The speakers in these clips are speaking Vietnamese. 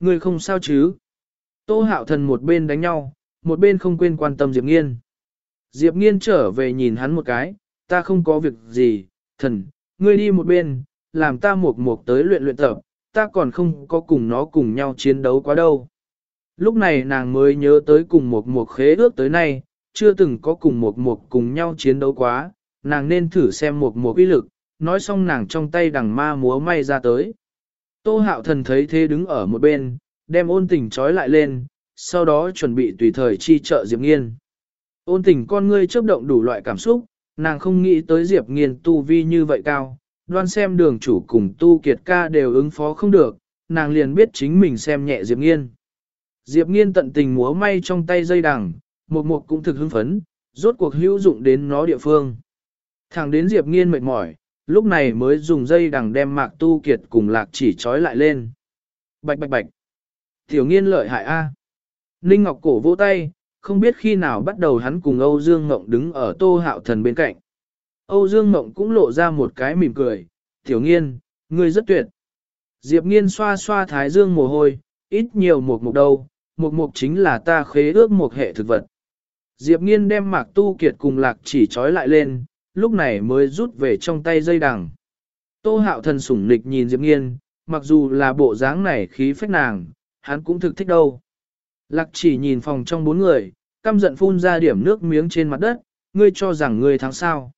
Ngươi không sao chứ? Tô hạo thần một bên đánh nhau, một bên không quên quan tâm Diệp Nghiên. Diệp Nghiên trở về nhìn hắn một cái, ta không có việc gì, thần, ngươi đi một bên, làm ta một một tới luyện luyện tập, ta còn không có cùng nó cùng nhau chiến đấu quá đâu. Lúc này nàng mới nhớ tới cùng một một khế ước tới nay, chưa từng có cùng một một cùng nhau chiến đấu quá, nàng nên thử xem một một uy lực, nói xong nàng trong tay đằng ma múa may ra tới. Tô hạo thần thấy thế đứng ở một bên, đem ôn tình trói lại lên, sau đó chuẩn bị tùy thời chi trợ Diệp Nghiên. Ôn tình con ngươi chớp động đủ loại cảm xúc, nàng không nghĩ tới Diệp Nghiên tu vi như vậy cao, đoan xem đường chủ cùng tu kiệt ca đều ứng phó không được, nàng liền biết chính mình xem nhẹ Diệp Nghiên. Diệp Nghiên tận tình múa may trong tay dây đằng, một mục cũng thực hưng phấn, rốt cuộc hữu dụng đến nó địa phương. Thẳng đến Diệp Nghiên mệt mỏi, lúc này mới dùng dây đằng đem mạc tu kiệt cùng lạc chỉ trói lại lên. Bạch bạch bạch. Tiểu nghiên lợi hại A. Ninh Ngọc cổ vỗ tay, không biết khi nào bắt đầu hắn cùng Âu Dương Ngộng đứng ở tô hạo thần bên cạnh. Âu Dương Ngộng cũng lộ ra một cái mỉm cười, tiểu nghiên, ngươi rất tuyệt. Diệp nghiên xoa xoa thái dương mồ hôi, ít nhiều một mục đâu, một mục chính là ta khế ước một hệ thực vật. Diệp nghiên đem mạc tu kiệt cùng lạc chỉ trói lại lên, lúc này mới rút về trong tay dây đằng. Tô hạo thần sủng nịch nhìn Diệp nghiên, mặc dù là bộ dáng này khí phách nàng, hắn cũng thực thích đâu. Lạc chỉ nhìn phòng trong bốn người, căm giận phun ra điểm nước miếng trên mặt đất, ngươi cho rằng ngươi thắng sao.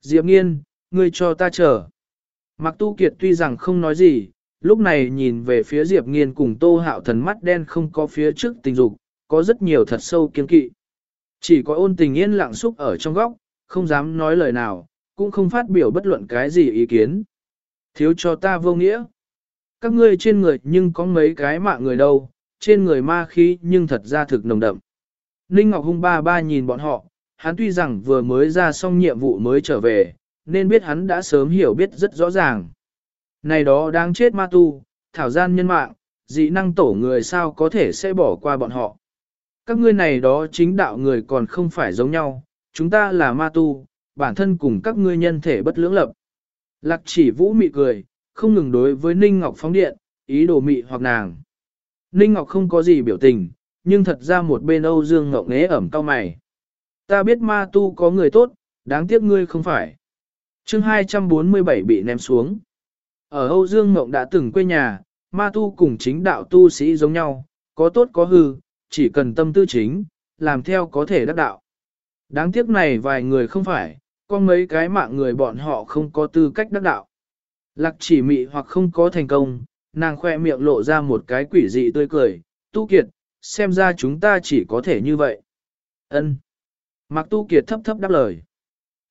Diệp nghiên, ngươi cho ta chờ. Mặc tu kiệt tuy rằng không nói gì, lúc này nhìn về phía Diệp nghiên cùng tô hạo thần mắt đen không có phía trước tình dục, có rất nhiều thật sâu kiên kỵ. Chỉ có ôn tình yên lặng xúc ở trong góc, không dám nói lời nào, cũng không phát biểu bất luận cái gì ý kiến. Thiếu cho ta vô nghĩa. Các ngươi trên người nhưng có mấy cái mạng người đâu, trên người ma khí nhưng thật ra thực nồng đậm. Ninh Ngọc Hung ba ba nhìn bọn họ, hắn tuy rằng vừa mới ra xong nhiệm vụ mới trở về, nên biết hắn đã sớm hiểu biết rất rõ ràng. Này đó đang chết ma tu, thảo gian nhân mạng, dị năng tổ người sao có thể sẽ bỏ qua bọn họ. Các ngươi này đó chính đạo người còn không phải giống nhau, chúng ta là ma tu, bản thân cùng các ngươi nhân thể bất lưỡng lập. Lạc chỉ vũ mị cười, không ngừng đối với Ninh Ngọc phóng điện, ý đồ mị hoặc nàng. Ninh Ngọc không có gì biểu tình, nhưng thật ra một bên Âu Dương Ngọc nghế ẩm cao mày. Ta biết ma tu có người tốt, đáng tiếc ngươi không phải. chương 247 bị ném xuống. Ở Âu Dương Ngọc đã từng quê nhà, ma tu cùng chính đạo tu sĩ giống nhau, có tốt có hư, chỉ cần tâm tư chính, làm theo có thể đắc đạo. Đáng tiếc này vài người không phải, có mấy cái mạng người bọn họ không có tư cách đắc đạo. Lạc chỉ mị hoặc không có thành công, nàng khoe miệng lộ ra một cái quỷ dị tươi cười, tu kiệt, xem ra chúng ta chỉ có thể như vậy. ân Mạc tu kiệt thấp thấp đáp lời.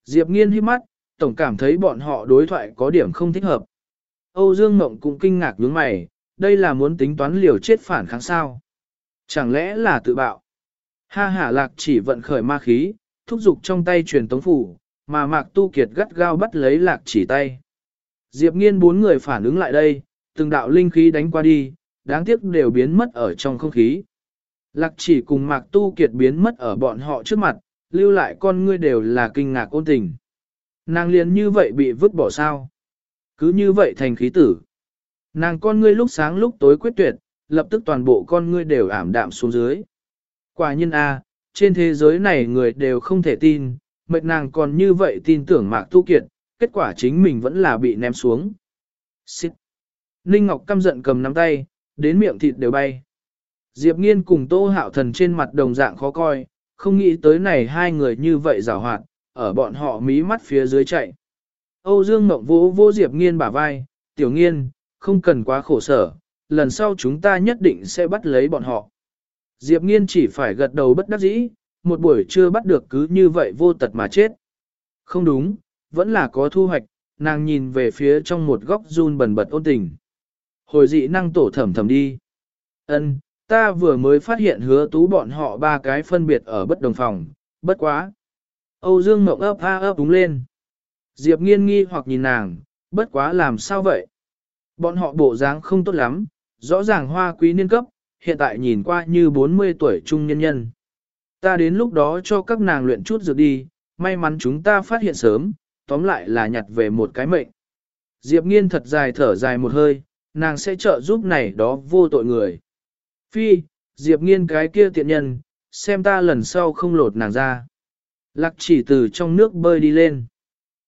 Diệp nghiên hiếp mắt, tổng cảm thấy bọn họ đối thoại có điểm không thích hợp. Âu Dương Mộng cũng kinh ngạc nhướng mày, đây là muốn tính toán liều chết phản kháng sao. Chẳng lẽ là tự bạo? Ha hả lạc chỉ vận khởi ma khí, thúc giục trong tay truyền tống phủ, mà Mạc Tu Kiệt gắt gao bắt lấy lạc chỉ tay. Diệp nghiên bốn người phản ứng lại đây, từng đạo linh khí đánh qua đi, đáng tiếc đều biến mất ở trong không khí. Lạc chỉ cùng Mạc Tu Kiệt biến mất ở bọn họ trước mặt, lưu lại con ngươi đều là kinh ngạc ôn tình. Nàng liền như vậy bị vứt bỏ sao? Cứ như vậy thành khí tử. Nàng con ngươi lúc sáng lúc tối quyết tuyệt, lập tức toàn bộ con ngươi đều ảm đạm xuống dưới. Quả nhân A, à, trên thế giới này người đều không thể tin, mệt nàng còn như vậy tin tưởng Mạc Tu Kiệt, kết quả chính mình vẫn là bị ném xuống. Xích. Ninh Ngọc căm giận cầm nắm tay, đến miệng thịt đều bay. Diệp Nghiên cùng Tô Hạo Thần trên mặt đồng dạng khó coi, không nghĩ tới này hai người như vậy rào hoạt, ở bọn họ mí mắt phía dưới chạy. Âu Dương Mộng vỗ vô Diệp Nghiên bả vai, tiểu nghiên, không cần quá khổ sở, lần sau chúng ta nhất định sẽ bắt lấy bọn họ. Diệp Nghiên chỉ phải gật đầu bất đắc dĩ, một buổi trưa bắt được cứ như vậy vô tật mà chết. Không đúng, vẫn là có thu hoạch, nàng nhìn về phía trong một góc run bần bật ôn tình. Hồi dị năng tổ thẩm thẩm đi. Ân, ta vừa mới phát hiện hứa tú bọn họ ba cái phân biệt ở bất đồng phòng, bất quá. Âu Dương Mộng ấp a ấp đúng lên. Diệp nghiên nghi hoặc nhìn nàng, bất quá làm sao vậy? Bọn họ bộ dáng không tốt lắm, rõ ràng hoa quý niên cấp, hiện tại nhìn qua như 40 tuổi trung nhân nhân. Ta đến lúc đó cho các nàng luyện chút dược đi, may mắn chúng ta phát hiện sớm, tóm lại là nhặt về một cái mệnh. Diệp nghiên thật dài thở dài một hơi, nàng sẽ trợ giúp này đó vô tội người. Phi, Diệp nghiên cái kia tiện nhân, xem ta lần sau không lột nàng ra. Lạc chỉ từ trong nước bơi đi lên.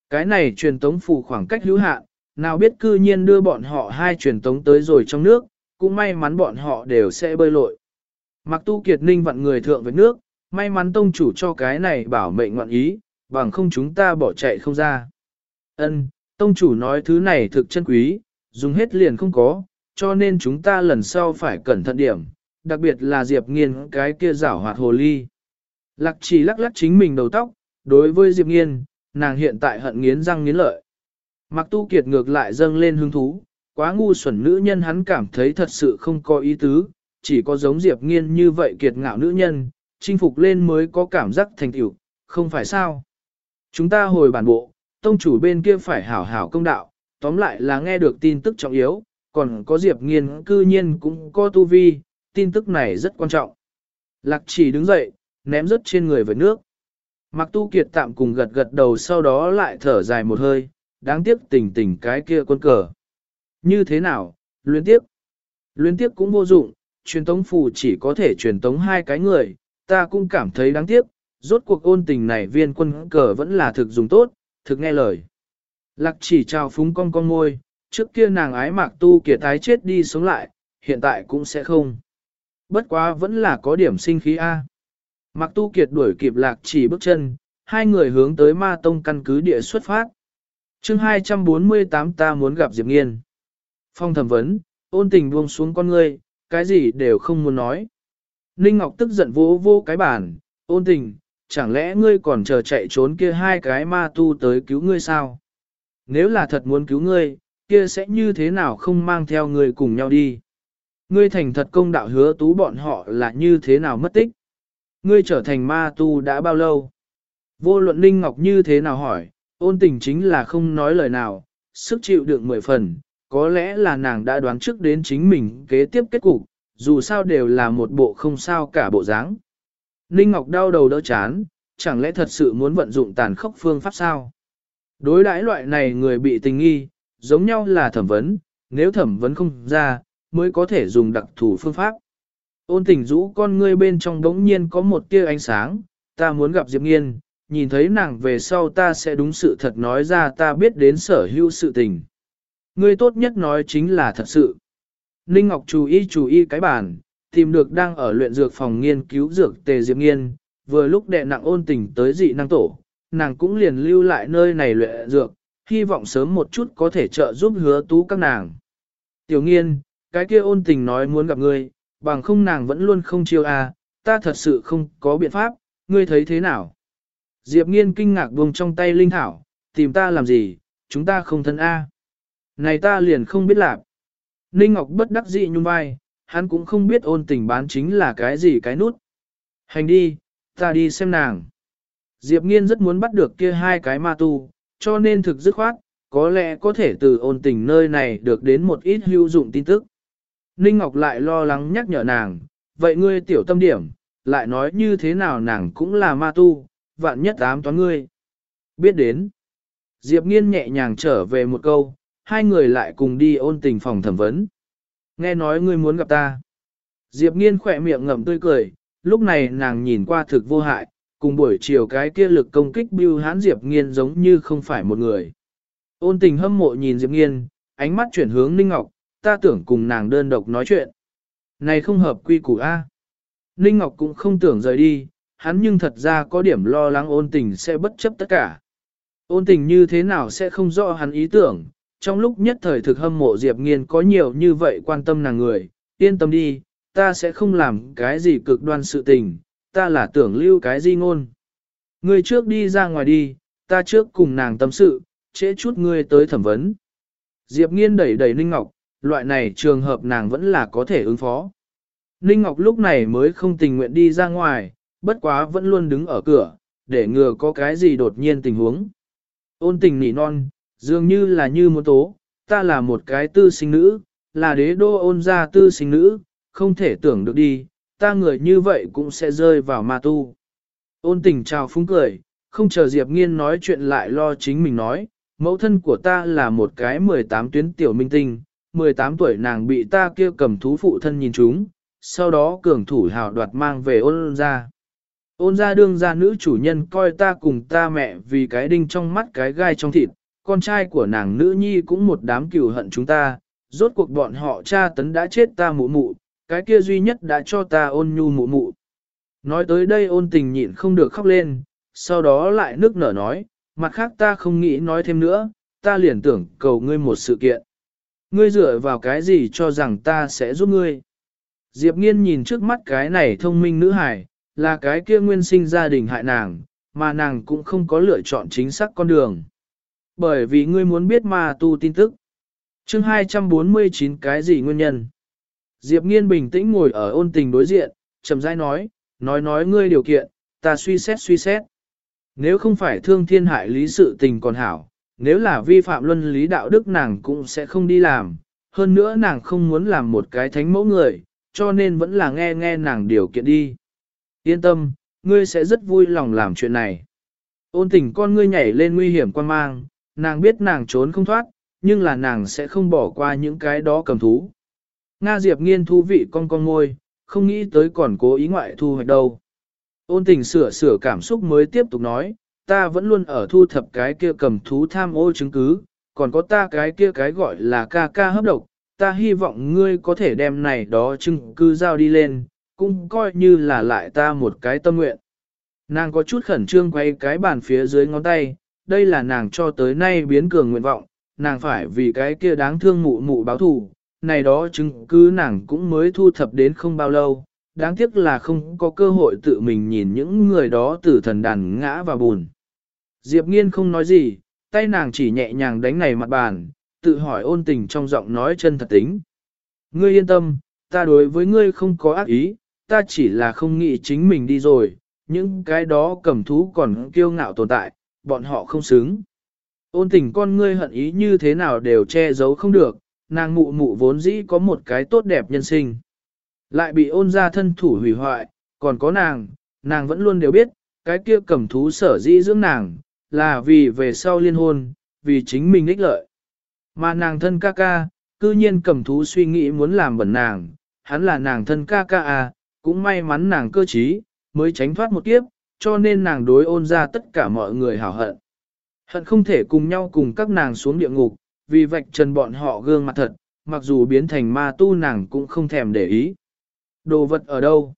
Cái này truyền tống phù khoảng cách hữu hạn, nào biết cư nhiên đưa bọn họ hai truyền tống tới rồi trong nước, cũng may mắn bọn họ đều sẽ bơi lội. Mặc tu kiệt ninh vặn người thượng với nước, may mắn tông chủ cho cái này bảo mệnh ngoạn ý, bằng không chúng ta bỏ chạy không ra. Ân, tông chủ nói thứ này thực chân quý, dùng hết liền không có, cho nên chúng ta lần sau phải cẩn thận điểm, đặc biệt là Diệp Nghiên cái kia rảo hoạt hồ ly. Lạc chỉ lắc lắc chính mình đầu tóc, đối với Diệp Nghiên, nàng hiện tại hận nghiến răng nghiến lợi. Mặc tu kiệt ngược lại dâng lên hứng thú, quá ngu xuẩn nữ nhân hắn cảm thấy thật sự không có ý tứ, chỉ có giống Diệp Nghiên như vậy kiệt ngạo nữ nhân, chinh phục lên mới có cảm giác thành tựu, không phải sao. Chúng ta hồi bản bộ, tông chủ bên kia phải hảo hảo công đạo, tóm lại là nghe được tin tức trọng yếu, còn có Diệp Nghiên cư nhiên cũng có tu vi, tin tức này rất quan trọng. Lạc chỉ đứng dậy, ném rớt trên người với nước. Mặc tu kiệt tạm cùng gật gật đầu sau đó lại thở dài một hơi, đáng tiếc tình tình cái kia quân cờ. Như thế nào, luyến tiếp? Luyến tiếp cũng vô dụng, truyền tống phù chỉ có thể truyền tống hai cái người, ta cũng cảm thấy đáng tiếc, rốt cuộc ôn tình này viên quân cờ vẫn là thực dùng tốt, thực nghe lời. Lạc chỉ trao phúng con con ngôi, trước kia nàng ái mạc tu kiệt tái chết đi sống lại, hiện tại cũng sẽ không. Bất quá vẫn là có điểm sinh khí A. Mạc tu kiệt đuổi kịp lạc chỉ bước chân, hai người hướng tới ma tông căn cứ địa xuất phát. chương 248 ta muốn gặp Diệp Nghiên. Phong thẩm vấn, ôn tình buông xuống con ngươi, cái gì đều không muốn nói. Ninh Ngọc tức giận vô vô cái bản, ôn tình, chẳng lẽ ngươi còn chờ chạy trốn kia hai cái ma tu tới cứu ngươi sao? Nếu là thật muốn cứu ngươi, kia sẽ như thế nào không mang theo ngươi cùng nhau đi? Ngươi thành thật công đạo hứa tú bọn họ là như thế nào mất tích? Ngươi trở thành ma tu đã bao lâu? Vô luận Ninh Ngọc như thế nào hỏi, ôn tình chính là không nói lời nào, sức chịu đựng mười phần, có lẽ là nàng đã đoán trước đến chính mình kế tiếp kết cục, dù sao đều là một bộ không sao cả bộ dáng. Ninh Ngọc đau đầu đỡ chán, chẳng lẽ thật sự muốn vận dụng tàn khốc phương pháp sao? Đối đãi loại này người bị tình nghi, giống nhau là thẩm vấn, nếu thẩm vấn không ra, mới có thể dùng đặc thù phương pháp. Ôn tình rũ con ngươi bên trong đống nhiên có một tia ánh sáng, ta muốn gặp Diệp Nghiên, nhìn thấy nàng về sau ta sẽ đúng sự thật nói ra ta biết đến sở hữu sự tình. Ngươi tốt nhất nói chính là thật sự. Ninh Ngọc chú ý chú ý cái bản, tìm được đang ở luyện dược phòng nghiên cứu dược tề Diệp Nghiên, vừa lúc đệ nặng ôn tình tới dị năng tổ, nàng cũng liền lưu lại nơi này luyện dược, hy vọng sớm một chút có thể trợ giúp hứa tú các nàng. Tiểu nghiên, cái kia ôn tình nói muốn gặp ngươi, bằng không nàng vẫn luôn không chiêu à, ta thật sự không có biện pháp, ngươi thấy thế nào? Diệp nghiên kinh ngạc buông trong tay linh thảo, tìm ta làm gì, chúng ta không thân a. Này ta liền không biết làm. Ninh Ngọc bất đắc dĩ nhung vai, hắn cũng không biết ôn tình bán chính là cái gì cái nút. Hành đi, ta đi xem nàng. Diệp nghiên rất muốn bắt được kia hai cái ma tu, cho nên thực dứt khoát, có lẽ có thể từ ôn tình nơi này được đến một ít hữu dụng tin tức. Ninh Ngọc lại lo lắng nhắc nhở nàng, vậy ngươi tiểu tâm điểm, lại nói như thế nào nàng cũng là ma tu, vạn nhất ám toán ngươi. Biết đến. Diệp nghiên nhẹ nhàng trở về một câu, hai người lại cùng đi ôn tình phòng thẩm vấn. Nghe nói ngươi muốn gặp ta. Diệp nghiên khỏe miệng ngậm tươi cười, lúc này nàng nhìn qua thực vô hại, cùng buổi chiều cái kia lực công kích bưu hán Diệp nghiên giống như không phải một người. Ôn tình hâm mộ nhìn Diệp nghiên, ánh mắt chuyển hướng Ninh Ngọc, ta tưởng cùng nàng đơn độc nói chuyện. Này không hợp quy củ A. Ninh Ngọc cũng không tưởng rời đi, hắn nhưng thật ra có điểm lo lắng ôn tình sẽ bất chấp tất cả. Ôn tình như thế nào sẽ không rõ hắn ý tưởng, trong lúc nhất thời thực hâm mộ Diệp Nghiên có nhiều như vậy quan tâm nàng người, yên tâm đi, ta sẽ không làm cái gì cực đoan sự tình, ta là tưởng lưu cái gì ngôn. Ngươi trước đi ra ngoài đi, ta trước cùng nàng tâm sự, trễ chút ngươi tới thẩm vấn. Diệp Nghiên đẩy đẩy Ninh Ngọc, loại này trường hợp nàng vẫn là có thể ứng phó. Ninh Ngọc lúc này mới không tình nguyện đi ra ngoài, bất quá vẫn luôn đứng ở cửa, để ngừa có cái gì đột nhiên tình huống. Ôn tình nỉ non, dường như là như muốn tố, ta là một cái tư sinh nữ, là đế đô ôn gia tư sinh nữ, không thể tưởng được đi, ta người như vậy cũng sẽ rơi vào ma tu. Ôn tình chào phúng cười, không chờ Diệp Nghiên nói chuyện lại lo chính mình nói, mẫu thân của ta là một cái 18 tuyến tiểu minh tinh, 18 tuổi nàng bị ta kia cầm thú phụ thân nhìn chúng, sau đó cường thủ hào đoạt mang về ôn ra. Ôn ra đương ra nữ chủ nhân coi ta cùng ta mẹ vì cái đinh trong mắt cái gai trong thịt, con trai của nàng nữ nhi cũng một đám cừu hận chúng ta, rốt cuộc bọn họ cha tấn đã chết ta mụ mụ, cái kia duy nhất đã cho ta ôn nhu mụ mụ. Nói tới đây ôn tình nhịn không được khóc lên, sau đó lại nước nở nói, mặt khác ta không nghĩ nói thêm nữa, ta liền tưởng cầu ngươi một sự kiện. Ngươi dựa vào cái gì cho rằng ta sẽ giúp ngươi? Diệp nghiên nhìn trước mắt cái này thông minh nữ hài, là cái kia nguyên sinh gia đình hại nàng, mà nàng cũng không có lựa chọn chính xác con đường. Bởi vì ngươi muốn biết ma tu tin tức. chương 249 cái gì nguyên nhân? Diệp nghiên bình tĩnh ngồi ở ôn tình đối diện, chậm rãi nói, nói nói ngươi điều kiện, ta suy xét suy xét. Nếu không phải thương thiên hại lý sự tình còn hảo, nếu là vi phạm luân lý đạo đức nàng cũng sẽ không đi làm, hơn nữa nàng không muốn làm một cái thánh mẫu người, cho nên vẫn là nghe nghe nàng điều kiện đi. Yên tâm, ngươi sẽ rất vui lòng làm chuyện này. Ôn tình con ngươi nhảy lên nguy hiểm quan mang, nàng biết nàng trốn không thoát, nhưng là nàng sẽ không bỏ qua những cái đó cầm thú. Nga Diệp nghiên thú vị con con ngôi, không nghĩ tới còn cố ý ngoại thu hoạch đâu. Ôn tình sửa sửa cảm xúc mới tiếp tục nói, ta vẫn luôn ở thu thập cái kia cầm thú tham ô chứng cứ, còn có ta cái kia cái gọi là ca ca hấp độc, ta hy vọng ngươi có thể đem này đó chứng cứ giao đi lên, cũng coi như là lại ta một cái tâm nguyện. Nàng có chút khẩn trương quay cái bàn phía dưới ngón tay, đây là nàng cho tới nay biến cường nguyện vọng, nàng phải vì cái kia đáng thương mụ mụ báo thù, này đó chứng cứ nàng cũng mới thu thập đến không bao lâu, đáng tiếc là không có cơ hội tự mình nhìn những người đó từ thần đàn ngã và bùn. Diệp nghiên không nói gì, tay nàng chỉ nhẹ nhàng đánh này mặt bàn, tự hỏi ôn tình trong giọng nói chân thật tính. Ngươi yên tâm, ta đối với ngươi không có ác ý, ta chỉ là không nghĩ chính mình đi rồi, những cái đó cầm thú còn kiêu ngạo tồn tại, bọn họ không xứng. Ôn tình con ngươi hận ý như thế nào đều che giấu không được, nàng mụ mụ vốn dĩ có một cái tốt đẹp nhân sinh. Lại bị ôn ra thân thủ hủy hoại, còn có nàng, nàng vẫn luôn đều biết, cái kia cầm thú sở dĩ dưỡng nàng, là vì về sau liên hôn, vì chính mình ích lợi. Mà nàng thân ca ca, cư nhiên cầm thú suy nghĩ muốn làm bẩn nàng, hắn là nàng thân ca ca à, cũng may mắn nàng cơ trí, mới tránh thoát một kiếp, cho nên nàng đối ôn ra tất cả mọi người hảo hận. Hận không thể cùng nhau cùng các nàng xuống địa ngục, vì vạch trần bọn họ gương mặt thật, mặc dù biến thành ma tu nàng cũng không thèm để ý. Đồ vật ở đâu?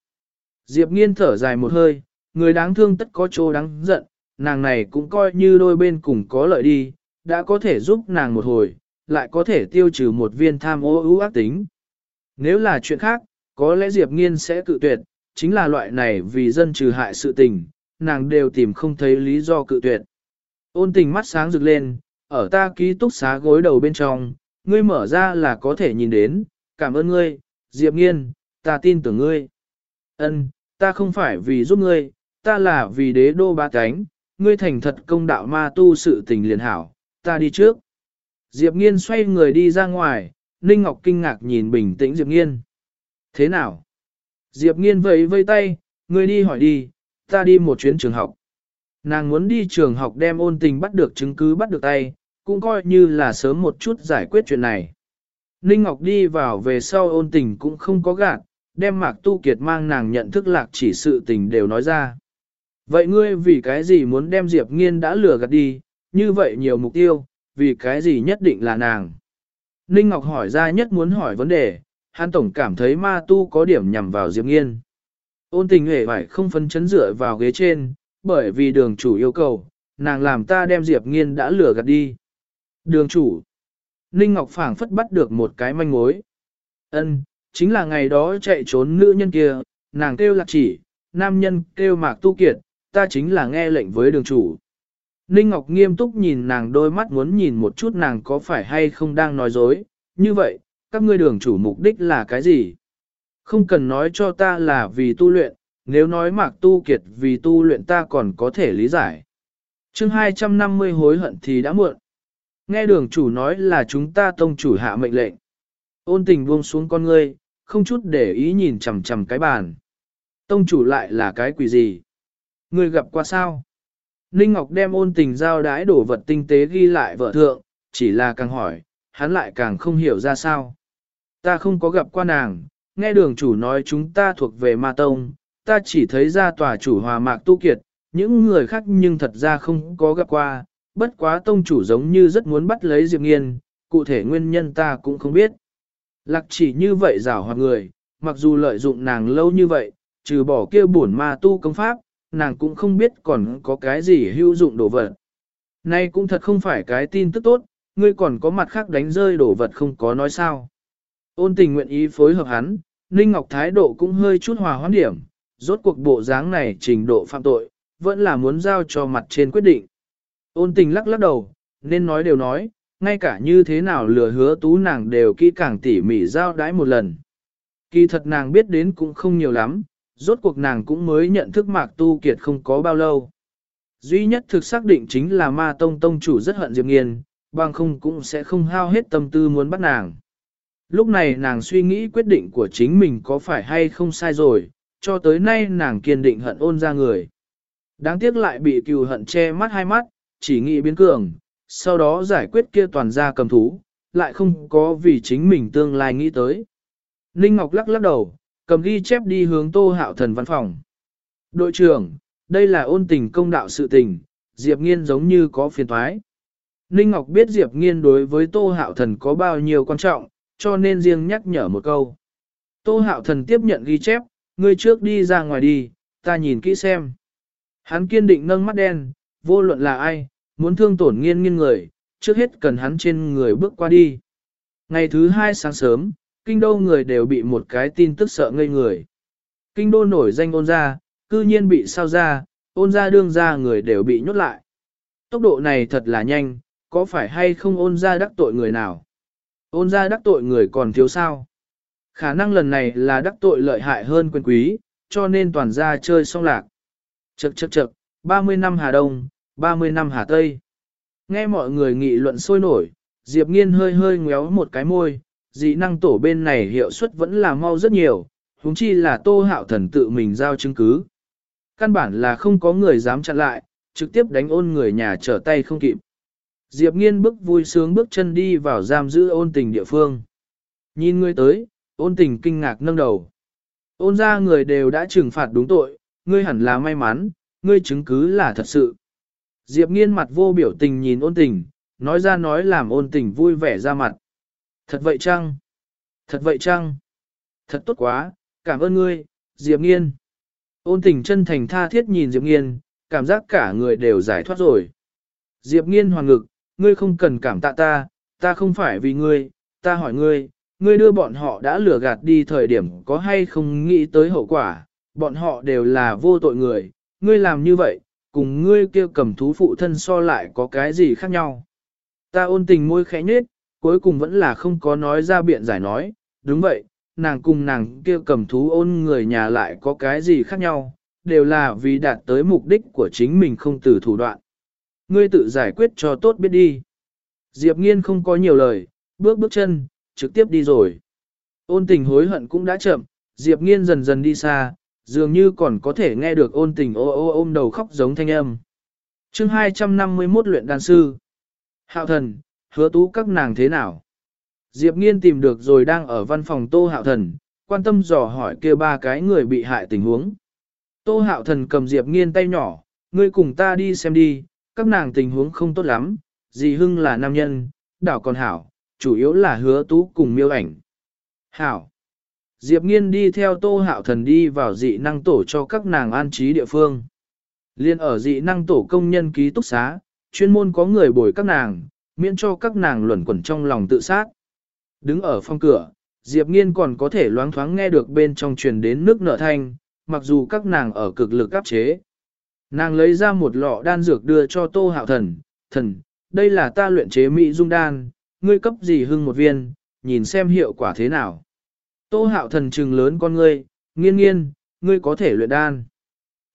Diệp nghiên thở dài một hơi, người đáng thương tất có chỗ đáng giận, nàng này cũng coi như đôi bên cùng có lợi đi, đã có thể giúp nàng một hồi, lại có thể tiêu trừ một viên tham ô ưu ác tính. Nếu là chuyện khác, có lẽ Diệp Nghiên sẽ cự tuyệt, chính là loại này vì dân trừ hại sự tình, nàng đều tìm không thấy lý do cự tuyệt. Ôn tình mắt sáng rực lên, ở ta ký túc xá gối đầu bên trong, ngươi mở ra là có thể nhìn đến, cảm ơn ngươi, Diệp Nghiên, ta tin tưởng ngươi. Ân, ta không phải vì giúp ngươi, ta là vì đế đô ba cánh, ngươi thành thật công đạo ma tu sự tình liền hảo, ta đi trước. Diệp Nghiên xoay người đi ra ngoài, Ninh Ngọc kinh ngạc nhìn bình tĩnh Diệp Nghiên. Thế nào? Diệp Nghiên vẫy vây tay, ngươi đi hỏi đi, ta đi một chuyến trường học. Nàng muốn đi trường học đem ôn tình bắt được chứng cứ bắt được tay, cũng coi như là sớm một chút giải quyết chuyện này. Ninh Ngọc đi vào về sau ôn tình cũng không có gạt, đem Mạc Tu Kiệt mang nàng nhận thức lạc chỉ sự tình đều nói ra. Vậy ngươi vì cái gì muốn đem Diệp Nghiên đã lừa gạt đi, như vậy nhiều mục tiêu, vì cái gì nhất định là nàng. Ninh Ngọc hỏi ra nhất muốn hỏi vấn đề, hắn tổng cảm thấy ma tu có điểm nhằm vào Diệp Nghiên. Ôn tình hề phải không phấn chấn dựa vào ghế trên, bởi vì đường chủ yêu cầu, nàng làm ta đem Diệp Nghiên đã lừa gạt đi. Đường chủ. Ninh Ngọc phảng phất bắt được một cái manh mối. Ân, chính là ngày đó chạy trốn nữ nhân kia, nàng kêu lạc chỉ, nam nhân kêu mạc tu kiệt, ta chính là nghe lệnh với đường chủ. Ninh Ngọc nghiêm túc nhìn nàng đôi mắt muốn nhìn một chút nàng có phải hay không đang nói dối, như vậy, các ngươi đường chủ mục đích là cái gì? Không cần nói cho ta là vì tu luyện, nếu nói mạc tu kiệt vì tu luyện ta còn có thể lý giải. chương 250 hối hận thì đã muộn. Nghe đường chủ nói là chúng ta tông chủ hạ mệnh lệnh. Ôn tình buông xuống con ngươi, không chút để ý nhìn chằm chằm cái bàn. Tông chủ lại là cái quỷ gì? Ngươi gặp qua sao? Ninh Ngọc đem ôn tình giao đái đổ vật tinh tế ghi lại vợ thượng, chỉ là càng hỏi, hắn lại càng không hiểu ra sao. Ta không có gặp qua nàng, nghe đường chủ nói chúng ta thuộc về ma tông, ta chỉ thấy ra tòa chủ hòa mạc tu kiệt, những người khác nhưng thật ra không có gặp qua, bất quá tông chủ giống như rất muốn bắt lấy Diệp Nghiên, cụ thể nguyên nhân ta cũng không biết. Lạc chỉ như vậy rảo hoạt người, mặc dù lợi dụng nàng lâu như vậy, trừ bỏ kia bổn ma tu công pháp, nàng cũng không biết còn có cái gì hữu dụng đồ vật. Nay cũng thật không phải cái tin tức tốt, ngươi còn có mặt khác đánh rơi đồ vật không có nói sao. Ôn tình nguyện ý phối hợp hắn, Ninh Ngọc thái độ cũng hơi chút hòa hoãn điểm, rốt cuộc bộ dáng này trình độ phạm tội, vẫn là muốn giao cho mặt trên quyết định. Ôn tình lắc lắc đầu, nên nói đều nói, ngay cả như thế nào lừa hứa tú nàng đều kỹ càng tỉ mỉ giao đái một lần. Kỳ thật nàng biết đến cũng không nhiều lắm, rốt cuộc nàng cũng mới nhận thức mạc tu kiệt không có bao lâu. Duy nhất thực xác định chính là ma tông tông chủ rất hận Diệp Nghiên, bằng không cũng sẽ không hao hết tâm tư muốn bắt nàng. Lúc này nàng suy nghĩ quyết định của chính mình có phải hay không sai rồi, cho tới nay nàng kiên định hận ôn ra người. Đáng tiếc lại bị cừu hận che mắt hai mắt, chỉ nghĩ biến cường, sau đó giải quyết kia toàn ra cầm thú, lại không có vì chính mình tương lai nghĩ tới. Ninh Ngọc lắc lắc đầu, cầm ghi chép đi hướng Tô Hạo Thần văn phòng. Đội trưởng, đây là ôn tình công đạo sự tình, Diệp Nghiên giống như có phiền thoái. Ninh Ngọc biết Diệp Nghiên đối với Tô Hạo Thần có bao nhiêu quan trọng, cho nên riêng nhắc nhở một câu. Tô Hạo Thần tiếp nhận ghi chép, ngươi trước đi ra ngoài đi, ta nhìn kỹ xem. Hắn kiên định nâng mắt đen, vô luận là ai, muốn thương tổn nghiên nghiên người, trước hết cần hắn trên người bước qua đi. Ngày thứ hai sáng sớm, kinh đô người đều bị một cái tin tức sợ ngây người. Kinh đô nổi danh ôn ra, cư nhiên bị sao ra, ôn ra đương ra người đều bị nhốt lại. Tốc độ này thật là nhanh, có phải hay không ôn ra đắc tội người nào? Ôn ra đắc tội người còn thiếu sao? Khả năng lần này là đắc tội lợi hại hơn quyền quý, cho nên toàn ra chơi xong lạc. Chậc chậc chậc, 30 năm Hà Đông, 30 năm Hà Tây. Nghe mọi người nghị luận sôi nổi, Diệp Nghiên hơi hơi ngéo một cái môi, dị năng tổ bên này hiệu suất vẫn là mau rất nhiều, huống chi là tô hạo thần tự mình giao chứng cứ. Căn bản là không có người dám chặn lại, trực tiếp đánh ôn người nhà trở tay không kịp. Diệp nghiên bước vui sướng bước chân đi vào giam giữ ôn tình địa phương. Nhìn ngươi tới, ôn tình kinh ngạc nâng đầu. Ôn ra người đều đã trừng phạt đúng tội, ngươi hẳn là may mắn, ngươi chứng cứ là thật sự. Diệp nghiên mặt vô biểu tình nhìn ôn tình, nói ra nói làm ôn tình vui vẻ ra mặt. Thật vậy chăng? Thật vậy chăng? Thật tốt quá, cảm ơn ngươi, Diệp nghiên. Ôn tình chân thành tha thiết nhìn Diệp nghiên, cảm giác cả người đều giải thoát rồi. Diệp nghiên hoàng ngực, ngươi không cần cảm tạ ta, ta không phải vì ngươi, ta hỏi ngươi, ngươi đưa bọn họ đã lừa gạt đi thời điểm có hay không nghĩ tới hậu quả, bọn họ đều là vô tội người, ngươi làm như vậy, cùng ngươi kêu cầm thú phụ thân so lại có cái gì khác nhau. Ta ôn tình môi khẽ nhết, cuối cùng vẫn là không có nói ra biện giải nói, đúng vậy, nàng cùng nàng kêu cầm thú ôn người nhà lại có cái gì khác nhau, đều là vì đạt tới mục đích của chính mình không từ thủ đoạn. Ngươi tự giải quyết cho tốt biết đi. Diệp nghiên không có nhiều lời, bước bước chân, trực tiếp đi rồi. Ôn tình hối hận cũng đã chậm, Diệp nghiên dần dần đi xa, dường như còn có thể nghe được ôn tình ô ô ôm đầu khóc giống thanh âm. chương 251 luyện đàn sư. Hạo thần, hứa tú các nàng thế nào? Diệp nghiên tìm được rồi đang ở văn phòng tô hạo thần, quan tâm dò hỏi kia ba cái người bị hại tình huống. Tô hạo thần cầm Diệp nghiên tay nhỏ, ngươi cùng ta đi xem đi, các nàng tình huống không tốt lắm, dì Hưng là nam nhân, đảo còn hảo, chủ yếu là hứa tú cùng miêu ảnh. Hảo. Diệp nghiên đi theo tô hạo thần đi vào dị năng tổ cho các nàng an trí địa phương. Liên ở dị năng tổ công nhân ký túc xá, chuyên môn có người bồi các nàng, miễn cho các nàng luẩn quẩn trong lòng tự sát. Đứng ở phòng cửa, Diệp nghiên còn có thể loáng thoáng nghe được bên trong truyền đến nước nở thanh, mặc dù các nàng ở cực lực áp chế. Nàng lấy ra một lọ đan dược đưa cho tô hạo thần, thần, đây là ta luyện chế mỹ dung đan, ngươi cấp gì hưng một viên, nhìn xem hiệu quả thế nào. Tô hạo thần trừng lớn con ngươi, nghiên nghiên, ngươi có thể luyện đan.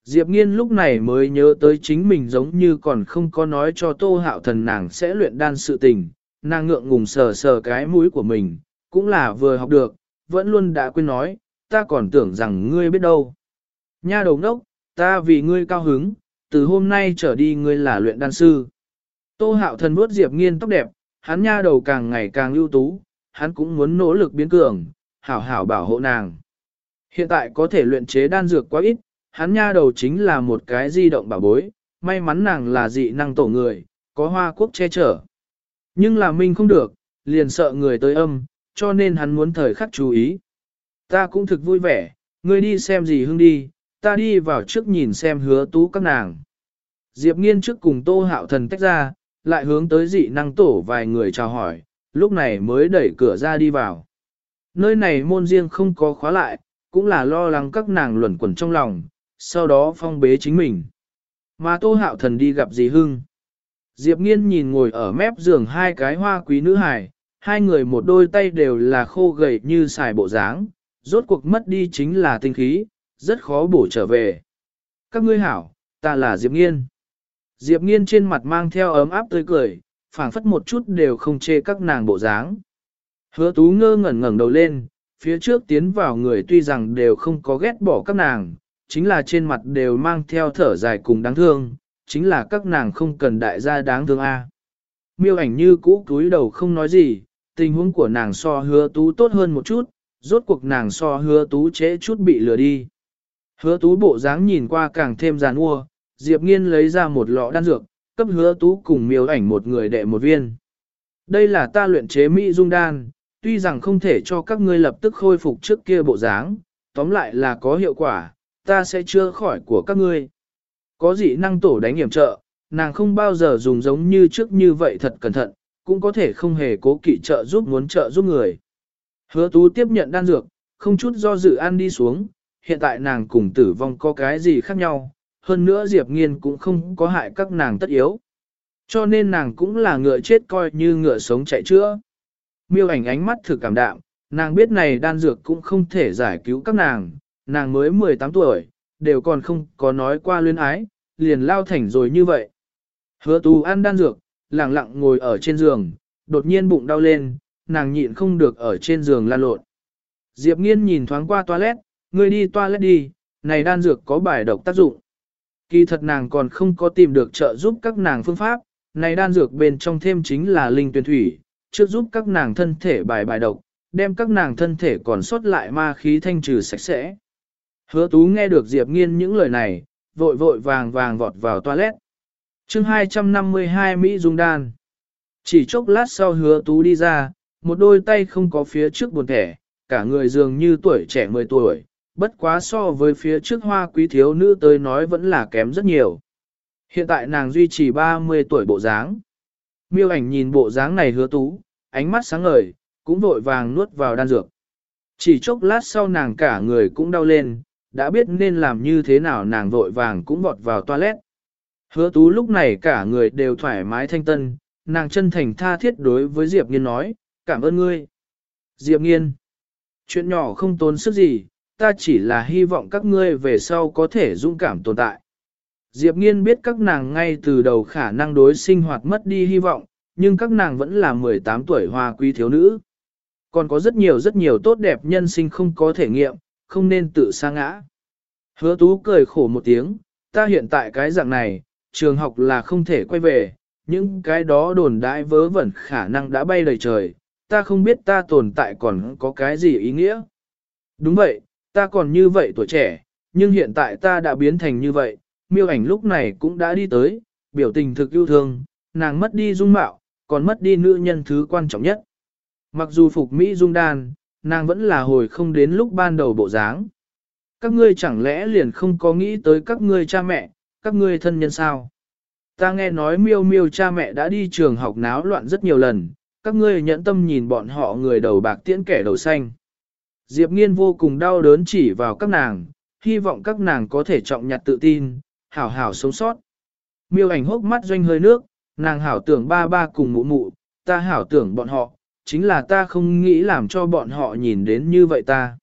Diệp nghiên lúc này mới nhớ tới chính mình giống như còn không có nói cho tô hạo thần nàng sẽ luyện đan sự tình, nàng ngượng ngùng sờ sờ cái mũi của mình, cũng là vừa học được, vẫn luôn đã quên nói, ta còn tưởng rằng ngươi biết đâu. Nha đầu đốc, ta vì ngươi cao hứng, từ hôm nay trở đi ngươi là luyện đan sư. Tô hạo thần vuốt Diệp nghiên tóc đẹp, hắn nha đầu càng ngày càng ưu tú, hắn cũng muốn nỗ lực biến cường, hảo hảo bảo hộ nàng. Hiện tại có thể luyện chế đan dược quá ít, hắn nha đầu chính là một cái di động bảo bối, may mắn nàng là dị năng tổ người, có hoa quốc che chở. Nhưng là mình không được, liền sợ người tới âm, cho nên hắn muốn thời khắc chú ý. Ta cũng thực vui vẻ, ngươi đi xem gì hương đi, ta đi vào trước nhìn xem hứa tú các nàng. Diệp nghiên trước cùng tô hạo thần tách ra, lại hướng tới dị năng tổ vài người chào hỏi, lúc này mới đẩy cửa ra đi vào. Nơi này môn riêng không có khóa lại, cũng là lo lắng các nàng luẩn quẩn trong lòng, sau đó phong bế chính mình. Mà tô hạo thần đi gặp dì hưng. Diệp nghiên nhìn ngồi ở mép giường hai cái hoa quý nữ hài, hai người một đôi tay đều là khô gầy như xài bộ dáng, rốt cuộc mất đi chính là tinh khí, rất khó bổ trở về. Các ngươi hảo, ta là Diệp nghiên. Diệp nghiên trên mặt mang theo ấm áp tươi cười, phảng phất một chút đều không chê các nàng bộ dáng. Hứa tú ngơ ngẩn ngẩn đầu lên, phía trước tiến vào người tuy rằng đều không có ghét bỏ các nàng, chính là trên mặt đều mang theo thở dài cùng đáng thương, chính là các nàng không cần đại gia đáng thương a. Miêu ảnh như cũ túi đầu không nói gì, tình huống của nàng so hứa tú tốt hơn một chút, rốt cuộc nàng so hứa tú trễ chút bị lừa đi. Hứa tú bộ dáng nhìn qua càng thêm giàn ua, Diệp Nghiên lấy ra một lọ đan dược, cấp hứa tú cùng miêu ảnh một người đệ một viên. Đây là ta luyện chế mỹ dung đan, tuy rằng không thể cho các ngươi lập tức khôi phục trước kia bộ dáng, tóm lại là có hiệu quả, ta sẽ chưa khỏi của các ngươi. Có dị năng tổ đánh hiểm trợ, nàng không bao giờ dùng giống như trước như vậy thật cẩn thận, cũng có thể không hề cố kỵ trợ giúp muốn trợ giúp người. Hứa tú tiếp nhận đan dược, không chút do dự ăn đi xuống, hiện tại nàng cùng tử vong có cái gì khác nhau, hơn nữa Diệp Nghiên cũng không có hại các nàng tất yếu. Cho nên nàng cũng là ngựa chết coi như ngựa sống chạy chữa. Miêu ảnh ánh mắt thử cảm đạm, nàng biết này đan dược cũng không thể giải cứu các nàng, nàng mới 18 tuổi, đều còn không có nói qua luyến ái, liền lao thành rồi như vậy. Hứa tu ăn đan dược, lặng lặng ngồi ở trên giường, đột nhiên bụng đau lên, nàng nhịn không được ở trên giường lan lộn. Diệp nghiên nhìn thoáng qua toilet, ngươi đi toilet đi, này đan dược có bài độc tác dụng. Kỳ thật nàng còn không có tìm được trợ giúp các nàng phương pháp, này đan dược bên trong thêm chính là linh tuyển thủy, trước giúp các nàng thân thể bài bài độc, đem các nàng thân thể còn sót lại ma khí thanh trừ sạch sẽ. Hứa tú nghe được Diệp nghiên những lời này, vội vội vàng vàng vọt vào toilet. chương 252 Mỹ Dung Đan Chỉ chốc lát sau hứa tú đi ra, một đôi tay không có phía trước buồn thẻ, cả người dường như tuổi trẻ 10 tuổi, bất quá so với phía trước hoa quý thiếu nữ tới nói vẫn là kém rất nhiều. Hiện tại nàng duy trì 30 tuổi bộ dáng. Miêu ảnh nhìn bộ dáng này hứa tú, ánh mắt sáng ngời, cũng vội vàng nuốt vào đan dược. Chỉ chốc lát sau nàng cả người cũng đau lên, đã biết nên làm như thế nào nàng vội vàng cũng vọt vào toilet. Hứa tú lúc này cả người đều thoải mái thanh tân, nàng chân thành tha thiết đối với Diệp Nghiên nói, cảm ơn ngươi. Diệp Nghiên, chuyện nhỏ không tốn sức gì, ta chỉ là hy vọng các ngươi về sau có thể dũng cảm tồn tại. Diệp Nghiên biết các nàng ngay từ đầu khả năng đối sinh hoạt mất đi hy vọng, nhưng các nàng vẫn là 18 tuổi hoa quý thiếu nữ. Còn có rất nhiều rất nhiều tốt đẹp nhân sinh không có thể nghiệm, không nên tự sa ngã. Hứa tú cười khổ một tiếng, ta hiện tại cái dạng này, trường học là không thể quay về, những cái đó đồn đại vớ vẩn khả năng đã bay đầy trời, ta không biết ta tồn tại còn có cái gì ý nghĩa. Đúng vậy, ta còn như vậy tuổi trẻ, nhưng hiện tại ta đã biến thành như vậy, miêu ảnh lúc này cũng đã đi tới, biểu tình thực yêu thương, nàng mất đi dung mạo, còn mất đi nữ nhân thứ quan trọng nhất. Mặc dù phục Mỹ dung đan, nàng vẫn là hồi không đến lúc ban đầu bộ dáng. Các ngươi chẳng lẽ liền không có nghĩ tới các ngươi cha mẹ, các ngươi thân nhân sao? Ta nghe nói miêu miêu cha mẹ đã đi trường học náo loạn rất nhiều lần, các ngươi nhẫn tâm nhìn bọn họ người đầu bạc tiễn kẻ đầu xanh. Diệp nghiên vô cùng đau đớn chỉ vào các nàng, hy vọng các nàng có thể trọng nhặt tự tin, hảo hảo sống sót. Miêu ảnh hốc mắt doanh hơi nước, nàng hảo tưởng ba ba cùng mụ mụ, ta hảo tưởng bọn họ, chính là ta không nghĩ làm cho bọn họ nhìn đến như vậy ta.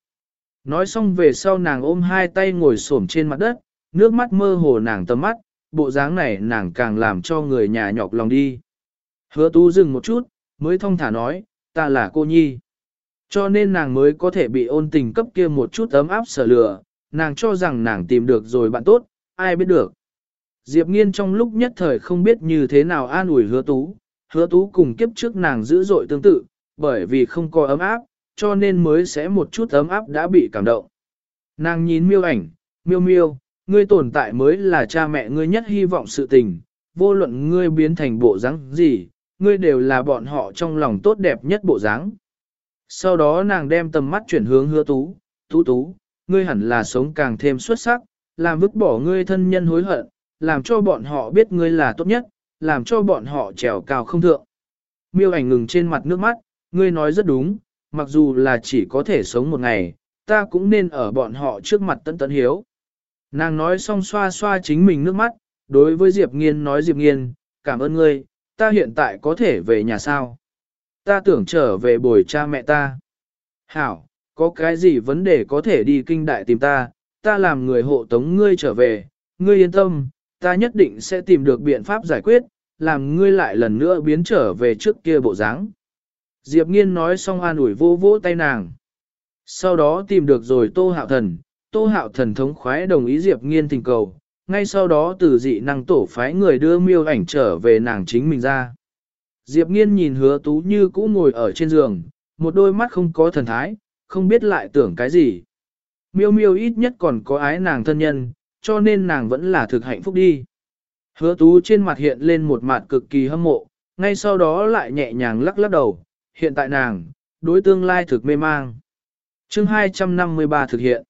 Nói xong về sau nàng ôm hai tay ngồi xổm trên mặt đất, nước mắt mơ hồ nàng tầm mắt, bộ dáng này nàng càng làm cho người nhà nhọc lòng đi. Hứa tu dừng một chút, mới thông thả nói, ta là cô nhi. Cho nên nàng mới có thể bị ôn tình cấp kia một chút ấm áp sở lửa, nàng cho rằng nàng tìm được rồi bạn tốt, ai biết được. Diệp nghiên trong lúc nhất thời không biết như thế nào an ủi hứa tú, hứa tú cùng kiếp trước nàng dữ dội tương tự, bởi vì không có ấm áp, cho nên mới sẽ một chút ấm áp đã bị cảm động. Nàng nhìn miêu ảnh, miêu miêu, ngươi tồn tại mới là cha mẹ ngươi nhất hy vọng sự tình, vô luận ngươi biến thành bộ dáng gì, ngươi đều là bọn họ trong lòng tốt đẹp nhất bộ dáng. Sau đó nàng đem tầm mắt chuyển hướng hứa tú, tú tú, ngươi hẳn là sống càng thêm xuất sắc, làm vứt bỏ ngươi thân nhân hối hận, làm cho bọn họ biết ngươi là tốt nhất, làm cho bọn họ trèo cao không thượng. Miêu ảnh ngừng trên mặt nước mắt, ngươi nói rất đúng, mặc dù là chỉ có thể sống một ngày, ta cũng nên ở bọn họ trước mặt tận tận hiếu. Nàng nói xong xoa xoa chính mình nước mắt, đối với Diệp Nghiên nói Diệp Nghiên, cảm ơn ngươi, ta hiện tại có thể về nhà sao. Ta tưởng trở về bồi cha mẹ ta. Hảo, có cái gì vấn đề có thể đi kinh đại tìm ta, ta làm người hộ tống ngươi trở về, ngươi yên tâm, ta nhất định sẽ tìm được biện pháp giải quyết, làm ngươi lại lần nữa biến trở về trước kia bộ dáng. Diệp Nghiên nói xong an ủi vô vỗ tay nàng. Sau đó tìm được rồi Tô Hạo Thần, Tô Hạo Thần thống khoái đồng ý Diệp Nghiên tình cầu, ngay sau đó từ dị năng tổ phái người đưa miêu ảnh trở về nàng chính mình ra. Diệp Nghiên nhìn hứa tú như cũ ngồi ở trên giường, một đôi mắt không có thần thái, không biết lại tưởng cái gì. Miêu miêu ít nhất còn có ái nàng thân nhân, cho nên nàng vẫn là thực hạnh phúc đi. Hứa tú trên mặt hiện lên một mặt cực kỳ hâm mộ, ngay sau đó lại nhẹ nhàng lắc lắc đầu, hiện tại nàng, đối tương lai thực mê mang. chương 253 thực hiện.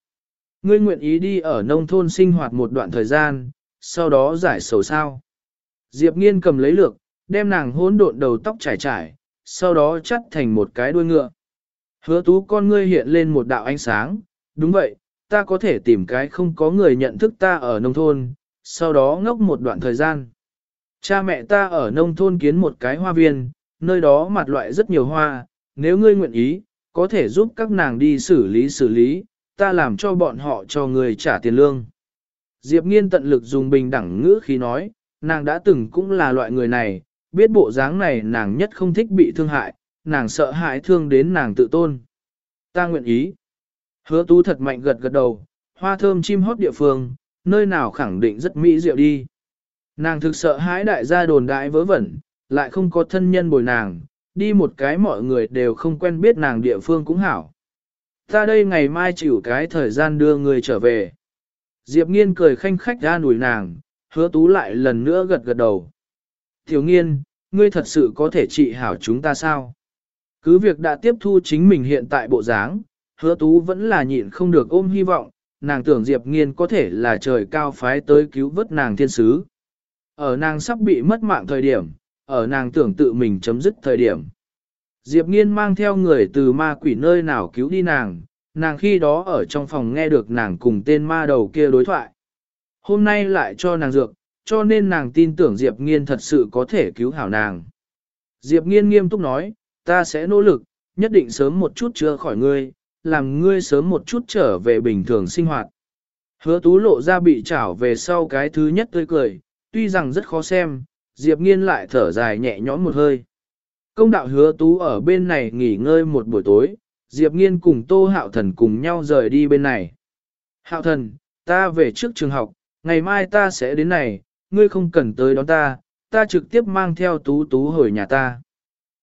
Ngươi nguyện ý đi ở nông thôn sinh hoạt một đoạn thời gian, sau đó giải sầu sao. Diệp nghiên cầm lấy lược, đem nàng hỗn độn đầu tóc trải trải, sau đó chắt thành một cái đuôi ngựa. Hứa tú con ngươi hiện lên một đạo ánh sáng, đúng vậy, ta có thể tìm cái không có người nhận thức ta ở nông thôn, sau đó ngốc một đoạn thời gian. Cha mẹ ta ở nông thôn kiến một cái hoa viên, nơi đó mặt loại rất nhiều hoa, nếu ngươi nguyện ý, có thể giúp các nàng đi xử lý xử lý, ta làm cho bọn họ cho người trả tiền lương. Diệp nghiên tận lực dùng bình đẳng ngữ khi nói, nàng đã từng cũng là loại người này, biết bộ dáng này nàng nhất không thích bị thương hại, nàng sợ hãi thương đến nàng tự tôn. Ta nguyện ý. Hứa tú thật mạnh gật gật đầu, hoa thơm chim hót địa phương, nơi nào khẳng định rất mỹ diệu đi. Nàng thực sợ hãi đại gia đồn đại vớ vẩn, lại không có thân nhân bồi nàng, đi một cái mọi người đều không quen biết nàng địa phương cũng hảo. Ta đây ngày mai chịu cái thời gian đưa người trở về. Diệp nghiên cười khanh khách ra nủi nàng, hứa tú lại lần nữa gật gật đầu. Thiếu nghiên, ngươi thật sự có thể trị hảo chúng ta sao? Cứ việc đã tiếp thu chính mình hiện tại bộ dáng, hứa tú vẫn là nhịn không được ôm hy vọng, nàng tưởng Diệp nghiên có thể là trời cao phái tới cứu vớt nàng thiên sứ. Ở nàng sắp bị mất mạng thời điểm, ở nàng tưởng tự mình chấm dứt thời điểm. Diệp nghiên mang theo người từ ma quỷ nơi nào cứu đi nàng, nàng khi đó ở trong phòng nghe được nàng cùng tên ma đầu kia đối thoại. Hôm nay lại cho nàng dược, cho nên nàng tin tưởng Diệp nghiên thật sự có thể cứu hảo nàng. Diệp nghiên nghiêm túc nói, ta sẽ nỗ lực, nhất định sớm một chút chữa khỏi ngươi, làm ngươi sớm một chút trở về bình thường sinh hoạt. Hứa tú lộ ra bị trảo về sau cái thứ nhất tươi cười, tuy rằng rất khó xem, Diệp nghiên lại thở dài nhẹ nhõm một hơi. Công đạo hứa tú ở bên này nghỉ ngơi một buổi tối, Diệp nghiên cùng Tô Hạo Thần cùng nhau rời đi bên này. Hạo Thần, ta về trước trường học, ngày mai ta sẽ đến này, ngươi không cần tới đón ta, ta trực tiếp mang theo tú tú hồi nhà ta.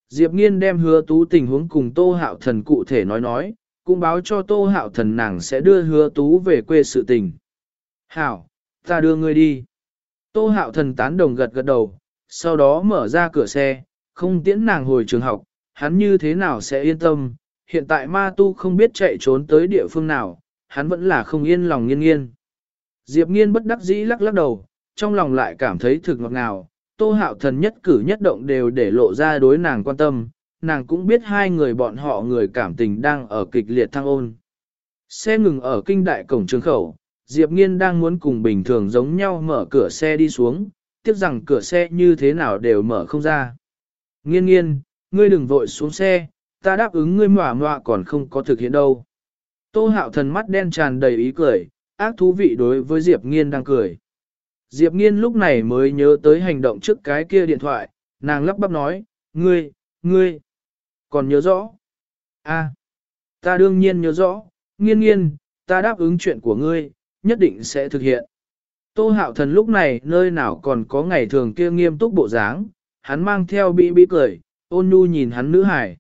Diệp nghiên đem hứa tú tình huống cùng Tô Hạo Thần cụ thể nói nói, cũng báo cho Tô Hạo Thần nàng sẽ đưa hứa tú về quê sự tình. Hảo, ta đưa ngươi đi. Tô Hạo Thần tán đồng gật gật đầu, sau đó mở ra cửa xe, không tiễn nàng hồi trường học, hắn như thế nào sẽ yên tâm, hiện tại ma tu không biết chạy trốn tới địa phương nào, hắn vẫn là không yên lòng nghiên nghiên. Diệp nghiên bất đắc dĩ lắc lắc đầu, trong lòng lại cảm thấy thực ngọt ngào, tô hạo thần nhất cử nhất động đều để lộ ra đối nàng quan tâm, nàng cũng biết hai người bọn họ người cảm tình đang ở kịch liệt thăng ôn. Xe ngừng ở kinh đại cổng trường khẩu, Diệp Nghiên đang muốn cùng bình thường giống nhau mở cửa xe đi xuống, tiếc rằng cửa xe như thế nào đều mở không ra. Nghiên nghiên, ngươi đừng vội xuống xe, ta đáp ứng ngươi mỏa mọa còn không có thực hiện đâu. Tô hạo thần mắt đen tràn đầy ý cười, ác thú vị đối với Diệp Nghiên đang cười. Diệp Nghiên lúc này mới nhớ tới hành động trước cái kia điện thoại, nàng lắp bắp nói, ngươi, ngươi, còn nhớ rõ. a ta đương nhiên nhớ rõ, nghiên nghiên, ta đáp ứng chuyện của ngươi, nhất định sẽ thực hiện. Tô hạo thần lúc này nơi nào còn có ngày thường kia nghiêm túc bộ dáng, hắn mang theo bị bị cười, ôn nhu nhìn hắn nữ hải.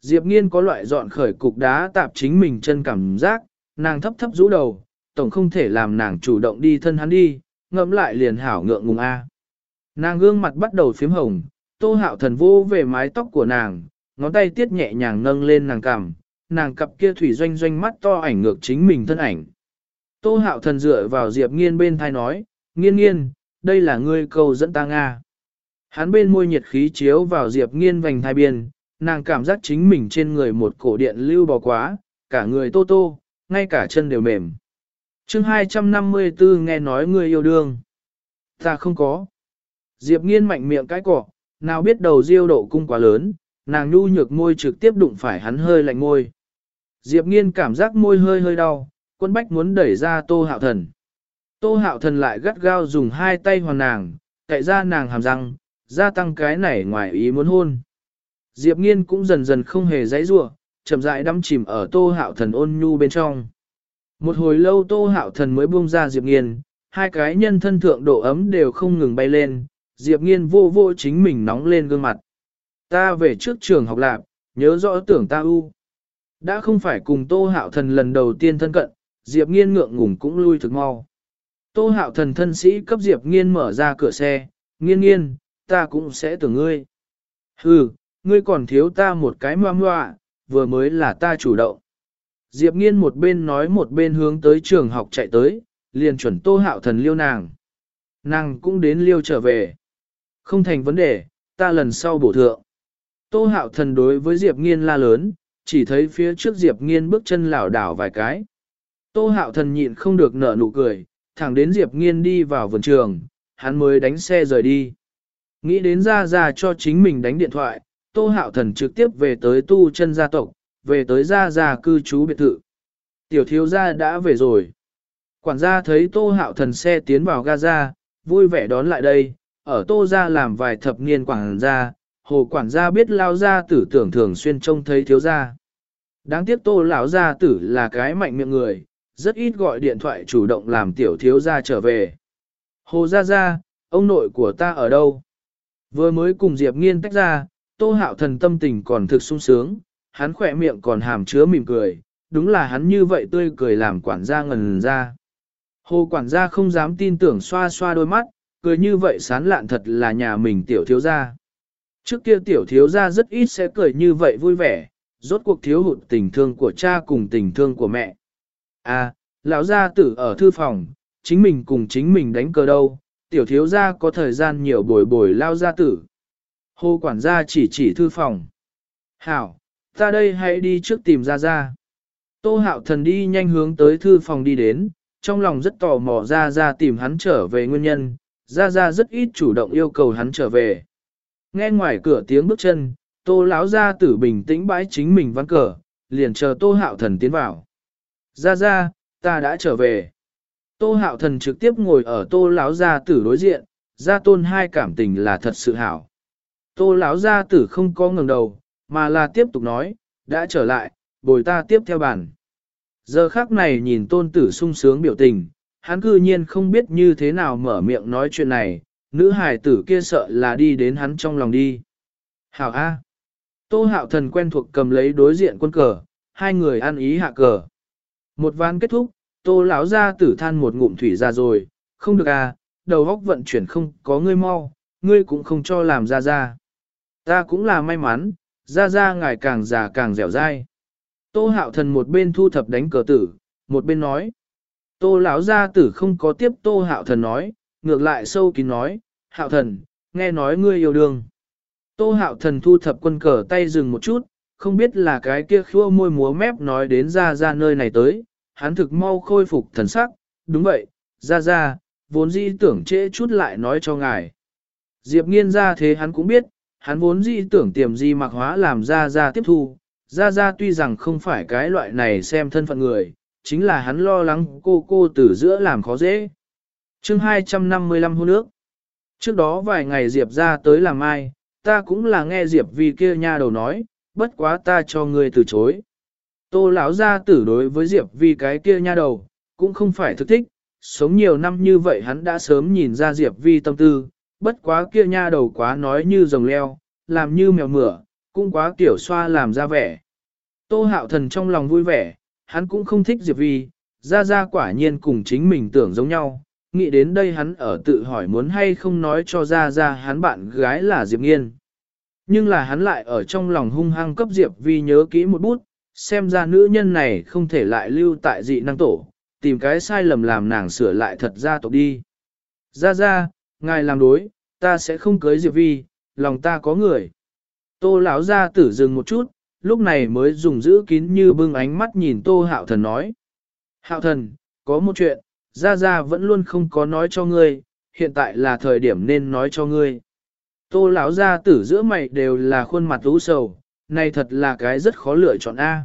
Diệp nghiên có loại dọn khởi cục đá tạp chính mình chân cảm giác, nàng thấp thấp rũ đầu, tổng không thể làm nàng chủ động đi thân hắn đi, ngẫm lại liền hảo ngượng ngùng a. Nàng gương mặt bắt đầu phím hồng, tô hạo thần vô về mái tóc của nàng, ngón tay tiết nhẹ nhàng nâng lên nàng cằm, nàng cặp kia thủy doanh doanh mắt to ảnh ngược chính mình thân ảnh. Tô hạo thần dựa vào Diệp nghiên bên thai nói, nghiên nghiên, đây là ngươi câu dẫn ta Nga. Hắn bên môi nhiệt khí chiếu vào Diệp nghiên vành thai biên, nàng cảm giác chính mình trên người một cổ điện lưu bò quá, cả người tô tô, ngay cả chân đều mềm chương 254 nghe nói ngươi yêu đương. Ta không có. Diệp nghiên mạnh miệng cái cỏ, nào biết đầu diêu độ cung quá lớn, nàng nhu nhược môi trực tiếp đụng phải hắn hơi lạnh môi. Diệp nghiên cảm giác môi hơi hơi đau, quân bách muốn đẩy ra tô hạo thần. Tô hạo thần lại gắt gao dùng hai tay hoàn nàng, cậy ra nàng hàm răng, gia tăng cái này ngoài ý muốn hôn. Diệp nghiên cũng dần dần không hề dãy rủa chậm rãi đắm chìm ở tô hạo thần ôn nhu bên trong. Một hồi lâu tô hạo thần mới buông ra Diệp nghiên, hai cái nhân thân thượng độ ấm đều không ngừng bay lên, Diệp nghiên vô vô chính mình nóng lên gương mặt. Ta về trước trường học lạc, nhớ rõ tưởng ta u. Đã không phải cùng tô hạo thần lần đầu tiên thân cận, Diệp nghiên ngượng ngùng cũng lui thực mau. Tô hạo thần thân sĩ cấp Diệp nghiên mở ra cửa xe, nghiên nghiên, ta cũng sẽ tưởng ngươi. Hừ, ngươi còn thiếu ta một cái moa moa, vừa mới là ta chủ động. Diệp nghiên một bên nói một bên hướng tới trường học chạy tới, liền chuẩn tô hạo thần liêu nàng. Nàng cũng đến liêu trở về. Không thành vấn đề, ta lần sau bổ thượng. Tô hạo thần đối với Diệp nghiên la lớn, chỉ thấy phía trước Diệp nghiên bước chân lảo đảo vài cái. Tô hạo thần nhịn không được nở nụ cười, thẳng đến Diệp nghiên đi vào vườn trường, hắn mới đánh xe rời đi. Nghĩ đến ra ra cho chính mình đánh điện thoại, Tô Hạo Thần trực tiếp về tới tu chân gia tộc, về tới gia gia cư trú biệt thự. Tiểu thiếu gia đã về rồi. Quản gia thấy Tô Hạo Thần xe tiến vào Gaza, vui vẻ đón lại đây, ở Tô gia làm vài thập niên quản gia, hồ quản gia biết lao gia tử tưởng thường xuyên trông thấy thiếu gia. Đáng tiếc Tô lão gia tử là cái mạnh miệng người, rất ít gọi điện thoại chủ động làm tiểu thiếu gia trở về. Hồ gia gia, ông nội của ta ở đâu? Vừa mới cùng Diệp Nghiên tách ra, Tô Hạo Thần tâm tình còn thực sung sướng, hắn khỏe miệng còn hàm chứa mỉm cười, đúng là hắn như vậy tươi cười làm quản gia ngần ra. Hồ quản gia không dám tin tưởng xoa xoa đôi mắt, cười như vậy sán lạn thật là nhà mình tiểu thiếu gia. Trước kia tiểu thiếu gia rất ít sẽ cười như vậy vui vẻ, rốt cuộc thiếu hụt tình thương của cha cùng tình thương của mẹ. À, lão gia tử ở thư phòng, chính mình cùng chính mình đánh cờ đâu, tiểu thiếu gia có thời gian nhiều bồi bồi lao gia tử. Hồ quản gia chỉ chỉ thư phòng. Hảo, ta đây hãy đi trước tìm ra ra. Tô hạo thần đi nhanh hướng tới thư phòng đi đến, trong lòng rất tò mò ra ra tìm hắn trở về nguyên nhân, ra ra rất ít chủ động yêu cầu hắn trở về. Nghe ngoài cửa tiếng bước chân, tô lão gia tử bình tĩnh bãi chính mình văn cờ, liền chờ tô hạo thần tiến vào. Ra ra, ta đã trở về. Tô hạo thần trực tiếp ngồi ở tô lão gia tử đối diện, gia tôn hai cảm tình là thật sự hảo. Tô lão gia tử không có ngừng đầu, mà là tiếp tục nói, đã trở lại, bồi ta tiếp theo bản. Giờ khác này nhìn tôn tử sung sướng biểu tình, hắn cư nhiên không biết như thế nào mở miệng nói chuyện này, nữ hài tử kia sợ là đi đến hắn trong lòng đi. Hảo A. Tô hạo thần quen thuộc cầm lấy đối diện quân cờ, hai người ăn ý hạ cờ. Một ván kết thúc, tô lão gia tử than một ngụm thủy ra rồi, không được à, đầu góc vận chuyển không có ngươi mau, ngươi cũng không cho làm ra ra. Ta cũng là may mắn, ra ra ngài càng già càng dẻo dai. Tô hạo thần một bên thu thập đánh cờ tử, một bên nói. Tô lão gia tử không có tiếp tô hạo thần nói, ngược lại sâu kín nói, hạo thần, nghe nói ngươi yêu đương. Tô hạo thần thu thập quân cờ tay dừng một chút, không biết là cái kia khua môi múa mép nói đến ra ra nơi này tới, hắn thực mau khôi phục thần sắc, đúng vậy, ra ra, vốn dĩ tưởng trễ chút lại nói cho ngài. Diệp nghiên ra thế hắn cũng biết, hắn vốn dĩ tưởng tiềm di mặc hóa làm ra ra tiếp thu, ra ra tuy rằng không phải cái loại này xem thân phận người, chính là hắn lo lắng cô cô từ giữa làm khó dễ. chương 255 hôn nước. Trước đó vài ngày Diệp ra tới làm ai, ta cũng là nghe Diệp vì kia nha đầu nói, bất quá ta cho người từ chối. Tô lão gia tử đối với Diệp vì cái kia nha đầu, cũng không phải thực thích, sống nhiều năm như vậy hắn đã sớm nhìn ra Diệp vi tâm tư, bất quá kia nha đầu quá nói như rồng leo, làm như mèo mửa, cũng quá tiểu xoa làm ra vẻ. Tô hạo thần trong lòng vui vẻ, hắn cũng không thích Diệp Vi, ra ra quả nhiên cùng chính mình tưởng giống nhau. Nghĩ đến đây hắn ở tự hỏi muốn hay không nói cho ra ra hắn bạn gái là Diệp Nghiên. Nhưng là hắn lại ở trong lòng hung hăng cấp Diệp Vi nhớ kỹ một bút, xem ra nữ nhân này không thể lại lưu tại dị năng tổ, tìm cái sai lầm làm nàng sửa lại thật ra tộc đi. Ra ra, ngài làm đối, ta sẽ không cưới Diệp Vi, lòng ta có người. Tô lão ra tử dừng một chút, lúc này mới dùng giữ kín như bưng ánh mắt nhìn tô hạo thần nói. Hạo thần, có một chuyện, gia gia vẫn luôn không có nói cho ngươi, hiện tại là thời điểm nên nói cho ngươi. Tô lão gia tử giữa mày đều là khuôn mặt u sầu, này thật là cái rất khó lựa chọn A.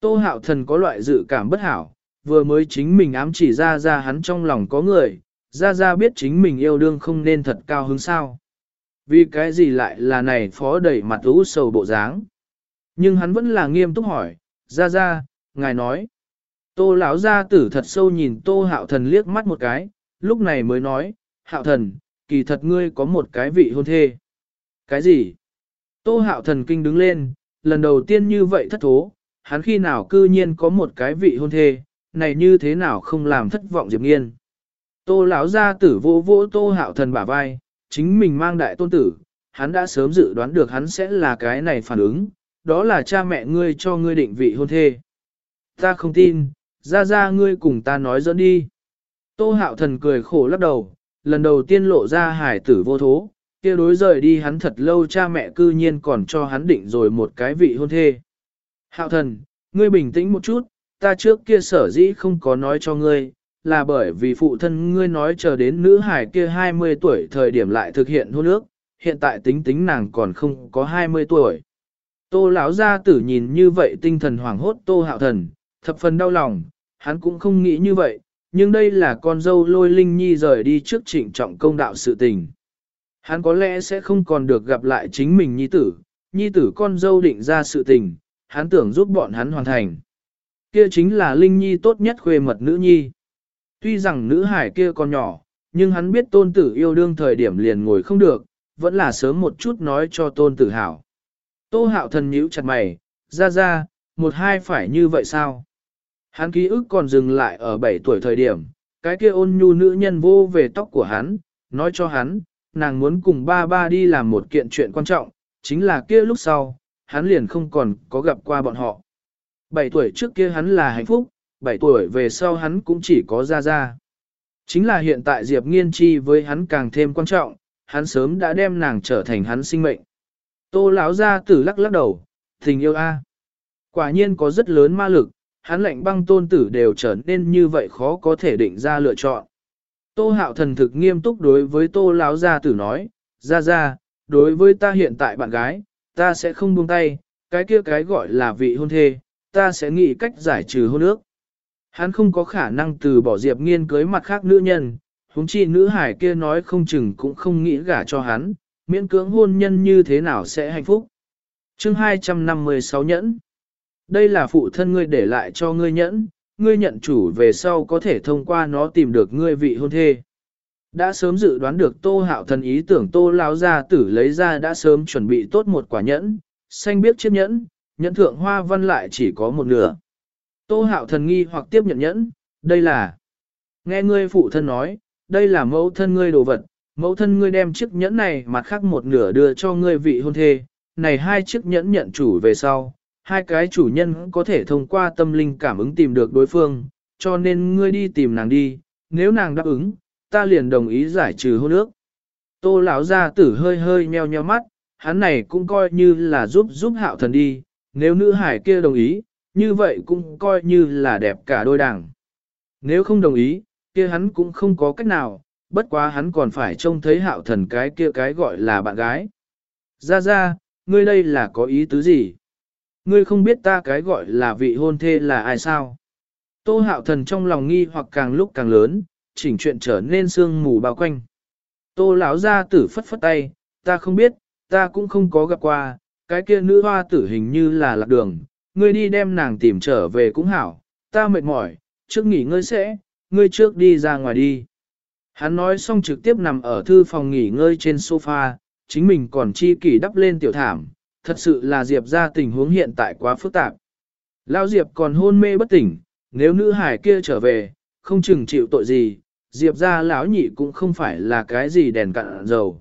Tô hạo thần có loại dự cảm bất hảo, vừa mới chính mình ám chỉ ra ra hắn trong lòng có người, ra ra biết chính mình yêu đương không nên thật cao hứng sao. Vì cái gì lại là này phó đẩy mặt ú sầu bộ dáng. Nhưng hắn vẫn là nghiêm túc hỏi, ra ra, ngài nói. Tô lão gia tử thật sâu nhìn tô hạo thần liếc mắt một cái, lúc này mới nói, hạo thần, kỳ thật ngươi có một cái vị hôn thê. Cái gì? Tô hạo thần kinh đứng lên, lần đầu tiên như vậy thất thố, hắn khi nào cư nhiên có một cái vị hôn thê, này như thế nào không làm thất vọng Diệp Nghiên. Tô lão gia tử vô vô tô hạo thần bả vai, chính mình mang đại tôn tử, hắn đã sớm dự đoán được hắn sẽ là cái này phản ứng, đó là cha mẹ ngươi cho ngươi định vị hôn thê. Ta không tin, ra ra ngươi cùng ta nói dẫn đi. Tô hạo thần cười khổ lắc đầu, lần đầu tiên lộ ra hải tử vô thố, kia đối rời đi hắn thật lâu cha mẹ cư nhiên còn cho hắn định rồi một cái vị hôn thê. Hạo thần, ngươi bình tĩnh một chút, ta trước kia sở dĩ không có nói cho ngươi, là bởi vì phụ thân ngươi nói chờ đến nữ hải kia 20 tuổi thời điểm lại thực hiện hôn ước, hiện tại tính tính nàng còn không có 20 tuổi. Tô lão gia tử nhìn như vậy tinh thần hoảng hốt tô hạo thần, thập phần đau lòng, hắn cũng không nghĩ như vậy, nhưng đây là con dâu lôi linh nhi rời đi trước trịnh trọng công đạo sự tình. Hắn có lẽ sẽ không còn được gặp lại chính mình nhi tử, nhi tử con dâu định ra sự tình, hắn tưởng giúp bọn hắn hoàn thành. Kia chính là linh nhi tốt nhất khuê mật nữ nhi. Tuy rằng nữ hải kia còn nhỏ, nhưng hắn biết tôn tử yêu đương thời điểm liền ngồi không được, vẫn là sớm một chút nói cho tôn tử hảo. Tô hạo thần nhíu chặt mày, ra ra, một hai phải như vậy sao? Hắn ký ức còn dừng lại ở 7 tuổi thời điểm, cái kia ôn nhu nữ nhân vô về tóc của hắn, nói cho hắn, nàng muốn cùng ba ba đi làm một kiện chuyện quan trọng, chính là kia lúc sau, hắn liền không còn có gặp qua bọn họ. 7 tuổi trước kia hắn là hạnh phúc, 7 tuổi về sau hắn cũng chỉ có ra ra. Chính là hiện tại Diệp Nghiên Chi với hắn càng thêm quan trọng, hắn sớm đã đem nàng trở thành hắn sinh mệnh. Tô lão ra tử lắc lắc đầu, tình yêu a. Quả nhiên có rất lớn ma lực, hắn lệnh băng tôn tử đều trở nên như vậy khó có thể định ra lựa chọn. Tô hạo thần thực nghiêm túc đối với tô lão gia tử nói, ra ra, đối với ta hiện tại bạn gái, ta sẽ không buông tay, cái kia cái gọi là vị hôn thê, ta sẽ nghĩ cách giải trừ hôn ước. Hắn không có khả năng từ bỏ Diệp Nghiên cưới mặt khác nữ nhân, huống chi nữ hải kia nói không chừng cũng không nghĩ gả cho hắn, miễn cưỡng hôn nhân như thế nào sẽ hạnh phúc. chương 256 nhẫn đây là phụ thân ngươi để lại cho ngươi nhẫn, ngươi nhận chủ về sau có thể thông qua nó tìm được ngươi vị hôn thê. Đã sớm dự đoán được tô hạo thần ý tưởng tô lão ra tử lấy ra đã sớm chuẩn bị tốt một quả nhẫn, xanh biết chiếc nhẫn, nhẫn thượng hoa văn lại chỉ có một nửa. Tô hạo thần nghi hoặc tiếp nhận nhẫn, đây là, nghe ngươi phụ thân nói, đây là mẫu thân ngươi đồ vật, mẫu thân ngươi đem chiếc nhẫn này mặt khác một nửa đưa cho ngươi vị hôn thê, này hai chiếc nhẫn nhận chủ về sau, hai cái chủ nhân có thể thông qua tâm linh cảm ứng tìm được đối phương, cho nên ngươi đi tìm nàng đi, nếu nàng đáp ứng, ta liền đồng ý giải trừ hôn ước. Tô lão gia tử hơi hơi nheo nheo mắt, hắn này cũng coi như là giúp giúp hạo thần đi, nếu nữ hải kia đồng ý, như vậy cũng coi như là đẹp cả đôi đảng. Nếu không đồng ý, kia hắn cũng không có cách nào, bất quá hắn còn phải trông thấy hạo thần cái kia cái gọi là bạn gái. Ra ra, ngươi đây là có ý tứ gì? Ngươi không biết ta cái gọi là vị hôn thê là ai sao? Tô hạo thần trong lòng nghi hoặc càng lúc càng lớn, chỉnh chuyện trở nên sương mù bao quanh. Tô lão ra tử phất phất tay, ta không biết, ta cũng không có gặp qua, cái kia nữ hoa tử hình như là lạc đường, ngươi đi đem nàng tìm trở về cũng hảo, ta mệt mỏi, trước nghỉ ngơi sẽ, ngươi trước đi ra ngoài đi. Hắn nói xong trực tiếp nằm ở thư phòng nghỉ ngơi trên sofa, chính mình còn chi kỷ đắp lên tiểu thảm, thật sự là Diệp ra tình huống hiện tại quá phức tạp. Lao Diệp còn hôn mê bất tỉnh, nếu nữ hải kia trở về, không chừng chịu tội gì, Diệp ra lão nhị cũng không phải là cái gì đèn cạn dầu.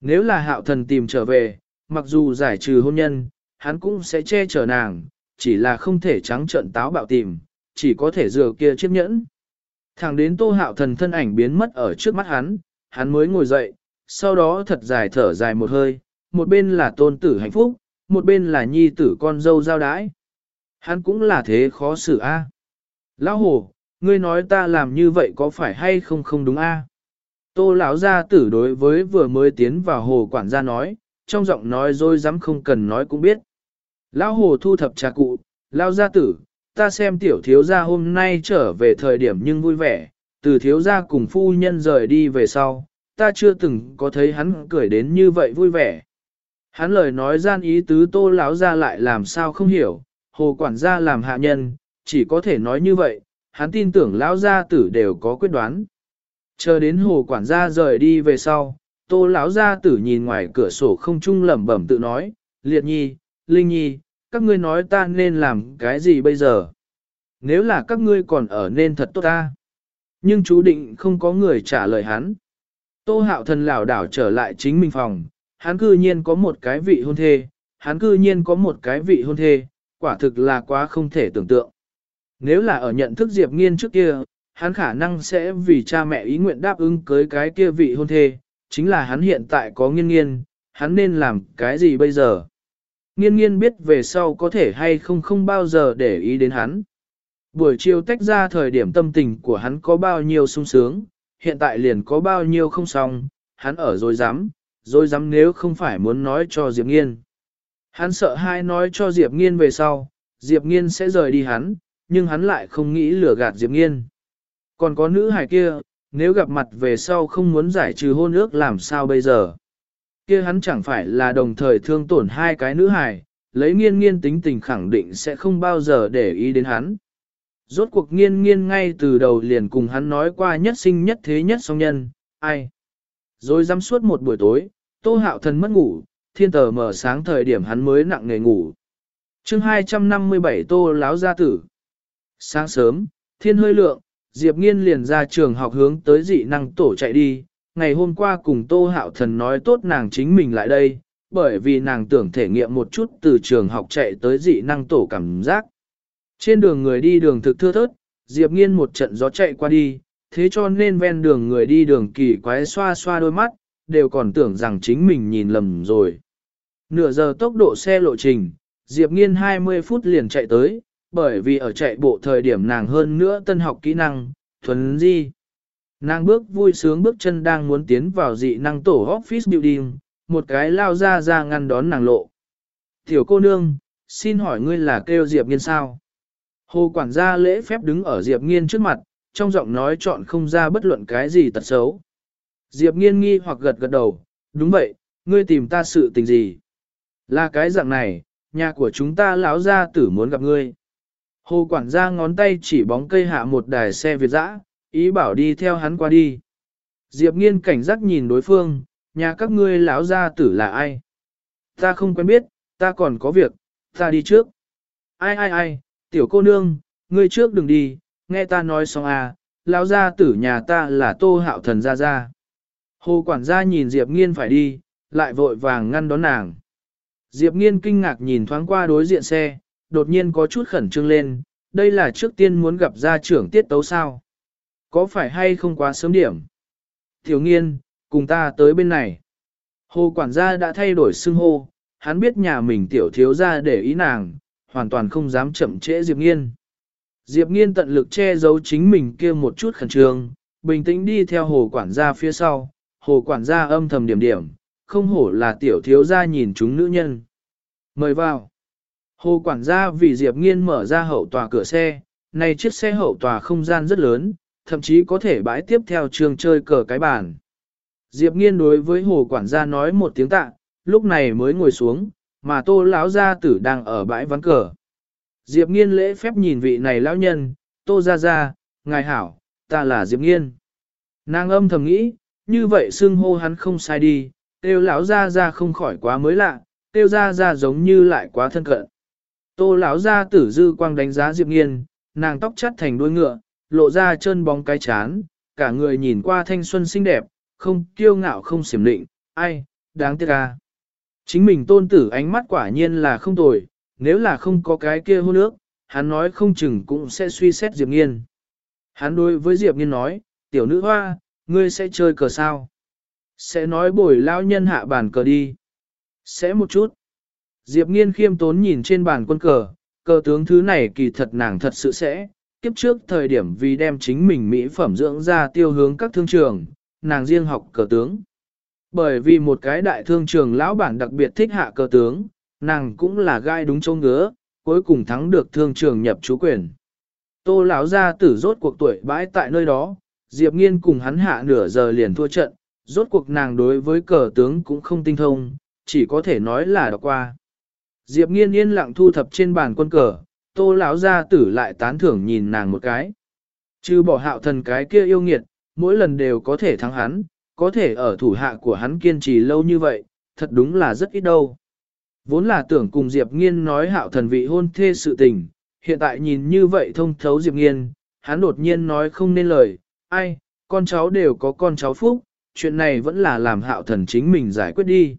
Nếu là hạo thần tìm trở về, mặc dù giải trừ hôn nhân, hắn cũng sẽ che chở nàng, chỉ là không thể trắng trợn táo bạo tìm, chỉ có thể dừa kia chiếc nhẫn. Thẳng đến tô hạo thần thân ảnh biến mất ở trước mắt hắn, hắn mới ngồi dậy, sau đó thật dài thở dài một hơi, một bên là tôn tử hạnh phúc, một bên là nhi tử con dâu giao đái. Hắn cũng là thế khó xử a. Lão hồ, ngươi nói ta làm như vậy có phải hay không không đúng a? Tô lão gia tử đối với vừa mới tiến vào hồ quản gia nói, trong giọng nói rồi dám không cần nói cũng biết. Lão hồ thu thập trà cụ, lão gia tử, ta xem tiểu thiếu gia hôm nay trở về thời điểm nhưng vui vẻ, từ thiếu gia cùng phu nhân rời đi về sau, ta chưa từng có thấy hắn cười đến như vậy vui vẻ. Hắn lời nói gian ý tứ tô lão gia lại làm sao không hiểu, hồ quản gia làm hạ nhân, chỉ có thể nói như vậy, hắn tin tưởng lão gia tử đều có quyết đoán. Chờ đến hồ quản gia rời đi về sau, tô lão gia tử nhìn ngoài cửa sổ không trung lẩm bẩm tự nói, liệt nhi, linh nhi, các ngươi nói ta nên làm cái gì bây giờ? Nếu là các ngươi còn ở nên thật tốt ta. Nhưng chú định không có người trả lời hắn. Tô hạo thần lảo đảo trở lại chính mình phòng, hắn cư nhiên có một cái vị hôn thê, hắn cư nhiên có một cái vị hôn thê, quả thực là quá không thể tưởng tượng. Nếu là ở nhận thức Diệp Nghiên trước kia, hắn khả năng sẽ vì cha mẹ ý nguyện đáp ứng cưới cái kia vị hôn thê, chính là hắn hiện tại có nghiên nghiên, hắn nên làm cái gì bây giờ? Nghiên nghiên biết về sau có thể hay không không bao giờ để ý đến hắn. Buổi chiều tách ra thời điểm tâm tình của hắn có bao nhiêu sung sướng, hiện tại liền có bao nhiêu không xong, hắn ở rồi dám, rồi dám nếu không phải muốn nói cho Diệp Nghiên. Hắn sợ hai nói cho Diệp Nghiên về sau, Diệp Nghiên sẽ rời đi hắn, nhưng hắn lại không nghĩ lừa gạt Diệp Nghiên. Còn có nữ hài kia, nếu gặp mặt về sau không muốn giải trừ hôn ước làm sao bây giờ? Kia hắn chẳng phải là đồng thời thương tổn hai cái nữ hài, lấy nghiên nghiên tính tình khẳng định sẽ không bao giờ để ý đến hắn. Rốt cuộc nghiên nghiên ngay từ đầu liền cùng hắn nói qua nhất sinh nhất thế nhất song nhân, ai. Rồi dám suốt một buổi tối, tô hạo thần mất ngủ, thiên tờ mở sáng thời điểm hắn mới nặng nề ngủ. chương 257 tô láo gia tử. Sáng sớm, thiên hơi lượng, Diệp Nghiên liền ra trường học hướng tới dị năng tổ chạy đi. Ngày hôm qua cùng Tô Hạo Thần nói tốt nàng chính mình lại đây, bởi vì nàng tưởng thể nghiệm một chút từ trường học chạy tới dị năng tổ cảm giác. Trên đường người đi đường thực thưa thớt, Diệp Nghiên một trận gió chạy qua đi, thế cho nên ven đường người đi đường kỳ quái xoa xoa đôi mắt, đều còn tưởng rằng chính mình nhìn lầm rồi. Nửa giờ tốc độ xe lộ trình, Diệp Nghiên 20 phút liền chạy tới, bởi vì ở chạy bộ thời điểm nàng hơn nữa tân học kỹ năng, thuần di. Nàng bước vui sướng bước chân đang muốn tiến vào dị năng tổ office building, một cái lao ra ra ngăn đón nàng lộ. Tiểu cô nương, xin hỏi ngươi là kêu Diệp Nghiên sao? Hồ quản gia lễ phép đứng ở Diệp Nghiên trước mặt, trong giọng nói chọn không ra bất luận cái gì tật xấu. Diệp Nghiên nghi hoặc gật gật đầu, đúng vậy, ngươi tìm ta sự tình gì? Là cái dạng này, nhà của chúng ta lão gia tử muốn gặp ngươi. Hồ quản gia ngón tay chỉ bóng cây hạ một đài xe Việt dã, ý bảo đi theo hắn qua đi. Diệp nghiên cảnh giác nhìn đối phương, nhà các ngươi lão gia tử là ai? Ta không quen biết, ta còn có việc, ta đi trước. Ai ai ai, tiểu cô nương, ngươi trước đừng đi, nghe ta nói xong à, lão gia tử nhà ta là tô hạo thần gia gia. Hồ quản gia nhìn Diệp nghiên phải đi, lại vội vàng ngăn đón nàng. Diệp nghiên kinh ngạc nhìn thoáng qua đối diện xe, đột nhiên có chút khẩn trương lên, đây là trước tiên muốn gặp gia trưởng tiết tấu sao. Có phải hay không quá sớm điểm? Tiểu nghiên, cùng ta tới bên này. Hồ quản gia đã thay đổi xưng hô, hắn biết nhà mình tiểu thiếu ra để ý nàng, hoàn toàn không dám chậm trễ Diệp Nghiên. Diệp Nghiên tận lực che giấu chính mình kia một chút khẩn trương, bình tĩnh đi theo hồ quản gia phía sau, hồ quản gia âm thầm điểm điểm, không hổ là tiểu thiếu gia nhìn chúng nữ nhân. Mời vào. Hồ quản gia vì Diệp Nghiên mở ra hậu tòa cửa xe, này chiếc xe hậu tòa không gian rất lớn, thậm chí có thể bãi tiếp theo trường chơi cờ cái bàn. Diệp Nghiên đối với hồ quản gia nói một tiếng tạ, lúc này mới ngồi xuống, mà tô lão gia tử đang ở bãi ván cờ. Diệp Nghiên lễ phép nhìn vị này lão nhân, tô gia gia, ngài hảo, ta là Diệp Nghiên. Nàng âm thầm nghĩ, như vậy xưng hô hắn không sai đi, tiêu lão ra ra không khỏi quá mới lạ, tiêu ra ra giống như lại quá thân cận. Tô lão ra tử dư quang đánh giá Diệp Nghiên, nàng tóc chắt thành đuôi ngựa, lộ ra chân bóng cái chán, cả người nhìn qua thanh xuân xinh đẹp, không kiêu ngạo không xiểm định, ai, đáng tiếc à. Chính mình tôn tử ánh mắt quả nhiên là không tồi, nếu là không có cái kia hôn ước, hắn nói không chừng cũng sẽ suy xét Diệp Nghiên. Hắn đối với Diệp Nghiên nói, tiểu nữ hoa, ngươi sẽ chơi cờ sao? Sẽ nói bồi lao nhân hạ bàn cờ đi. Sẽ một chút. Diệp Nghiên khiêm tốn nhìn trên bàn quân cờ, cờ tướng thứ này kỳ thật nàng thật sự sẽ, kiếp trước thời điểm vì đem chính mình mỹ phẩm dưỡng ra tiêu hướng các thương trường, nàng riêng học cờ tướng. Bởi vì một cái đại thương trường lão bản đặc biệt thích hạ cờ tướng, nàng cũng là gai đúng châu ngứa, cuối cùng thắng được thương trường nhập chú quyền. Tô lão gia tử rốt cuộc tuổi bãi tại nơi đó, Diệp Nghiên cùng hắn hạ nửa giờ liền thua trận, rốt cuộc nàng đối với cờ tướng cũng không tinh thông, chỉ có thể nói là đọc qua. Diệp Nghiên yên lặng thu thập trên bàn quân cờ, Tô lão gia tử lại tán thưởng nhìn nàng một cái. Chứ bỏ hạo thần cái kia yêu nghiệt, mỗi lần đều có thể thắng hắn, có thể ở thủ hạ của hắn kiên trì lâu như vậy, thật đúng là rất ít đâu. Vốn là tưởng cùng Diệp Nghiên nói hạo thần vị hôn thê sự tình, hiện tại nhìn như vậy thông thấu Diệp Nghiên, hắn đột nhiên nói không nên lời, ai, con cháu đều có con cháu phúc, chuyện này vẫn là làm hạo thần chính mình giải quyết đi.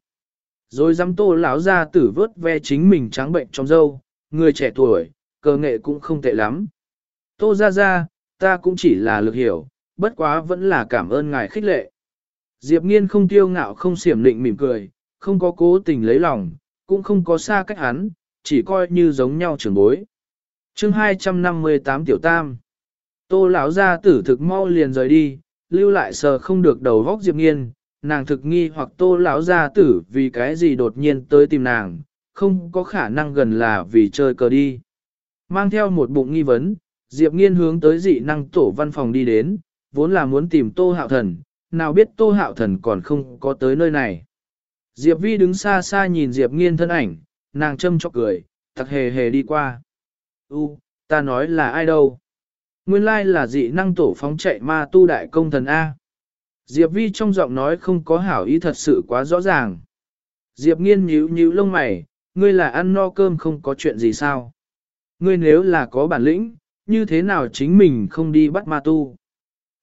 Rồi dám tô lão ra tử vớt ve chính mình trắng bệnh trong dâu, người trẻ tuổi, cơ nghệ cũng không tệ lắm. Tô ra ra, ta cũng chỉ là lực hiểu, bất quá vẫn là cảm ơn ngài khích lệ. Diệp nghiên không tiêu ngạo không xiểm định mỉm cười, không có cố tình lấy lòng, cũng không có xa cách hắn, chỉ coi như giống nhau trưởng bối. chương 258 Tiểu Tam Tô lão gia tử thực mau liền rời đi, lưu lại sờ không được đầu vóc Diệp Nghiên, nàng thực nghi hoặc tô lão gia tử vì cái gì đột nhiên tới tìm nàng, không có khả năng gần là vì chơi cờ đi. Mang theo một bụng nghi vấn, Diệp Nghiên hướng tới dị năng tổ văn phòng đi đến, vốn là muốn tìm tô hạo thần, nào biết tô hạo thần còn không có tới nơi này. Diệp Vi đứng xa xa nhìn Diệp Nghiên thân ảnh, nàng châm chọc cười, thật hề hề đi qua. U, ta nói là ai đâu? Nguyên lai là dị năng tổ phóng chạy ma tu đại công thần A. Diệp Vi trong giọng nói không có hảo ý thật sự quá rõ ràng. Diệp nghiên nhíu nhíu lông mày, ngươi là ăn no cơm không có chuyện gì sao? Ngươi nếu là có bản lĩnh, như thế nào chính mình không đi bắt ma tu?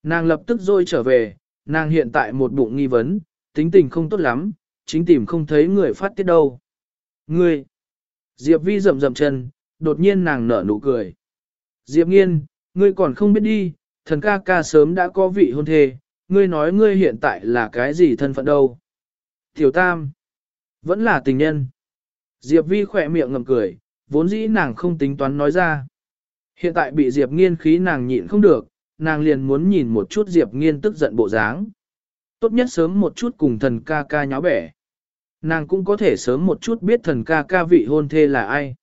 Nàng lập tức rồi trở về, nàng hiện tại một bụng nghi vấn, tính tình không tốt lắm, chính tìm không thấy người phát tiết đâu. Ngươi! Diệp Vi rậm rậm chân, đột nhiên nàng nở nụ cười. Diệp nghiên, ngươi còn không biết đi, thần ca ca sớm đã có vị hôn thê, ngươi nói ngươi hiện tại là cái gì thân phận đâu. Tiểu Tam, vẫn là tình nhân. Diệp Vi khỏe miệng ngầm cười, vốn dĩ nàng không tính toán nói ra. Hiện tại bị Diệp nghiên khí nàng nhịn không được, nàng liền muốn nhìn một chút Diệp nghiên tức giận bộ dáng. Tốt nhất sớm một chút cùng thần ca ca nháo bẻ. Nàng cũng có thể sớm một chút biết thần ca ca vị hôn thê là ai.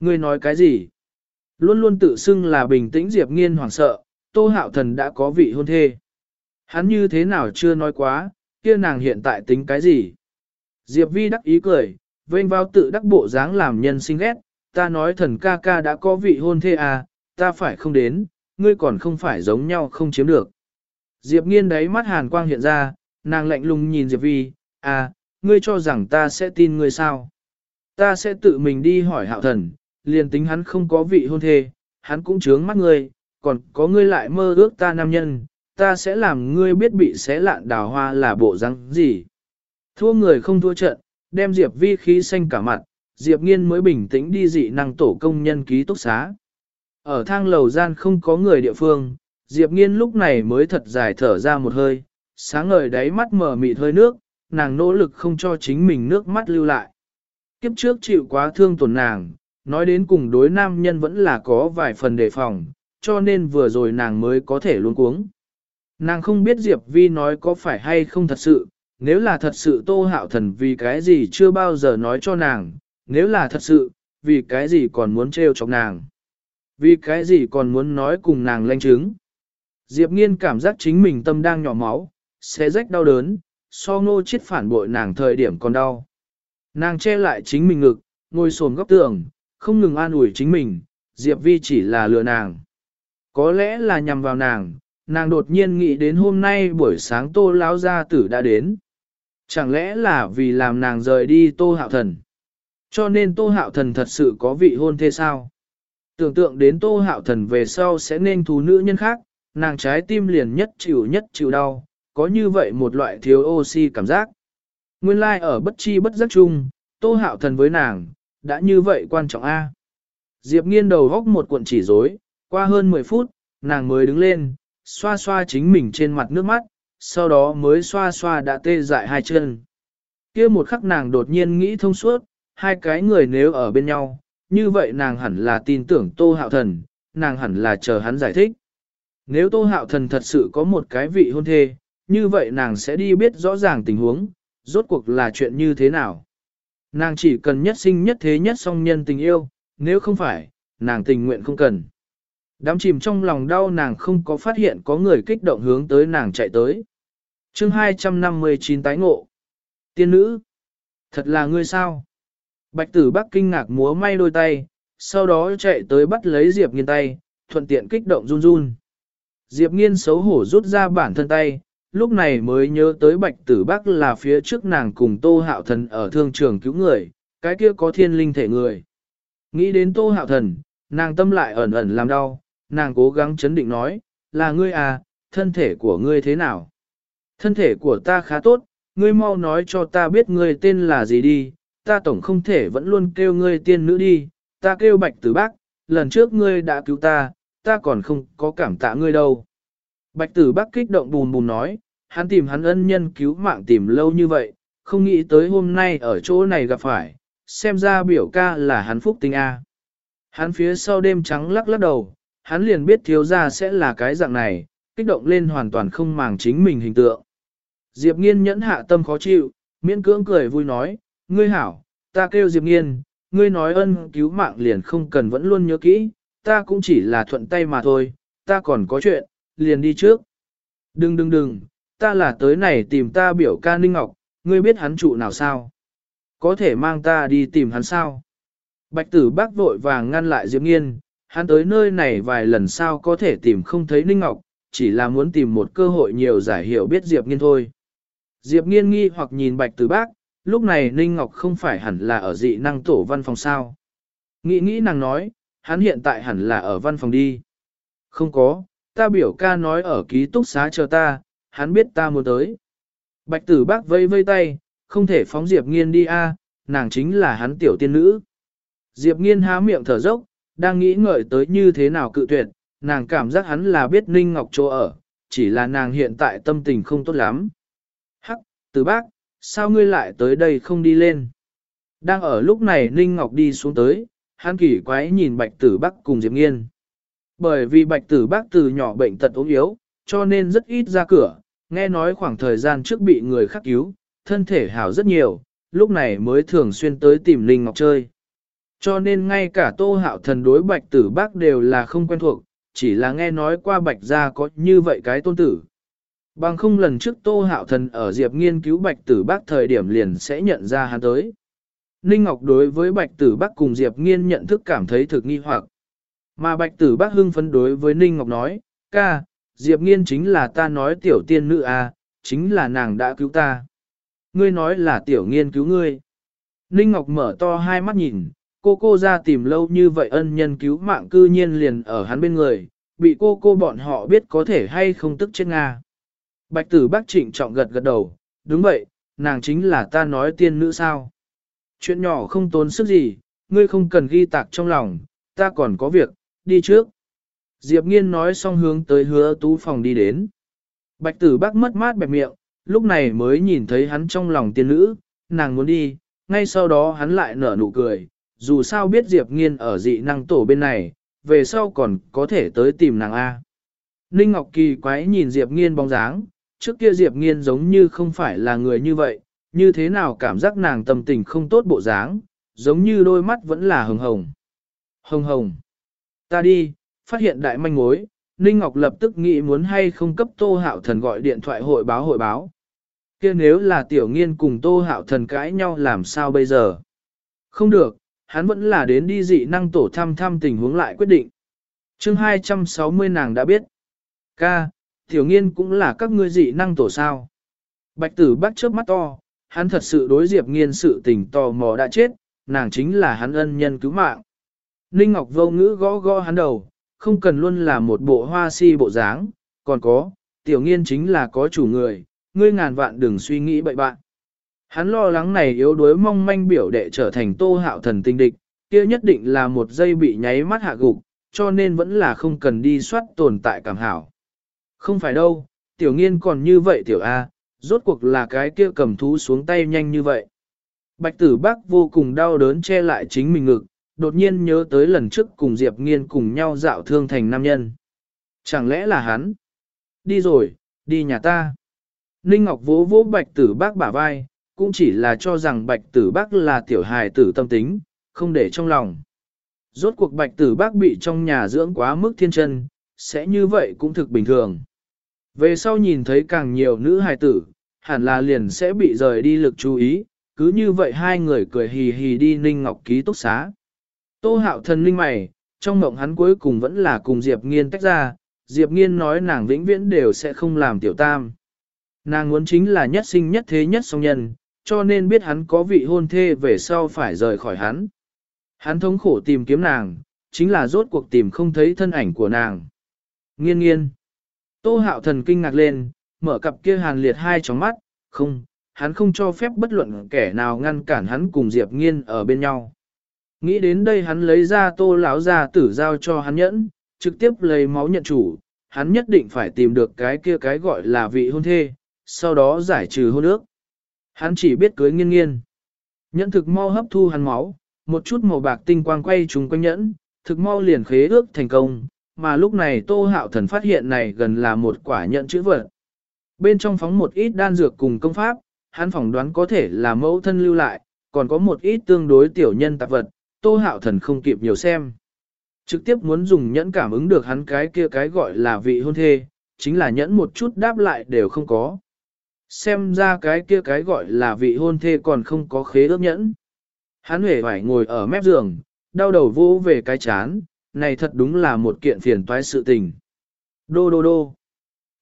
Ngươi nói cái gì? Luôn luôn tự xưng là bình tĩnh Diệp Nghiên hoảng sợ, Tô Hạo Thần đã có vị hôn thê. Hắn như thế nào chưa nói quá, kia nàng hiện tại tính cái gì? Diệp Vi đắc ý cười, vênh vào tự đắc bộ dáng làm nhân sinh ghét, ta nói thần ca ca đã có vị hôn thê à, ta phải không đến, ngươi còn không phải giống nhau không chiếm được. Diệp nghiên đấy mắt hàn quang hiện ra, nàng lạnh lùng nhìn Diệp Vi, à, ngươi cho rằng ta sẽ tin ngươi sao? Ta sẽ tự mình đi hỏi hạo thần, liền tính hắn không có vị hôn thê, hắn cũng chướng mắt ngươi, còn có ngươi lại mơ ước ta nam nhân, ta sẽ làm ngươi biết bị xé lạn đào hoa là bộ răng gì. Thua người không thua trận, đem Diệp vi khí xanh cả mặt, Diệp nghiên mới bình tĩnh đi dị năng tổ công nhân ký túc xá. Ở thang lầu gian không có người địa phương, Diệp nghiên lúc này mới thật dài thở ra một hơi, sáng ngời đáy mắt mở mịt hơi nước, nàng nỗ lực không cho chính mình nước mắt lưu lại. Kiếp trước chịu quá thương tổn nàng, nói đến cùng đối nam nhân vẫn là có vài phần đề phòng, cho nên vừa rồi nàng mới có thể luôn cuống. Nàng không biết Diệp Vi nói có phải hay không thật sự, nếu là thật sự tô hạo thần vì cái gì chưa bao giờ nói cho nàng, nếu là thật sự, vì cái gì còn muốn trêu chọc nàng, vì cái gì còn muốn nói cùng nàng lanh chứng. Diệp nghiên cảm giác chính mình tâm đang nhỏ máu, sẽ rách đau đớn, so ngô chết phản bội nàng thời điểm còn đau. Nàng che lại chính mình ngực, ngồi xổm góc tường, không ngừng an ủi chính mình, Diệp Vi chỉ là lừa nàng. Có lẽ là nhằm vào nàng, nàng đột nhiên nghĩ đến hôm nay buổi sáng tô lão gia tử đã đến. Chẳng lẽ là vì làm nàng rời đi tô hạo thần? Cho nên tô hạo thần thật sự có vị hôn thế sao? Tưởng tượng đến tô hạo thần về sau sẽ nên thú nữ nhân khác, nàng trái tim liền nhất chịu nhất chịu đau, có như vậy một loại thiếu oxy cảm giác. Nguyên lai like ở bất chi bất giác chung, tô hạo thần với nàng, đã như vậy quan trọng a. Diệp nghiên đầu góc một cuộn chỉ rối, qua hơn 10 phút, nàng mới đứng lên, xoa xoa chính mình trên mặt nước mắt, sau đó mới xoa xoa đã tê dại hai chân. kia một khắc nàng đột nhiên nghĩ thông suốt, hai cái người nếu ở bên nhau, như vậy nàng hẳn là tin tưởng Tô Hạo Thần, nàng hẳn là chờ hắn giải thích. Nếu Tô Hạo Thần thật sự có một cái vị hôn thê, như vậy nàng sẽ đi biết rõ ràng tình huống, rốt cuộc là chuyện như thế nào. Nàng chỉ cần nhất sinh nhất thế nhất song nhân tình yêu, nếu không phải, nàng tình nguyện không cần. Đám chìm trong lòng đau nàng không có phát hiện có người kích động hướng tới nàng chạy tới. chương 259 tái ngộ. Tiên nữ. Thật là ngươi sao? Bạch tử bắc kinh ngạc múa may đôi tay, sau đó chạy tới bắt lấy Diệp nghiên tay, thuận tiện kích động run run. Diệp nghiên xấu hổ rút ra bản thân tay, lúc này mới nhớ tới bạch tử bắc là phía trước nàng cùng tô hạo thần ở thương trường cứu người, cái kia có thiên linh thể người. Nghĩ đến tô hạo thần, nàng tâm lại ẩn ẩn làm đau, nàng cố gắng chấn định nói, là ngươi à, thân thể của ngươi thế nào? Thân thể của ta khá tốt, ngươi mau nói cho ta biết ngươi tên là gì đi, ta tổng không thể vẫn luôn kêu ngươi tiên nữ đi, ta kêu bạch tử bác, lần trước ngươi đã cứu ta, ta còn không có cảm tạ ngươi đâu. Bạch tử bác kích động bùn bùn nói, hắn tìm hắn ân nhân cứu mạng tìm lâu như vậy, không nghĩ tới hôm nay ở chỗ này gặp phải, xem ra biểu ca là hắn phúc tinh A. Hắn phía sau đêm trắng lắc lắc đầu, hắn liền biết thiếu gia sẽ là cái dạng này, kích động lên hoàn toàn không màng chính mình hình tượng. Diệp nghiên nhẫn hạ tâm khó chịu, miễn cưỡng cười vui nói, ngươi hảo, ta kêu Diệp nghiên, ngươi nói ân cứu mạng liền không cần vẫn luôn nhớ kỹ, ta cũng chỉ là thuận tay mà thôi, ta còn có chuyện, liền đi trước. Đừng đừng đừng, ta là tới này tìm ta biểu ca Ninh Ngọc, ngươi biết hắn trụ nào sao? Có thể mang ta đi tìm hắn sao? Bạch tử bác vội vàng ngăn lại Diệp nghiên, hắn tới nơi này vài lần sao có thể tìm không thấy Ninh Ngọc, chỉ là muốn tìm một cơ hội nhiều giải hiểu biết Diệp Nghiên thôi. Diệp Nghiên nghi hoặc nhìn Bạch Tử Bác, lúc này Ninh Ngọc không phải hẳn là ở dị năng tổ văn phòng sao. Nghĩ nghĩ nàng nói, hắn hiện tại hẳn là ở văn phòng đi. Không có, ta biểu ca nói ở ký túc xá chờ ta, hắn biết ta muốn tới. Bạch Tử Bác vây vây tay, không thể phóng Diệp Nghiên đi a, nàng chính là hắn tiểu tiên nữ. Diệp Nghiên há miệng thở dốc, đang nghĩ ngợi tới như thế nào cự tuyệt, nàng cảm giác hắn là biết Ninh Ngọc chỗ ở, chỉ là nàng hiện tại tâm tình không tốt lắm. Hắc, từ bác, sao ngươi lại tới đây không đi lên? Đang ở lúc này Ninh Ngọc đi xuống tới, hắn kỳ quái nhìn bạch tử bác cùng Diệp Nghiên. Bởi vì bạch tử bác từ nhỏ bệnh tật ốm yếu, cho nên rất ít ra cửa, nghe nói khoảng thời gian trước bị người khác cứu, thân thể hảo rất nhiều, lúc này mới thường xuyên tới tìm Ninh Ngọc chơi. Cho nên ngay cả tô hạo thần đối bạch tử bác đều là không quen thuộc, chỉ là nghe nói qua bạch gia có như vậy cái tôn tử. Bằng không lần trước tô hạo thần ở Diệp nghiên cứu bạch tử bác thời điểm liền sẽ nhận ra hắn tới. Ninh Ngọc đối với bạch tử bác cùng Diệp nghiên nhận thức cảm thấy thực nghi hoặc. Mà bạch tử bác hưng phấn đối với Ninh Ngọc nói, ca, Diệp nghiên chính là ta nói tiểu tiên nữ à, chính là nàng đã cứu ta. Ngươi nói là tiểu nghiên cứu ngươi. Ninh Ngọc mở to hai mắt nhìn, cô cô ra tìm lâu như vậy ân nhân cứu mạng cư nhiên liền ở hắn bên người, bị cô cô bọn họ biết có thể hay không tức chết Nga. Bạch tử bác trịnh trọng gật gật đầu, đúng vậy, nàng chính là ta nói tiên nữ sao. Chuyện nhỏ không tốn sức gì, ngươi không cần ghi tạc trong lòng, ta còn có việc, đi trước. Diệp nghiên nói xong hướng tới hứa tú phòng đi đến. Bạch tử bác mất mát bẹp miệng, lúc này mới nhìn thấy hắn trong lòng tiên nữ, nàng muốn đi, ngay sau đó hắn lại nở nụ cười, dù sao biết Diệp Nghiên ở dị năng tổ bên này, về sau còn có thể tới tìm nàng A. Ninh Ngọc Kỳ quái nhìn Diệp Nghiên bóng dáng, trước kia Diệp Nghiên giống như không phải là người như vậy, như thế nào cảm giác nàng tâm tình không tốt bộ dáng, giống như đôi mắt vẫn là hồng hồng. Hồng hồng. Ta đi, phát hiện đại manh mối, Ninh Ngọc lập tức nghĩ muốn hay không cấp Tô Hạo Thần gọi điện thoại hội báo hội báo. kia nếu là tiểu nghiên cùng Tô Hạo Thần cãi nhau làm sao bây giờ? Không được, hắn vẫn là đến đi dị năng tổ thăm thăm tình huống lại quyết định. chương 260 nàng đã biết. Ca, Tiểu nghiên cũng là các ngươi dị năng tổ sao. Bạch tử bác chớp mắt to, hắn thật sự đối diệp nghiên sự tình tò mò đã chết, nàng chính là hắn ân nhân cứu mạng. Ninh Ngọc vô ngữ gõ gõ hắn đầu, không cần luôn là một bộ hoa si bộ dáng, còn có, tiểu nghiên chính là có chủ người, ngươi ngàn vạn đừng suy nghĩ bậy bạn. Hắn lo lắng này yếu đuối mong manh biểu đệ trở thành tô hạo thần tinh địch, kia nhất định là một giây bị nháy mắt hạ gục, cho nên vẫn là không cần đi soát tồn tại cảm hảo. Không phải đâu, tiểu nghiên còn như vậy tiểu A, rốt cuộc là cái kia cầm thú xuống tay nhanh như vậy. Bạch tử bác vô cùng đau đớn che lại chính mình ngực, đột nhiên nhớ tới lần trước cùng Diệp nghiên cùng nhau dạo thương thành nam nhân. Chẳng lẽ là hắn? Đi rồi, đi nhà ta. Ninh Ngọc vỗ vỗ bạch tử bác bả vai, cũng chỉ là cho rằng bạch tử bác là tiểu hài tử tâm tính, không để trong lòng. Rốt cuộc bạch tử bác bị trong nhà dưỡng quá mức thiên chân, sẽ như vậy cũng thực bình thường. Về sau nhìn thấy càng nhiều nữ hài tử, hẳn là liền sẽ bị rời đi lực chú ý, cứ như vậy hai người cười hì hì đi Ninh Ngọc ký túc xá. Tô hạo thần linh mày, trong mộng hắn cuối cùng vẫn là cùng Diệp Nghiên tách ra, Diệp Nghiên nói nàng vĩnh viễn đều sẽ không làm tiểu tam. Nàng muốn chính là nhất sinh nhất thế nhất song nhân, cho nên biết hắn có vị hôn thê về sau phải rời khỏi hắn. Hắn thống khổ tìm kiếm nàng, chính là rốt cuộc tìm không thấy thân ảnh của nàng. Nghiên nghiên. Tô hạo thần kinh ngạc lên, mở cặp kia hàn liệt hai tróng mắt, không, hắn không cho phép bất luận kẻ nào ngăn cản hắn cùng Diệp nghiên ở bên nhau. Nghĩ đến đây hắn lấy ra tô lão ra tử giao cho hắn nhẫn, trực tiếp lấy máu nhận chủ, hắn nhất định phải tìm được cái kia cái gọi là vị hôn thê, sau đó giải trừ hôn ước. Hắn chỉ biết cưới nghiên nghiên. Nhẫn thực mau hấp thu hắn máu, một chút màu bạc tinh quang quay trúng quanh nhẫn, thực mau liền khế ước thành công, mà lúc này Tô Hạo Thần phát hiện này gần là một quả nhẫn chữ vật. Bên trong phóng một ít đan dược cùng công pháp, hắn phỏng đoán có thể là mẫu thân lưu lại, còn có một ít tương đối tiểu nhân tạp vật, Tô Hạo Thần không kịp nhiều xem. Trực tiếp muốn dùng nhẫn cảm ứng được hắn cái kia cái gọi là vị hôn thê, chính là nhẫn một chút đáp lại đều không có. Xem ra cái kia cái gọi là vị hôn thê còn không có khế ước nhẫn. Hắn hề phải ngồi ở mép giường, đau đầu vô về cái chán, này thật đúng là một kiện phiền toái sự tình. Đô đô đô.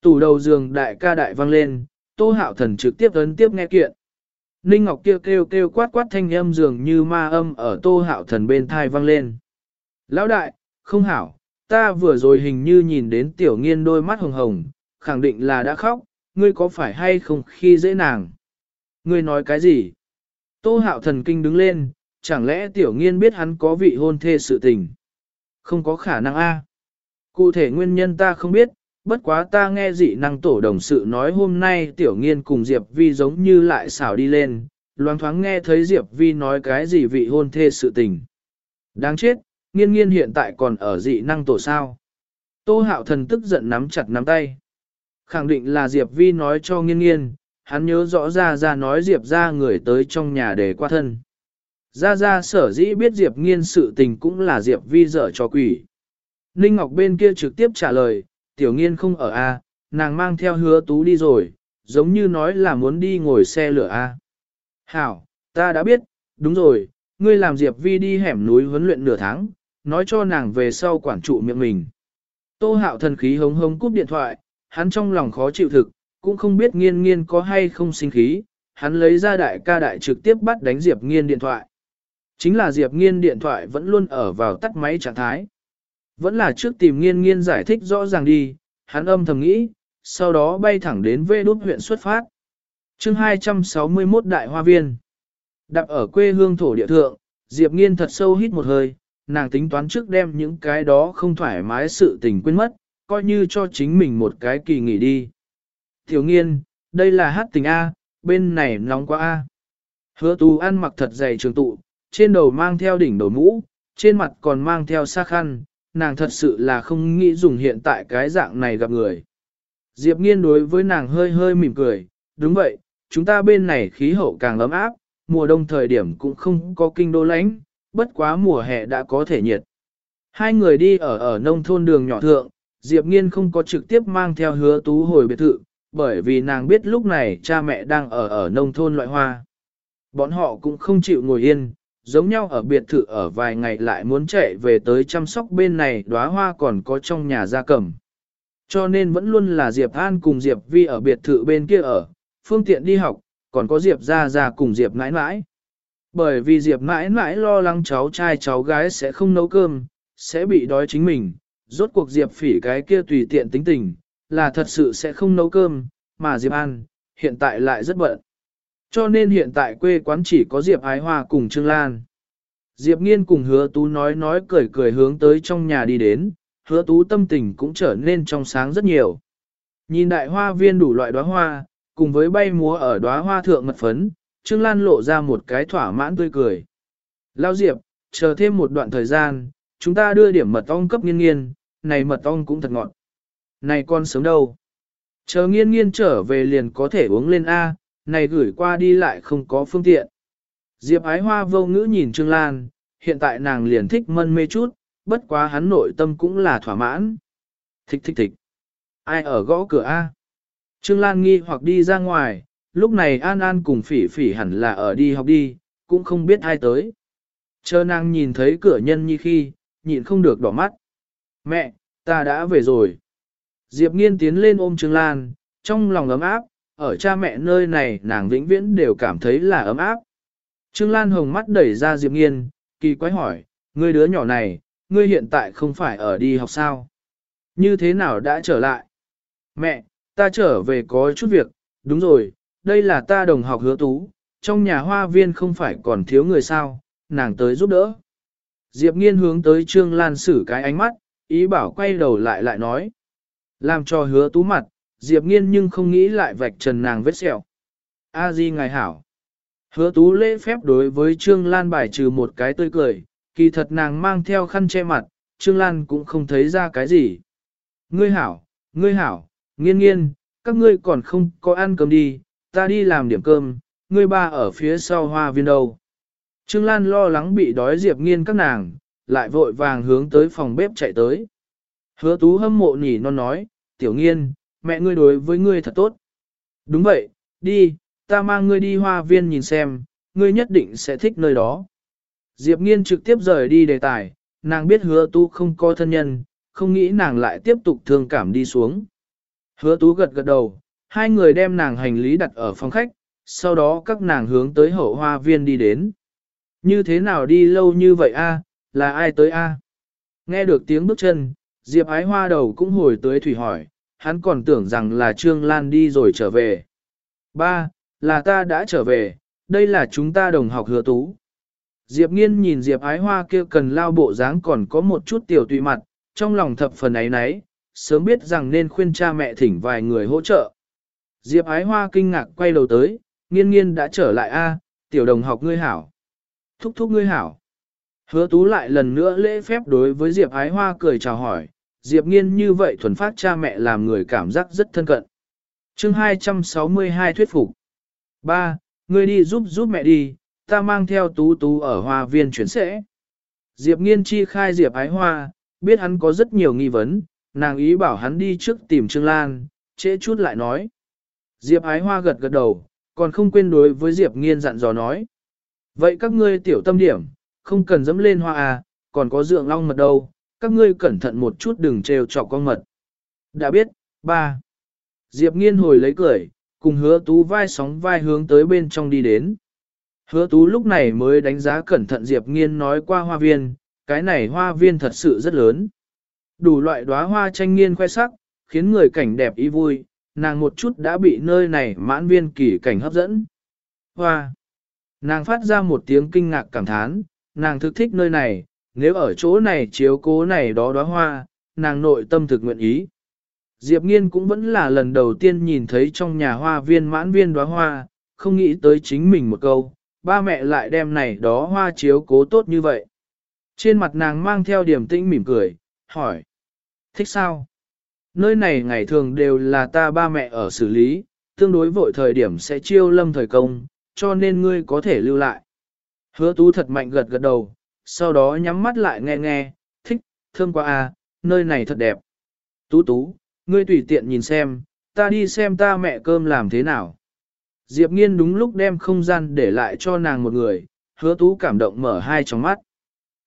Tủ đầu giường đại ca đại vang lên, tô hạo thần trực tiếp ấn tiếp nghe kiện. Ninh Ngọc kêu kêu kêu quát quát thanh âm dường như ma âm ở tô hạo thần bên thai vang lên. Lão đại, không hảo, ta vừa rồi hình như nhìn đến tiểu nghiên đôi mắt hồng hồng, khẳng định là đã khóc, ngươi có phải hay không khi dễ nàng? Ngươi nói cái gì? Tô hạo thần kinh đứng lên, chẳng lẽ tiểu nghiên biết hắn có vị hôn thê sự tình? Không có khả năng a. Cụ thể nguyên nhân ta không biết, bất quá ta nghe dị năng tổ đồng sự nói hôm nay tiểu nghiên cùng Diệp Vi giống như lại xảo đi lên, loáng thoáng nghe thấy Diệp Vi nói cái gì vị hôn thê sự tình. Đáng chết, nghiên nghiên hiện tại còn ở dị năng tổ sao. Tô hạo thần tức giận nắm chặt nắm tay. Khẳng định là Diệp Vi nói cho nghiên nghiên, hắn nhớ rõ ra ra nói Diệp ra người tới trong nhà để qua thân. Gia gia sở dĩ biết Diệp nghiên sự tình cũng là Diệp Vi dở cho quỷ. Ninh Ngọc bên kia trực tiếp trả lời, tiểu nghiên không ở A, nàng mang theo hứa tú đi rồi, giống như nói là muốn đi ngồi xe lửa A. Hảo, ta đã biết, đúng rồi, ngươi làm Diệp Vi đi hẻm núi huấn luyện nửa tháng, nói cho nàng về sau quản trụ miệng mình. Tô hạo thần khí hống hống cúp điện thoại, hắn trong lòng khó chịu thực, cũng không biết nghiên nghiên có hay không sinh khí, hắn lấy ra đại ca đại trực tiếp bắt đánh Diệp nghiên điện thoại. Chính là Diệp nghiên điện thoại vẫn luôn ở vào tắt máy trạng thái. Vẫn là trước tìm nghiên nghiên giải thích rõ ràng đi, hắn âm thầm nghĩ, sau đó bay thẳng đến vê đút huyện xuất phát. chương 261 Đại Hoa Viên Đạp ở quê hương thổ địa thượng, Diệp nghiên thật sâu hít một hơi, nàng tính toán trước đem những cái đó không thoải mái sự tình quên mất, coi như cho chính mình một cái kỳ nghỉ đi. Thiếu nghiên, đây là hát tình A, bên này nóng quá A. Hứa tú ăn mặc thật dày trường tụ, trên đầu mang theo đỉnh đầu mũ, trên mặt còn mang theo sa khăn, nàng thật sự là không nghĩ dùng hiện tại cái dạng này gặp người. Diệp nghiên đối với nàng hơi hơi mỉm cười, đúng vậy, chúng ta bên này khí hậu càng ấm áp, mùa đông thời điểm cũng không có kinh đô lánh, bất quá mùa hè đã có thể nhiệt. Hai người đi ở ở nông thôn đường nhỏ thượng, Diệp nghiên không có trực tiếp mang theo hứa tú hồi biệt thự, bởi vì nàng biết lúc này cha mẹ đang ở ở nông thôn loại hoa. Bọn họ cũng không chịu ngồi yên, giống nhau ở biệt thự ở vài ngày lại muốn chạy về tới chăm sóc bên này đóa hoa còn có trong nhà gia cầm. Cho nên vẫn luôn là Diệp An cùng Diệp Vi ở biệt thự bên kia ở, phương tiện đi học, còn có Diệp ra ra cùng Diệp mãi mãi. Bởi vì Diệp mãi mãi lo lắng cháu trai cháu gái sẽ không nấu cơm, sẽ bị đói chính mình, rốt cuộc Diệp phỉ cái kia tùy tiện tính tình, là thật sự sẽ không nấu cơm, mà Diệp An, hiện tại lại rất bận. Cho nên hiện tại quê quán chỉ có Diệp Ái Hoa cùng Trương Lan. Diệp Nghiên cùng hứa tú nói nói cười cười hướng tới trong nhà đi đến, hứa tú tâm tình cũng trở nên trong sáng rất nhiều. Nhìn đại hoa viên đủ loại đóa hoa, cùng với bay múa ở đóa hoa thượng mật phấn, Trương Lan lộ ra một cái thỏa mãn tươi cười. Lao Diệp, chờ thêm một đoạn thời gian, chúng ta đưa điểm mật ong cấp nghiên nghiên, này mật ong cũng thật ngọt. Này con sớm đâu? Chờ nghiên nghiên trở về liền có thể uống lên A, này gửi qua đi lại không có phương tiện. Diệp ái hoa vô ngữ nhìn Trương Lan, hiện tại nàng liền thích mân mê chút, bất quá hắn nội tâm cũng là thỏa mãn. Thích thích thích. Ai ở gõ cửa A? Trương Lan nghi hoặc đi ra ngoài, lúc này An An cùng phỉ phỉ hẳn là ở đi học đi, cũng không biết ai tới. Chờ nàng nhìn thấy cửa nhân như khi, nhịn không được đỏ mắt. Mẹ, ta đã về rồi. Diệp nghiên tiến lên ôm Trương Lan, trong lòng ấm áp, ở cha mẹ nơi này nàng vĩnh viễn đều cảm thấy là ấm áp. Trương Lan hồng mắt đẩy ra Diệp nghiên, kỳ quái hỏi, ngươi đứa nhỏ này, ngươi hiện tại không phải ở đi học sao? Như thế nào đã trở lại? Mẹ, ta trở về có chút việc, đúng rồi, đây là ta đồng học hứa tú, trong nhà hoa viên không phải còn thiếu người sao, nàng tới giúp đỡ. Diệp nghiên hướng tới Trương Lan sử cái ánh mắt, ý bảo quay đầu lại lại nói. Làm cho hứa tú mặt, Diệp nghiên nhưng không nghĩ lại vạch trần nàng vết sẹo. A di ngài hảo. Hứa tú lễ phép đối với Trương Lan bài trừ một cái tươi cười, kỳ thật nàng mang theo khăn che mặt, Trương Lan cũng không thấy ra cái gì. Ngươi hảo, ngươi hảo, nghiên nghiên, các ngươi còn không có ăn cơm đi, ta đi làm điểm cơm, ngươi ba ở phía sau hoa viên đâu. Trương Lan lo lắng bị đói Diệp nghiên các nàng, lại vội vàng hướng tới phòng bếp chạy tới. Hứa tú hâm mộ nhỉ non nói, tiểu nghiên, mẹ ngươi đối với ngươi thật tốt. Đúng vậy, đi, ta mang ngươi đi hoa viên nhìn xem, ngươi nhất định sẽ thích nơi đó. Diệp nghiên trực tiếp rời đi đề tài, nàng biết hứa tú không có thân nhân, không nghĩ nàng lại tiếp tục thương cảm đi xuống. Hứa tú gật gật đầu, hai người đem nàng hành lý đặt ở phòng khách, sau đó các nàng hướng tới hậu hoa viên đi đến. Như thế nào đi lâu như vậy a? là ai tới a? Nghe được tiếng bước chân, Diệp ái hoa đầu cũng hồi tới thủy hỏi, hắn còn tưởng rằng là Trương Lan đi rồi trở về. Ba, là ta đã trở về, đây là chúng ta đồng học hứa tú. Diệp nghiên nhìn Diệp ái hoa kia cần lao bộ dáng còn có một chút tiểu tùy mặt, trong lòng thập phần ấy nấy, sớm biết rằng nên khuyên cha mẹ thỉnh vài người hỗ trợ. Diệp ái hoa kinh ngạc quay đầu tới, nghiên nghiên đã trở lại a, tiểu đồng học ngươi hảo. Thúc thúc ngươi hảo. Hứa tú lại lần nữa lễ phép đối với Diệp ái hoa cười chào hỏi, Diệp nghiên như vậy thuần phát cha mẹ làm người cảm giác rất thân cận. chương 262 thuyết phục. Ba, ngươi đi giúp giúp mẹ đi, ta mang theo tú tú ở hoa viên chuyển sẽ. Diệp nghiên chi khai Diệp ái hoa, biết hắn có rất nhiều nghi vấn, nàng ý bảo hắn đi trước tìm Trương Lan, trễ chút lại nói. Diệp ái hoa gật gật đầu, còn không quên đối với Diệp nghiên dặn dò nói. Vậy các ngươi tiểu tâm điểm, không cần dẫm lên hoa à, còn có dượng long mật đâu, các ngươi cẩn thận một chút đừng trêu chọc con mật. Đã biết, ba. Diệp nghiên hồi lấy cười, cùng hứa tú vai sóng vai hướng tới bên trong đi đến. Hứa tú lúc này mới đánh giá cẩn thận Diệp nghiên nói qua hoa viên, cái này hoa viên thật sự rất lớn. Đủ loại đóa hoa tranh nghiên khoe sắc, khiến người cảnh đẹp ý vui, nàng một chút đã bị nơi này mãn viên kỳ cảnh hấp dẫn. Hoa! Nàng phát ra một tiếng kinh ngạc cảm thán, nàng thực thích nơi này, nếu ở chỗ này chiếu cố này đó đóa hoa, nàng nội tâm thực nguyện ý. Diệp Nghiên cũng vẫn là lần đầu tiên nhìn thấy trong nhà hoa viên mãn viên đóa hoa, không nghĩ tới chính mình một câu, ba mẹ lại đem này đó hoa chiếu cố tốt như vậy. Trên mặt nàng mang theo điểm tĩnh mỉm cười, hỏi. Thích sao? Nơi này ngày thường đều là ta ba mẹ ở xử lý, tương đối vội thời điểm sẽ chiêu lâm thời công, cho nên ngươi có thể lưu lại. Hứa tú thật mạnh gật gật đầu, sau đó nhắm mắt lại nghe nghe, thích, thơm quá à, nơi này thật đẹp. Tú tú, ngươi tùy tiện nhìn xem, ta đi xem ta mẹ cơm làm thế nào. Diệp nghiên đúng lúc đem không gian để lại cho nàng một người, hứa tú cảm động mở hai tròng mắt.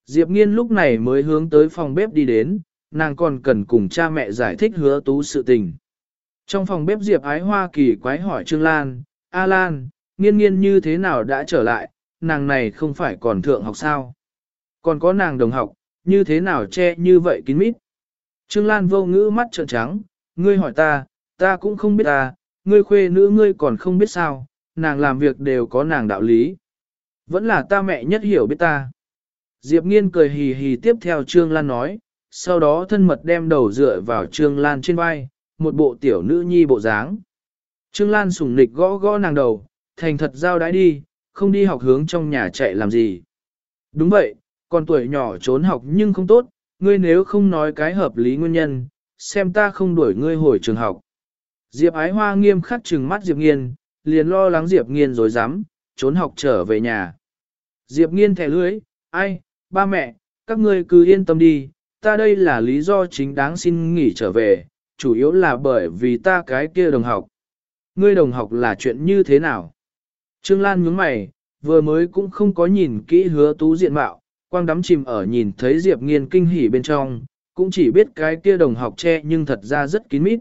Diệp nghiên lúc này mới hướng tới phòng bếp đi đến, nàng còn cần cùng cha mẹ giải thích hứa tú sự tình. Trong phòng bếp Diệp Ái Hoa kỳ quái hỏi Trương Lan, A Lan, nghiên nghiên như thế nào đã trở lại, nàng này không phải còn thượng học sao? Còn có nàng đồng học, như thế nào che như vậy kín mít? Trương Lan vô ngữ mắt trợn trắng, ngươi hỏi ta, ta cũng không biết ta, ngươi khuê nữ ngươi còn không biết sao, nàng làm việc đều có nàng đạo lý. Vẫn là ta mẹ nhất hiểu biết ta. Diệp Nghiên cười hì hì tiếp theo Trương Lan nói, sau đó thân mật đem đầu dựa vào Trương Lan trên vai, một bộ tiểu nữ nhi bộ dáng. Trương Lan sủng nịch gõ gõ nàng đầu, thành thật giao đái đi, không đi học hướng trong nhà chạy làm gì. Đúng vậy, còn tuổi nhỏ trốn học nhưng không tốt, ngươi nếu không nói cái hợp lý nguyên nhân, xem ta không đuổi ngươi hồi trường học. Diệp ái hoa nghiêm khắc trừng mắt Diệp nghiên, liền lo lắng Diệp nghiên rồi dám, trốn học trở về nhà. Diệp nghiên thẻ lưới, ai, ba mẹ, các ngươi cứ yên tâm đi, ta đây là lý do chính đáng xin nghỉ trở về, chủ yếu là bởi vì ta cái kia đồng học. Ngươi đồng học là chuyện như thế nào? Trương Lan nhướng mày, vừa mới cũng không có nhìn kỹ hứa tú diện mạo, quang đắm chìm ở nhìn thấy Diệp nghiên kinh hỉ bên trong, cũng chỉ biết cái kia đồng học che nhưng thật ra rất kín mít.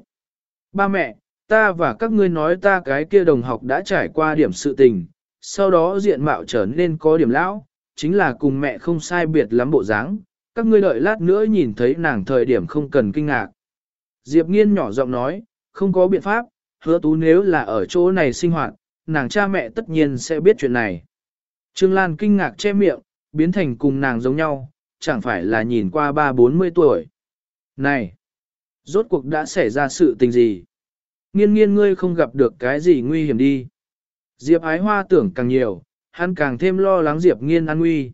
Ba mẹ, ta và các ngươi nói ta cái kia đồng học đã trải qua điểm sự tình, sau đó diện mạo trở nên có điểm lão, chính là cùng mẹ không sai biệt lắm bộ dáng. các ngươi đợi lát nữa nhìn thấy nàng thời điểm không cần kinh ngạc. Diệp nghiên nhỏ giọng nói, không có biện pháp, hứa tú nếu là ở chỗ này sinh hoạt, nàng cha mẹ tất nhiên sẽ biết chuyện này. Trương Lan kinh ngạc che miệng, biến thành cùng nàng giống nhau, chẳng phải là nhìn qua ba bốn mươi tuổi. Này! Rốt cuộc đã xảy ra sự tình gì? Nghiên nghiên ngươi không gặp được cái gì nguy hiểm đi. Diệp ái hoa tưởng càng nhiều, hắn càng thêm lo lắng Diệp nghiên an nguy.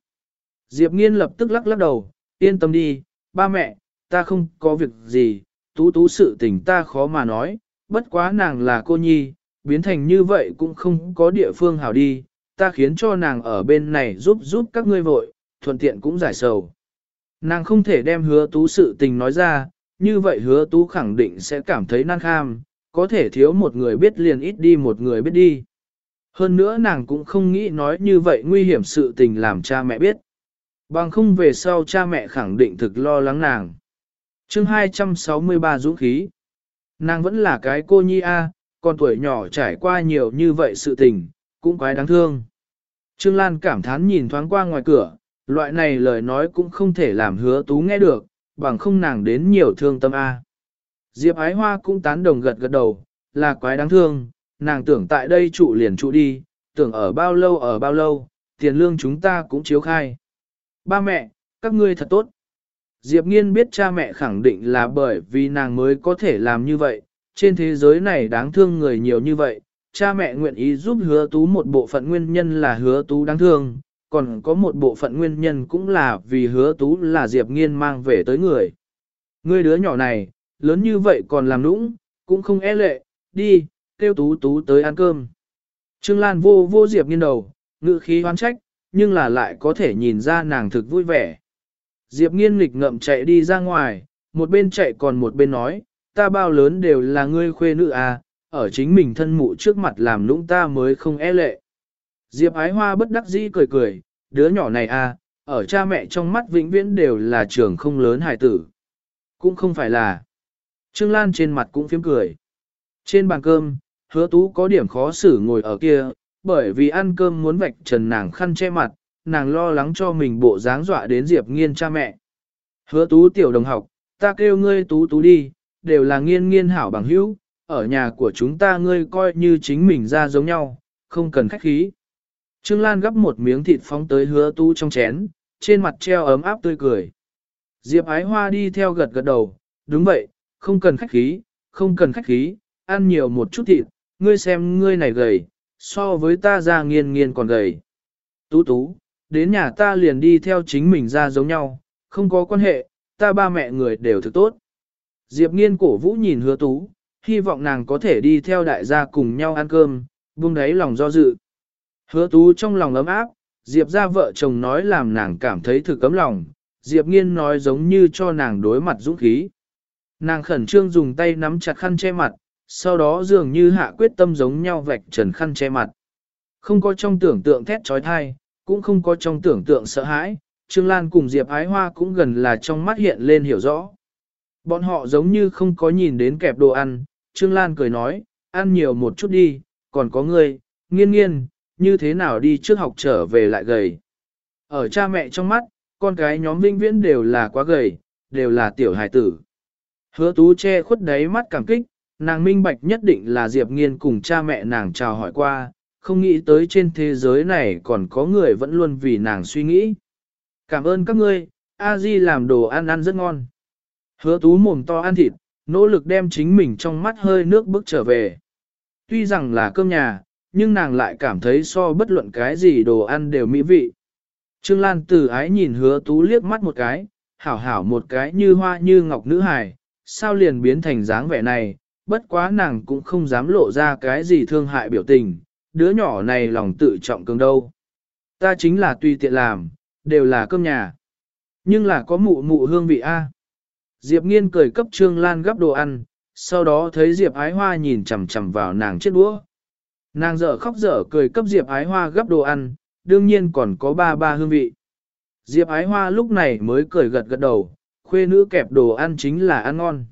Diệp nghiên lập tức lắc lắc đầu, yên tâm đi, ba mẹ, ta không có việc gì, tú tú sự tình ta khó mà nói, bất quá nàng là cô nhi, biến thành như vậy cũng không có địa phương hảo đi, ta khiến cho nàng ở bên này giúp giúp các ngươi vội, thuận tiện cũng giải sầu. Nàng không thể đem hứa tú sự tình nói ra, như vậy hứa tú khẳng định sẽ cảm thấy năng kham, có thể thiếu một người biết liền ít đi một người biết đi. Hơn nữa nàng cũng không nghĩ nói như vậy nguy hiểm sự tình làm cha mẹ biết. Bằng không về sau cha mẹ khẳng định thực lo lắng nàng. chương 263 dũng khí. Nàng vẫn là cái cô nhi A, còn tuổi nhỏ trải qua nhiều như vậy sự tình, cũng quái đáng thương. Trương Lan cảm thán nhìn thoáng qua ngoài cửa, loại này lời nói cũng không thể làm hứa tú nghe được, bằng không nàng đến nhiều thương tâm A. Diệp ái hoa cũng tán đồng gật gật đầu, là quái đáng thương, nàng tưởng tại đây trụ liền trụ đi, tưởng ở bao lâu ở bao lâu, tiền lương chúng ta cũng chiếu khai. Ba mẹ, các ngươi thật tốt. Diệp nghiên biết cha mẹ khẳng định là bởi vì nàng mới có thể làm như vậy, trên thế giới này đáng thương người nhiều như vậy, cha mẹ nguyện ý giúp hứa tú một bộ phận nguyên nhân là hứa tú đáng thương, còn có một bộ phận nguyên nhân cũng là vì hứa tú là Diệp nghiên mang về tới người. Người đứa nhỏ này, lớn như vậy còn làm nũng, cũng không e lệ, đi, kêu tú tú tới ăn cơm. Trương Lan vô vô Diệp nghiên đầu, ngự khí hoán trách, nhưng là lại có thể nhìn ra nàng thực vui vẻ. Diệp nghiên nghịch ngậm chạy đi ra ngoài, một bên chạy còn một bên nói, ta bao lớn đều là ngươi khuê nữ à, ở chính mình thân mụ trước mặt làm lũng ta mới không e lệ. Diệp ái hoa bất đắc dĩ cười cười, đứa nhỏ này à, ở cha mẹ trong mắt vĩnh viễn đều là trường không lớn hài tử. Cũng không phải là. Trương Lan trên mặt cũng phiếm cười. Trên bàn cơm, hứa tú có điểm khó xử ngồi ở kia, bởi vì ăn cơm muốn vạch trần nàng khăn che mặt, nàng lo lắng cho mình bộ dáng dọa đến Diệp nghiên cha mẹ. Hứa tú tiểu đồng học, ta kêu ngươi tú tú đi, đều là nghiên nghiên hảo bằng hữu, ở nhà của chúng ta ngươi coi như chính mình ra giống nhau, không cần khách khí. Trương Lan gấp một miếng thịt phóng tới hứa Tu trong chén, trên mặt treo ấm áp tươi cười. Diệp ái hoa đi theo gật gật đầu, đúng vậy, không cần khách khí, không cần khách khí, ăn nhiều một chút thịt, ngươi xem ngươi này gầy, so với ta ra nghiên nghiên còn gầy. Tú tú, đến nhà ta liền đi theo chính mình ra giống nhau, không có quan hệ, ta ba mẹ người đều thực tốt. Diệp nghiên cổ vũ nhìn hứa tú, hy vọng nàng có thể đi theo đại gia cùng nhau ăn cơm, buông đáy lòng do dự. Hứa tú trong lòng ấm áp, Diệp ra vợ chồng nói làm nàng cảm thấy thực cấm lòng, Diệp nghiên nói giống như cho nàng đối mặt dũng khí. Nàng khẩn trương dùng tay nắm chặt khăn che mặt, sau đó dường như hạ quyết tâm giống nhau vạch trần khăn che mặt. Không có trong tưởng tượng thét trói thai, cũng không có trong tưởng tượng sợ hãi, Trương Lan cùng Diệp Ái Hoa cũng gần là trong mắt hiện lên hiểu rõ. Bọn họ giống như không có nhìn đến kẹp đồ ăn, Trương Lan cười nói, ăn nhiều một chút đi, còn có ngươi, nghiên nghiên, như thế nào đi trước học trở về lại gầy. Ở cha mẹ trong mắt, con cái nhóm vinh viễn đều là quá gầy, đều là tiểu hài tử. Hứa tú che khuất đáy mắt cảm kích, nàng minh bạch nhất định là Diệp Nghiên cùng cha mẹ nàng chào hỏi qua, không nghĩ tới trên thế giới này còn có người vẫn luôn vì nàng suy nghĩ. Cảm ơn các ngươi, A Di làm đồ ăn ăn rất ngon. Hứa tú mồm to ăn thịt, nỗ lực đem chính mình trong mắt hơi nước bước trở về. Tuy rằng là cơm nhà, nhưng nàng lại cảm thấy so bất luận cái gì đồ ăn đều mỹ vị. Trương Lan từ ái nhìn hứa tú liếc mắt một cái, hảo hảo một cái như hoa như ngọc nữ hài, sao liền biến thành dáng vẻ này, bất quá nàng cũng không dám lộ ra cái gì thương hại biểu tình, đứa nhỏ này lòng tự trọng cường đâu. Ta chính là tùy tiện làm, đều là cơm nhà. Nhưng là có mụ mụ hương vị A. Diệp nghiên cười cấp Trương Lan gấp đồ ăn, sau đó thấy Diệp ái hoa nhìn chằm chằm vào nàng chết đũa. Nàng dở khóc dở cười cấp Diệp ái hoa gấp đồ ăn, đương nhiên còn có ba ba hương vị. Diệp ái hoa lúc này mới cười gật gật đầu, khuê nữ kẹp đồ ăn chính là ăn ngon.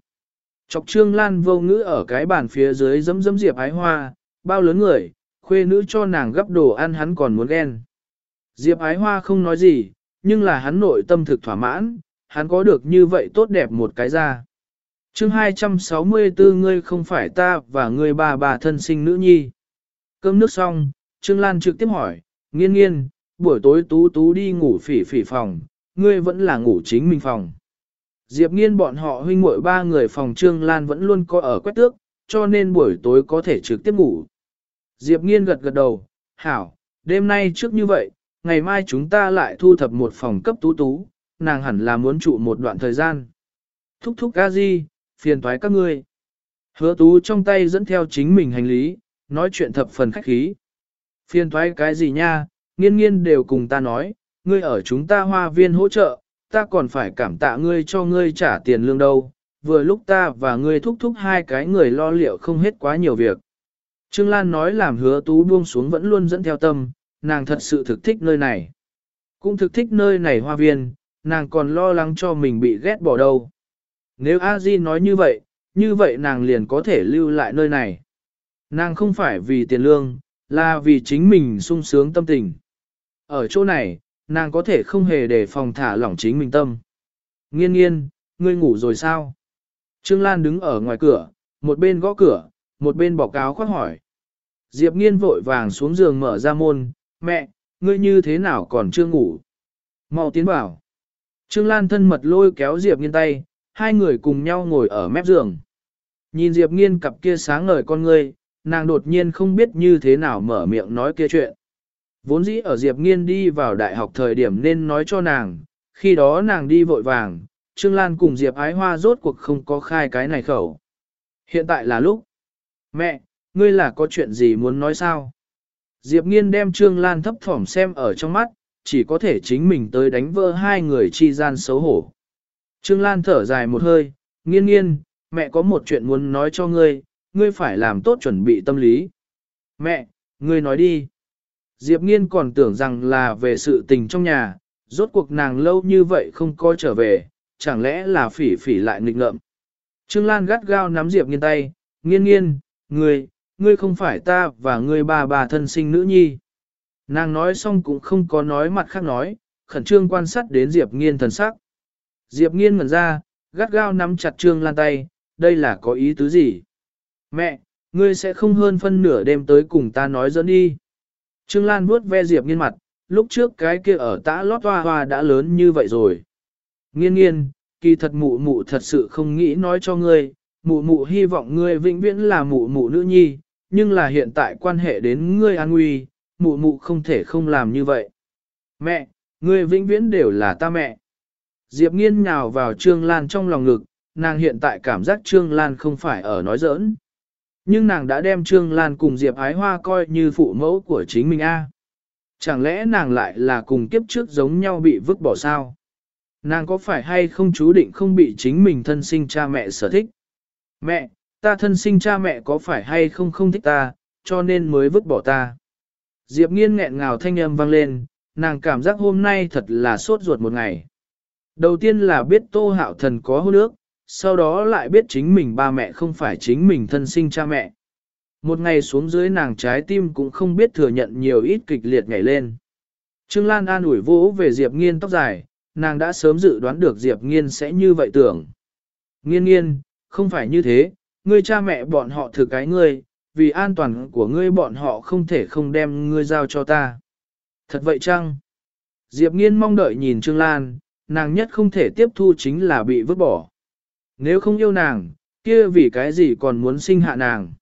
Chọc Trương Lan vô ngữ ở cái bàn phía dưới dấm dấm Diệp ái hoa, bao lớn người, khuê nữ cho nàng gấp đồ ăn hắn còn muốn ghen. Diệp ái hoa không nói gì, nhưng là hắn nội tâm thực thỏa mãn, hắn có được như vậy tốt đẹp một cái ra. chương 264 ngươi không phải ta và ngươi bà bà thân sinh nữ nhi. Cơm nước xong, Trương Lan trực tiếp hỏi, nghiên nghiên, buổi tối tú tú đi ngủ phỉ phỉ phòng, ngươi vẫn là ngủ chính mình phòng. Diệp nghiên bọn họ huynh muội ba người phòng Trương Lan vẫn luôn có ở quét tước, cho nên buổi tối có thể trực tiếp ngủ. Diệp nghiên gật gật đầu, hảo, đêm nay trước như vậy, ngày mai chúng ta lại thu thập một phòng cấp tú tú, nàng hẳn là muốn trụ một đoạn thời gian. Thúc thúc ca di, phiền thoái các ngươi. Hứa tú trong tay dẫn theo chính mình hành lý, nói chuyện thập phần khách khí. Phiền thoái cái gì nha, nghiên nghiên đều cùng ta nói, ngươi ở chúng ta hoa viên hỗ trợ, ta còn phải cảm tạ ngươi cho ngươi trả tiền lương đâu, vừa lúc ta và ngươi thúc thúc hai cái người lo liệu không hết quá nhiều việc. Trương Lan nói làm hứa tú buông xuống vẫn luôn dẫn theo tâm, nàng thật sự thực thích nơi này. Cũng thực thích nơi này hoa viên, nàng còn lo lắng cho mình bị ghét bỏ đâu. Nếu a di nói như vậy, như vậy nàng liền có thể lưu lại nơi này. Nàng không phải vì tiền lương, là vì chính mình sung sướng tâm tình. Ở chỗ này, nàng có thể không hề để phòng thả lỏng chính mình tâm. Nghiên nghiên, ngươi ngủ rồi sao? Trương Lan đứng ở ngoài cửa, một bên gõ cửa, một bên bỏ cáo khoác hỏi. Diệp nghiên vội vàng xuống giường mở ra môn, mẹ, ngươi như thế nào còn chưa ngủ? Mau tiến vào. Trương Lan thân mật lôi kéo Diệp nghiên tay, hai người cùng nhau ngồi ở mép giường. Nhìn Diệp nghiên cặp kia sáng ngời con ngươi, nàng đột nhiên không biết như thế nào mở miệng nói kia chuyện. Vốn dĩ ở Diệp nghiên đi vào đại học thời điểm nên nói cho nàng, khi đó nàng đi vội vàng, Trương Lan cùng Diệp ái hoa rốt cuộc không có khai cái này khẩu. Hiện tại là lúc. Mẹ, ngươi là có chuyện gì muốn nói sao? Diệp nghiên đem Trương Lan thấp thỏm xem ở trong mắt, chỉ có thể chính mình tới đánh vỡ hai người chi gian xấu hổ. Trương Lan thở dài một hơi, nghiên nghiên, mẹ có một chuyện muốn nói cho ngươi, ngươi phải làm tốt chuẩn bị tâm lý. Mẹ, ngươi nói đi. Diệp nghiên còn tưởng rằng là về sự tình trong nhà, rốt cuộc nàng lâu như vậy không có trở về, chẳng lẽ là phỉ phỉ lại nghịch ngợm. Trương Lan gắt gao nắm Diệp nghiên tay, nghiên nghiên, ngươi, ngươi không phải ta và ngươi bà bà thân sinh nữ nhi. Nàng nói xong cũng không có nói mặt khác nói, khẩn trương quan sát đến Diệp nghiên thần sắc. Diệp nghiên ngẩn ra, gắt gao nắm chặt Trương Lan tay, đây là có ý tứ gì? Mẹ, ngươi sẽ không hơn phân nửa đêm tới cùng ta nói dẫn đi. Trương Lan vuốt ve Diệp nghiên mặt, lúc trước cái kia ở tã lót hoa hoa đã lớn như vậy rồi. Nghiên nghiên, kỳ thật mụ mụ thật sự không nghĩ nói cho ngươi, mụ mụ hy vọng ngươi vĩnh viễn là mụ mụ nữ nhi, nhưng là hiện tại quan hệ đến ngươi an nguy, mụ mụ không thể không làm như vậy. Mẹ, ngươi vĩnh viễn đều là ta mẹ. Diệp nghiên nhào vào Trương Lan trong lòng ngực, nàng hiện tại cảm giác Trương Lan không phải ở nói giỡn. Nhưng nàng đã đem Trương Lan cùng Diệp Ái Hoa coi như phụ mẫu của chính mình a. Chẳng lẽ nàng lại là cùng kiếp trước giống nhau bị vứt bỏ sao? Nàng có phải hay không chú định không bị chính mình thân sinh cha mẹ sở thích? Mẹ, ta thân sinh cha mẹ có phải hay không không thích ta, cho nên mới vứt bỏ ta? Diệp nghiên nghẹn ngào thanh âm vang lên, nàng cảm giác hôm nay thật là sốt ruột một ngày. Đầu tiên là biết tô hạo thần có hôn ước, sau đó lại biết chính mình ba mẹ không phải chính mình thân sinh cha mẹ. Một ngày xuống dưới nàng trái tim cũng không biết thừa nhận nhiều ít kịch liệt nhảy lên. Trương Lan an ủi vỗ về Diệp Nghiên tóc dài, nàng đã sớm dự đoán được Diệp Nghiên sẽ như vậy tưởng. Nghiên nghiên, không phải như thế, ngươi cha mẹ bọn họ thử cái ngươi, vì an toàn của ngươi bọn họ không thể không đem ngươi giao cho ta. Thật vậy chăng? Diệp Nghiên mong đợi nhìn Trương Lan, nàng nhất không thể tiếp thu chính là bị vứt bỏ. Nếu không yêu nàng, kia vì cái gì còn muốn sinh hạ nàng?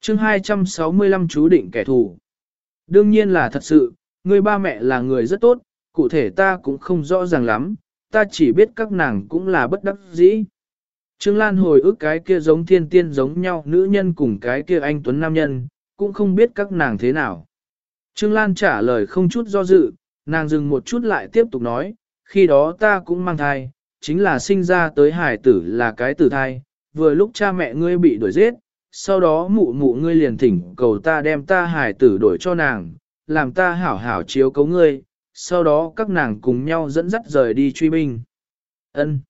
chương 265 chú định kẻ thù. Đương nhiên là thật sự, người ba mẹ là người rất tốt, cụ thể ta cũng không rõ ràng lắm, ta chỉ biết các nàng cũng là bất đắc dĩ. Trương Lan hồi ức cái kia giống thiên tiên giống nhau nữ nhân cùng cái kia anh tuấn nam nhân, cũng không biết các nàng thế nào. Trương Lan trả lời không chút do dự, nàng dừng một chút lại tiếp tục nói, khi đó ta cũng mang thai, chính là sinh ra tới hải tử là cái tử thai, vừa lúc cha mẹ ngươi bị đuổi giết, sau đó mụ mụ ngươi liền thỉnh cầu ta đem ta hải tử đổi cho nàng, làm ta hảo hảo chiếu cấu ngươi, sau đó các nàng cùng nhau dẫn dắt rời đi truy binh. Ân.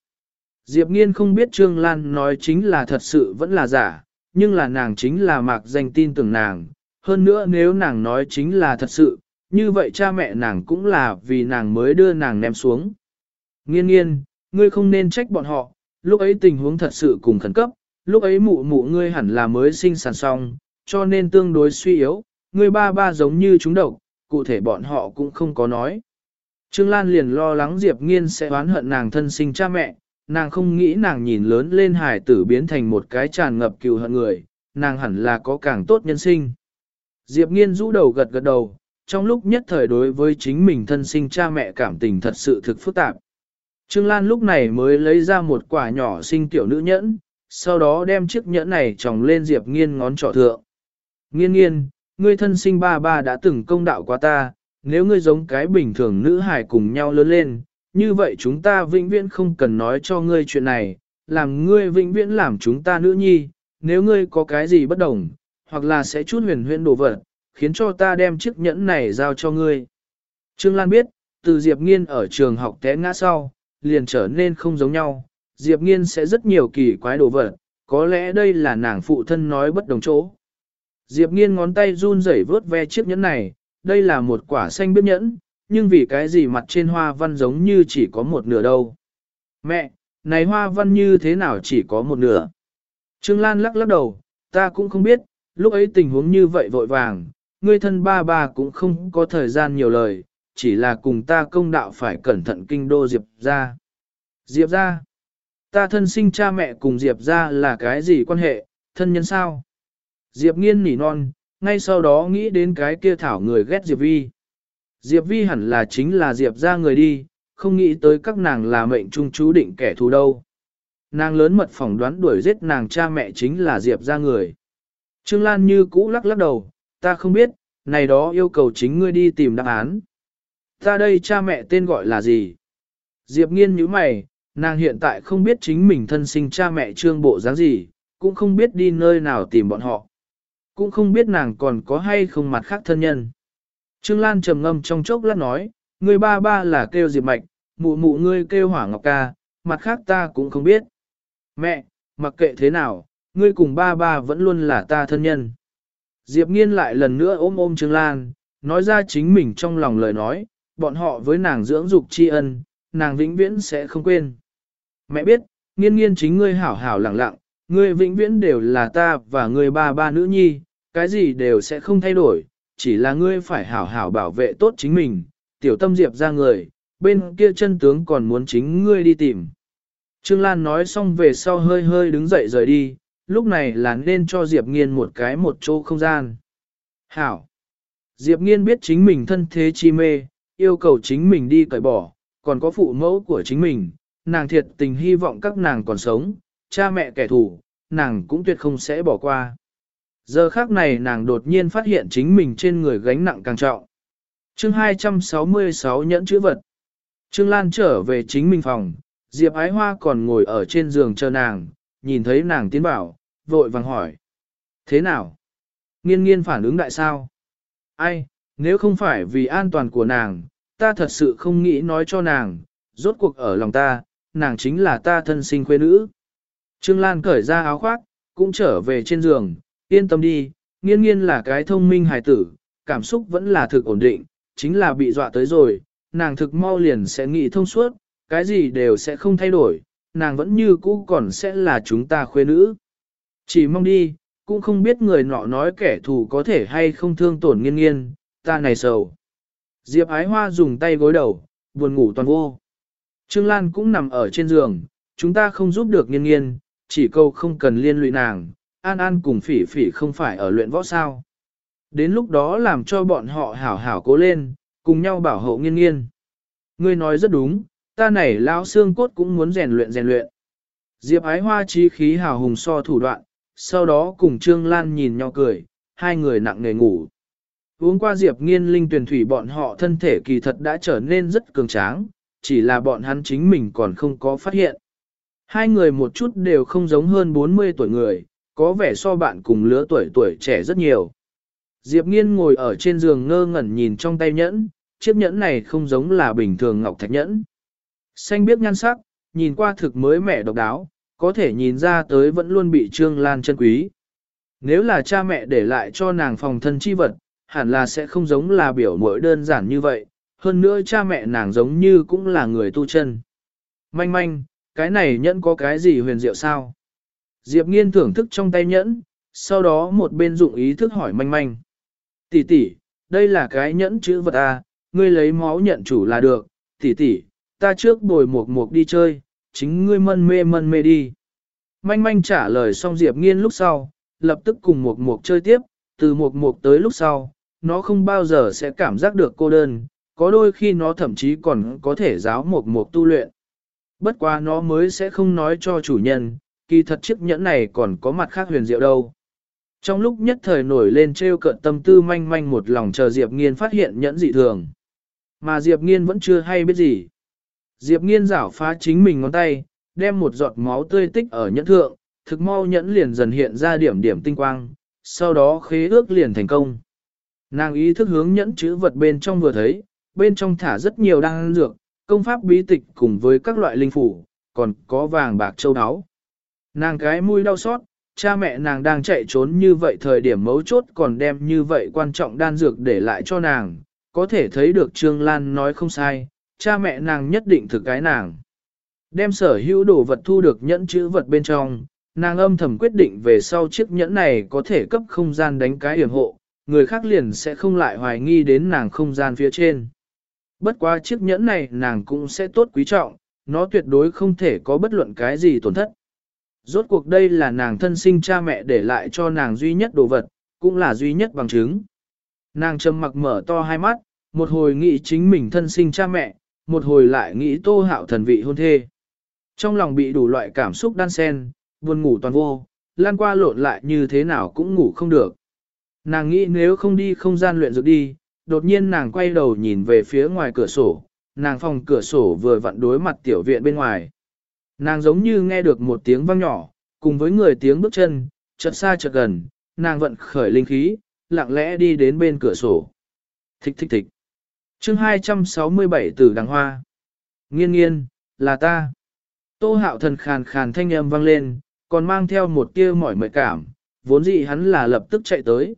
Diệp Nghiên không biết Trương Lan nói chính là thật sự vẫn là giả, nhưng là nàng chính là mạc danh tin tưởng nàng. Hơn nữa nếu nàng nói chính là thật sự, như vậy cha mẹ nàng cũng là vì nàng mới đưa nàng ném xuống. Nghiên nghiên, ngươi không nên trách bọn họ, lúc ấy tình huống thật sự cùng khẩn cấp, lúc ấy mụ mụ ngươi hẳn là mới sinh sản xong, cho nên tương đối suy yếu, ngươi ba ba giống như chúng độc, cụ thể bọn họ cũng không có nói. Trương Lan liền lo lắng Diệp Nghiên sẽ oán hận nàng thân sinh cha mẹ, nàng không nghĩ nàng nhìn lớn lên hải tử biến thành một cái tràn ngập cừu hận người, nàng hẳn là có càng tốt nhân sinh. Diệp Nghiên rũ đầu gật gật đầu, trong lúc nhất thời đối với chính mình thân sinh cha mẹ cảm tình thật sự thực phức tạp. Trương Lan lúc này mới lấy ra một quả nhỏ sinh tiểu nữ nhẫn, sau đó đem chiếc nhẫn này tròng lên Diệp Nghiên ngón trỏ thượng. Nghiên nghiên, ngươi thân sinh ba ba đã từng công đạo qua ta, nếu ngươi giống cái bình thường nữ hài cùng nhau lớn lên, như vậy chúng ta vĩnh viễn không cần nói cho ngươi chuyện này, làm ngươi vĩnh viễn làm chúng ta nữ nhi, nếu ngươi có cái gì bất đồng, hoặc là sẽ chút huyền huyền đồ vật, khiến cho ta đem chiếc nhẫn này giao cho ngươi. Trương Lan biết, từ Diệp Nghiên ở trường học té ngã sau, liền trở nên không giống nhau, Diệp Nghiên sẽ rất nhiều kỳ quái đồ vật, có lẽ đây là nàng phụ thân nói bất đồng chỗ. Diệp Nghiên ngón tay run rẩy vớt ve chiếc nhẫn này, đây là một quả xanh biếc nhẫn, nhưng vì cái gì mặt trên hoa văn giống như chỉ có một nửa đâu. Mẹ, này hoa văn như thế nào chỉ có một nửa? Trương Lan lắc lắc đầu, ta cũng không biết, lúc ấy tình huống như vậy vội vàng, ngươi thân ba ba cũng không có thời gian nhiều lời, chỉ là cùng ta công đạo phải cẩn thận kinh đô Diệp ra. Diệp ra? Ta thân sinh cha mẹ cùng Diệp ra là cái gì quan hệ, thân nhân sao? Diệp nghiên nỉ non, ngay sau đó nghĩ đến cái kia thảo người ghét Diệp Vi. Diệp Vi hẳn là chính là Diệp ra người đi, không nghĩ tới các nàng là mệnh trung chú định kẻ thù đâu. Nàng lớn mật phỏng đoán đuổi giết nàng cha mẹ chính là Diệp ra người. Trương Lan như cũ lắc lắc đầu, ta không biết, này đó yêu cầu chính ngươi đi tìm đáp án. Ta đây cha mẹ tên gọi là gì? Diệp nghiên như mày, nàng hiện tại không biết chính mình thân sinh cha mẹ trương bộ dáng gì, cũng không biết đi nơi nào tìm bọn họ. Cũng không biết nàng còn có hay không mặt khác thân nhân. Trương Lan trầm ngâm trong chốc lát nói, người ba ba là kêu Diệp Mạch, mụ mụ ngươi kêu Hỏa Ngọc ca, mặt khác ta cũng không biết. Mẹ, mặc kệ thế nào, ngươi cùng ba ba vẫn luôn là ta thân nhân. Diệp Nghiên lại lần nữa ôm ôm Trương Lan, nói ra chính mình trong lòng lời nói, bọn họ với nàng dưỡng dục tri ân, nàng vĩnh viễn sẽ không quên. Mẹ biết, nghiên nghiên chính ngươi hảo hảo lặng lặng, ngươi vĩnh viễn đều là ta và ngươi ba ba nữ nhi, cái gì đều sẽ không thay đổi, chỉ là ngươi phải hảo hảo bảo vệ tốt chính mình, tiểu tâm diệp ra người, bên kia chân tướng còn muốn chính ngươi đi tìm. Trương Lan nói xong về sau hơi hơi đứng dậy rời đi, lúc này là nên cho Diệp Nghiên một cái một chỗ không gian. Hảo! Diệp Nghiên biết chính mình thân thế chi mê, yêu cầu chính mình đi cởi bỏ, còn có phụ mẫu của chính mình, nàng thiệt tình hy vọng các nàng còn sống, cha mẹ kẻ thù, nàng cũng tuyệt không sẽ bỏ qua. Giờ khác này nàng đột nhiên phát hiện chính mình trên người gánh nặng càng trọng. chương 266 nhẫn chữ vật. Trương Lan trở về chính mình phòng, Diệp Ái Hoa còn ngồi ở trên giường chờ nàng, nhìn thấy nàng tiến bảo, vội vàng hỏi. Thế nào? Nghiên nghiên phản ứng đại sao? Ai, nếu không phải vì an toàn của nàng, ta thật sự không nghĩ nói cho nàng, rốt cuộc ở lòng ta, nàng chính là ta thân sinh khuê nữ. Trương Lan cởi ra áo khoác, cũng trở về trên giường, yên tâm đi, nghiên nghiên là cái thông minh hài tử, cảm xúc vẫn là thực ổn định, chính là bị dọa tới rồi, nàng thực mau liền sẽ nghĩ thông suốt, cái gì đều sẽ không thay đổi, nàng vẫn như cũ còn sẽ là chúng ta khuê nữ. Chỉ mong đi, cũng không biết người nọ nói kẻ thù có thể hay không thương tổn nghiên nghiên, ta này sầu. Diệp ái hoa dùng tay gối đầu, buồn ngủ toàn vô. Trương Lan cũng nằm ở trên giường, chúng ta không giúp được nghiên nghiên, chỉ câu không cần liên lụy nàng, an an cùng phỉ phỉ không phải ở luyện võ sao. Đến lúc đó làm cho bọn họ hảo hảo cố lên, cùng nhau bảo hộ nghiên nghiên. Ngươi nói rất đúng, ta này lão xương cốt cũng muốn rèn luyện rèn luyện. Diệp ái hoa trí khí hào hùng so thủ đoạn, sau đó cùng Trương Lan nhìn nhau cười, hai người nặng nề ngủ. Uống qua Diệp nghiên linh tuyển thủy bọn họ thân thể kỳ thật đã trở nên rất cường tráng, chỉ là bọn hắn chính mình còn không có phát hiện. Hai người một chút đều không giống hơn 40 tuổi người, có vẻ so bạn cùng lứa tuổi tuổi trẻ rất nhiều. Diệp nghiên ngồi ở trên giường ngơ ngẩn nhìn trong tay nhẫn, chiếc nhẫn này không giống là bình thường ngọc thạch nhẫn. Xanh biếc nhan sắc, nhìn qua thực mới mẻ độc đáo, có thể nhìn ra tới vẫn luôn bị Trương Lan chân quý. Nếu là cha mẹ để lại cho nàng phòng thân chi vật, hẳn là sẽ không giống là biểu mỗi đơn giản như vậy, hơn nữa cha mẹ nàng giống như cũng là người tu chân. Manh manh, cái này nhẫn có cái gì huyền diệu sao? Diệp nghiên thưởng thức trong tay nhẫn, sau đó một bên dụng ý thức hỏi manh manh. Tỷ tỷ, đây là cái nhẫn chữ vật à, ngươi lấy máu nhận chủ là được, tỷ tỷ, ta trước bồi một mục đi chơi, chính ngươi mân mê mân mê đi. Manh manh trả lời xong Diệp nghiên lúc sau, lập tức cùng một mục chơi tiếp, từ một mục tới lúc sau, nó không bao giờ sẽ cảm giác được cô đơn, có đôi khi nó thậm chí còn có thể giáo một mục tu luyện. Bất quá nó mới sẽ không nói cho chủ nhân, kỳ thật chiếc nhẫn này còn có mặt khác huyền diệu đâu. Trong lúc nhất thời nổi lên trêu cợt tâm tư manh manh một lòng chờ Diệp Nghiên phát hiện nhẫn dị thường. Mà Diệp Nghiên vẫn chưa hay biết gì. Diệp Nghiên rảo phá chính mình ngón tay, đem một giọt máu tươi tích ở nhẫn thượng, thực mau nhẫn liền dần hiện ra điểm điểm tinh quang, sau đó khế ước liền thành công. Nàng ý thức hướng nhẫn chữ vật bên trong vừa thấy, bên trong thả rất nhiều đan dược, công pháp bí tịch cùng với các loại linh phủ, còn có vàng bạc châu áo. Nàng cái mũi đau xót, cha mẹ nàng đang chạy trốn như vậy thời điểm mấu chốt còn đem như vậy quan trọng đan dược để lại cho nàng, có thể thấy được Trương Lan nói không sai, cha mẹ nàng nhất định thực cái nàng. Đem sở hữu đồ vật thu được nhẫn chữ vật bên trong, nàng âm thầm quyết định về sau chiếc nhẫn này có thể cấp không gian đánh cái hiểm hộ, người khác liền sẽ không lại hoài nghi đến nàng không gian phía trên. Bất quá chiếc nhẫn này nàng cũng sẽ tốt quý trọng, nó tuyệt đối không thể có bất luận cái gì tổn thất. Rốt cuộc đây là nàng thân sinh cha mẹ để lại cho nàng duy nhất đồ vật, cũng là duy nhất bằng chứng. Nàng trầm mặc mở to hai mắt, một hồi nghĩ chính mình thân sinh cha mẹ, một hồi lại nghĩ tô hạo thần vị hôn thê. Trong lòng bị đủ loại cảm xúc đan xen, buồn ngủ toàn vô, lan qua lộn lại như thế nào cũng ngủ không được. Nàng nghĩ nếu không đi không gian luyện dược đi, đột nhiên nàng quay đầu nhìn về phía ngoài cửa sổ, nàng phòng cửa sổ vừa vặn đối mặt tiểu viện bên ngoài. Nàng giống như nghe được một tiếng vang nhỏ, cùng với người tiếng bước chân, chợt xa chợt gần, nàng vận khởi linh khí, lặng lẽ đi đến bên cửa sổ. Thích thích thích. chương 267 tử đằng hoa. Nghiên nghiên, là ta. Tô hạo thần khàn khàn thanh âm vang lên, còn mang theo một tia mỏi mệt cảm, vốn dĩ hắn là lập tức chạy tới.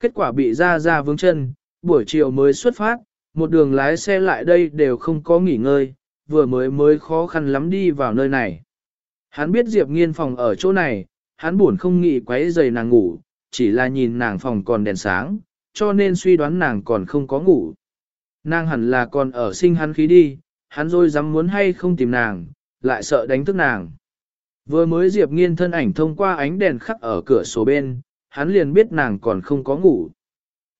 Kết quả bị ra ra vướng chân, buổi chiều mới xuất phát, một đường lái xe lại đây đều không có nghỉ ngơi, vừa mới mới khó khăn lắm đi vào nơi này. Hắn biết Diệp Nghiên phòng ở chỗ này, hắn buồn không nghĩ quấy giày nàng ngủ, chỉ là nhìn nàng phòng còn đèn sáng, cho nên suy đoán nàng còn không có ngủ. Nàng hẳn là còn ở sinh hắn khí đi, hắn rồi dám muốn hay không tìm nàng, lại sợ đánh thức nàng. Vừa mới Diệp Nghiên thân ảnh thông qua ánh đèn khắc ở cửa sổ bên, hắn liền biết nàng còn không có ngủ.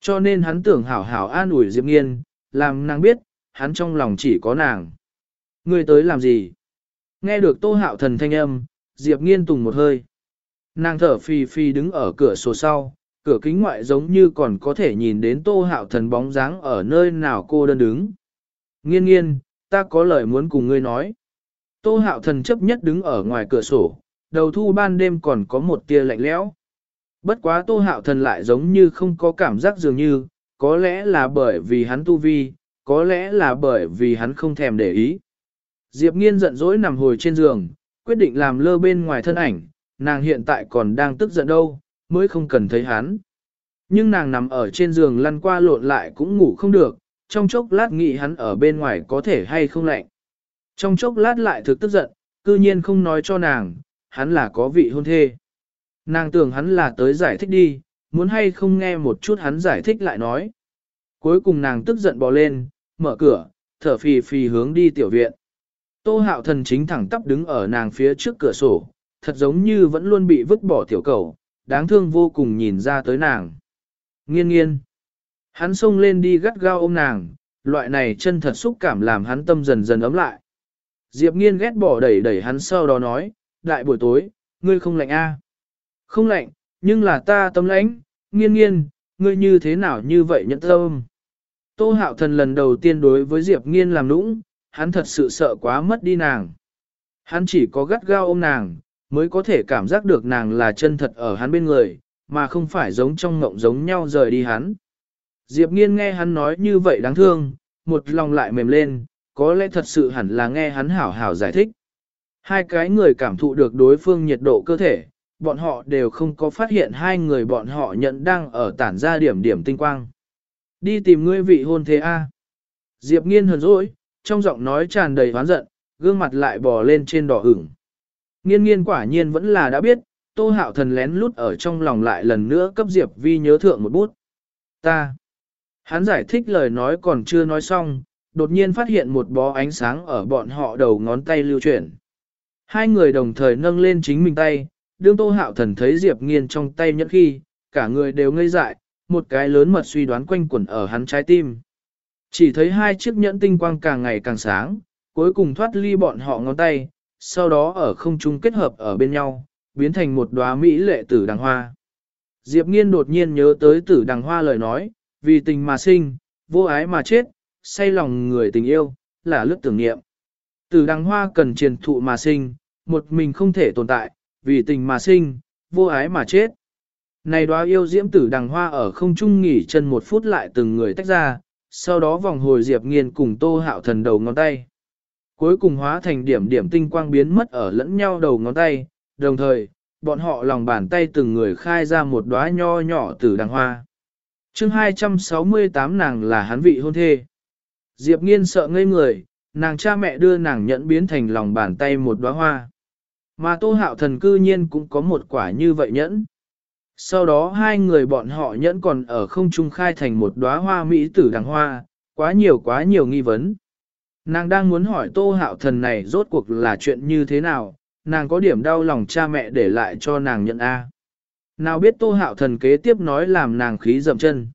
Cho nên hắn tưởng hảo hảo an ủi Diệp Nghiên, làm nàng biết, hắn trong lòng chỉ có nàng. Ngươi tới làm gì? Nghe được tô hạo thần thanh âm, Diệp Nghiên tùng một hơi. Nàng thở phì phì đứng ở cửa sổ sau, cửa kính ngoại giống như còn có thể nhìn đến tô hạo thần bóng dáng ở nơi nào cô đơn đứng. Nghiên nghiên, ta có lời muốn cùng ngươi nói. Tô hạo thần chấp nhất đứng ở ngoài cửa sổ, đầu thu ban đêm còn có một tia lạnh lẽo. Bất quá tô hạo thần lại giống như không có cảm giác dường như, có lẽ là bởi vì hắn tu vi, có lẽ là bởi vì hắn không thèm để ý. Diệp nghiên giận dỗi nằm hồi trên giường, quyết định làm lơ bên ngoài thân ảnh, nàng hiện tại còn đang tức giận đâu, mới không cần thấy hắn. Nhưng nàng nằm ở trên giường lăn qua lộn lại cũng ngủ không được, trong chốc lát nghĩ hắn ở bên ngoài có thể hay không lạnh. Trong chốc lát lại thực tức giận, cư nhiên không nói cho nàng, hắn là có vị hôn thê. Nàng tưởng hắn là tới giải thích đi, muốn hay không nghe một chút hắn giải thích lại nói. Cuối cùng nàng tức giận bò lên, mở cửa, thở phì phì hướng đi tiểu viện. Tô hạo thần chính thẳng tắp đứng ở nàng phía trước cửa sổ, thật giống như vẫn luôn bị vứt bỏ tiểu cầu, đáng thương vô cùng nhìn ra tới nàng. Nghiên nghiên. Hắn xông lên đi gắt gao ôm nàng, loại này chân thật xúc cảm làm hắn tâm dần dần ấm lại. Diệp nghiên ghét bỏ đẩy đẩy hắn sau đó nói, đại buổi tối, ngươi không lạnh a? À? Không lạnh, nhưng là ta tâm lãnh, nghiên nghiên, ngươi như thế nào như vậy nhẫn tâm. Tô hạo thần lần đầu tiên đối với Diệp nghiên làm nũng, hắn thật sự sợ quá mất đi nàng. Hắn chỉ có gắt gao ôm nàng, mới có thể cảm giác được nàng là chân thật ở hắn bên người, mà không phải giống trong ngộng giống nhau rời đi hắn. Diệp nghiên nghe hắn nói như vậy đáng thương, một lòng lại mềm lên, có lẽ thật sự hẳn là nghe hắn hảo hảo giải thích. Hai cái người cảm thụ được đối phương nhiệt độ cơ thể, bọn họ đều không có phát hiện hai người bọn họ nhận đang ở tản ra điểm điểm tinh quang. Đi tìm ngươi vị hôn thế A. Diệp nghiên hờn dỗi, trong giọng nói tràn đầy oán giận, gương mặt lại bò lên trên đỏ ửng. Nghiên nghiên quả nhiên vẫn là đã biết, tô hạo thần lén lút ở trong lòng lại lần nữa cấp Diệp vi nhớ thượng một bút. Ta. Hắn giải thích lời nói còn chưa nói xong, đột nhiên phát hiện một bó ánh sáng ở bọn họ đầu ngón tay lưu chuyển. Hai người đồng thời nâng lên chính mình tay, đương tô hạo thần thấy Diệp nghiên trong tay nhẫn khi, cả người đều ngây dại, một cái lớn mật suy đoán quanh quẩn ở hắn trái tim. Chỉ thấy hai chiếc nhẫn tinh quang càng ngày càng sáng, cuối cùng thoát ly bọn họ ngón tay, sau đó ở không trung kết hợp ở bên nhau, biến thành một đóa mỹ lệ tử đằng hoa. Diệp nghiên đột nhiên nhớ tới tử đằng hoa lời nói, vì tình mà sinh, vô ái mà chết, say lòng người tình yêu, là lướt tưởng niệm. Tử đằng hoa cần truyền thụ mà sinh, một mình không thể tồn tại, vì tình mà sinh, vô ái mà chết. Này đóa yêu diễm tử đằng hoa ở không trung nghỉ chân một phút lại từng người tách ra, sau đó vòng hồi Diệp Nghiên cùng Tô Hạo Thần đầu ngón tay. Cuối cùng hóa thành điểm điểm tinh quang biến mất ở lẫn nhau đầu ngón tay, đồng thời, bọn họ lòng bàn tay từng người khai ra một đóa nho nhỏ từ đằng hoa. chương 268 nàng là hắn vị hôn thê. Diệp Nghiên sợ ngây người, nàng cha mẹ đưa nàng nhẫn biến thành lòng bàn tay một đóa hoa. Mà Tô Hạo Thần cư nhiên cũng có một quả như vậy nhẫn. Sau đó hai người bọn họ nhẫn còn ở không trung khai thành một đóa hoa mỹ tử đằng hoa, quá nhiều quá nhiều nghi vấn. Nàng đang muốn hỏi tô hạo thần này rốt cuộc là chuyện như thế nào, nàng có điểm đau lòng cha mẹ để lại cho nàng nhận A. Nào biết tô hạo thần kế tiếp nói làm nàng khí dầm chân.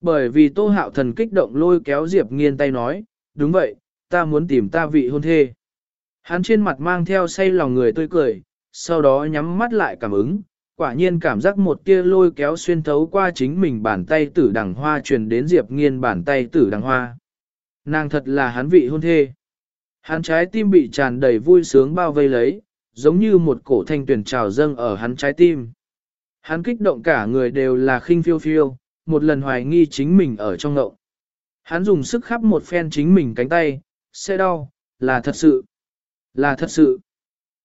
Bởi vì tô hạo thần kích động lôi kéo Diệp nghiên tay nói, đúng vậy, ta muốn tìm ta vị hôn thê. Hắn trên mặt mang theo say lòng người tươi cười, sau đó nhắm mắt lại cảm ứng, quả nhiên cảm giác một tia lôi kéo xuyên thấu qua chính mình bàn tay tử đằng hoa truyền đến Diệp Nghiên bàn tay tử đằng hoa. Nàng thật là hắn vị hôn thê. Hắn trái tim bị tràn đầy vui sướng bao vây lấy, giống như một cổ thanh tuyển trào dâng ở hắn trái tim. Hắn kích động cả người đều là khinh phiêu phiêu, một lần hoài nghi chính mình ở trong ngậu. Hắn dùng sức khắp một phen chính mình cánh tay, sẽ đau, là thật sự, là thật sự.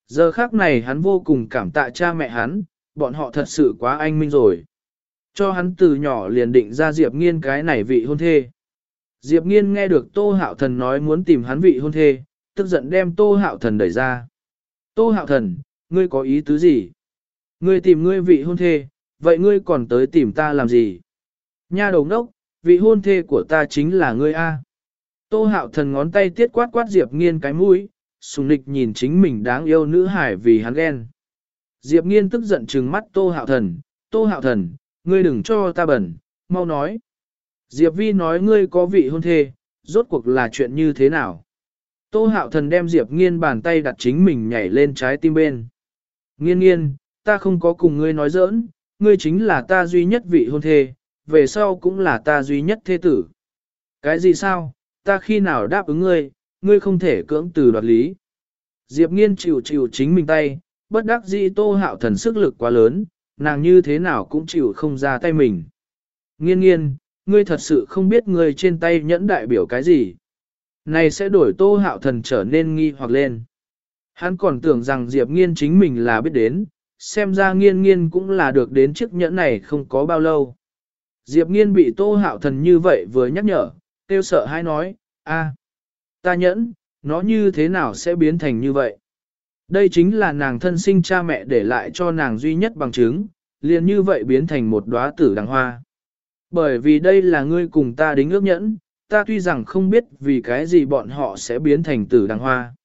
Giờ khác này hắn vô cùng cảm tạ cha mẹ hắn, bọn họ thật sự quá anh minh rồi. Cho hắn từ nhỏ liền định ra Diệp Nghiên cái này vị hôn thê. Diệp Nghiên nghe được Tô Hạo Thần nói muốn tìm hắn vị hôn thê, tức giận đem Tô Hạo Thần đẩy ra. Tô Hạo Thần, ngươi có ý tứ gì? Ngươi tìm ngươi vị hôn thê, vậy ngươi còn tới tìm ta làm gì? Nha đầu đốc, vị hôn thê của ta chính là ngươi A. Tô Hạo Thần ngón tay tiết quát quát Diệp Nghiên cái mũi, sùng nịch nhìn chính mình đáng yêu nữ hải vì hắn ghen. Diệp Nghiên tức giận trừng mắt Tô Hạo Thần, Tô Hạo Thần, ngươi đừng cho ta bẩn, mau nói. Diệp Vi nói ngươi có vị hôn thê, rốt cuộc là chuyện như thế nào? Tô Hạo Thần đem Diệp Nghiên bàn tay đặt chính mình nhảy lên trái tim bên. Nghiên nghiên, ta không có cùng ngươi nói giỡn, ngươi chính là ta duy nhất vị hôn thê, về sau cũng là ta duy nhất thê tử. Cái gì sao, ta khi nào đáp ứng ngươi, ngươi không thể cưỡng từ đoạt lý. Diệp Nghiên chịu chịu chính mình tay, bất đắc dĩ tô hạo thần sức lực quá lớn, nàng như thế nào cũng chịu không ra tay mình. Nghiên nghiên, ngươi thật sự không biết ngươi trên tay nhẫn đại biểu cái gì. Này sẽ đổi tô hạo thần trở nên nghi hoặc lên. Hắn còn tưởng rằng Diệp Nghiên chính mình là biết đến, xem ra nghiên nghiên cũng là được đến chiếc nhẫn này không có bao lâu. Diệp nghiên bị tô hạo thần như vậy vừa nhắc nhở, tiêu sợ hay nói, a, ta nhẫn, nó như thế nào sẽ biến thành như vậy? Đây chính là nàng thân sinh cha mẹ để lại cho nàng duy nhất bằng chứng, liền như vậy biến thành một đóa tử đằng hoa. Bởi vì đây là ngươi cùng ta đính ước nhẫn, ta tuy rằng không biết vì cái gì bọn họ sẽ biến thành tử đằng hoa.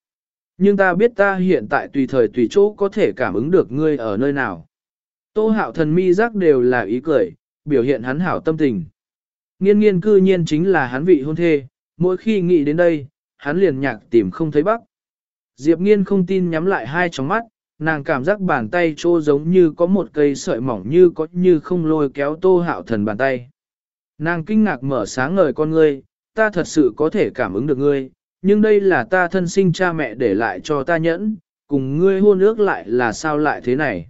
Nhưng ta biết ta hiện tại tùy thời tùy chỗ có thể cảm ứng được ngươi ở nơi nào. Tô hạo thần mi giác đều là ý cười, biểu hiện hắn hảo tâm tình. Nghiên nghiên cư nhiên chính là hắn vị hôn thê, mỗi khi nghĩ đến đây, hắn liền nhạc tìm không thấy bắc. Diệp nghiên không tin nhắm lại hai tròng mắt, nàng cảm giác bàn tay trô giống như có một cây sợi mỏng như có như không lôi kéo tô hạo thần bàn tay. Nàng kinh ngạc mở sáng ngời con ngươi, ta thật sự có thể cảm ứng được ngươi, nhưng đây là ta thân sinh cha mẹ để lại cho ta nhẫn, cùng ngươi hôn ước lại là sao lại thế này.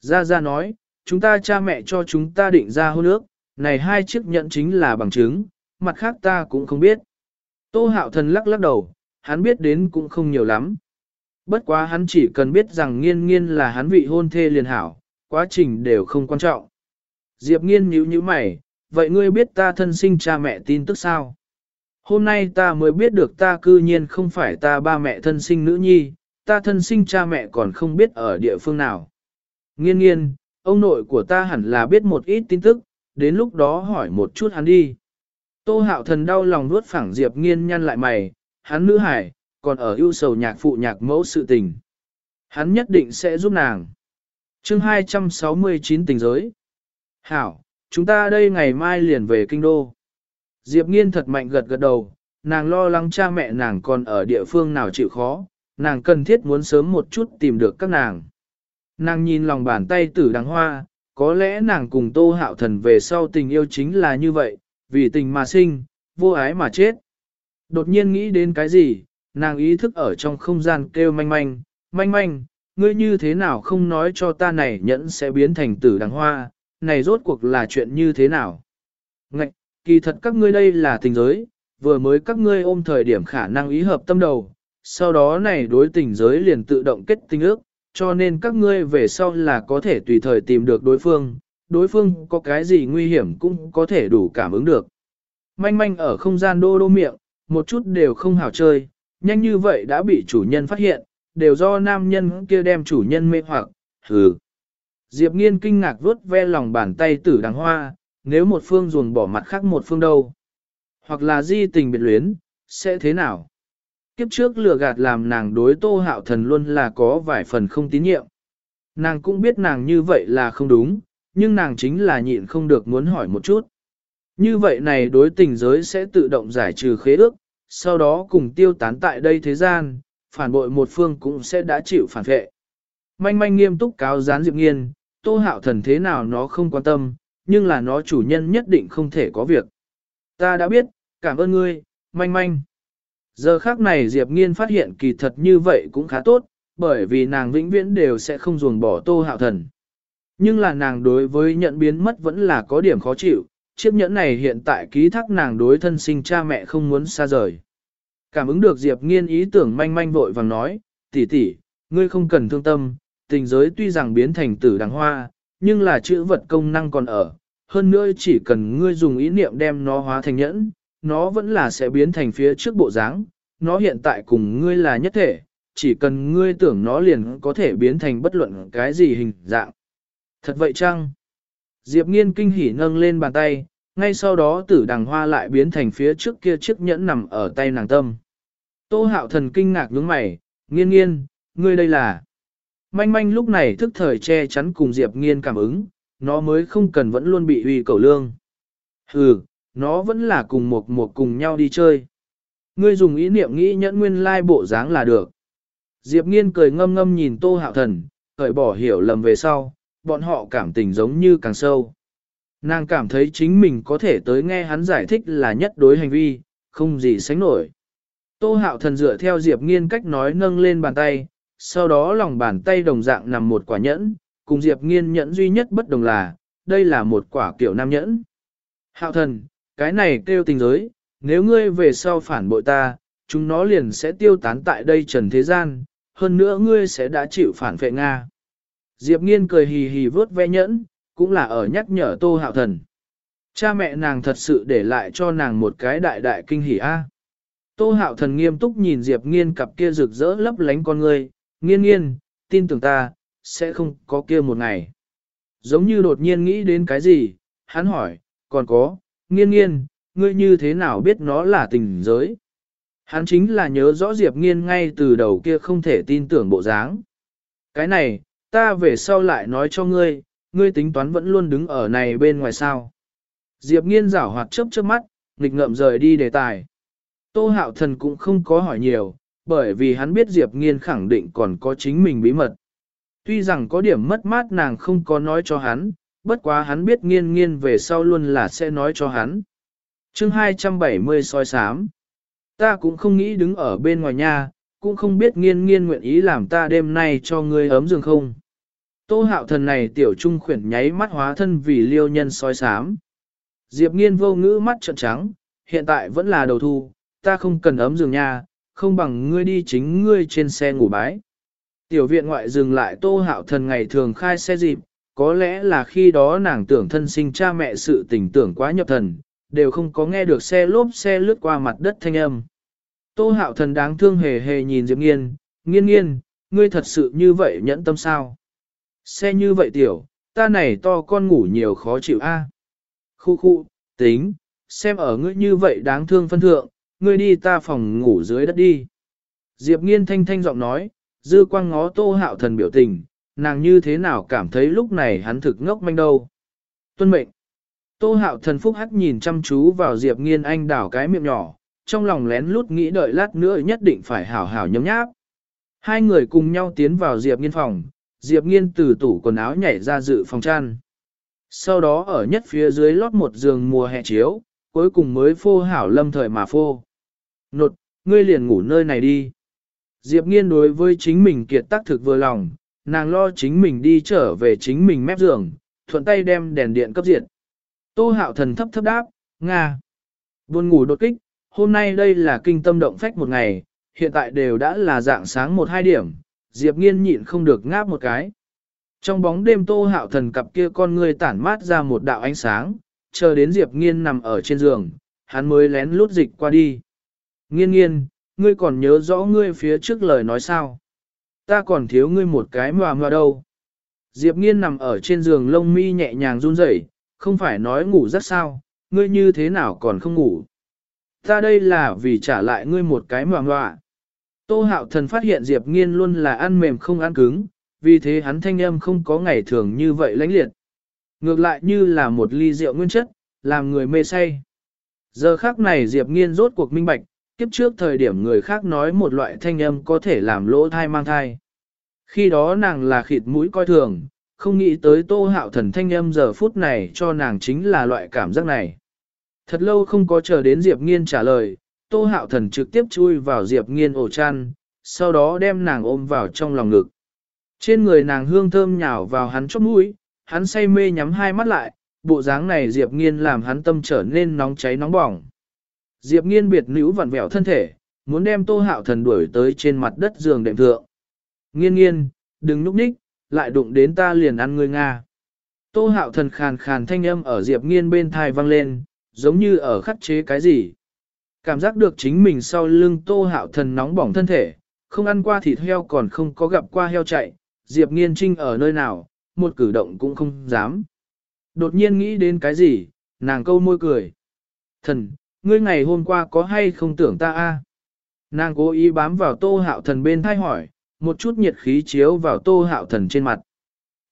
Gia Gia nói, chúng ta cha mẹ cho chúng ta định ra hôn ước, này hai chiếc nhẫn chính là bằng chứng, mặt khác ta cũng không biết. Tô hạo thần lắc lắc đầu, hắn biết đến cũng không nhiều lắm. Bất quá hắn chỉ cần biết rằng nghiên nghiên là hắn vị hôn thê liền hảo, quá trình đều không quan trọng. Diệp nghiên nhíu nhíu mày, vậy ngươi biết ta thân sinh cha mẹ tin tức sao? Hôm nay ta mới biết được ta cư nhiên không phải ta ba mẹ thân sinh nữ nhi, ta thân sinh cha mẹ còn không biết ở địa phương nào. Nghiên nghiên, ông nội của ta hẳn là biết một ít tin tức, đến lúc đó hỏi một chút hắn đi. Tô hạo thần đau lòng nuốt phẳng Diệp nghiên nhăn lại mày, hắn nữ hải, còn ở ưu sầu nhạc phụ nhạc mẫu sự tình. Hắn nhất định sẽ giúp nàng. chương 269 tình giới. Hảo, chúng ta đây ngày mai liền về kinh đô. Diệp nghiên thật mạnh gật gật đầu, nàng lo lắng cha mẹ nàng còn ở địa phương nào chịu khó, nàng cần thiết muốn sớm một chút tìm được các nàng. Nàng nhìn lòng bàn tay tử đằng hoa, có lẽ nàng cùng tô hạo thần về sau tình yêu chính là như vậy, vì tình mà sinh, vô ái mà chết. Đột nhiên nghĩ đến cái gì, nàng ý thức ở trong không gian kêu manh manh, manh manh, ngươi như thế nào không nói cho ta này nhẫn sẽ biến thành tử đằng hoa, này rốt cuộc là chuyện như thế nào. Ngạch, kỳ thật các ngươi đây là tình giới, vừa mới các ngươi ôm thời điểm khả năng ý hợp tâm đầu, sau đó này đối tình giới liền tự động kết tình ước, cho nên các ngươi về sau là có thể tùy thời tìm được đối phương, đối phương có cái gì nguy hiểm cũng có thể đủ cảm ứng được. Manh manh ở không gian đô đô miệng, một chút đều không hảo chơi, nhanh như vậy đã bị chủ nhân phát hiện, đều do nam nhân kia đem chủ nhân mê hoặc, hừ. Diệp nghiên kinh ngạc vuốt ve lòng bàn tay tử đằng hoa, nếu một phương ruồng bỏ mặt khác một phương đâu. Hoặc là di tình biệt luyến, sẽ thế nào? Kiếp trước lừa gạt làm nàng đối tô hạo thần luôn là có vài phần không tín nhiệm. Nàng cũng biết nàng như vậy là không đúng, nhưng nàng chính là nhịn không được muốn hỏi một chút. Như vậy này đối tình giới sẽ tự động giải trừ khế ước, sau đó cùng tiêu tán tại đây thế gian, phản bội một phương cũng sẽ đã chịu phản vệ. Manh manh nghiêm túc cáo gián Diệp Nghiên, tô hạo thần thế nào nó không quan tâm, nhưng là nó chủ nhân nhất định không thể có việc. Ta đã biết, cảm ơn ngươi, manh manh. Giờ khác này Diệp Nghiên phát hiện kỳ thật như vậy cũng khá tốt, bởi vì nàng vĩnh viễn đều sẽ không ruồng bỏ tô hạo thần. Nhưng là nàng đối với nhận biến mất vẫn là có điểm khó chịu, chiếc nhẫn này hiện tại ký thác nàng đối thân sinh cha mẹ không muốn xa rời. Cảm ứng được Diệp Nghiên ý tưởng manh manh vội vàng nói, tỷ tỷ, ngươi không cần thương tâm, tình giới tuy rằng biến thành tử đằng hoa, nhưng là chữ vật công năng còn ở. Hơn nữa chỉ cần ngươi dùng ý niệm đem nó hóa thành nhẫn, nó vẫn là sẽ biến thành phía trước bộ dáng. Nó hiện tại cùng ngươi là nhất thể, chỉ cần ngươi tưởng nó liền có thể biến thành bất luận cái gì hình dạng. Thật vậy chăng? Diệp nghiên kinh hỉ nâng lên bàn tay, ngay sau đó tử đằng hoa lại biến thành phía trước kia chiếc nhẫn nằm ở tay nàng tâm. Tô hạo thần kinh ngạc nhướng mày, nghiên nghiên, ngươi đây là... Manh manh lúc này thức thời che chắn cùng Diệp nghiên cảm ứng, nó mới không cần vẫn luôn bị uy cầu lương. Hừ, nó vẫn là cùng một một cùng nhau đi chơi. Ngươi dùng ý niệm nghĩ nhẫn nguyên lai bộ dáng là được. Diệp nghiên cười ngâm ngâm nhìn tô hạo thần, cởi bỏ hiểu lầm về sau, bọn họ cảm tình giống như càng sâu. Nàng cảm thấy chính mình có thể tới nghe hắn giải thích là nhất đối hành vi, không gì sánh nổi. Tô hạo thần dựa theo Diệp nghiên cách nói nâng lên bàn tay, sau đó lòng bàn tay đồng dạng nằm một quả nhẫn, cùng Diệp nghiên nhẫn duy nhất bất đồng là, đây là một quả kiểu nam nhẫn. Hạo thần, cái này kêu tình giới, nếu ngươi về sau phản bội ta, chúng nó liền sẽ tiêu tán tại đây trần thế gian, hơn nữa ngươi sẽ đã chịu phản vệ Nga. Diệp nghiên cười hì hì vớt ve nhẫn, cũng là ở nhắc nhở tô hạo thần. Cha mẹ nàng thật sự để lại cho nàng một cái đại đại kinh hỉ a. Tô hạo thần nghiêm túc nhìn Diệp nghiên cặp kia rực rỡ lấp lánh con ngươi, nghiên nghiên, tin tưởng ta, sẽ không có kia một ngày. Giống như đột nhiên nghĩ đến cái gì, hắn hỏi, còn có, nghiên nghiên, ngươi như thế nào biết nó là tình giới? Hắn chính là nhớ rõ Diệp nghiên ngay từ đầu kia không thể tin tưởng bộ dáng. Cái này, ta về sau lại nói cho ngươi, ngươi tính toán vẫn luôn đứng ở này bên ngoài sao. Diệp nghiên rảo hoạt chớp chớp mắt, nghịch ngợm rời đi đề tài. Tô hạo thần cũng không có hỏi nhiều, bởi vì hắn biết Diệp nghiên khẳng định còn có chính mình bí mật. Tuy rằng có điểm mất mát nàng không có nói cho hắn, bất quá hắn biết nghiên nghiên về sau luôn là sẽ nói cho hắn. chương 270 soi sám. Ta cũng không nghĩ đứng ở bên ngoài nhà, cũng không biết nghiên nghiên nguyện ý làm ta đêm nay cho ngươi ấm giường không. Tô hạo thần này tiểu trung khuyển nháy mắt hóa thân vì liêu nhân soi sám. Diệp nghiên vô ngữ mắt trợn trắng, hiện tại vẫn là đầu thu, ta không cần ấm giường nha, không bằng ngươi đi chính ngươi trên xe ngủ bái. Tiểu viện ngoại dừng lại tô hạo thần ngày thường khai xe dịp, có lẽ là khi đó nàng tưởng thân sinh cha mẹ sự tình tưởng quá nhập thần, đều không có nghe được xe lốp xe lướt qua mặt đất thanh âm. Tô hạo thần đáng thương hề hề nhìn Diệp nghiên, nghiên nghiên, ngươi thật sự như vậy nhẫn tâm sao? Xe như vậy tiểu, ta này to con ngủ nhiều khó chịu a. Khu khu, tính, xem ở ngươi như vậy đáng thương phân thượng, ngươi đi ta phòng ngủ dưới đất đi. Diệp nghiên thanh thanh giọng nói, dư quang ngó tô hạo thần biểu tình, nàng như thế nào cảm thấy lúc này hắn thực ngốc manh đâu. Tuân mệnh. Tô hạo thần phúc hắc nhìn chăm chú vào Diệp nghiên anh đảo cái miệng nhỏ, trong lòng lén lút nghĩ đợi lát nữa nhất định phải hảo hảo nhấm nháp. Hai người cùng nhau tiến vào Diệp nghiên phòng, Diệp nghiên từ tủ quần áo nhảy ra dự phòng chăn. Sau đó ở nhất phía dưới lót một giường mùa hè chiếu, cuối cùng mới phô hảo lâm thời mà phô. Nột, ngươi liền ngủ nơi này đi. Diệp nghiên đối với chính mình kiệt tác thực vừa lòng, nàng lo chính mình đi trở về chính mình mép giường, thuận tay đem đèn điện cấp diệt. Tô hạo thần thấp thấp đáp, Nga. Buồn ngủ đột kích, hôm nay đây là kinh tâm động phách một ngày, hiện tại đều đã là dạng sáng một hai điểm, Diệp nghiên nhịn không được ngáp một cái. Trong bóng đêm tô hạo thần cặp kia con ngươi tản mát ra một đạo ánh sáng, chờ đến Diệp nghiên nằm ở trên giường, hắn mới lén lút dịch qua đi. Nghiên nghiên, ngươi còn nhớ rõ ngươi phía trước lời nói sao? Ta còn thiếu ngươi một cái mà mà đâu. Diệp nghiên nằm ở trên giường lông mi nhẹ nhàng run rẩy, không phải nói ngủ rất sao, ngươi như thế nào còn không ngủ. Ta đây là vì trả lại ngươi một cái mà mà. Tô hạo thần phát hiện Diệp nghiên luôn là ăn mềm không ăn cứng, vì thế hắn thanh âm không có ngày thường như vậy lãnh liệt. Ngược lại như là một ly rượu nguyên chất, làm người mê say. Giờ khác này Diệp nghiên rốt cuộc minh bạch, kiếp trước thời điểm người khác nói một loại thanh âm có thể làm lỗ thai mang thai. Khi đó nàng là khịt mũi coi thường, không nghĩ tới tô hạo thần thanh âm giờ phút này cho nàng chính là loại cảm giác này. Thật lâu không có chờ đến Diệp Nghiên trả lời, tô hạo thần trực tiếp chui vào Diệp Nghiên ổ chăn, sau đó đem nàng ôm vào trong lòng ngực. Trên người nàng hương thơm nhào vào hắn chóp mũi, hắn say mê nhắm hai mắt lại, bộ dáng này Diệp Nghiên làm hắn tâm trở nên nóng cháy nóng bỏng. Diệp nghiên biệt nữ vặn vẹo thân thể, muốn đem tô hạo thần đuổi tới trên mặt đất giường đệm thượng. Nghiên nghiên, đừng núp ních, lại đụng đến ta liền ăn ngươi Nga. Tô hạo thần khàn khàn thanh âm ở Diệp nghiên bên thai vang lên, giống như ở khắc chế cái gì. Cảm giác được chính mình sau lưng tô hạo thần nóng bỏng thân thể, không ăn qua thịt heo còn không có gặp qua heo chạy, Diệp nghiên trinh ở nơi nào, một cử động cũng không dám. Đột nhiên nghĩ đến cái gì, nàng câu môi cười. Thần, ngươi ngày hôm qua có hay không tưởng ta a? Nàng cố ý bám vào tô hạo thần bên thay hỏi, một chút nhiệt khí chiếu vào tô hạo thần trên mặt.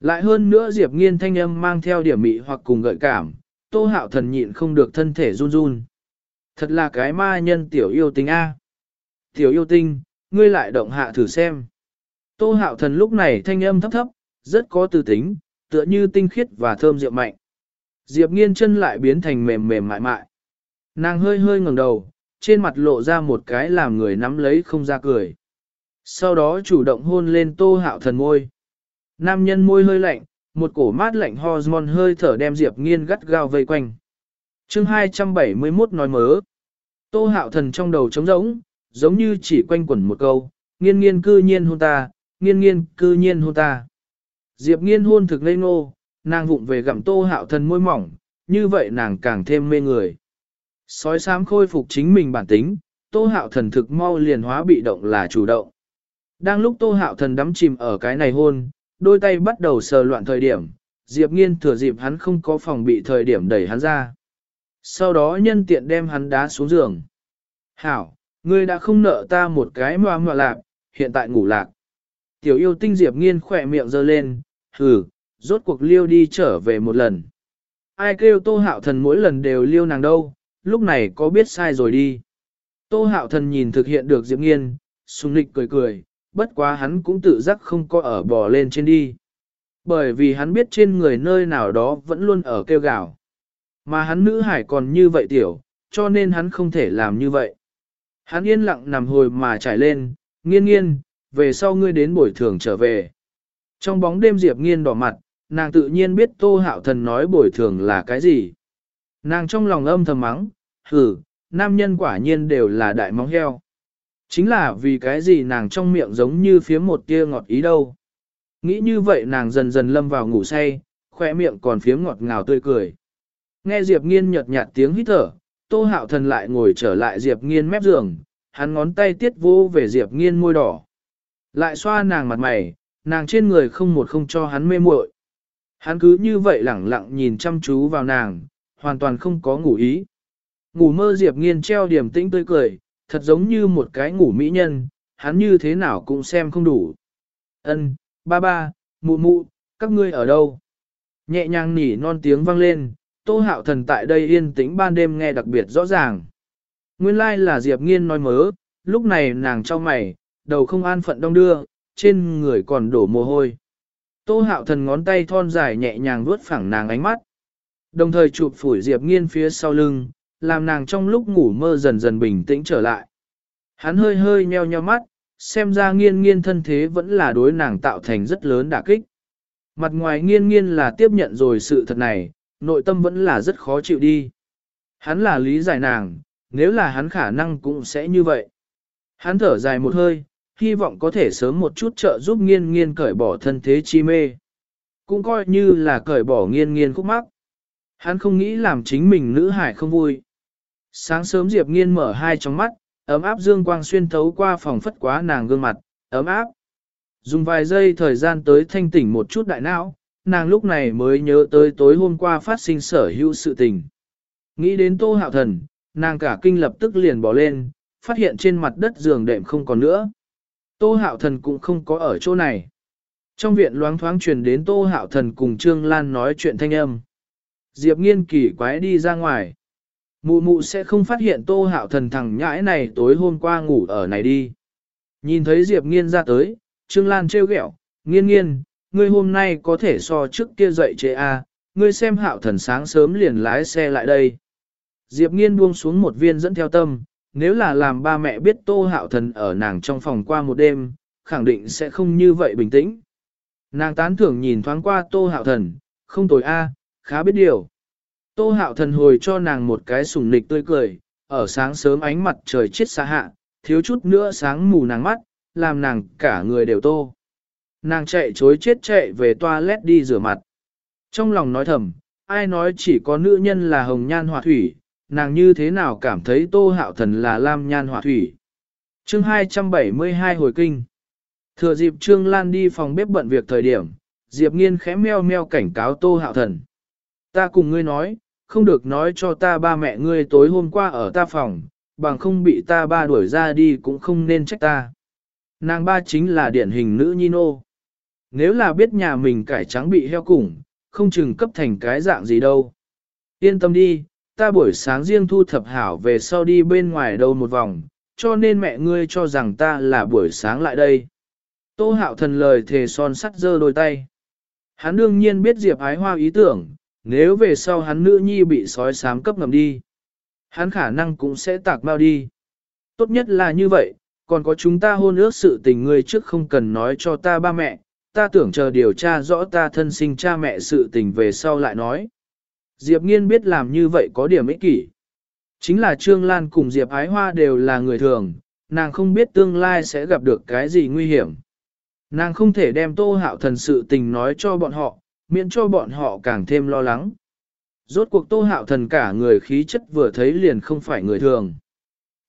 Lại hơn nữa Diệp nghiên thanh âm mang theo điểm mị hoặc cùng gợi cảm, tô hạo thần nhịn không được thân thể run run. Thật là cái ma nhân tiểu yêu tinh a. Tiểu yêu tinh, ngươi lại động hạ thử xem. Tô hạo thần lúc này thanh âm thấp thấp, rất có tư tính, tựa như tinh khiết và thơm rượu mạnh. Diệp nghiên chân lại biến thành mềm mềm mại mại. Nàng hơi hơi ngẩng đầu, trên mặt lộ ra một cái làm người nắm lấy không ra cười. Sau đó chủ động hôn lên tô hạo thần môi. Nam nhân môi hơi lạnh, một cổ mát lạnh hormone hơi thở đem Diệp Nghiên gắt gao vây quanh. chương 271 nói mớ. Tô hạo thần trong đầu trống rỗng, giống như chỉ quanh quẩn một câu, nghiên nghiên cư nhiên hôn ta, nghiên nghiên cư nhiên hôn ta. Diệp nghiên hôn thực ngây ngô, nàng vụng về gặm tô hạo thần môi mỏng, như vậy nàng càng thêm mê người. Sói xám khôi phục chính mình bản tính, tô hạo thần thực mau liền hóa bị động là chủ động. Đang lúc tô hạo thần đắm chìm ở cái này hôn, đôi tay bắt đầu sờ loạn thời điểm, Diệp nghiên thừa dịp hắn không có phòng bị thời điểm đẩy hắn ra. Sau đó nhân tiện đem hắn đá xuống giường. Hảo, ngươi đã không nợ ta một cái mà mà lạc, hiện tại ngủ lạc. Tiểu yêu tinh Diệp nghiên khỏe miệng giơ lên, hừ, rốt cuộc liêu đi trở về một lần. Ai kêu tô hạo thần mỗi lần đều liêu nàng đâu, lúc này có biết sai rồi đi. Tô hạo thần nhìn thực hiện được Diệp nghiên, sung nịch cười cười, bất quá hắn cũng tự giác không có ở bò lên trên đi. Bởi vì hắn biết trên người nơi nào đó vẫn luôn ở kêu gào. Mà hắn nữ hải còn như vậy tiểu, cho nên hắn không thể làm như vậy. Hắn yên lặng nằm hồi mà trải lên, nghiên nghiên, về sau ngươi đến buổi thường trở về. Trong bóng đêm Diệp nghiên đỏ mặt, nàng tự nhiên biết Tô Hạo Thần nói bồi thường là cái gì. Nàng trong lòng âm thầm mắng, hử, nam nhân quả nhiên đều là đại móng heo. Chính là vì cái gì nàng trong miệng giống như phía một tia ngọt ý đâu. Nghĩ như vậy nàng dần dần lâm vào ngủ say, khỏe miệng còn phiếm ngọt ngào tươi cười. Nghe Diệp Nghiên nhợt nhạt tiếng hít thở, Tô Hạo Thần lại ngồi trở lại Diệp Nghiên mép giường, hắn ngón tay tiết vô về Diệp Nghiên môi đỏ. Lại xoa nàng mặt mày, nàng trên người không một không cho hắn mê muội. Hắn cứ như vậy lẳng lặng nhìn chăm chú vào nàng, hoàn toàn không có ngủ ý. Ngủ mơ Diệp Nghiên treo điểm tĩnh tươi cười, thật giống như một cái ngủ mỹ nhân, hắn như thế nào cũng xem không đủ. Ân, ba ba, mụ mụ, các ngươi ở đâu? Nhẹ nhàng nỉ non tiếng vang lên, tô hạo thần tại đây yên tĩnh ban đêm nghe đặc biệt rõ ràng. Nguyên lai like là Diệp Nghiên nói mớ, lúc này nàng cho mày, đầu không an phận đông đưa, trên người còn đổ mồ hôi. Tô hạo thần ngón tay thon dài nhẹ nhàng vuốt phẳng nàng ánh mắt. Đồng thời chụp phủi Diệp Nghiên phía sau lưng, làm nàng trong lúc ngủ mơ dần dần bình tĩnh trở lại. Hắn hơi hơi nheo nheo mắt, xem ra nghiên nghiên thân thế vẫn là đối nàng tạo thành rất lớn đả kích. Mặt ngoài nghiên nghiên là tiếp nhận rồi sự thật này, nội tâm vẫn là rất khó chịu đi. Hắn là lý giải nàng, nếu là hắn khả năng cũng sẽ như vậy. Hắn thở dài một hơi, hy vọng có thể sớm một chút trợ giúp nghiên nghiên cởi bỏ thân thế chi mê. Cũng coi như là cởi bỏ nghiên nghiên khúc mắc. Hắn không nghĩ làm chính mình nữ hải không vui. Sáng sớm Diệp nghiên mở hai trong mắt, ấm áp dương quang xuyên thấu qua phòng phất quá nàng gương mặt, ấm áp. Dùng vài giây thời gian tới thanh tỉnh một chút đại não, nàng lúc này mới nhớ tới tối hôm qua phát sinh sở hữu sự tình. Nghĩ đến tô hạo thần, nàng cả kinh lập tức liền bỏ lên, phát hiện trên mặt đất giường đệm không còn nữa. Tô hạo thần cũng không có ở chỗ này. Trong viện loáng thoáng truyền đến tô hạo thần cùng Trương Lan nói chuyện thanh âm. Diệp nghiên kỳ quái đi ra ngoài. Mụ mụ sẽ không phát hiện tô hạo thần thằng nhãi này tối hôm qua ngủ ở này đi. Nhìn thấy Diệp nghiên ra tới, Trương Lan trêu ghẹo, nghiên nghiên, ngươi hôm nay có thể so trước kia dậy chế a, à, ngươi xem hạo thần sáng sớm liền lái xe lại đây. Diệp nghiên buông xuống một viên dẫn theo tâm, nếu là làm ba mẹ biết tô hạo thần ở nàng trong phòng qua một đêm, khẳng định sẽ không như vậy bình tĩnh. Nàng tán thưởng nhìn thoáng qua tô hạo thần, không tồi a, khá biết điều. Tô hạo thần hồi cho nàng một cái sùng nịch tươi cười, ở sáng sớm ánh mặt trời chết xa hạ, thiếu chút nữa sáng mù nàng mắt, làm nàng cả người đều tô. Nàng chạy chối chết chạy về toilet đi rửa mặt. Trong lòng nói thầm, ai nói chỉ có nữ nhân là hồng nhan họa thủy, nàng như thế nào cảm thấy tô hạo thần là lam nhan họa thủy. chương 272 hồi kinh. Thừa dịp Trương Lan đi phòng bếp bận việc thời điểm, Diệp Nghiên khẽ meo meo cảnh cáo tô hạo thần. Ta cùng ngươi nói, không được nói cho ta ba mẹ ngươi tối hôm qua ở ta phòng, bằng không bị ta ba đuổi ra đi cũng không nên trách ta. Nàng ba chính là điển hình nữ nhi nô. Nếu là biết nhà mình cải trắng bị heo củng, không chừng cấp thành cái dạng gì đâu. Yên tâm đi, ta buổi sáng riêng thu thập hảo về sau đi bên ngoài đâu một vòng, cho nên mẹ ngươi cho rằng ta là buổi sáng lại đây. Tô hạo thần lời thề son sắt giơ đôi tay. Hắn đương nhiên biết Diệp ái hoa ý tưởng, nếu về sau hắn nữ nhi bị sói sám cấp ngầm đi, hắn khả năng cũng sẽ tạc bao đi. Tốt nhất là như vậy, còn có chúng ta hôn ước sự tình ngươi trước không cần nói cho ta ba mẹ, ta tưởng chờ điều tra rõ ta thân sinh cha mẹ sự tình về sau lại nói. Diệp Nghiên biết làm như vậy có điểm ích kỷ. Chính là Trương Lan cùng Diệp Ái Hoa đều là người thường, nàng không biết tương lai sẽ gặp được cái gì nguy hiểm. Nàng không thể đem tô hạo thần sự tình nói cho bọn họ, miễn cho bọn họ càng thêm lo lắng. Rốt cuộc tô hạo thần cả người khí chất vừa thấy liền không phải người thường.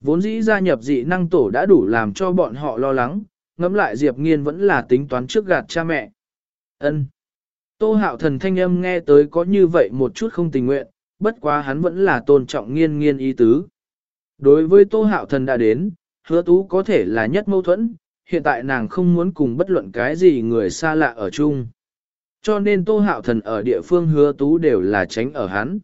Vốn dĩ gia nhập dị năng tổ đã đủ làm cho bọn họ lo lắng, ngẫm lại Diệp Nghiên vẫn là tính toán trước gạt cha mẹ. Ân. Tô hạo thần thanh âm nghe tới có như vậy một chút không tình nguyện, bất quá hắn vẫn là tôn trọng nghiên nghiên ý tứ. Đối với tô hạo thần đã đến, hứa tú có thể là nhất mâu thuẫn, hiện tại nàng không muốn cùng bất luận cái gì người xa lạ ở chung. Cho nên tô hạo thần ở địa phương hứa tú đều là tránh ở hắn.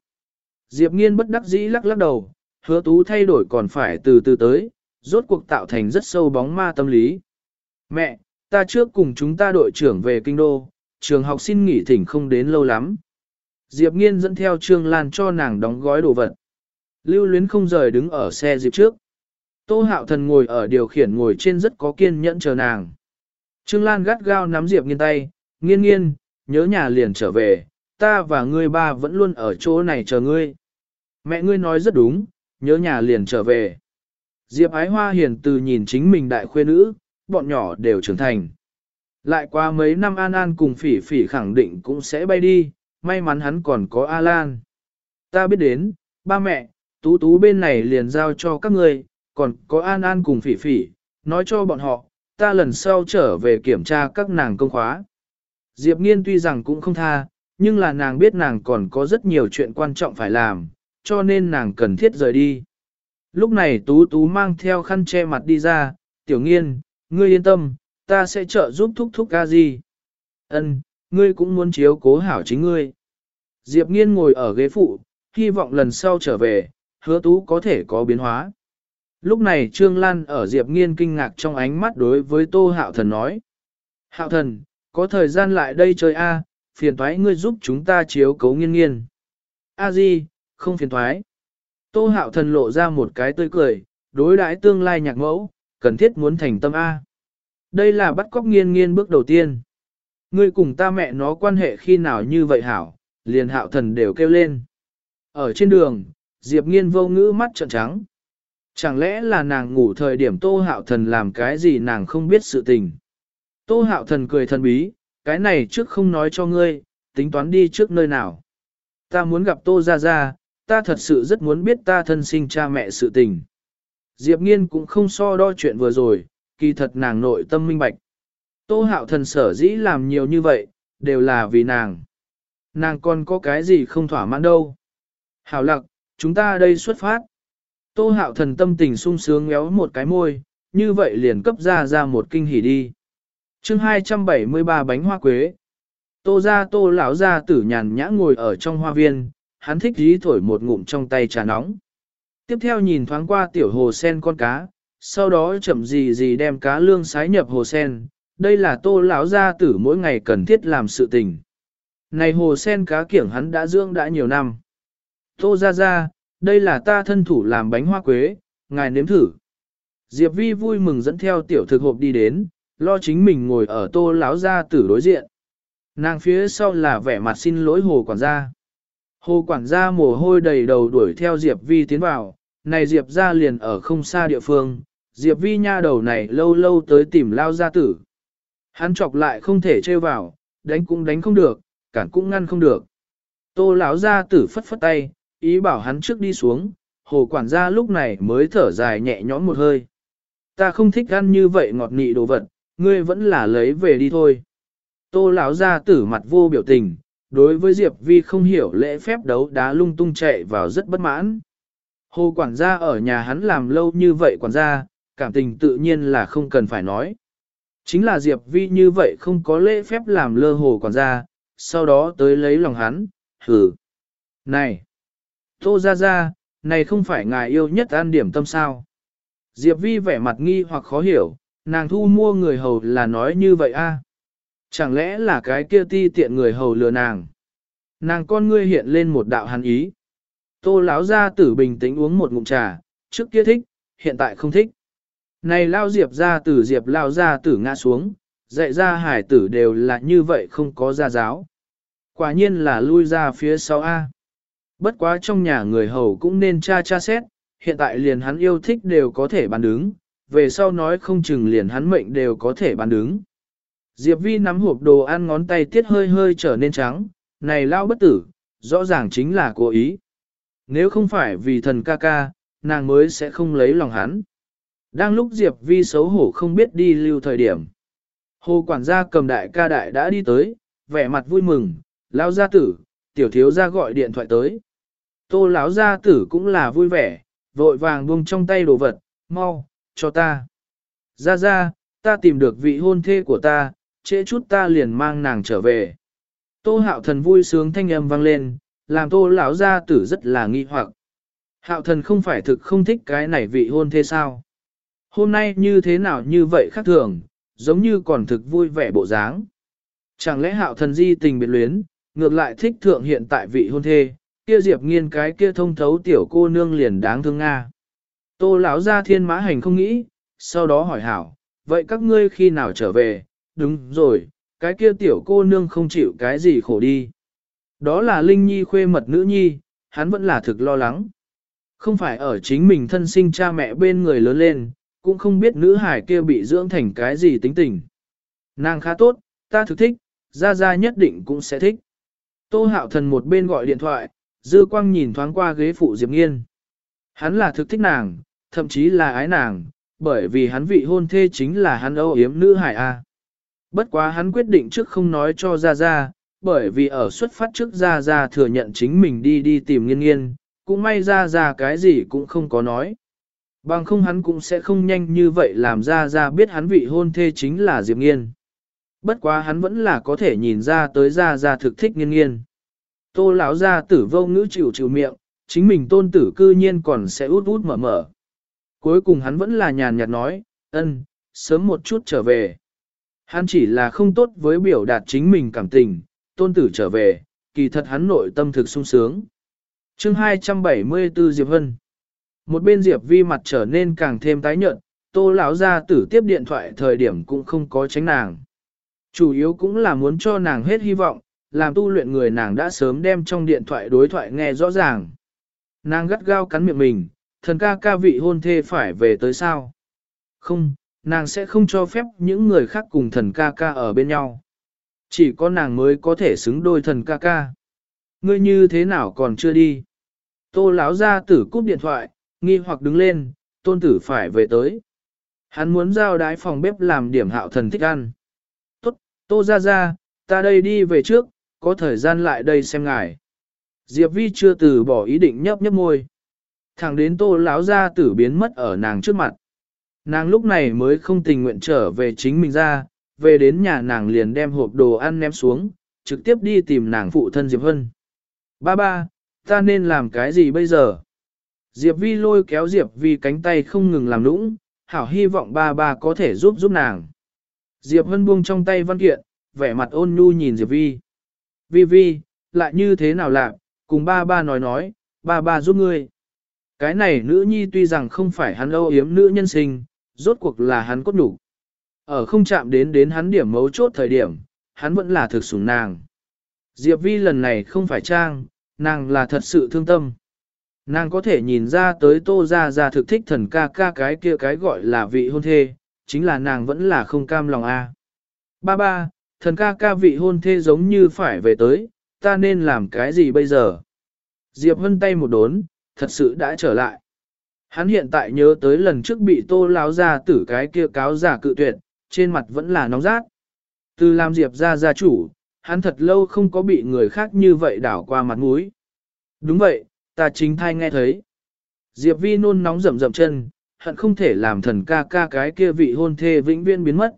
Diệp nghiên bất đắc dĩ lắc lắc đầu, hứa tú thay đổi còn phải từ từ tới, rốt cuộc tạo thành rất sâu bóng ma tâm lý. Mẹ, ta trước cùng chúng ta đội trưởng về kinh đô, trường học xin nghỉ thỉnh không đến lâu lắm. Diệp nghiên dẫn theo Trương Lan cho nàng đóng gói đồ vật. Lưu luyến không rời đứng ở xe Diệp trước. Tô hạo thần ngồi ở điều khiển ngồi trên rất có kiên nhẫn chờ nàng. Trương Lan gắt gao nắm Diệp nghiên tay, nghiên nghiên, nhớ nhà liền trở về, ta và ngươi ba vẫn luôn ở chỗ này chờ ngươi. Mẹ ngươi nói rất đúng, nhớ nhà liền trở về. Diệp ái hoa hiền từ nhìn chính mình đại khuê nữ, bọn nhỏ đều trưởng thành. Lại qua mấy năm An An cùng phỉ phỉ khẳng định cũng sẽ bay đi, may mắn hắn còn có A-Lan. Ta biết đến, ba mẹ, tú tú bên này liền giao cho các ngươi, còn có An An cùng phỉ phỉ, nói cho bọn họ, ta lần sau trở về kiểm tra các nàng công khóa. Diệp Nghiên tuy rằng cũng không tha, nhưng là nàng biết nàng còn có rất nhiều chuyện quan trọng phải làm, cho nên nàng cần thiết rời đi. Lúc này Tú Tú mang theo khăn che mặt đi ra, tiểu nghiên, ngươi yên tâm, ta sẽ trợ giúp thúc thúc ca gì. Ân, ngươi cũng muốn chiếu cố hảo chính ngươi. Diệp nghiên ngồi ở ghế phụ, hy vọng lần sau trở về, hứa tú có thể có biến hóa. Lúc này Trương Lan ở Diệp nghiên kinh ngạc trong ánh mắt đối với Tô Hạo Thần nói. Hạo Thần, có thời gian lại đây chơi A, phiền thoái ngươi giúp chúng ta chiếu cấu nghiên nghiên. A Di, không phiền thoái. Tô Hạo Thần lộ ra một cái tươi cười, đối đãi tương lai nhạc mẫu, cần thiết muốn thành tâm A. Đây là bắt cóc nghiên nghiên bước đầu tiên. Ngươi cùng ta mẹ nó quan hệ khi nào như vậy hảo, liền hạo thần đều kêu lên. Ở trên đường, Diệp nghiên vô ngữ mắt trợn trắng. Chẳng lẽ là nàng ngủ thời điểm tô hạo thần làm cái gì nàng không biết sự tình. Tô hạo thần cười thần bí, cái này trước không nói cho ngươi, tính toán đi trước nơi nào. Ta muốn gặp tô ra ra, ta thật sự rất muốn biết ta thân sinh cha mẹ sự tình. Diệp nghiên cũng không so đo chuyện vừa rồi, kỳ thật nàng nội tâm minh bạch. Tô hạo thần sở dĩ làm nhiều như vậy, đều là vì nàng. Nàng còn có cái gì không thỏa mãn đâu. Hảo lặc, chúng ta đây xuất phát. Tô hạo thần tâm tình sung sướng ngéo một cái môi, như vậy liền cấp ra ra một kinh hỉ đi chương 273 bánh hoa quế. Tô ra tô lão ra tử nhàn nhã ngồi ở trong hoa viên, hắn thích dí thổi một ngụm trong tay trà nóng. Tiếp theo nhìn thoáng qua tiểu hồ sen con cá, sau đó chậm gì gì đem cá lương sái nhập hồ sen, đây là tô lão gia tử mỗi ngày cần thiết làm sự tình. Này hồ sen cá kiểng hắn đã dưỡng đã nhiều năm. Tô ra ra, đây là ta thân thủ làm bánh hoa quế, ngài nếm thử. Diệp Vi vui mừng dẫn theo tiểu thực hộp đi đến, lo chính mình ngồi ở tô lão gia tử đối diện. Nàng phía sau là vẻ mặt xin lỗi hồ quản gia. Hồ quản gia mồ hôi đầy đầu đuổi theo Diệp Vi tiến vào, này Diệp ra liền ở không xa địa phương, Diệp Vi nha đầu này lâu lâu tới tìm lao gia tử. Hắn chọc lại không thể trêu vào, đánh cũng đánh không được, cản cũng ngăn không được. Tô lão gia tử phất phất tay, ý bảo hắn trước đi xuống, hồ quản gia lúc này mới thở dài nhẹ nhõm một hơi. Ta không thích ăn như vậy ngọt nị đồ vật, ngươi vẫn là lấy về đi thôi. Tô lão gia tử mặt vô biểu tình, đối với Diệp Vi không hiểu lễ phép đấu đá lung tung chạy vào rất bất mãn. Hồ quản gia ở nhà hắn làm lâu như vậy quản gia, cảm tình tự nhiên là không cần phải nói. Chính là Diệp Vi như vậy không có lễ phép làm lơ hồ quản gia, sau đó tới lấy lòng hắn, hử. Này! Tô ra ra, này không phải ngài yêu nhất ăn điểm tâm sao. Diệp Vi vẻ mặt nghi hoặc khó hiểu, nàng thu mua người hầu là nói như vậy a? Chẳng lẽ là cái kia ti tiện người hầu lừa nàng? Nàng con ngươi hiện lên một đạo hắn ý. Tô lão gia tử bình tĩnh uống một ngụm trà, trước kia thích, hiện tại không thích. Này lao diệp gia tử diệp lao gia tử ngã xuống, dạy ra hải tử đều là như vậy không có gia giáo. Quả nhiên là lui ra phía sau A. Bất quá trong nhà người hầu cũng nên cha cha xét, hiện tại liền hắn yêu thích đều có thể bàn đứng, về sau nói không chừng liền hắn mệnh đều có thể bán đứng. Diệp Vi nắm hộp đồ ăn ngón tay tiết hơi hơi trở nên trắng, này lao bất tử, rõ ràng chính là cố ý. Nếu không phải vì thần ca ca, nàng mới sẽ không lấy lòng hắn. Đang lúc Diệp Vi xấu hổ không biết đi lưu thời điểm. Hồ quản gia cầm đại ca đại đã đi tới, vẻ mặt vui mừng, lao gia tử, tiểu thiếu gia gọi điện thoại tới. Tô lão gia tử cũng là vui vẻ, vội vàng buông trong tay đồ vật, mau, cho ta. Ra ra, ta tìm được vị hôn thê của ta, trễ chút ta liền mang nàng trở về. Tô hạo thần vui sướng thanh âm vang lên, làm tô lão gia tử rất là nghi hoặc. Hạo thần không phải thực không thích cái này vị hôn thê sao. Hôm nay như thế nào như vậy khác thường, giống như còn thực vui vẻ bộ dáng. Chẳng lẽ hạo thần di tình biệt luyến, ngược lại thích thượng hiện tại vị hôn thê, kia diệp nghiên cái kia thông thấu tiểu cô nương liền đáng thương Nga. Tô lão gia thiên mã hành không nghĩ, sau đó hỏi hảo, vậy các ngươi khi nào trở về, đúng rồi, cái kia tiểu cô nương không chịu cái gì khổ đi. Đó là Linh Nhi khuê mật nữ nhi, hắn vẫn là thực lo lắng. Không phải ở chính mình thân sinh cha mẹ bên người lớn lên, cũng không biết nữ hải kia bị dưỡng thành cái gì tính tình. Nàng khá tốt, ta thực thích, ra ra nhất định cũng sẽ thích. Tô hạo thần một bên gọi điện thoại, dư quang nhìn thoáng qua ghế phụ Diệp Nghiên. Hắn là thực thích nàng, thậm chí là ái nàng, bởi vì hắn vị hôn thê chính là hắn âu yếm nữ hải A. Bất quá hắn quyết định trước không nói cho Gia Gia, bởi vì ở xuất phát trước Gia Gia thừa nhận chính mình đi đi tìm nghiên nghiên, cũng may Gia Gia cái gì cũng không có nói. Bằng không hắn cũng sẽ không nhanh như vậy làm Gia Gia biết hắn vị hôn thê chính là Diệp Nghiên. Bất quá hắn vẫn là có thể nhìn ra tới Gia Gia thực thích nghiên nghiên. Tô lão gia tử vô ngữ chịu chịu miệng, chính mình tôn tử cư nhiên còn sẽ út út mở mở. Cuối cùng hắn vẫn là nhàn nhạt nói, ân, sớm một chút trở về. Hắn chỉ là không tốt với biểu đạt chính mình cảm tình, tôn tử trở về, kỳ thật hắn nội tâm thực sung sướng. chương 274 Diệp Hân Một bên Diệp vi mặt trở nên càng thêm tái nhợt, tô lão gia tử tiếp điện thoại thời điểm cũng không có tránh nàng. Chủ yếu cũng là muốn cho nàng hết hy vọng, làm tu luyện người nàng đã sớm đem trong điện thoại đối thoại nghe rõ ràng. Nàng gắt gao cắn miệng mình, thần ca ca vị hôn thê phải về tới sao? Không, nàng sẽ không cho phép những người khác cùng thần ca ca ở bên nhau. Chỉ có nàng mới có thể xứng đôi thần ca ca. Ngươi như thế nào còn chưa đi? Tô lão ra tử cúp điện thoại, nghi hoặc đứng lên, tôn tử phải về tới. Hắn muốn giao đái phòng bếp làm điểm hạo thần thích ăn. Tốt, tô ra ra, ta đây đi về trước, có thời gian lại đây xem ngài. Diệp Vi chưa từ bỏ ý định nhấp nhấp môi. Thẳng đến tô lão ra tử biến mất ở nàng trước mặt. Nàng lúc này mới không tình nguyện trở về chính mình ra, về đến nhà nàng liền đem hộp đồ ăn ném xuống, trực tiếp đi tìm nàng phụ thân Diệp Hân. Ba ba, ta nên làm cái gì bây giờ? Diệp Vi lôi kéo Diệp Vi cánh tay không ngừng làm nũng, hảo hy vọng ba ba có thể giúp giúp nàng. Diệp Hân buông trong tay văn kiện, vẻ mặt ôn nhu nhìn Diệp Vi. Vi Vi, lại như thế nào làm, cùng ba ba nói nói, ba ba giúp ngươi. Cái này nữ nhi tuy rằng không phải hắn âu yếm nữ nhân sinh, rốt cuộc là hắn cốt đủ. Ở không chạm đến đến hắn điểm mấu chốt thời điểm, hắn vẫn là thực sủng nàng. Diệp Vi lần này không phải trang, nàng là thật sự thương tâm. Nàng có thể nhìn ra tới tô ra ra thực thích thần ca ca cái kia cái gọi là vị hôn thê, chính là nàng vẫn là không cam lòng a. Ba ba, thần ca ca vị hôn thê giống như phải về tới, ta nên làm cái gì bây giờ? Diệp Vân tay một đốn, thật sự đã trở lại. Hắn hiện tại nhớ tới lần trước bị tô láo ra tử cái kia cáo giả cự tuyệt, trên mặt vẫn là nóng rát. Từ làm Diệp ra gia chủ, hắn thật lâu không có bị người khác như vậy đảo qua mặt mũi. Đúng vậy, ta chính thai nghe thấy. Diệp vi nôn nóng rầm rầm chân, hận không thể làm thần ca ca cái kia vị hôn thê vĩnh viễn biến mất.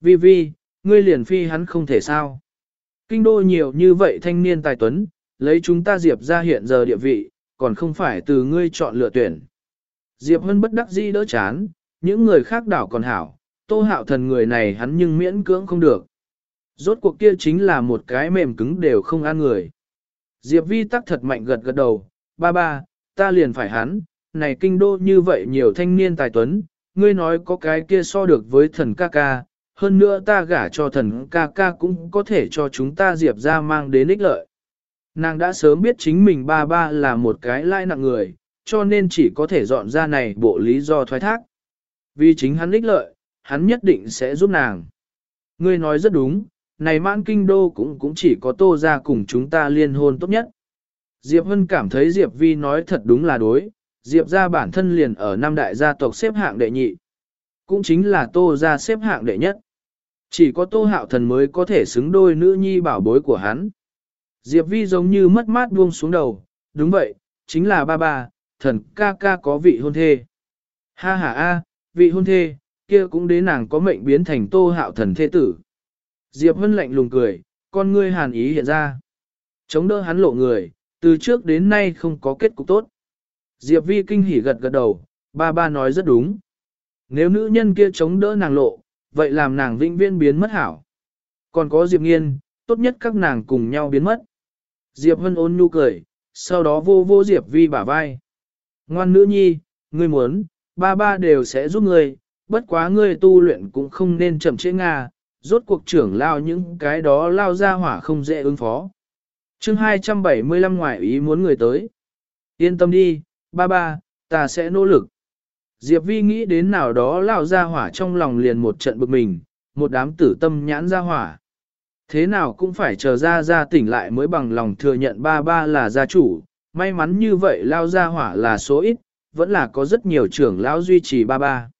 Vi vi, ngươi liền phi hắn không thể sao. Kinh đô nhiều như vậy thanh niên tài tuấn, lấy chúng ta Diệp ra hiện giờ địa vị, còn không phải từ ngươi chọn lựa tuyển. Diệp Hân bất đắc dĩ đỡ chán, những người khác đảo còn hảo, tô hạo thần người này hắn nhưng miễn cưỡng không được. Rốt cuộc kia chính là một cái mềm cứng đều không ăn người. Diệp Vi tắc thật mạnh gật gật đầu, ba ba, ta liền phải hắn, này kinh đô như vậy nhiều thanh niên tài tuấn, ngươi nói có cái kia so được với thần ca ca, hơn nữa ta gả cho thần ca ca cũng có thể cho chúng ta Diệp ra mang đến ích lợi. Nàng đã sớm biết chính mình ba ba là một cái lai nặng người, cho nên chỉ có thể dọn ra này bộ lý do thoái thác. Vì chính hắn ích lợi, hắn nhất định sẽ giúp nàng. Ngươi nói rất đúng, này mãn kinh đô cũng cũng chỉ có tô ra cùng chúng ta liên hôn tốt nhất. Diệp Hân cảm thấy Diệp Vi nói thật đúng là đối, Diệp ra bản thân liền ở năm đại gia tộc xếp hạng đệ nhị. Cũng chính là tô ra xếp hạng đệ nhất. Chỉ có tô hạo thần mới có thể xứng đôi nữ nhi bảo bối của hắn. Diệp Vi giống như mất mát buông xuống đầu, đúng vậy, chính là ba ba, thần ca ca có vị hôn thê. Ha ha a, vị hôn thê, kia cũng đến nàng có mệnh biến thành tô hạo thần thê tử. Diệp Vân lạnh lùng cười, con ngươi hàn ý hiện ra. Chống đỡ hắn lộ người, từ trước đến nay không có kết cục tốt. Diệp Vi kinh hỉ gật gật đầu, ba ba nói rất đúng. Nếu nữ nhân kia chống đỡ nàng lộ, vậy làm nàng vĩnh viễn biến mất hảo. Còn có Diệp Nghiên, tốt nhất các nàng cùng nhau biến mất. Diệp Vân ôn nhu cười, sau đó vô vô Diệp Vi bả vai. Ngoan nữ nhi, ngươi muốn, ba ba đều sẽ giúp ngươi, bất quá ngươi tu luyện cũng không nên chậm trễ Nga, rốt cuộc trưởng lao những cái đó lao ra hỏa không dễ ứng phó. chương 275 ngoại ý muốn người tới. Yên tâm đi, ba ba, ta sẽ nỗ lực. Diệp Vi nghĩ đến nào đó lao ra hỏa trong lòng liền một trận bực mình, một đám tử tâm nhãn ra hỏa. Thế nào cũng phải chờ ra ra tỉnh lại mới bằng lòng thừa nhận ba ba là gia chủ, may mắn như vậy lao ra hỏa là số ít, vẫn là có rất nhiều trưởng lão duy trì ba ba.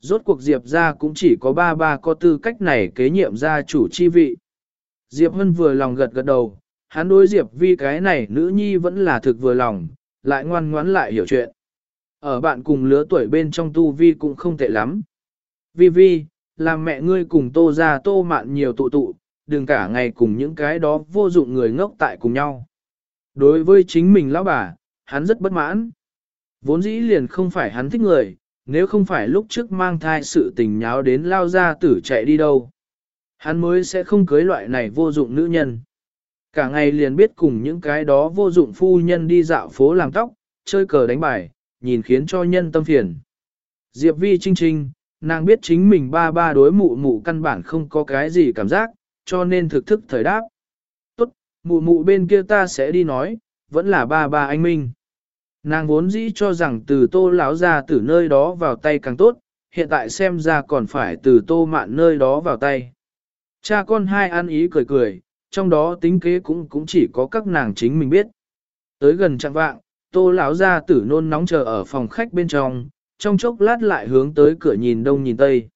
Rốt cuộc Diệp ra cũng chỉ có ba ba có tư cách này kế nhiệm gia chủ chi vị. Diệp Hân vừa lòng gật gật đầu, hắn đối Diệp Vi cái này nữ nhi vẫn là thực vừa lòng, lại ngoan ngoãn lại hiểu chuyện. Ở bạn cùng lứa tuổi bên trong tu Vi cũng không tệ lắm. Vi Vi, làm mẹ ngươi cùng tô ra tô mạn nhiều tụ tụ, đừng cả ngày cùng những cái đó vô dụng người ngốc tại cùng nhau. Đối với chính mình lão bà, hắn rất bất mãn. Vốn dĩ liền không phải hắn thích người, nếu không phải lúc trước mang thai sự tình nháo đến lao ra tử chạy đi đâu. Hắn mới sẽ không cưới loại này vô dụng nữ nhân. Cả ngày liền biết cùng những cái đó vô dụng phu nhân đi dạo phố làm tóc, chơi cờ đánh bài, nhìn khiến cho nhân tâm phiền. Diệp vi trinh trinh, nàng biết chính mình ba ba đối mụ mụ căn bản không có cái gì cảm giác, cho nên thực thức thời đáp. Tốt, mụ mụ bên kia ta sẽ đi nói, vẫn là ba ba anh Minh. Nàng vốn dĩ cho rằng từ tô lão ra từ nơi đó vào tay càng tốt, hiện tại xem ra còn phải từ tô mạn nơi đó vào tay. Cha con hai ăn ý cười cười, trong đó tính kế cũng cũng chỉ có các nàng chính mình biết. Tới gần trạng vạng, tô lão ra tử nôn nóng chờ ở phòng khách bên trong, trong chốc lát lại hướng tới cửa nhìn đông nhìn tây.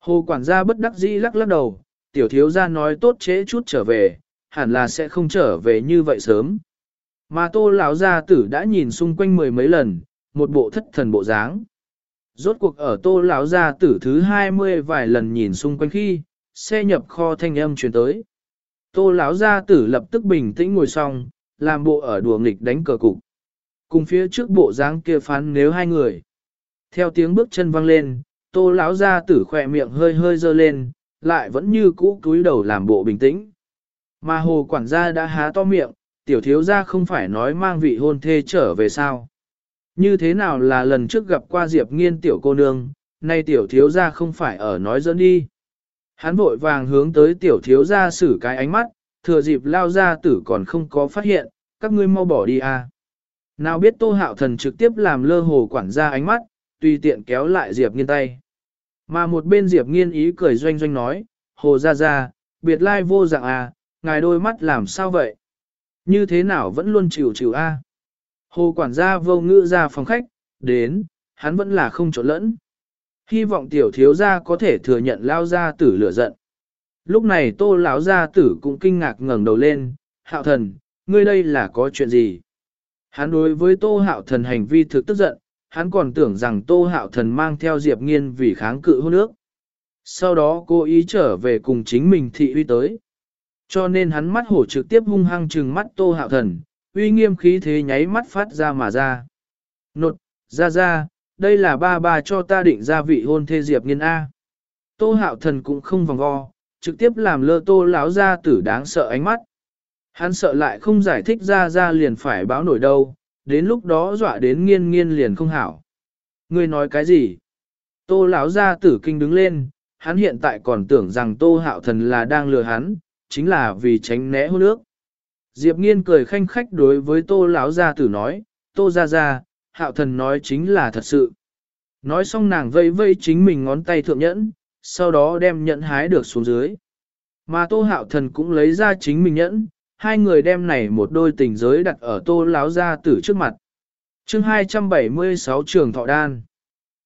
Hồ quản gia bất đắc dĩ lắc lắc đầu, tiểu thiếu gia nói tốt chế chút trở về, hẳn là sẽ không trở về như vậy sớm. Mà tô lão gia tử đã nhìn xung quanh mười mấy lần, một bộ thất thần bộ dáng. Rốt cuộc ở tô lão gia tử thứ hai mươi vài lần nhìn xung quanh khi, xe nhập kho thanh âm truyền tới. Tô lão gia tử lập tức bình tĩnh ngồi xong, làm bộ ở đùa nghịch đánh cờ cục. Cùng phía trước bộ dáng kia phán nếu hai người. Theo tiếng bước chân vang lên, tô lão gia tử khỏe miệng hơi hơi dơ lên, lại vẫn như cũ cúi đầu làm bộ bình tĩnh. Mà hồ quản gia đã há to miệng, tiểu thiếu gia không phải nói mang vị hôn thê trở về sao. Như thế nào là lần trước gặp qua Diệp nghiên tiểu cô nương, nay tiểu thiếu gia không phải ở nói dẫn đi. Hắn vội vàng hướng tới tiểu thiếu gia xử cái ánh mắt, thừa dịp lao ra tử còn không có phát hiện, các ngươi mau bỏ đi à. Nào biết tô hạo thần trực tiếp làm lơ hồ quản gia ánh mắt, tùy tiện kéo lại Diệp nghiên tay. Mà một bên Diệp nghiên ý cười doanh doanh nói, hồ ra ra, biệt lai vô dạng à, ngài đôi mắt làm sao vậy? Như thế nào vẫn luôn chịu chịu a? Hồ quản gia vô ngữ ra phòng khách, đến, hắn vẫn là không trộn lẫn. Hy vọng tiểu thiếu gia có thể thừa nhận lao gia tử lửa giận. Lúc này tô lão gia tử cũng kinh ngạc ngẩng đầu lên, hạo thần, ngươi đây là có chuyện gì? Hắn đối với tô hạo thần hành vi thực tức giận, hắn còn tưởng rằng tô hạo thần mang theo diệp nghiên vì kháng cự hôn nước. Sau đó cô ý trở về cùng chính mình thị uy tới. Cho nên hắn mắt hổ trực tiếp hung hăng trừng mắt tô hạo thần, uy nghiêm khí thế nháy mắt phát ra mà ra. Nột, ra ra, đây là ba ba cho ta định ra vị hôn thê diệp nghiên A. Tô hạo thần cũng không vòng vo, trực tiếp làm lơ tô lão ra tử đáng sợ ánh mắt. Hắn sợ lại không giải thích ra ra liền phải báo nổi đâu, đến lúc đó dọa đến nghiên nghiên liền không hảo. Ngươi nói cái gì? Tô lão Ra tử kinh đứng lên, hắn hiện tại còn tưởng rằng tô hạo thần là đang lừa hắn, chính là vì tránh né hôn nước. Diệp nghiên cười khanh khách đối với tô lão gia tử nói, tô ra ra, hạo thần nói chính là thật sự. Nói xong nàng vây vây chính mình ngón tay thượng nhẫn, sau đó đem nhẫn hái được xuống dưới. Mà tô hạo thần cũng lấy ra chính mình nhẫn, hai người đem này một đôi tình giới đặt ở tô láo gia tử trước mặt. chương 276 trường thọ đan.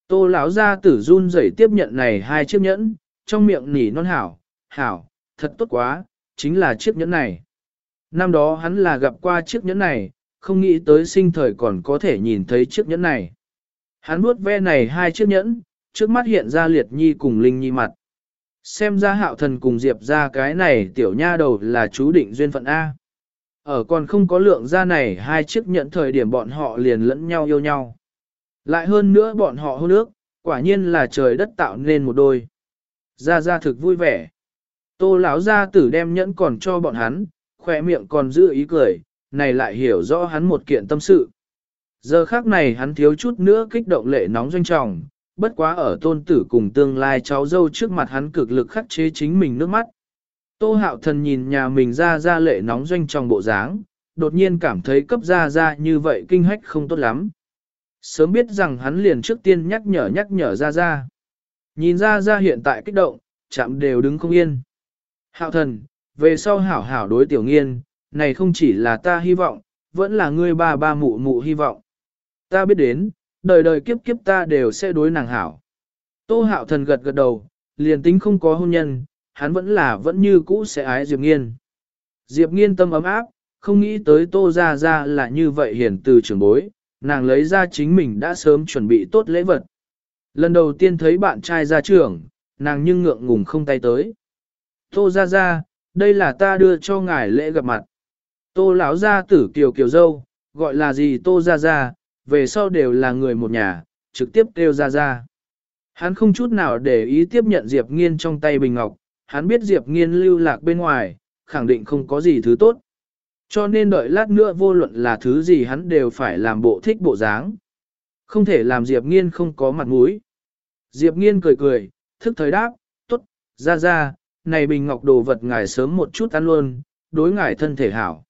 Tô lão gia tử run rẩy tiếp nhận này hai chiếc nhẫn, trong miệng nỉ non hảo, hảo, thật tốt quá, chính là chiếc nhẫn này. Năm đó hắn là gặp qua chiếc nhẫn này, không nghĩ tới sinh thời còn có thể nhìn thấy chiếc nhẫn này. Hắn vuốt ve này hai chiếc nhẫn, trước mắt hiện ra liệt nhi cùng linh nhi mặt. Xem ra hạo thần cùng diệp ra cái này tiểu nha đầu là chú định duyên phận A. Ở còn không có lượng ra này hai chiếc nhận thời điểm bọn họ liền lẫn nhau yêu nhau. Lại hơn nữa bọn họ hôn ước, quả nhiên là trời đất tạo nên một đôi. Ra ra thực vui vẻ. Tô lão gia tử đem nhẫn còn cho bọn hắn, khỏe miệng còn giữ ý cười, này lại hiểu rõ hắn một kiện tâm sự. Giờ khác này hắn thiếu chút nữa kích động lệ nóng doanh trọng, bất quá ở tôn tử cùng tương lai cháu dâu trước mặt hắn cực lực khắc chế chính mình nước mắt. Tô hạo thần nhìn nhà mình ra ra lệ nóng doanh trong bộ dáng, đột nhiên cảm thấy cấp ra ra như vậy kinh hách không tốt lắm. Sớm biết rằng hắn liền trước tiên nhắc nhở nhắc nhở ra ra. Nhìn ra ra hiện tại kích động, chạm đều đứng không yên. Hạo thần, về sau hảo hảo đối tiểu nghiên, này không chỉ là ta hy vọng, vẫn là ngươi ba ba mụ mụ hy vọng. Ta biết đến, đời đời kiếp kiếp ta đều sẽ đối nàng hảo. Tô hạo thần gật gật đầu, liền tính không có hôn nhân, hắn vẫn là vẫn như cũ sẽ ái Diệp Nghiên. Diệp Nghiên tâm ấm áp, không nghĩ tới Tô Gia Gia là như vậy hiển từ trưởng bối, nàng lấy ra chính mình đã sớm chuẩn bị tốt lễ vật. Lần đầu tiên thấy bạn trai ra trưởng, nàng nhưng ngượng ngùng không tay tới. Tô Gia Gia, đây là ta đưa cho ngài lễ gặp mặt. Tô lão gia tử kiều kiều dâu, gọi là gì Tô Gia Gia, về sau đều là người một nhà, trực tiếp kêu ra ra, Hắn không chút nào để ý tiếp nhận Diệp Nghiên trong tay bình ngọc, hắn biết Diệp Nghiên lưu lạc bên ngoài, khẳng định không có gì thứ tốt. Cho nên đợi lát nữa vô luận là thứ gì hắn đều phải làm bộ thích bộ dáng. Không thể làm Diệp Nghiên không có mặt mũi. Diệp Nghiên cười cười, thức thời đáp, tốt, ra ra, này bình ngọc đồ vật ngài sớm một chút ăn luôn, đối ngài thân thể hảo.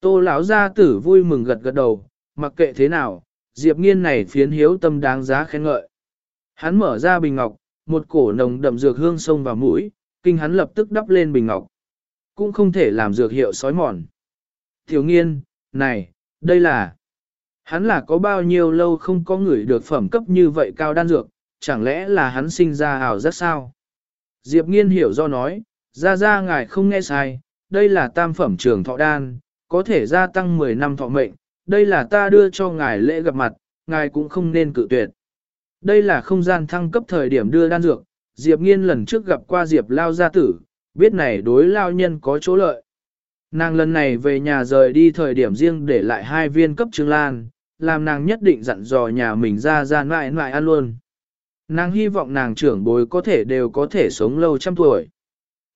Tô lão gia tử vui mừng gật gật đầu, mặc kệ thế nào, Diệp Nghiên này phiến hiếu tâm đáng giá khen ngợi. Hắn mở ra bình ngọc, một cổ nồng đậm dược hương sông vào mũi, kinh hắn lập tức đắp lên bình ngọc. Cũng không thể làm dược hiệu sói mòn. Thiếu nghiên, này, đây là... Hắn là có bao nhiêu lâu không có người được phẩm cấp như vậy cao đan dược, chẳng lẽ là hắn sinh ra hào rất sao? Diệp nghiên hiểu do nói, ra ra ngài không nghe sai, đây là tam phẩm trường thọ đan, có thể gia tăng 10 năm thọ mệnh, đây là ta đưa cho ngài lễ gặp mặt, ngài cũng không nên cự tuyệt. Đây là không gian thăng cấp thời điểm đưa đan dược, Diệp nghiên lần trước gặp qua Diệp lao gia tử, biết này đối lao nhân có chỗ lợi. Nàng lần này về nhà rời đi thời điểm riêng để lại hai viên cấp trương lan, làm nàng nhất định dặn dò nhà mình ra ra mãi mãi ăn luôn. Nàng hy vọng nàng trưởng bối có thể đều có thể sống lâu trăm tuổi.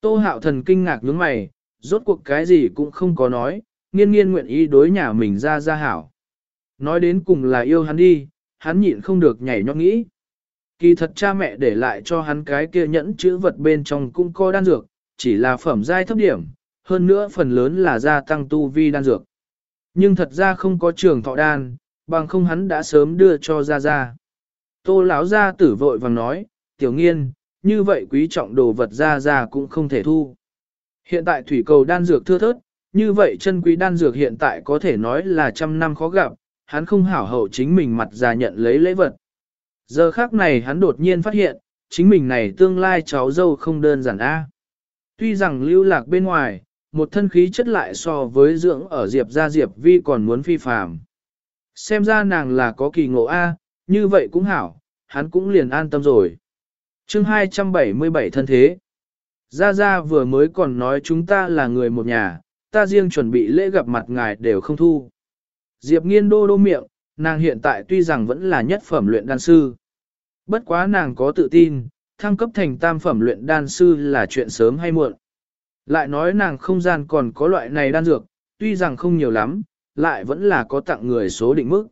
Tô hạo thần kinh ngạc nhướng mày, rốt cuộc cái gì cũng không có nói, nghiên nghiên nguyện ý đối nhà mình ra ra hảo. Nói đến cùng là yêu hắn đi, hắn nhịn không được nhảy nhót nghĩ. Kỳ thật cha mẹ để lại cho hắn cái kia nhẫn chữ vật bên trong cũng có đan dược, chỉ là phẩm giai thấp điểm, hơn nữa phần lớn là gia tăng tu vi đan dược. Nhưng thật ra không có trường thọ đan, bằng không hắn đã sớm đưa cho ra ra. Tô lão gia tử vội vàng nói, tiểu nghiên, như vậy quý trọng đồ vật ra ra cũng không thể thu. Hiện tại thủy cầu đan dược thưa thớt, như vậy chân quý đan dược hiện tại có thể nói là trăm năm khó gặp, hắn không hảo hậu chính mình mặt già nhận lấy lễ vật. Giờ khác này hắn đột nhiên phát hiện, chính mình này tương lai cháu dâu không đơn giản a. Tuy rằng lưu lạc bên ngoài, một thân khí chất lại so với dưỡng ở Diệp gia Diệp Vi còn muốn phi phàm. Xem ra nàng là có kỳ ngộ A, như vậy cũng hảo, hắn cũng liền an tâm rồi. chương 277 thân thế. Gia Gia vừa mới còn nói chúng ta là người một nhà, ta riêng chuẩn bị lễ gặp mặt ngài đều không thu. Diệp nghiên đô đô miệng, nàng hiện tại tuy rằng vẫn là nhất phẩm luyện đan sư. Bất quá nàng có tự tin, thăng cấp thành tam phẩm luyện đan sư là chuyện sớm hay muộn. Lại nói nàng không gian còn có loại này đan dược, tuy rằng không nhiều lắm, lại vẫn là có tặng người số định mức.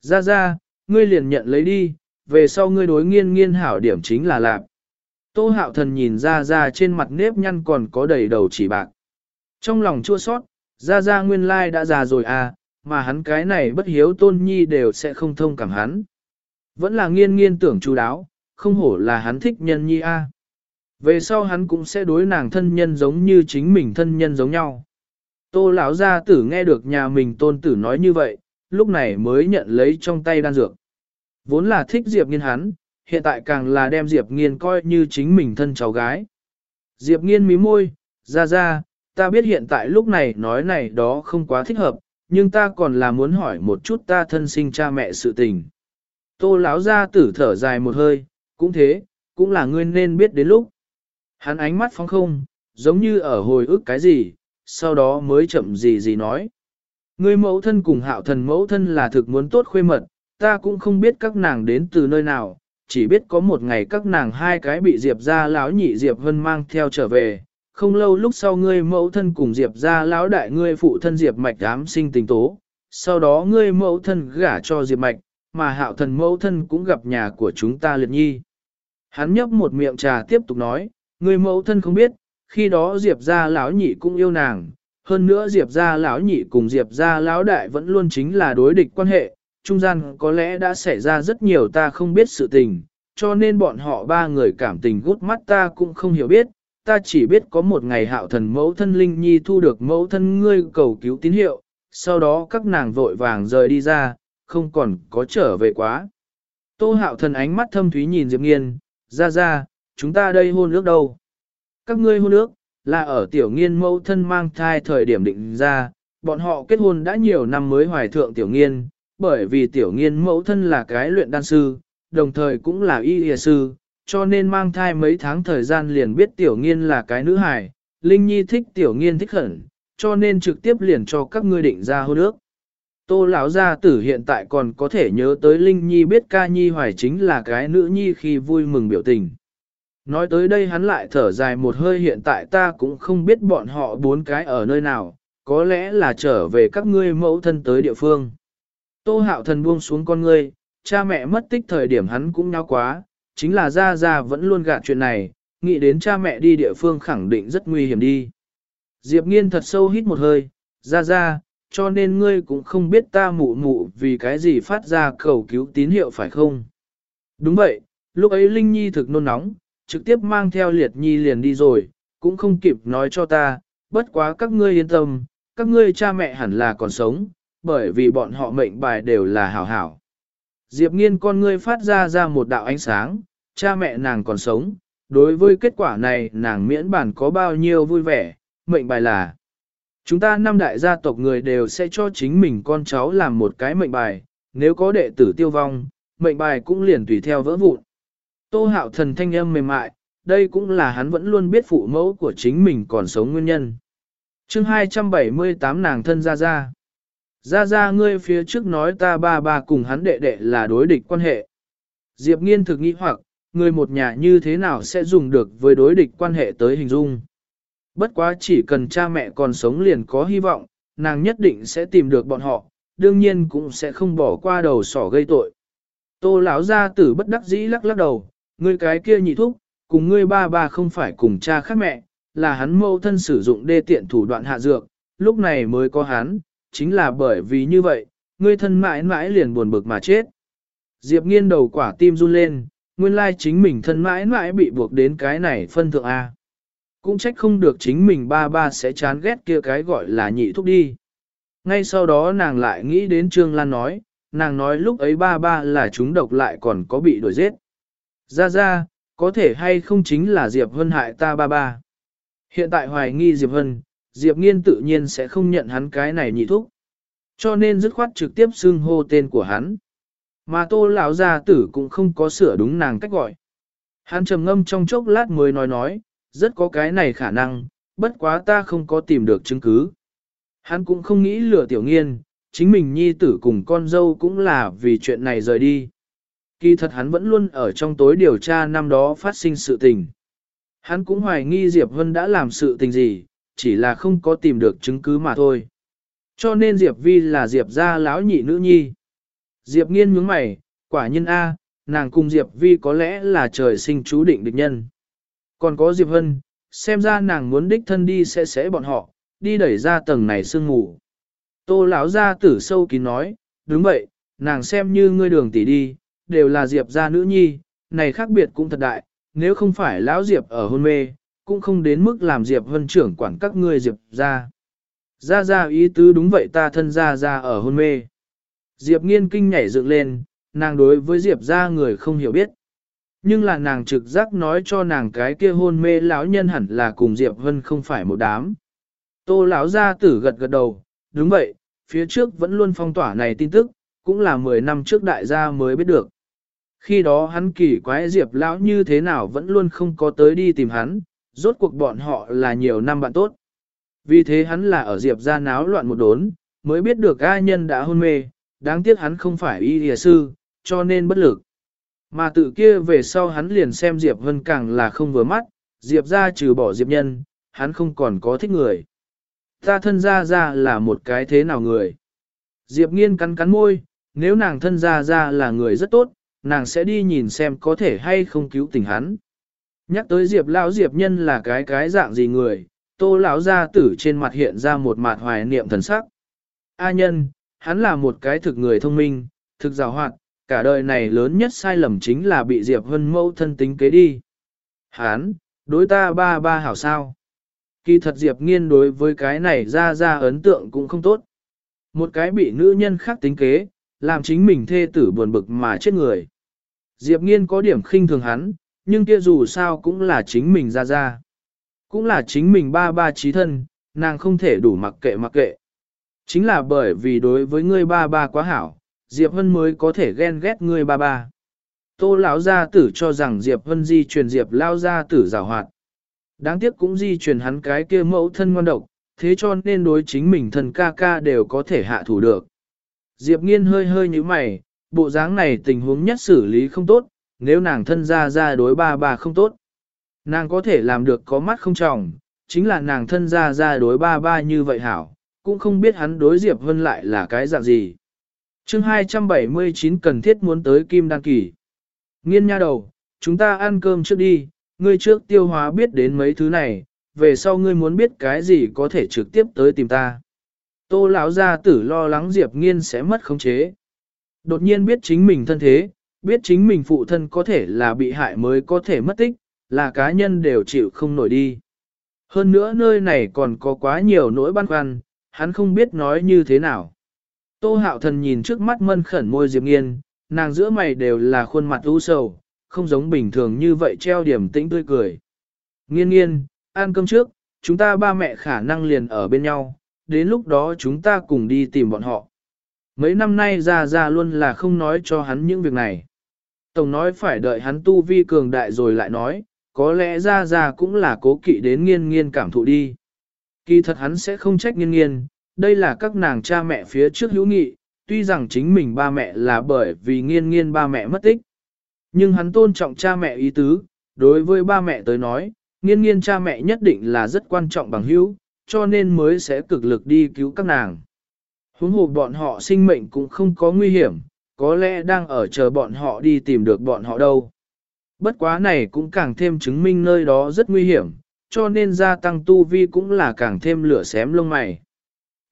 Ra ra, ngươi liền nhận lấy đi, về sau ngươi đối nghiên nghiên hảo điểm chính là lạc. Tô hạo thần nhìn ra ra trên mặt nếp nhăn còn có đầy đầu chỉ bạc. Trong lòng chua sót, ra ra nguyên lai đã già rồi à, mà hắn cái này bất hiếu tôn nhi đều sẽ không thông cảm hắn. Vẫn là nghiên nghiên tưởng chú đáo, không hổ là hắn thích nhân nhi a. Về sau hắn cũng sẽ đối nàng thân nhân giống như chính mình thân nhân giống nhau. Tô lão gia tử nghe được nhà mình tôn tử nói như vậy, lúc này mới nhận lấy trong tay đan dược. Vốn là thích Diệp Nghiên hắn, hiện tại càng là đem Diệp Nghiên coi như chính mình thân cháu gái. Diệp Nghiên mí môi, ra ra, ta biết hiện tại lúc này nói này đó không quá thích hợp, nhưng ta còn là muốn hỏi một chút ta thân sinh cha mẹ sự tình. Tô lão Ra tử thở dài một hơi, cũng thế, cũng là ngươi nên biết đến lúc. Hắn ánh mắt phóng không, giống như ở hồi ức cái gì, sau đó mới chậm gì gì nói. Ngươi mẫu thân cùng hạo thần mẫu thân là thực muốn tốt khuê mật, ta cũng không biết các nàng đến từ nơi nào, chỉ biết có một ngày các nàng hai cái bị Diệp ra lão nhị Diệp Vân mang theo trở về. Không lâu lúc sau ngươi mẫu thân cùng Diệp ra lão đại ngươi phụ thân Diệp mạch ám sinh tình tố, sau đó ngươi mẫu thân gả cho Diệp mạch, mà hạo thần mẫu thân cũng gặp nhà của chúng ta liệt nhi. Hắn nhấp một miệng trà tiếp tục nói, người mẫu thân không biết, khi đó Diệp gia lão nhị cũng yêu nàng, hơn nữa Diệp gia lão nhị cùng Diệp gia lão đại vẫn luôn chính là đối địch quan hệ, trung gian có lẽ đã xảy ra rất nhiều ta không biết sự tình, cho nên bọn họ ba người cảm tình gút mắt ta cũng không hiểu biết, ta chỉ biết có một ngày hạo thần mẫu thân Linh Nhi thu được mẫu thân ngươi cầu cứu tín hiệu, sau đó các nàng vội vàng rời đi ra, không còn có trở về quá. Tô hạo thần ánh mắt thâm thúy nhìn Diệp Nghiên, ra ra, chúng ta đây hôn ước đâu? Các ngươi hôn ước, là ở tiểu nghiên mẫu thân mang thai thời điểm định ra, bọn họ kết hôn đã nhiều năm mới hoài thượng tiểu nghiên, bởi vì tiểu nghiên mẫu thân là cái luyện đan sư, đồng thời cũng là y y sư, cho nên mang thai mấy tháng thời gian liền biết tiểu nghiên là cái nữ hài, Linh Nhi thích tiểu nghiên thích khẩn, cho nên trực tiếp liền cho các ngươi định ra hôn ước. Tô lão gia tử hiện tại còn có thể nhớ tới Linh Nhi biết ca nhi hoài chính là cái nữ nhi khi vui mừng biểu tình. Nói tới đây hắn lại thở dài một hơi hiện tại ta cũng không biết bọn họ bốn cái ở nơi nào, có lẽ là trở về các ngươi mẫu thân tới địa phương. Tô hạo thần buông xuống con ngươi, cha mẹ mất tích thời điểm hắn cũng nháo quá, chính là ra ra vẫn luôn gạt chuyện này, nghĩ đến cha mẹ đi địa phương khẳng định rất nguy hiểm đi. Diệp nghiên thật sâu hít một hơi, ra ra, cho nên ngươi cũng không biết ta mụ mụ vì cái gì phát ra cầu cứu tín hiệu phải không? Đúng vậy, lúc ấy Linh Nhi thực nôn nóng, trực tiếp mang theo liệt nhi liền đi rồi, cũng không kịp nói cho ta, bất quá các ngươi yên tâm, các ngươi cha mẹ hẳn là còn sống, bởi vì bọn họ mệnh bài đều là hảo hảo. Diệp nghiên con ngươi phát ra ra một đạo ánh sáng, cha mẹ nàng còn sống, đối với kết quả này nàng miễn bản có bao nhiêu vui vẻ, mệnh bài là Chúng ta năm đại gia tộc người đều sẽ cho chính mình con cháu làm một cái mệnh bài, nếu có đệ tử tiêu vong, mệnh bài cũng liền tùy theo vỡ vụn. Tô hạo thần thanh âm mềm mại, đây cũng là hắn vẫn luôn biết phụ mẫu của chính mình còn sống nguyên nhân. chương 278 nàng thân ra ra. Ra ra ngươi phía trước nói ta ba ba cùng hắn đệ đệ là đối địch quan hệ. Diệp nghiên thực nghĩ hoặc, người một nhà như thế nào sẽ dùng được với đối địch quan hệ tới hình dung. Bất quá chỉ cần cha mẹ còn sống liền có hy vọng, nàng nhất định sẽ tìm được bọn họ, đương nhiên cũng sẽ không bỏ qua đầu sỏ gây tội. Tô lão gia tử bất đắc dĩ lắc lắc đầu, ngươi cái kia nhị thúc, cùng ngươi ba ba không phải cùng cha khác mẹ, là hắn mâu thân sử dụng đê tiện thủ đoạn hạ dược, lúc này mới có hắn, chính là bởi vì như vậy, ngươi thân mãi mãi liền buồn bực mà chết. Diệp nghiên đầu quả tim run lên, nguyên lai chính mình thân mãi mãi bị buộc đến cái này phân thượng A. Cũng trách không được chính mình ba ba sẽ chán ghét kia cái gọi là nhị thúc đi. Ngay sau đó nàng lại nghĩ đến Trương Lan nói, nàng nói lúc ấy ba ba là chúng độc lại còn có bị đuổi giết. Ra ra, có thể hay không chính là Diệp Hân hại ta ba ba. Hiện tại hoài nghi Diệp Hân, Diệp Nghiên tự nhiên sẽ không nhận hắn cái này nhị thúc. Cho nên dứt khoát trực tiếp xưng hô tên của hắn. Mà tô lão gia tử cũng không có sửa đúng nàng cách gọi. Hắn trầm ngâm trong chốc lát mới nói nói, rất có cái này khả năng, bất quá ta không có tìm được chứng cứ. Hắn cũng không nghĩ lừa tiểu nghiên, chính mình nhi tử cùng con dâu cũng là vì chuyện này rời đi. Kỳ thật hắn vẫn luôn ở trong tối điều tra năm đó phát sinh sự tình. Hắn cũng hoài nghi Diệp Vân đã làm sự tình gì, chỉ là không có tìm được chứng cứ mà thôi. Cho nên Diệp Vi là Diệp gia lão nhị nữ nhi. Diệp nghiên nhướng mày, quả nhân A, nàng cùng Diệp Vi có lẽ là trời sinh chú định địch nhân. Còn có Diệp Hân, xem ra nàng muốn đích thân đi sẽ sẽ bọn họ, đi đẩy ra tầng này sương ngủ. Tô lão ra tử sâu kín nói, đúng vậy, nàng xem như ngươi đường tỷ đi, đều là Diệp gia nữ nhi, này khác biệt cũng thật đại, nếu không phải lão Diệp ở hôn mê, cũng không đến mức làm Diệp Vân trưởng quản các ngươi Diệp gia. Gia gia ý tứ đúng vậy ta thân gia gia ở hôn mê. Diệp nghiên kinh nhảy dựng lên, nàng đối với Diệp gia người không hiểu biết. Nhưng là nàng trực giác nói cho nàng cái kia hôn mê lão nhân hẳn là cùng Diệp Vân không phải một đám. Tô lão gia tử gật gật đầu, đúng vậy, phía trước vẫn luôn phong tỏa này tin tức, cũng là 10 năm trước đại gia mới biết được. Khi đó hắn kỳ quái Diệp lão như thế nào vẫn luôn không có tới đi tìm hắn, rốt cuộc bọn họ là nhiều năm bạn tốt. Vì thế hắn là ở Diệp gia náo loạn một đốn, mới biết được A nhân đã hôn mê, đáng tiếc hắn không phải y địa sư, cho nên bất lực. Mà tự kia về sau hắn liền xem Diệp Vân càng là không vừa mắt, Diệp ra trừ bỏ Diệp nhân, hắn không còn có thích người. Ta thân ra ra là một cái thế nào người? Diệp nghiên cắn cắn môi, nếu nàng thân ra ra là người rất tốt, nàng sẽ đi nhìn xem có thể hay không cứu tình hắn. Nhắc tới Diệp lão Diệp nhân là cái cái dạng gì người, tô lão gia tử trên mặt hiện ra một mặt hoài niệm thần sắc. A nhân, hắn là một cái thực người thông minh, thực giàu hoạt, cả đời này lớn nhất sai lầm chính là bị Diệp Hân mẫu thân tính kế đi. Hán, đối ta ba ba hảo sao. Kỳ thật Diệp nghiên đối với cái này ra ra ấn tượng cũng không tốt. Một cái bị nữ nhân khác tính kế, làm chính mình thê tử buồn bực mà chết người. Diệp nghiên có điểm khinh thường hắn, nhưng kia dù sao cũng là chính mình ra ra. Cũng là chính mình ba ba trí thân, nàng không thể đủ mặc kệ mặc kệ. Chính là bởi vì đối với ngươi ba ba quá hảo, Diệp Vân mới có thể ghen ghét ngươi ba ba. Tô lão gia tử cho rằng Diệp Vân di truyền Diệp lao gia tử giảo hoạt. Đáng tiếc cũng di truyền hắn cái kia mẫu thân ngoan độc, thế cho nên đối chính mình thần ca ca đều có thể hạ thủ được. Diệp nghiên hơi hơi như mày, bộ dáng này tình huống nhất xử lý không tốt, nếu nàng thân ra ra đối ba ba không tốt. Nàng có thể làm được có mắt không tròng, chính là nàng thân ra ra đối ba ba như vậy hảo, cũng không biết hắn đối Diệp Vân lại là cái dạng gì chương 279 cần thiết muốn tới kim đăng kỳ. Nghiên nha đầu, chúng ta ăn cơm trước đi, ngươi trước tiêu hóa biết đến mấy thứ này, về sau ngươi muốn biết cái gì có thể trực tiếp tới tìm ta. Tô lão gia tử lo lắng Diệp Nghiên sẽ mất khống chế. Đột nhiên biết chính mình thân thế, biết chính mình phụ thân có thể là bị hại mới có thể mất tích, là cá nhân đều chịu không nổi đi. Hơn nữa nơi này còn có quá nhiều nỗi băn khoăn, hắn không biết nói như thế nào. Tô hạo thần nhìn trước mắt mân khẩn môi Diệp Nghiên, nàng giữa mày đều là khuôn mặt u sầu, không giống bình thường như vậy treo điểm tĩnh tươi cười. Nghiên nghiên, ăn cơm trước, chúng ta ba mẹ khả năng liền ở bên nhau, đến lúc đó chúng ta cùng đi tìm bọn họ. Mấy năm nay ra ra luôn là không nói cho hắn những việc này. Tổng nói phải đợi hắn tu vi cường đại rồi lại nói, có lẽ ra ra cũng là cố kỵ đến nghiên nghiên cảm thụ đi. Kỳ thật hắn sẽ không trách nghiên nghiên, đây là các nàng cha mẹ phía trước hữu nghị, tuy rằng chính mình ba mẹ là bởi vì nghiên nghiên ba mẹ mất tích. Nhưng hắn tôn trọng cha mẹ ý tứ, đối với ba mẹ tới nói, nghiên nghiên cha mẹ nhất định là rất quan trọng bằng hữu, cho nên mới sẽ cực lực đi cứu các nàng. Huống hồ bọn họ sinh mệnh cũng không có nguy hiểm, có lẽ đang ở chờ bọn họ đi tìm được bọn họ đâu. Bất quá này cũng càng thêm chứng minh nơi đó rất nguy hiểm, cho nên gia tăng tu vi cũng là càng thêm lửa xém lông mày.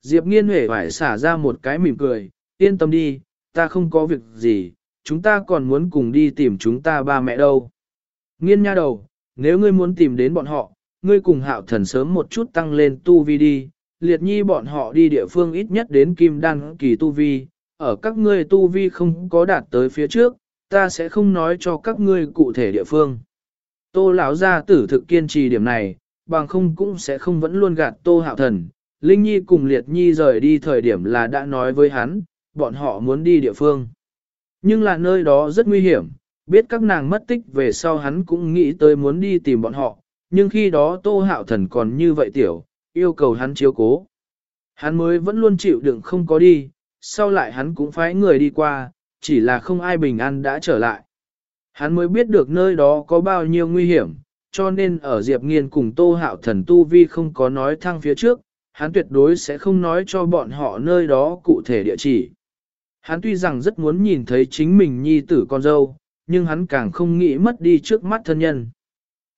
Diệp nghiên huệ phải xả ra một cái mỉm cười, yên tâm đi, ta không có việc gì, chúng ta còn muốn cùng đi tìm chúng ta ba mẹ đâu. Nghiên nha đầu, nếu ngươi muốn tìm đến bọn họ, ngươi cùng hạo thần sớm một chút tăng lên tu vi đi, liệt nhi bọn họ đi địa phương ít nhất đến kim đan kỳ tu vi, ở các ngươi tu vi không có đạt tới phía trước, ta sẽ không nói cho các ngươi cụ thể địa phương. Tô lão gia tử thực kiên trì điểm này, bằng không cũng sẽ không vẫn luôn gạt tô hạo thần, Linh Nhi cùng Liệt Nhi rời đi thời điểm là đã nói với hắn, bọn họ muốn đi địa phương. Nhưng là nơi đó rất nguy hiểm, biết các nàng mất tích về sau hắn cũng nghĩ tới muốn đi tìm bọn họ, nhưng khi đó Tô Hạo Thần còn như vậy tiểu, yêu cầu hắn chiếu cố. Hắn mới vẫn luôn chịu đựng không có đi, sau lại hắn cũng phái người đi qua, chỉ là không ai bình an đã trở lại. Hắn mới biết được nơi đó có bao nhiêu nguy hiểm, cho nên ở Diệp Nghiên cùng Tô Hạo Thần Tu Vi không có nói thăng phía trước, hắn tuyệt đối sẽ không nói cho bọn họ nơi đó cụ thể địa chỉ. Hắn tuy rằng rất muốn nhìn thấy chính mình nhi tử con dâu, nhưng hắn càng không nghĩ mất đi trước mắt thân nhân.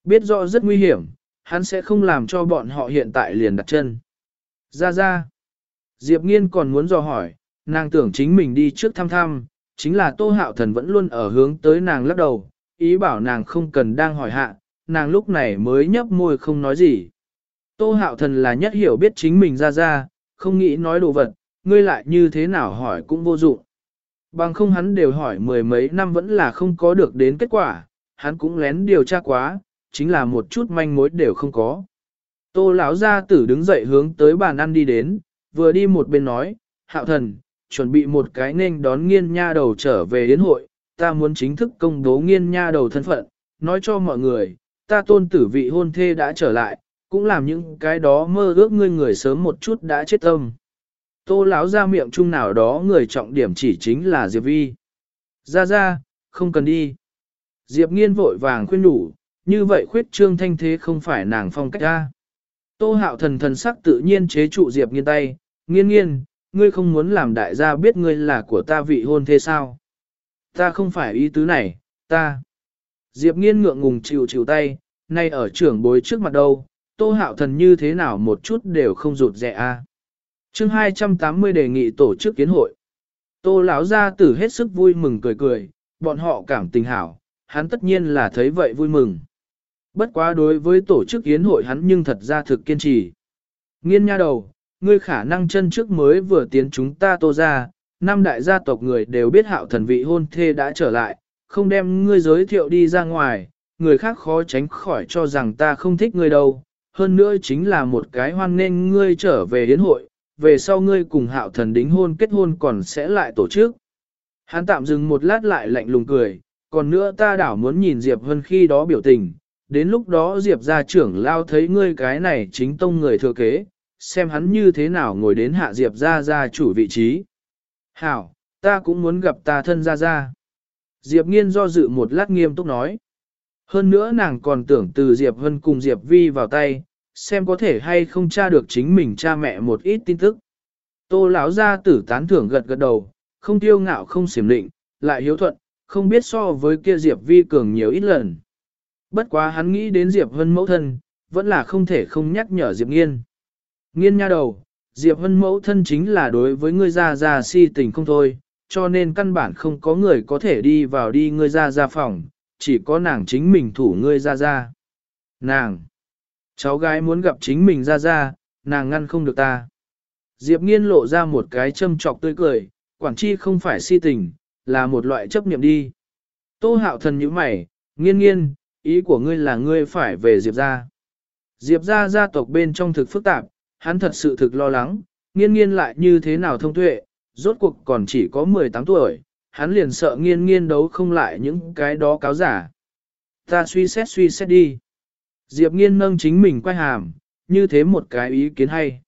Biết rõ rất nguy hiểm, hắn sẽ không làm cho bọn họ hiện tại liền đặt chân. Ra ra. Diệp nghiên còn muốn dò hỏi, nàng tưởng chính mình đi trước thăm thăm, chính là Tô Hạo Thần vẫn luôn ở hướng tới nàng lắc đầu, ý bảo nàng không cần đang hỏi hạ, nàng lúc này mới nhấp môi không nói gì. Tô Hạo Thần là nhất hiểu biết chính mình ra ra, không nghĩ nói đồ vật, ngươi lại như thế nào hỏi cũng vô dụng. Bằng không hắn đều hỏi mười mấy năm vẫn là không có được đến kết quả, hắn cũng lén điều tra quá, chính là một chút manh mối đều không có. Tô lão gia tử đứng dậy hướng tới bàn ăn đi đến, vừa đi một bên nói, hạo thần, chuẩn bị một cái nên đón nghiên nha đầu trở về đến hội, ta muốn chính thức công bố nghiên nha đầu thân phận, nói cho mọi người, ta tôn tử vị hôn thê đã trở lại, cũng làm những cái đó mơ ước ngươi người sớm một chút đã chết tâm. Tô lão ra miệng chung nào đó người trọng điểm chỉ chính là Diệp Vi. Ra ra, không cần đi. Diệp nghiên vội vàng khuyên đủ, như vậy khuyết trương thanh thế không phải nàng phong cách ra. Tô hạo thần thần sắc tự nhiên chế trụ Diệp nghiên tay, nghiên nghiên, ngươi không muốn làm đại gia biết ngươi là của ta vị hôn thế sao? Ta không phải ý tứ này, ta. Diệp nghiên ngượng ngùng chịu chịu tay, nay ở trưởng bối trước mặt đâu, tô hạo thần như thế nào một chút đều không rụt rẻ a. À. Chương 280 đề nghị tổ chức kiến hội. Tô lão gia tử hết sức vui mừng cười cười, bọn họ cảm tình hảo, hắn tất nhiên là thấy vậy vui mừng. Bất quá đối với tổ chức yến hội hắn nhưng thật ra thực kiên trì. Nghiên nha đầu, ngươi khả năng chân trước mới vừa tiến chúng ta tô ra, năm đại gia tộc người đều biết hạo thần vị hôn thê đã trở lại, không đem ngươi giới thiệu đi ra ngoài, người khác khó tránh khỏi cho rằng ta không thích ngươi đâu. Hơn nữa chính là một cái hoan nên ngươi trở về yến hội, về sau ngươi cùng hạo thần đính hôn kết hôn còn sẽ lại tổ chức. Hắn tạm dừng một lát lại lạnh lùng cười, còn nữa ta đảo muốn nhìn Diệp Vân khi đó biểu tình, đến lúc đó Diệp gia trưởng lao thấy ngươi cái này chính tông người thừa kế, xem hắn như thế nào ngồi đến hạ Diệp gia gia chủ vị trí. Hảo, ta cũng muốn gặp ta thân gia gia. Diệp nghiên do dự một lát nghiêm túc nói. Hơn nữa nàng còn tưởng từ Diệp Vân cùng Diệp Vi vào tay, xem có thể hay không tra được chính mình cha mẹ một ít tin tức. Tô lão gia tử tán thưởng gật gật đầu, không tiêu ngạo không xiểm định, lại hiếu thuận, không biết so với kia Diệp Vi cường nhiều ít lần. Bất quá hắn nghĩ đến Diệp Vân mẫu thân, vẫn là không thể không nhắc nhở Diệp Nghiên. Nghiên nha đầu, Diệp Vân mẫu thân chính là đối với ngươi ra ra si tình không thôi, cho nên căn bản không có người có thể đi vào đi ngươi ra ra phòng, chỉ có nàng chính mình thủ ngươi ra ra. Nàng! Cháu gái muốn gặp chính mình ra ra, nàng ngăn không được ta. Diệp nghiên lộ ra một cái châm trọc tươi cười, quản chi không phải si tình, là một loại chấp niệm đi. Tô hạo thần như mày, nghiên nghiên, ý của ngươi là ngươi phải về Diệp ra. Diệp ra gia tộc bên trong thực phức tạp, hắn thật sự thực lo lắng, nghiên nghiên lại như thế nào thông tuệ, rốt cuộc còn chỉ có 18 tuổi, hắn liền sợ nghiên nghiên đấu không lại những cái đó cáo giả. Ta suy xét suy xét đi. Diệp nghiên nâng chính mình quay hàm, như thế một cái ý kiến hay.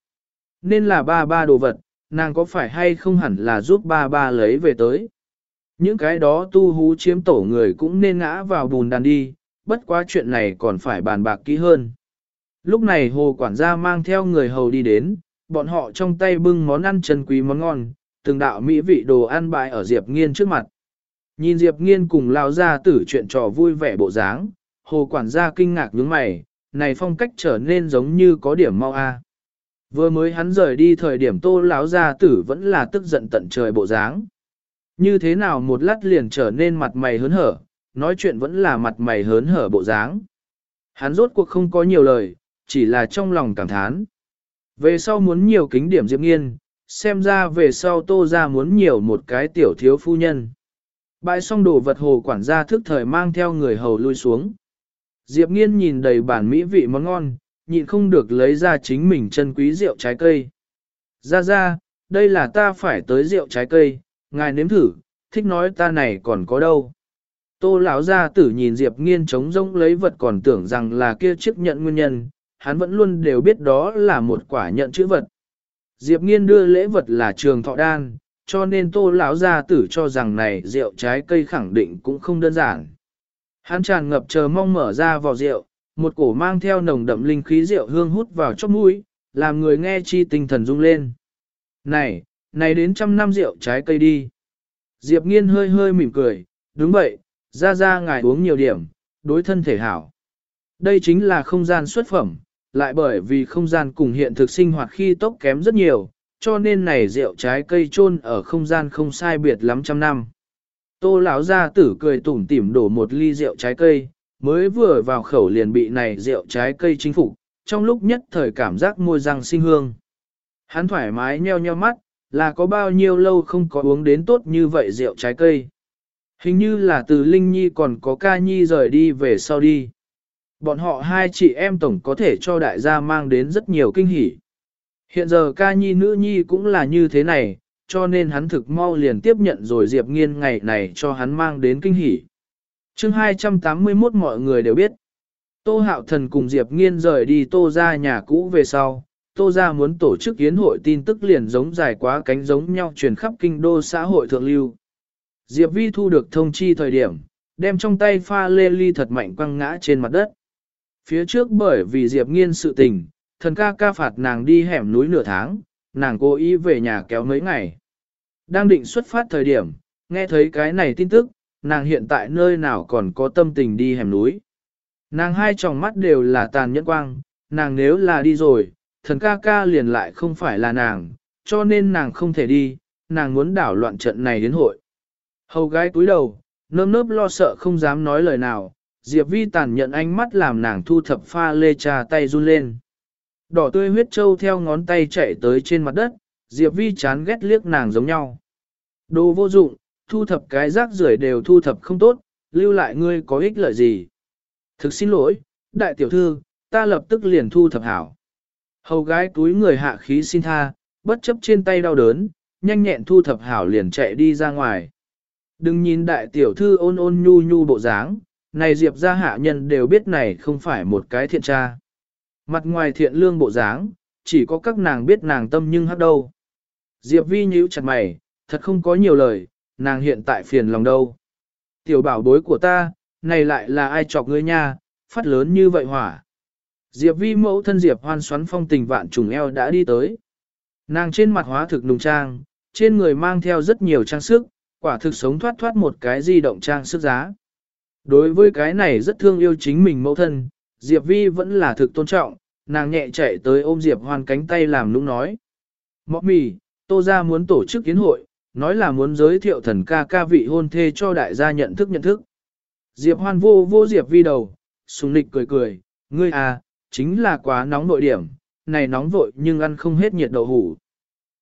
Nên là ba ba đồ vật, nàng có phải hay không hẳn là giúp ba ba lấy về tới. Những cái đó tu hú chiếm tổ người cũng nên ngã vào bùn đàn đi, bất quá chuyện này còn phải bàn bạc kỹ hơn. Lúc này hồ quản gia mang theo người hầu đi đến, bọn họ trong tay bưng món ăn chân quý món ngon, từng đạo mỹ vị đồ ăn bại ở Diệp Nghiên trước mặt. Nhìn Diệp Nghiên cùng lao ra tử chuyện trò vui vẻ bộ dáng, hồ quản gia kinh ngạc nhướng mày, này phong cách trở nên giống như có điểm mau a. Vừa mới hắn rời đi thời điểm tô lão gia tử vẫn là tức giận tận trời bộ dáng. Như thế nào một lát liền trở nên mặt mày hớn hở, nói chuyện vẫn là mặt mày hớn hở bộ dáng. Hắn rốt cuộc không có nhiều lời, chỉ là trong lòng cảm thán. Về sau muốn nhiều kính điểm Diệp Nghiên, xem ra về sau tô ra muốn nhiều một cái tiểu thiếu phu nhân. Bãi xong đồ vật hồ quản gia thức thời mang theo người hầu lui xuống. Diệp Nghiên nhìn đầy bản mỹ vị món ngon, nhịn không được lấy ra chính mình chân quý rượu trái cây. Ra ra, đây là ta phải tới rượu trái cây, ngài nếm thử, thích nói ta này còn có đâu. Tô lão gia tử nhìn Diệp Nghiên trống rỗng lấy vật còn tưởng rằng là kia chiếc nhận nguyên nhân, hắn vẫn luôn đều biết đó là một quả nhận chữ vật. Diệp Nghiên đưa lễ vật là trường thọ đan, cho nên Tô lão gia tử cho rằng này rượu trái cây khẳng định cũng không đơn giản. Hắn tràn ngập chờ mong mở ra vỏ rượu, một cổ mang theo nồng đậm linh khí rượu hương hút vào chóp mũi, làm người nghe chi tinh thần rung lên. Này, này đến trăm năm rượu trái cây đi. Diệp nghiên hơi hơi mỉm cười, đúng vậy, ra ra ngài uống nhiều điểm, đối thân thể hảo. Đây chính là không gian xuất phẩm, lại bởi vì không gian cùng hiện thực sinh hoạt khi tốc kém rất nhiều, cho nên này rượu trái cây chôn ở không gian không sai biệt lắm trăm năm. Tô lão gia tử cười tủm tỉm đổ một ly rượu trái cây, mới vừa vào khẩu liền bị này rượu trái cây chính phục, trong lúc nhất thời cảm giác môi răng sinh hương. Hắn thoải mái nheo nheo mắt, là có bao nhiêu lâu không có uống đến tốt như vậy rượu trái cây. Hình như là từ Linh Nhi còn có ca nhi rời đi về sau đi. Bọn họ hai chị em tổng có thể cho đại gia mang đến rất nhiều kinh hỉ. Hiện giờ ca nhi nữ nhi cũng là như thế này, cho nên hắn thực mau liền tiếp nhận rồi Diệp Nghiên ngày này cho hắn mang đến kinh hỉ. chương 281 mọi người đều biết. Tô Hạo Thần cùng Diệp Nghiên rời đi Tô ra nhà cũ về sau, Tô ra muốn tổ chức yến hội tin tức liền giống dài quá cánh giống nhau truyền khắp kinh đô xã hội thượng lưu. Diệp Vi thu được thông chi thời điểm, đem trong tay pha lê ly thật mạnh quăng ngã trên mặt đất. Phía trước bởi vì Diệp nghiên sự tình, thần ca ca phạt nàng đi hẻm núi nửa tháng, nàng cố ý về nhà kéo mấy ngày. Đang định xuất phát thời điểm, nghe thấy cái này tin tức, nàng hiện tại nơi nào còn có tâm tình đi hẻm núi. Nàng hai tròng mắt đều là tàn nhẫn quang, nàng nếu là đi rồi, thần ca ca liền lại không phải là nàng, cho nên nàng không thể đi, nàng muốn đảo loạn trận này đến hội. Hầu gái túi đầu, nơm nớp lo sợ không dám nói lời nào, Diệp Vi tàn nhận ánh mắt làm nàng thu thập pha lê trà tay run lên. Đỏ tươi huyết trâu theo ngón tay chạy tới trên mặt đất, Diệp Vi chán ghét liếc nàng giống nhau. Đồ vô dụng, thu thập cái rác rưởi đều thu thập không tốt, lưu lại ngươi có ích lợi gì. Thực xin lỗi, đại tiểu thư, ta lập tức liền thu thập hảo. Hầu gái túi người hạ khí xin tha, bất chấp trên tay đau đớn, nhanh nhẹn thu thập hảo liền chạy đi ra ngoài. Đừng nhìn đại tiểu thư ôn ôn nhu nhu bộ dáng, này Diệp gia hạ nhân đều biết này không phải một cái thiện tra. Mặt ngoài thiện lương bộ dáng, chỉ có các nàng biết nàng tâm nhưng hắc đâu. Diệp vi nhíu chặt mày, thật không có nhiều lời, nàng hiện tại phiền lòng đâu. Tiểu bảo bối của ta, này lại là ai chọc ngươi nha, phát lớn như vậy hỏa. Diệp vi mẫu thân Diệp hoan xoắn phong tình vạn trùng eo đã đi tới. Nàng trên mặt hóa thực nùng trang, trên người mang theo rất nhiều trang sức, quả thực sống thoát thoát một cái di động trang sức giá. Đối với cái này rất thương yêu chính mình mẫu thân, Diệp Vi vẫn là thực tôn trọng, nàng nhẹ chạy tới ôm Diệp Hoan cánh tay làm nũng nói. Mọ mì, tô ra muốn tổ chức kiến hội, nói là muốn giới thiệu thần ca ca vị hôn thê cho đại gia nhận thức nhận thức. Diệp Hoan vô vô Diệp Vi đầu, sùng Lịch cười cười, ngươi à, chính là quá nóng nội điểm, này nóng vội nhưng ăn không hết nhiệt đậu hủ.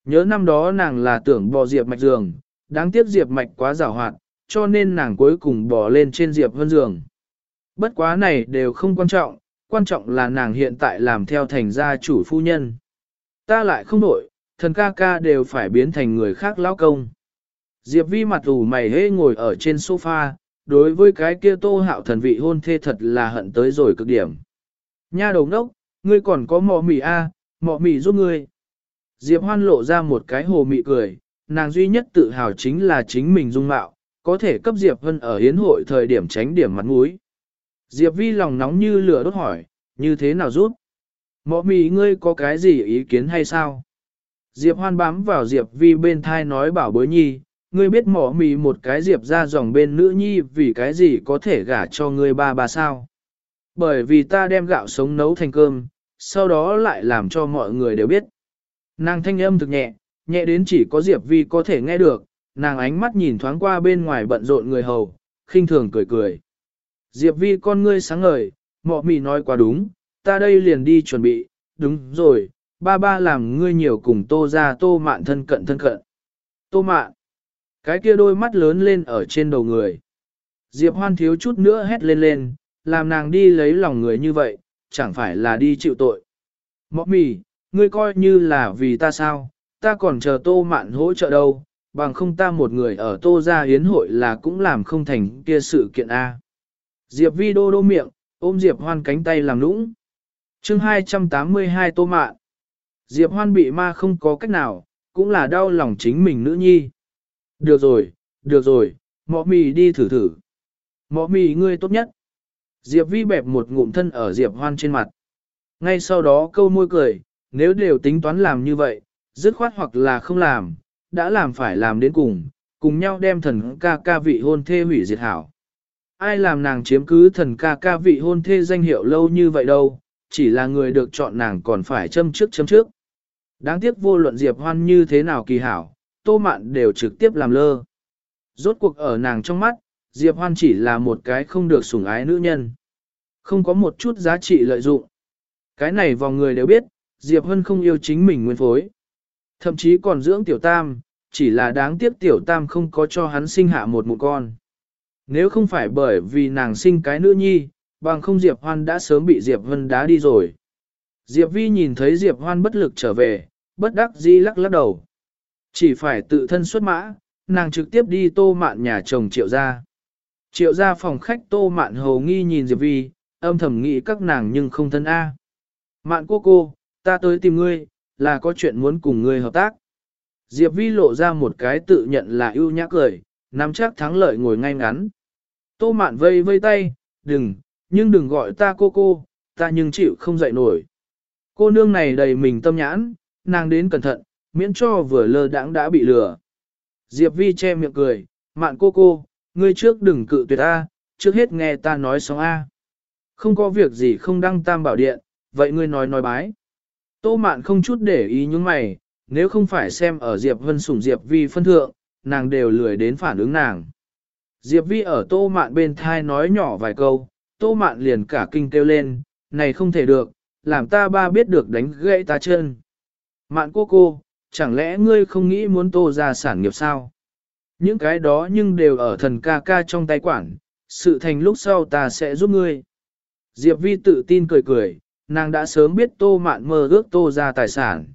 Nhớ năm đó nàng là tưởng bò Diệp mạch giường, đáng tiếc Diệp mạch quá rào hoạt, cho nên nàng cuối cùng bò lên trên Diệp Vân giường. Bất quá này đều không quan trọng, quan trọng là nàng hiện tại làm theo thành gia chủ phu nhân. Ta lại không đổi, thần ca ca đều phải biến thành người khác lão công. Diệp vi mặt ủ mày hễ ngồi ở trên sofa, đối với cái kia tô hạo thần vị hôn thê thật là hận tới rồi cực điểm. Nha đầu ngốc, ngươi còn có mọ mì a, à, mọ mì giúp ngươi. Diệp hoan lộ ra một cái hồ mị cười, nàng duy nhất tự hào chính là chính mình dung mạo, có thể cấp Diệp Vân ở hiến hội thời điểm tránh điểm mặt mũi. Diệp Vi lòng nóng như lửa đốt hỏi, như thế nào rút? Mọ mì ngươi có cái gì ý kiến hay sao? Diệp hoan bám vào Diệp Vi bên thai nói bảo bối nhi, ngươi biết mỏ mì một cái Diệp ra dòng bên nữ nhi vì cái gì có thể gả cho ngươi ba bà sao? Bởi vì ta đem gạo sống nấu thành cơm, sau đó lại làm cho mọi người đều biết. Nàng thanh âm thực nhẹ, nhẹ đến chỉ có Diệp Vi có thể nghe được, nàng ánh mắt nhìn thoáng qua bên ngoài bận rộn người hầu, khinh thường cười cười. Diệp vi con ngươi sáng ngời, mọ mì nói quá đúng, ta đây liền đi chuẩn bị, đúng rồi, ba ba làm ngươi nhiều cùng tô ra tô mạn thân cận thân cận. Tô mạn, cái kia đôi mắt lớn lên ở trên đầu người. Diệp hoan thiếu chút nữa hét lên lên, làm nàng đi lấy lòng người như vậy, chẳng phải là đi chịu tội. Mọ mì, ngươi coi như là vì ta sao, ta còn chờ tô mạn hỗ trợ đâu, bằng không ta một người ở tô gia hiến hội là cũng làm không thành kia sự kiện A. Diệp vi đô đô miệng, ôm Diệp hoan cánh tay làm nũng. chương 282 tô mạn. Diệp hoan bị ma không có cách nào, cũng là đau lòng chính mình nữ nhi. Được rồi, được rồi, mọ mì đi thử thử. Mọ mì ngươi tốt nhất. Diệp vi bẹp một ngụm thân ở Diệp hoan trên mặt. Ngay sau đó câu môi cười, nếu đều tính toán làm như vậy, dứt khoát hoặc là không làm, đã làm phải làm đến cùng, cùng nhau đem thần ca ca vị hôn thê hủy diệt hảo. Ai làm nàng chiếm cứ thần ca ca vị hôn thê danh hiệu lâu như vậy đâu, chỉ là người được chọn nàng còn phải châm trước châm trước. Đáng tiếc vô luận Diệp Hoan như thế nào kỳ hảo, tô mạn đều trực tiếp làm lơ. Rốt cuộc ở nàng trong mắt, Diệp Hoan chỉ là một cái không được sủng ái nữ nhân. Không có một chút giá trị lợi dụng. Cái này vòng người đều biết, Diệp Hân không yêu chính mình nguyên phối. Thậm chí còn dưỡng tiểu tam, chỉ là đáng tiếc tiểu tam không có cho hắn sinh hạ một mụ con. Nếu không phải bởi vì nàng sinh cái nữ nhi, bằng không Diệp Hoan đã sớm bị Diệp vân đá đi rồi. Diệp Vi nhìn thấy Diệp Hoan bất lực trở về, bất đắc dĩ lắc lắc đầu. Chỉ phải tự thân xuất mã, nàng trực tiếp đi tô mạn nhà chồng triệu gia. Triệu gia phòng khách tô mạn hầu nghi nhìn Diệp Vi, âm thầm nghĩ các nàng nhưng không thân A. Mạn cô cô, ta tới tìm ngươi, là có chuyện muốn cùng ngươi hợp tác. Diệp Vi lộ ra một cái tự nhận là ưu nhã cười, nắm chắc thắng lợi ngồi ngay ngắn. Tô mạn vây vây tay, đừng, nhưng đừng gọi ta cô cô, ta nhưng chịu không dậy nổi. Cô nương này đầy mình tâm nhãn, nàng đến cẩn thận, miễn cho vừa lơ đãng đã bị lừa. Diệp Vi che miệng cười, mạn cô cô, ngươi trước đừng cự tuyệt ta, trước hết nghe ta nói xong A. Không có việc gì không đăng tam bảo điện, vậy ngươi nói nói bái. Tô mạn không chút để ý những mày, nếu không phải xem ở Diệp Vân sủng Diệp Vi phân thượng, nàng đều lười đến phản ứng nàng. Diệp Vi ở tô mạn bên thai nói nhỏ vài câu, tô mạn liền cả kinh kêu lên, này không thể được, làm ta ba biết được đánh gãy ta chân. Mạn cô cô, chẳng lẽ ngươi không nghĩ muốn tô ra sản nghiệp sao? Những cái đó nhưng đều ở thần ca ca trong tay quản, sự thành lúc sau ta sẽ giúp ngươi. Diệp Vi tự tin cười cười, nàng đã sớm biết tô mạn mơ ước tô ra tài sản.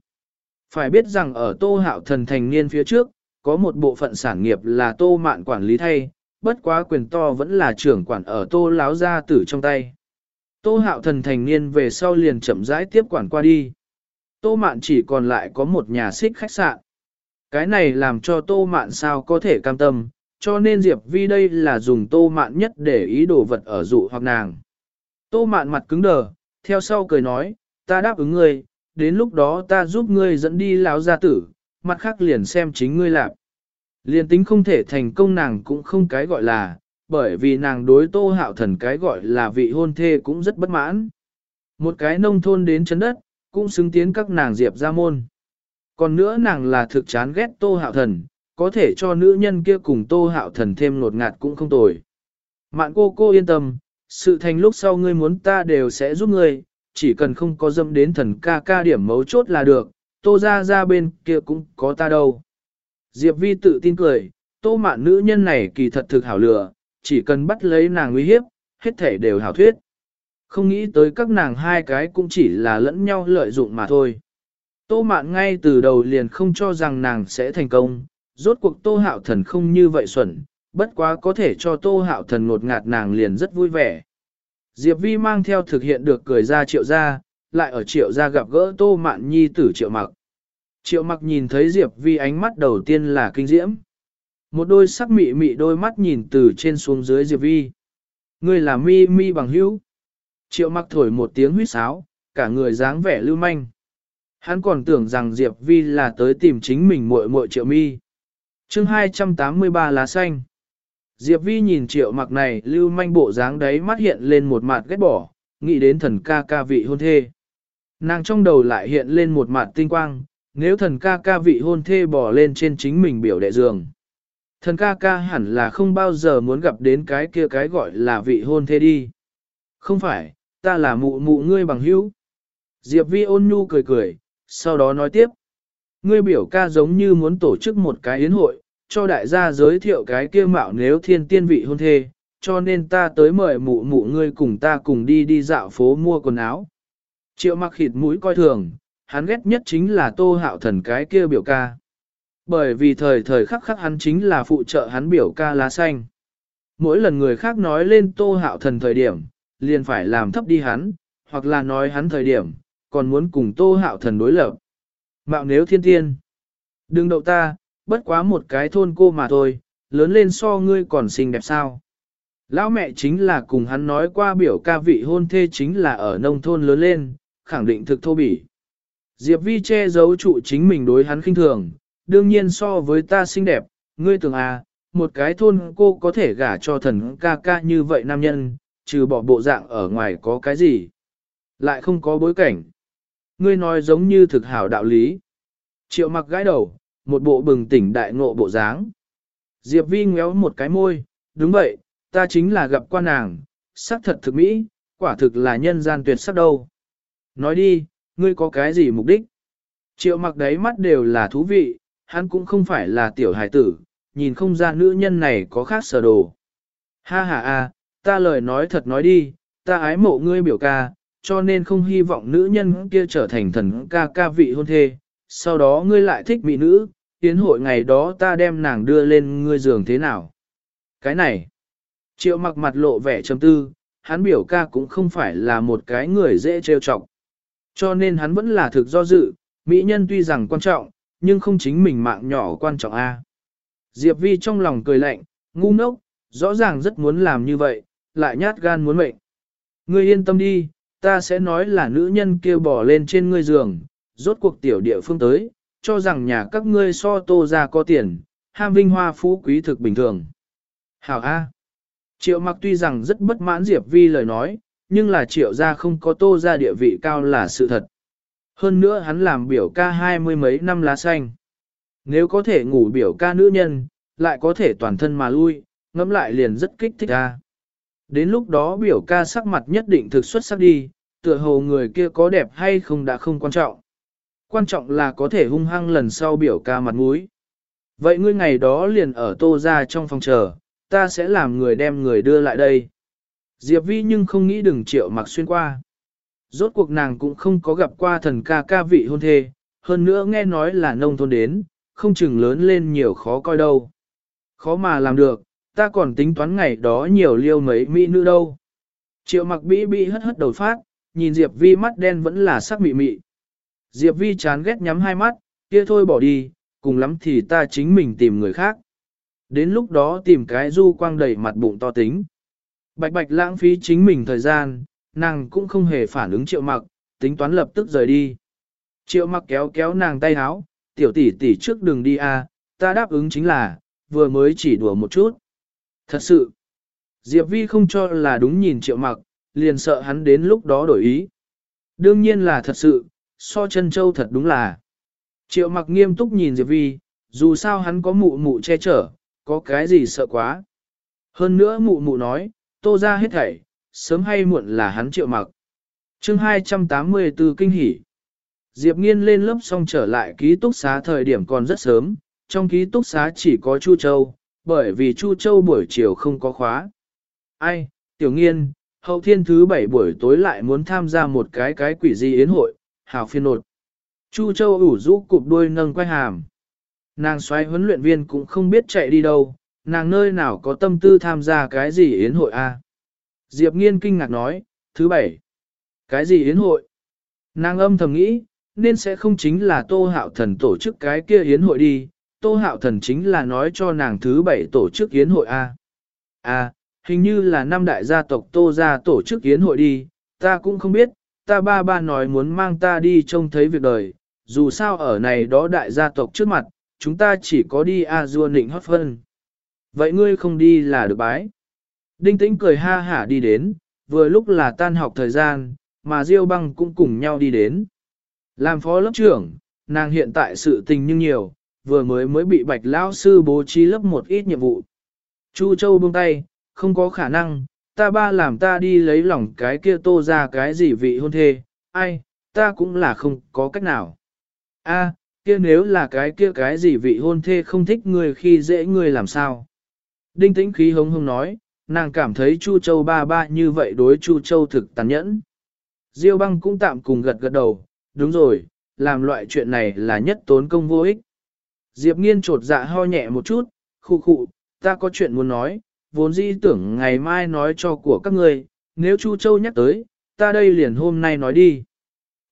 Phải biết rằng ở tô hạo thần thành niên phía trước, có một bộ phận sản nghiệp là tô mạn quản lý thay, bất quá quyền to vẫn là trưởng quản ở tô láo gia tử trong tay. Tô hạo thần thành niên về sau liền chậm rãi tiếp quản qua đi. Tô mạn chỉ còn lại có một nhà xích khách sạn. Cái này làm cho tô mạn sao có thể cam tâm, cho nên Diệp Vi đây là dùng tô mạn nhất để ý đồ vật ở dụ hoặc nàng. Tô mạn mặt cứng đờ, theo sau cười nói, ta đáp ứng ngươi, đến lúc đó ta giúp ngươi dẫn đi lão gia tử, mặt khác liền xem chính ngươi làm. Liền tính không thể thành công nàng cũng không cái gọi là, bởi vì nàng đối tô hạo thần cái gọi là vị hôn thê cũng rất bất mãn. Một cái nông thôn đến chấn đất, cũng xứng tiến các nàng diệp ra môn. Còn nữa nàng là thực chán ghét tô hạo thần, có thể cho nữ nhân kia cùng tô hạo thần thêm nột ngạt cũng không tồi. Mạn cô cô yên tâm, sự thành lúc sau ngươi muốn ta đều sẽ giúp ngươi, chỉ cần không có dâm đến thần ca ca điểm mấu chốt là được, tô ra ra bên kia cũng có ta đâu. Diệp Vi tự tin cười, tô mạn nữ nhân này kỳ thật thực hảo lựa, chỉ cần bắt lấy nàng uy hiếp, hết thể đều hảo thuyết. Không nghĩ tới các nàng hai cái cũng chỉ là lẫn nhau lợi dụng mà thôi. Tô mạn ngay từ đầu liền không cho rằng nàng sẽ thành công, rốt cuộc tô hạo thần không như vậy xuẩn, bất quá có thể cho tô hạo thần ngột ngạt nàng liền rất vui vẻ. Diệp Vi mang theo thực hiện được cười ra triệu gia, lại ở triệu gia gặp gỡ tô mạn nhi tử triệu mặc. Triệu mặc nhìn thấy Diệp Vi ánh mắt đầu tiên là kinh diễm. Một đôi sắc mị mị đôi mắt nhìn từ trên xuống dưới Diệp Vi. Ngươi là mi mi bằng hữu. Triệu mặc thổi một tiếng huýt sáo, cả người dáng vẻ lưu manh. Hắn còn tưởng rằng Diệp Vi là tới tìm chính mình muội muội triệu mi. chương 283 lá xanh. Diệp Vi nhìn triệu mặc này lưu manh bộ dáng đấy mắt hiện lên một mặt ghét bỏ, nghĩ đến thần ca ca vị hôn thê. Nàng trong đầu lại hiện lên một mặt tinh quang, nếu thần ca ca vị hôn thê bỏ lên trên chính mình biểu đệ giường. Thần ca ca hẳn là không bao giờ muốn gặp đến cái kia cái gọi là vị hôn thê đi. Không phải, ta là mụ mụ ngươi bằng hữu. Diệp Vi ôn nhu cười cười, sau đó nói tiếp. Ngươi biểu ca giống như muốn tổ chức một cái yến hội, cho đại gia giới thiệu cái kia mạo nếu thiên tiên vị hôn thê, cho nên ta tới mời mụ mụ ngươi cùng ta cùng đi đi dạo phố mua quần áo. Triệu mặc khịt mũi coi thường, hắn ghét nhất chính là tô hạo thần cái kia biểu ca. Bởi vì thời thời khắc khắc hắn chính là phụ trợ hắn biểu ca lá xanh. Mỗi lần người khác nói lên tô hạo thần thời điểm, liền phải làm thấp đi hắn, hoặc là nói hắn thời điểm, còn muốn cùng tô hạo thần đối lập. Mạo nếu thiên tiên. Đừng đậu ta, bất quá một cái thôn cô mà thôi, lớn lên so ngươi còn xinh đẹp sao. Lão mẹ chính là cùng hắn nói qua biểu ca vị hôn thê chính là ở nông thôn lớn lên, khẳng định thực thô bỉ. Diệp Vi che giấu trụ chính mình đối hắn khinh thường, đương nhiên so với ta xinh đẹp, ngươi tưởng à, một cái thôn cô có thể gả cho thần ca ca như vậy nam nhân, trừ bỏ bộ dạng ở ngoài có cái gì. Lại không có bối cảnh. Ngươi nói giống như thực hảo đạo lý. Triệu mặc gãi đầu, một bộ bừng tỉnh đại ngộ bộ dáng. Diệp Vi ngéo một cái môi, đúng vậy, ta chính là gặp qua nàng, sắc thật thực mỹ, quả thực là nhân gian tuyệt sắc đâu. Nói đi, ngươi có cái gì mục đích? Triệu mặc đấy mắt đều là thú vị, hắn cũng không phải là tiểu hải tử, nhìn không ra nữ nhân này có khác sở đồ. Ha ha a, ta lời nói thật nói đi, ta ái mộ ngươi biểu ca, cho nên không hy vọng nữ nhân kia trở thành thần ca ca vị hôn thê, sau đó ngươi lại thích mỹ nữ, tiến hội ngày đó ta đem nàng đưa lên ngươi giường thế nào. Cái này, triệu mặc mặt lộ vẻ trầm tư, hắn biểu ca cũng không phải là một cái người dễ trêu chọc. Cho nên hắn vẫn là thực do dự, mỹ nhân tuy rằng quan trọng, nhưng không chính mình mạng nhỏ quan trọng a. À. Diệp Vi trong lòng cười lạnh, ngu ngốc, rõ ràng rất muốn làm như vậy, lại nhát gan muốn mệnh. Ngươi yên tâm đi, ta sẽ nói là nữ nhân kia bỏ lên trên ngươi giường, rốt cuộc tiểu địa phương tới, cho rằng nhà các ngươi so tô ra có tiền, ham vinh hoa phú quý thực bình thường. Hảo A. Triệu mặc tuy rằng rất bất mãn Diệp Vi lời nói, nhưng là triệu gia không có tô ra địa vị cao là sự thật. Hơn nữa hắn làm biểu ca hai mươi mấy năm lá xanh. Nếu có thể ngủ biểu ca nữ nhân, lại có thể toàn thân mà lui, ngẫm lại liền rất kích thích ra. Đến lúc đó biểu ca sắc mặt nhất định thực xuất sắc đi, tựa hồ người kia có đẹp hay không đã không quan trọng. Quan trọng là có thể hung hăng lần sau biểu ca mặt mũi. Vậy ngươi ngày đó liền ở tô ra trong phòng chờ, ta sẽ làm người đem người đưa lại đây. Diệp Vi nhưng không nghĩ đừng triệu mặc xuyên qua. Rốt cuộc nàng cũng không có gặp qua thần ca ca vị hôn thê, hơn nữa nghe nói là nông thôn đến, không chừng lớn lên nhiều khó coi đâu. Khó mà làm được, ta còn tính toán ngày đó nhiều liêu mấy mỹ nữ đâu. Triệu mặc bĩ bĩ hất hất đầu phát, nhìn Diệp Vi mắt đen vẫn là sắc mị mị. Diệp Vi chán ghét nhắm hai mắt, kia thôi bỏ đi, cùng lắm thì ta chính mình tìm người khác. Đến lúc đó tìm cái du quang đầy mặt bụng to tính. Bạch bạch lãng phí chính mình thời gian, nàng cũng không hề phản ứng triệu mặc, tính toán lập tức rời đi. Triệu mặc kéo kéo nàng tay háo, tiểu tỷ tỷ trước đường đi a, ta đáp ứng chính là, vừa mới chỉ đùa một chút. Thật sự, Diệp Vi không cho là đúng nhìn triệu mặc, liền sợ hắn đến lúc đó đổi ý. Đương nhiên là thật sự, so chân châu thật đúng là. Triệu mặc nghiêm túc nhìn Diệp Vi, dù sao hắn có mụ mụ che chở, có cái gì sợ quá. Hơn nữa mụ mụ nói, tô ra hết thảy, sớm hay muộn là hắn triệu mặc. chương 284 kinh hỉ. Diệp nghiên lên lớp xong trở lại ký túc xá thời điểm còn rất sớm, trong ký túc xá chỉ có Chu Châu, bởi vì Chu Châu buổi chiều không có khóa. Ai, tiểu nghiên, hậu thiên thứ bảy buổi tối lại muốn tham gia một cái cái quỷ gì yến hội, hào phiên nột. Chu Châu ủ rũ cụp đuôi nâng quay hàm. Nàng xoay huấn luyện viên cũng không biết chạy đi đâu, nàng nơi nào có tâm tư tham gia cái gì yến hội a? Diệp nghiên kinh ngạc nói, thứ bảy. Cái gì yến hội? Nàng âm thầm nghĩ, nên sẽ không chính là tô hạo thần tổ chức cái kia yến hội đi, tô hạo thần chính là nói cho nàng thứ bảy tổ chức yến hội A. A, hình như là năm đại gia tộc tô ra tổ chức yến hội đi, ta cũng không biết, ta ba ba nói muốn mang ta đi trông thấy việc đời, dù sao ở này đó đại gia tộc trước mặt, chúng ta chỉ có đi A dua nịnh hót phân. Vậy ngươi không đi là được bái. Đinh tĩnh cười ha hả đi đến, vừa lúc là tan học thời gian, mà Diêu băng cũng cùng nhau đi đến. Làm phó lớp trưởng, nàng hiện tại sự tình nhưng nhiều, vừa mới mới bị bạch lão sư bố trí lớp một ít nhiệm vụ. Chu Châu buông tay, không có khả năng, ta ba làm ta đi lấy lòng cái kia tô ra cái gì vị hôn thê, ai, ta cũng là không có cách nào. A, kia nếu là cái kia cái gì vị hôn thê không thích người khi dễ người làm sao. Đinh tĩnh khí hống hống nói, nàng cảm thấy Chu Châu ba ba như vậy đối Chu Châu thực tàn nhẫn. Diêu băng cũng tạm cùng gật gật đầu, đúng rồi, làm loại chuyện này là nhất tốn công vô ích. Diệp nghiên trột dạ ho nhẹ một chút, khu khụ, ta có chuyện muốn nói, vốn dĩ tưởng ngày mai nói cho của các ngươi, nếu Chu Châu nhắc tới, ta đây liền hôm nay nói đi.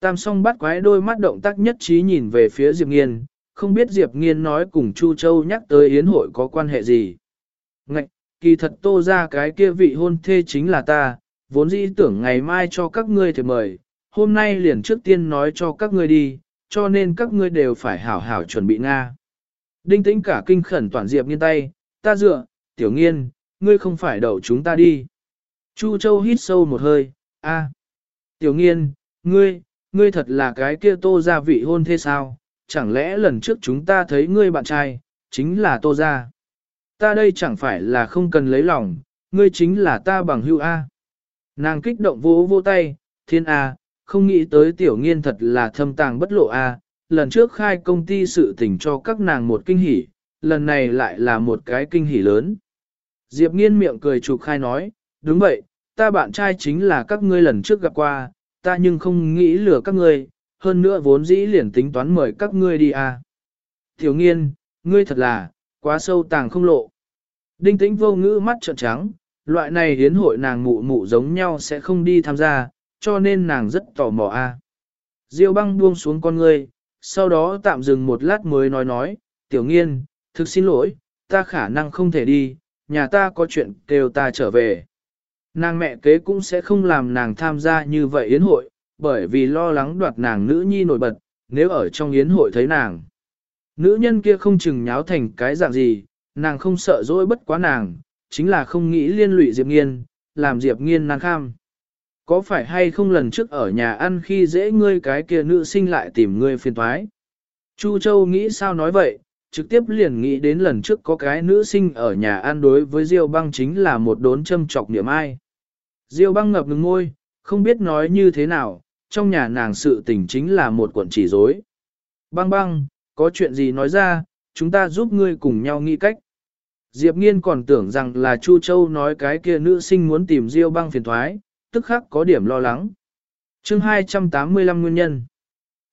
Tam song bắt quái đôi mắt động tác nhất trí nhìn về phía Diệp nghiên, không biết Diệp nghiên nói cùng Chu Châu nhắc tới yến hội có quan hệ gì. Ngạch, kỳ thật tô ra cái kia vị hôn thê chính là ta, vốn dĩ tưởng ngày mai cho các ngươi thì mời, hôm nay liền trước tiên nói cho các ngươi đi, cho nên các ngươi đều phải hảo hảo chuẩn bị Nga. Đinh tĩnh cả kinh khẩn toàn diệp nghiên tay, ta dựa, tiểu nghiên, ngươi không phải đậu chúng ta đi. Chu Châu hít sâu một hơi, a, tiểu nghiên, ngươi, ngươi thật là cái kia tô gia vị hôn thế sao, chẳng lẽ lần trước chúng ta thấy ngươi bạn trai, chính là tô gia. ta đây chẳng phải là không cần lấy lòng, ngươi chính là ta bằng hữu A. Nàng kích động vỗ vỗ tay, thiên A, không nghĩ tới tiểu nghiên thật là thâm tàng bất lộ A, lần trước khai công ty sự tình cho các nàng một kinh hỉ, lần này lại là một cái kinh hỉ lớn. Diệp nghiên miệng cười chụp khai nói, đúng vậy, ta bạn trai chính là các ngươi lần trước gặp qua, ta nhưng không nghĩ lừa các ngươi, hơn nữa vốn dĩ liền tính toán mời các ngươi đi à. Tiểu nghiên, ngươi thật là, quá sâu tàng không lộ. Đinh tĩnh vô ngữ mắt trợn trắng, loại này hiến hội nàng mụ mụ giống nhau sẽ không đi tham gia, cho nên nàng rất tò mò a. À. Diêu băng buông xuống con ngươi, sau đó tạm dừng một lát mới nói nói, tiểu nghiên, thực xin lỗi, ta khả năng không thể đi, nhà ta có chuyện kêu ta trở về. Nàng mẹ kế cũng sẽ không làm nàng tham gia như vậy yến hội, bởi vì lo lắng đoạt nàng nữ nhi nổi bật, nếu ở trong yến hội thấy nàng. Nữ nhân kia không chừng nháo thành cái dạng gì, nàng không sợ dỗi bất quá nàng, chính là không nghĩ liên lụy Diệp Nghiên, làm Diệp Nghiên nàng kham. Có phải hay không lần trước ở nhà ăn khi dễ ngươi cái kia nữ sinh lại tìm ngươi phiền thoái? Chu Châu nghĩ sao nói vậy, trực tiếp liền nghĩ đến lần trước có cái nữ sinh ở nhà ăn đối với Diêu băng chính là một đốn châm trọc niệm ai. Diêu băng ngập ngừng ngôi, không biết nói như thế nào, trong nhà nàng sự tình chính là một cuộn chỉ rối. Băng băng, có chuyện gì nói ra, chúng ta giúp ngươi cùng nhau nghĩ cách. Diệp Nghiên còn tưởng rằng là Chu Châu nói cái kia nữ sinh muốn tìm Diêu băng phiền thoái, tức khắc có điểm lo lắng. chương 285 nguyên nhân.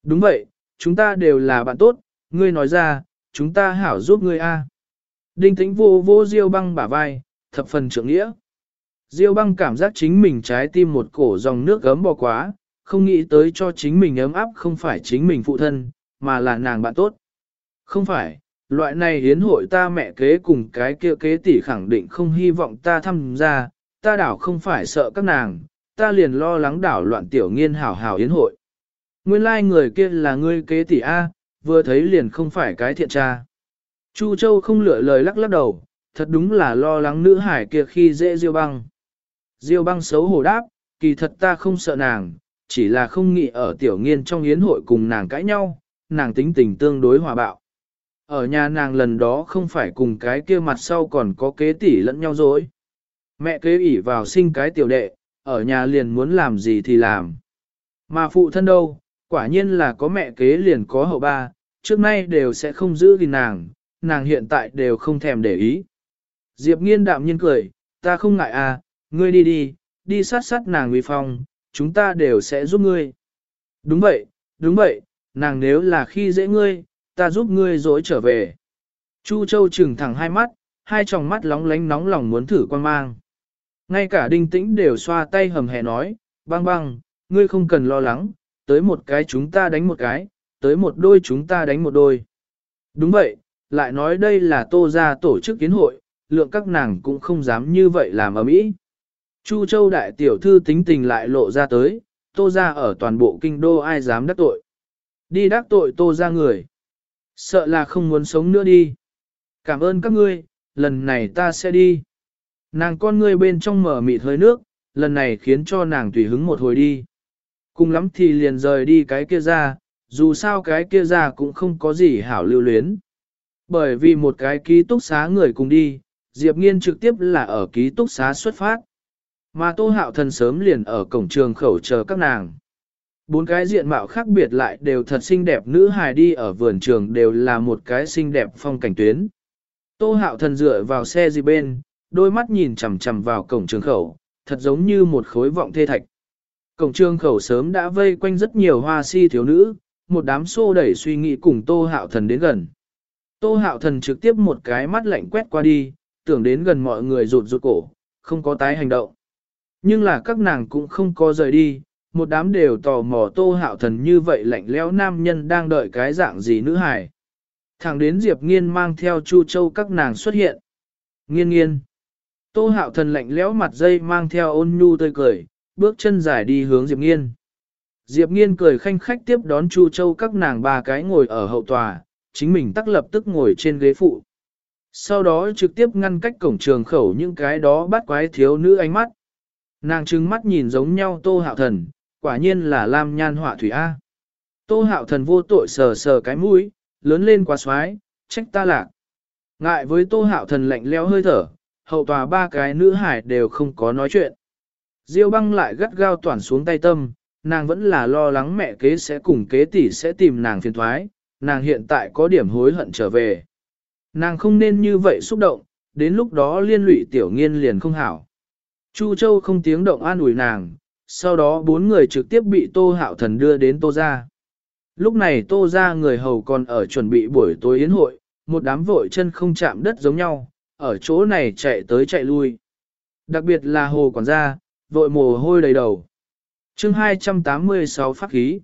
Đúng vậy, chúng ta đều là bạn tốt, ngươi nói ra, chúng ta hảo giúp ngươi a. Đinh tĩnh vô vô Diêu băng bả vai, thập phần trưởng nghĩa. Diêu băng cảm giác chính mình trái tim một cổ dòng nước gấm bò quá, không nghĩ tới cho chính mình ấm áp không phải chính mình phụ thân, mà là nàng bạn tốt. Không phải, loại này hiến hội ta mẹ kế cùng cái kia kế tỷ khẳng định không hy vọng ta tham gia, ta đảo không phải sợ các nàng, ta liền lo lắng đảo loạn tiểu nghiên hảo hảo hiến hội. Nguyên lai like người kia là ngươi kế tỷ A, vừa thấy liền không phải cái thiện tra. Chu Châu không lựa lời lắc lắc đầu, thật đúng là lo lắng nữ hải kia khi dễ Diêu băng. Diêu băng xấu hổ đáp, kỳ thật ta không sợ nàng, chỉ là không nghĩ ở tiểu nghiên trong yến hội cùng nàng cãi nhau, nàng tính tình tương đối hòa bạo. Ở nhà nàng lần đó không phải cùng cái kia mặt sau còn có kế tỷ lẫn nhau dối. Mẹ kế ỉ vào sinh cái tiểu đệ, ở nhà liền muốn làm gì thì làm. Mà phụ thân đâu, quả nhiên là có mẹ kế liền có hậu ba, trước nay đều sẽ không giữ gìn nàng, nàng hiện tại đều không thèm để ý. Diệp nghiên đạm nhiên cười, ta không ngại à, ngươi đi đi, đi sát sát nàng uy phong, chúng ta đều sẽ giúp ngươi. Đúng vậy, đúng vậy, nàng nếu là khi dễ ngươi, ta giúp ngươi dối trở về. Chu Châu trừng thẳng hai mắt, hai tròng mắt lóng lánh nóng lòng muốn thử quan mang. Ngay cả đinh tĩnh đều xoa tay hầm hè nói, băng băng, ngươi không cần lo lắng, tới một cái chúng ta đánh một cái, tới một đôi chúng ta đánh một đôi. Đúng vậy, lại nói đây là tô gia tổ chức kiến hội, lượng các nàng cũng không dám như vậy làm ở mỹ. Chu Châu đại tiểu thư tính tình lại lộ ra tới, tô ra ở toàn bộ kinh đô ai dám đắc tội. Đi đắc tội tô ra người. Sợ là không muốn sống nữa đi. Cảm ơn các ngươi, lần này ta sẽ đi. Nàng con ngươi bên trong mở mịt hơi nước, lần này khiến cho nàng tùy hứng một hồi đi. Cùng lắm thì liền rời đi cái kia ra, dù sao cái kia ra cũng không có gì hảo lưu luyến. Bởi vì một cái ký túc xá người cùng đi, Diệp Nghiên trực tiếp là ở ký túc xá xuất phát. Mà Tô Hạo Thần sớm liền ở cổng trường khẩu chờ các nàng. Bốn cái diện mạo khác biệt lại đều thật xinh đẹp nữ hài đi ở vườn trường đều là một cái xinh đẹp phong cảnh tuyến. Tô Hạo Thần dựa vào xe gì bên, đôi mắt nhìn chằm chằm vào cổng trường khẩu, thật giống như một khối vọng thê thạch. Cổng trường khẩu sớm đã vây quanh rất nhiều hoa si thiếu nữ, một đám xô đẩy suy nghĩ cùng Tô Hạo Thần đến gần. Tô Hạo Thần trực tiếp một cái mắt lạnh quét qua đi, tưởng đến gần mọi người rụt rụt cổ, không có tái hành động. Nhưng là các nàng cũng không có rời đi, một đám đều tò mò tô hạo thần như vậy lạnh lẽo nam nhân đang đợi cái dạng gì nữ hài. Thẳng đến Diệp Nghiên mang theo Chu Châu các nàng xuất hiện. Nghiên nghiên. Tô hạo thần lạnh lẽo mặt dây mang theo ôn nhu tươi cười, bước chân dài đi hướng Diệp Nghiên. Diệp Nghiên cười khanh khách tiếp đón Chu Châu các nàng ba cái ngồi ở hậu tòa, chính mình tắc lập tức ngồi trên ghế phụ. Sau đó trực tiếp ngăn cách cổng trường khẩu những cái đó bắt quái thiếu nữ ánh mắt. Nàng trừng mắt nhìn giống nhau tô hạo thần, quả nhiên là lam nhan họa thủy A. Tô hạo thần vô tội sờ sờ cái mũi, lớn lên quá xoái, trách ta lạc. Ngại với tô hạo thần lạnh leo hơi thở, hậu tòa ba cái nữ hải đều không có nói chuyện. Diêu băng lại gắt gao toàn xuống tay tâm, nàng vẫn là lo lắng mẹ kế sẽ cùng kế tỷ sẽ tìm nàng phiền thoái, nàng hiện tại có điểm hối hận trở về. Nàng không nên như vậy xúc động, đến lúc đó liên lụy tiểu nghiên liền không hảo. Chu Châu không tiếng động an ủi nàng, sau đó bốn người trực tiếp bị Tô Hạo Thần đưa đến Tô Gia. Lúc này Tô Gia người hầu còn ở chuẩn bị buổi tối yến hội, một đám vội chân không chạm đất giống nhau, ở chỗ này chạy tới chạy lui. Đặc biệt là hồ quản gia, vội mồ hôi đầy đầu chương 286 phát khí.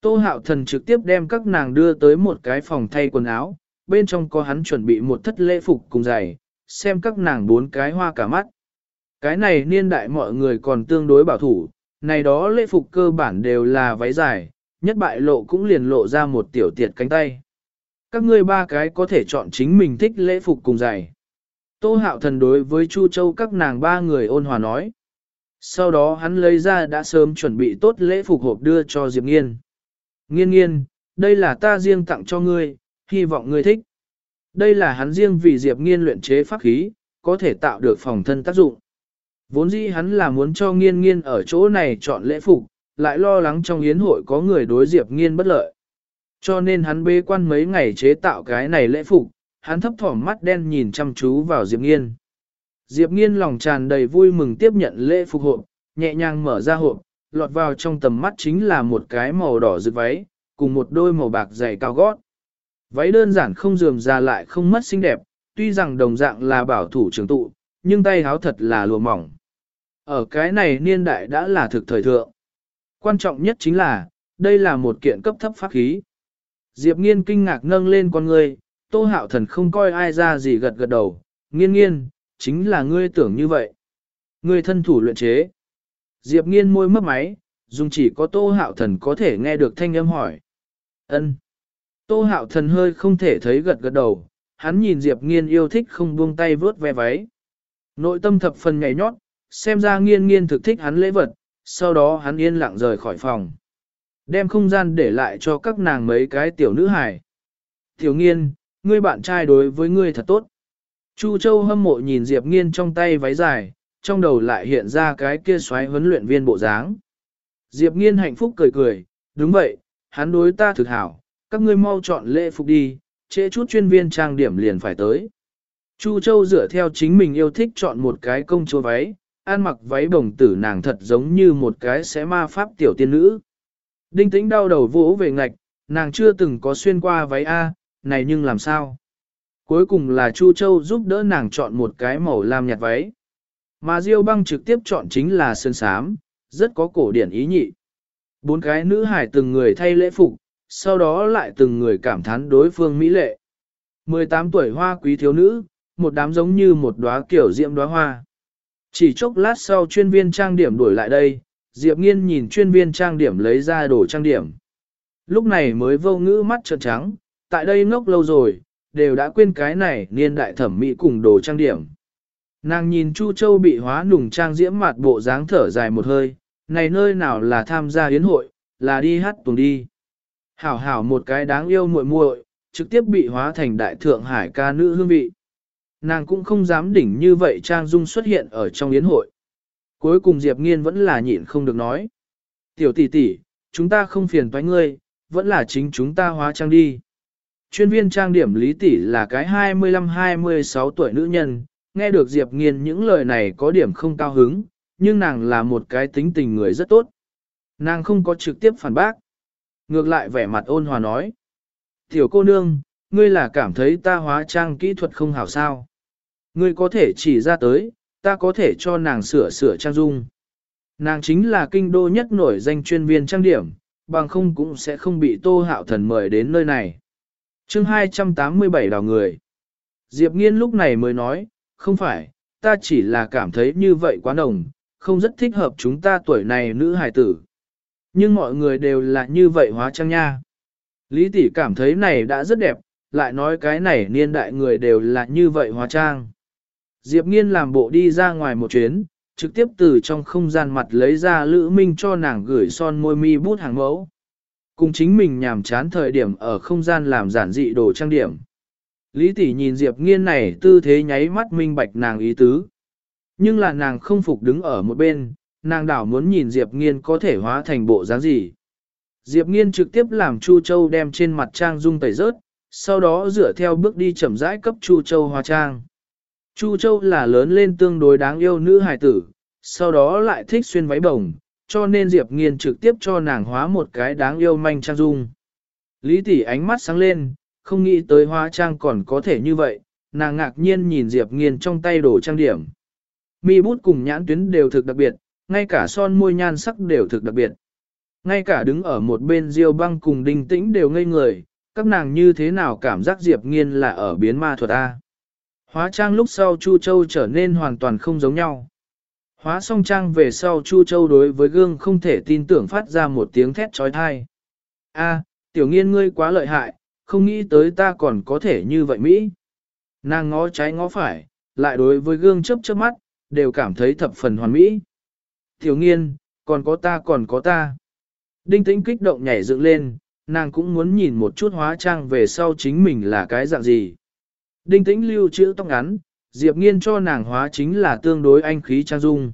Tô Hạo Thần trực tiếp đem các nàng đưa tới một cái phòng thay quần áo, bên trong có hắn chuẩn bị một thất lễ phục cùng giày, xem các nàng bốn cái hoa cả mắt. Cái này niên đại mọi người còn tương đối bảo thủ, này đó lễ phục cơ bản đều là váy dài, nhất bại lộ cũng liền lộ ra một tiểu tiệt cánh tay. Các ngươi ba cái có thể chọn chính mình thích lễ phục cùng giày. Tô hạo thần đối với Chu Châu các nàng ba người ôn hòa nói. Sau đó hắn lấy ra đã sớm chuẩn bị tốt lễ phục hộp đưa cho Diệp Nghiên. Nghiên nghiên, đây là ta riêng tặng cho ngươi, hy vọng ngươi thích. Đây là hắn riêng vì Diệp Nghiên luyện chế pháp khí, có thể tạo được phòng thân tác dụng. Vốn dĩ hắn là muốn cho nghiên nghiên ở chỗ này chọn lễ phục, lại lo lắng trong yến hội có người đối Diệp nghiên bất lợi. Cho nên hắn bế quan mấy ngày chế tạo cái này lễ phục, hắn thấp thỏm mắt đen nhìn chăm chú vào Diệp nghiên. Diệp nghiên lòng tràn đầy vui mừng tiếp nhận lễ phục hộp, nhẹ nhàng mở ra hộp, lọt vào trong tầm mắt chính là một cái màu đỏ rực váy, cùng một đôi màu bạc dày cao gót. Váy đơn giản không dườm ra lại không mất xinh đẹp, tuy rằng đồng dạng là bảo thủ trường tụ, nhưng tay háo thật là lùa mỏng. Ở cái này niên đại đã là thực thời thượng. Quan trọng nhất chính là, đây là một kiện cấp thấp pháp khí. Diệp nghiên kinh ngạc nâng lên con ngươi, tô hạo thần không coi ai ra gì gật gật đầu, nghiên nghiên, chính là ngươi tưởng như vậy. Ngươi thân thủ luyện chế. Diệp nghiên môi mấp máy, dùng chỉ có tô hạo thần có thể nghe được thanh âm hỏi. ân Tô hạo thần hơi không thể thấy gật gật đầu, hắn nhìn Diệp nghiên yêu thích không buông tay vớt ve váy. Nội tâm thập phần nhảy nhót, xem ra nghiên nghiên thực thích hắn lễ vật, sau đó hắn yên lặng rời khỏi phòng. Đem không gian để lại cho các nàng mấy cái tiểu nữ hài. Tiểu nghiên, ngươi bạn trai đối với ngươi thật tốt. Chu Châu hâm mộ nhìn Diệp nghiên trong tay váy dài, trong đầu lại hiện ra cái kia xoáy huấn luyện viên bộ dáng. Diệp nghiên hạnh phúc cười cười, đúng vậy, hắn đối ta thực hảo, các ngươi mau chọn lễ phục đi, trễ chút chuyên viên trang điểm liền phải tới. Chu Châu dựa theo chính mình yêu thích chọn một cái công chúa váy, ăn mặc váy bồng tử nàng thật giống như một cái sẽ ma pháp tiểu tiên nữ. Đinh tĩnh đau đầu vỗ về ngạch, nàng chưa từng có xuyên qua váy A, này nhưng làm sao? Cuối cùng là Chu Châu giúp đỡ nàng chọn một cái màu lam nhạt váy. Mà Diêu băng trực tiếp chọn chính là sơn sám, rất có cổ điển ý nhị. Bốn cái nữ hải từng người thay lễ phục, sau đó lại từng người cảm thán đối phương mỹ lệ. 18 tuổi hoa quý thiếu nữ, một đám giống như một đóa kiểu diễm đóa hoa. Chỉ chốc lát sau chuyên viên trang điểm đuổi lại đây, Diệp Nghiên nhìn chuyên viên trang điểm lấy ra đồ trang điểm. Lúc này mới vô ngữ mắt trợn trắng, tại đây ngốc lâu rồi, đều đã quên cái này niên đại thẩm mỹ cùng đồ trang điểm. Nàng nhìn Chu Châu bị hóa nùng trang diễm mặt bộ dáng thở dài một hơi, này nơi nào là tham gia yến hội, là đi hát tuồng đi. Hảo hảo một cái đáng yêu muội muội, trực tiếp bị hóa thành đại thượng hải ca nữ hương vị nàng cũng không dám đỉnh như vậy Trang Dung xuất hiện ở trong yến hội. Cuối cùng Diệp Nghiên vẫn là nhịn không được nói. Tiểu tỷ tỷ, chúng ta không phiền toái ngươi, vẫn là chính chúng ta hóa trang đi. Chuyên viên trang điểm Lý Tỷ là cái 25-26 tuổi nữ nhân, nghe được Diệp Nghiên những lời này có điểm không cao hứng, nhưng nàng là một cái tính tình người rất tốt. Nàng không có trực tiếp phản bác. Ngược lại vẻ mặt ôn hòa nói. Tiểu cô nương, ngươi là cảm thấy ta hóa trang kỹ thuật không hảo sao. Ngươi có thể chỉ ra tới, ta có thể cho nàng sửa sửa trang dung. Nàng chính là kinh đô nhất nổi danh chuyên viên trang điểm, bằng không cũng sẽ không bị tô hạo thần mời đến nơi này chương 287 đào người. Diệp nghiên lúc này mới nói, không phải, ta chỉ là cảm thấy như vậy quá đồng, không rất thích hợp chúng ta tuổi này nữ hài tử. Nhưng mọi người đều là như vậy hóa trang nha. Lý tỷ cảm thấy này đã rất đẹp, lại nói cái này niên đại người đều là như vậy hóa trang. Diệp Nghiên làm bộ đi ra ngoài một chuyến, trực tiếp từ trong không gian mặt lấy ra Lữ Minh cho nàng gửi son môi mi bút hàng mẫu. Cùng chính mình nhàm chán thời điểm ở không gian làm giản dị đồ trang điểm. Lý tỷ nhìn Diệp nghiên này tư thế nháy mắt minh bạch nàng ý tứ. Nhưng là nàng không phục đứng ở một bên, nàng đảo muốn nhìn Diệp nghiên có thể hóa thành bộ dáng gì. Diệp nghiên trực tiếp làm Chu Châu đem trên mặt trang dung tẩy rớt, sau đó dựa theo bước đi chậm rãi cấp Chu Châu hóa trang. Chu Châu là lớn lên tương đối đáng yêu nữ hài tử, sau đó lại thích xuyên váy bồng, cho nên Diệp nghiên trực tiếp cho nàng hóa một cái đáng yêu manh trang dung. Lý tỷ ánh mắt sáng lên, không nghĩ tới hóa trang còn có thể như vậy, nàng ngạc nhiên nhìn Diệp nghiên trong tay đồ trang điểm. Mi bút cùng nhãn tuyến đều thực đặc biệt, ngay cả son môi nhan sắc đều thực đặc biệt. Ngay cả đứng ở một bên Diêu băng cùng đinh tĩnh đều ngây người, các nàng như thế nào cảm giác Diệp nghiên là ở biến ma thuật A. Hóa trang lúc sau Chu Châu trở nên hoàn toàn không giống nhau. Hóa xong trang về sau Chu Châu đối với gương không thể tin tưởng phát ra một tiếng thét trói thai. A, tiểu nghiên ngươi quá lợi hại, không nghĩ tới ta còn có thể như vậy Mỹ. Nàng ngó trái ngó phải, lại đối với gương chớp chớp mắt, đều cảm thấy thập phần hoàn mỹ. Tiểu nghiên, còn có ta còn có ta. Đinh tĩnh kích động nhảy dựng lên, nàng cũng muốn nhìn một chút hóa trang về sau chính mình là cái dạng gì. Đinh tĩnh lưu chữ tóc ngắn, Diệp nghiên cho nàng hóa chính là tương đối anh khí trang dung.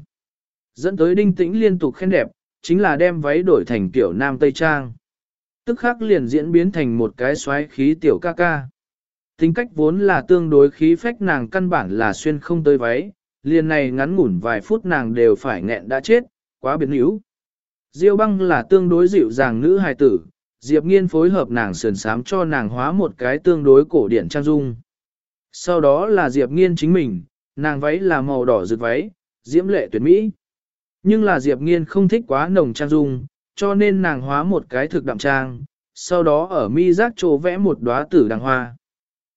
Dẫn tới đinh tĩnh liên tục khen đẹp, chính là đem váy đổi thành kiểu nam tây trang. Tức khắc liền diễn biến thành một cái xoáy khí tiểu ca ca. Tính cách vốn là tương đối khí phách nàng căn bản là xuyên không tới váy, liền này ngắn ngủn vài phút nàng đều phải nghẹn đã chết, quá biến yếu. Diêu băng là tương đối dịu dàng nữ hài tử, Diệp nghiên phối hợp nàng sườn sám cho nàng hóa một cái tương đối cổ điển trang dung. Sau đó là Diệp nghiên chính mình, nàng váy là màu đỏ rực váy, diễm lệ tuyệt mỹ. Nhưng là Diệp nghiên không thích quá nồng trang dung, cho nên nàng hóa một cái thực đậm trang, sau đó ở mi giác trô vẽ một đóa tử đằng hoa.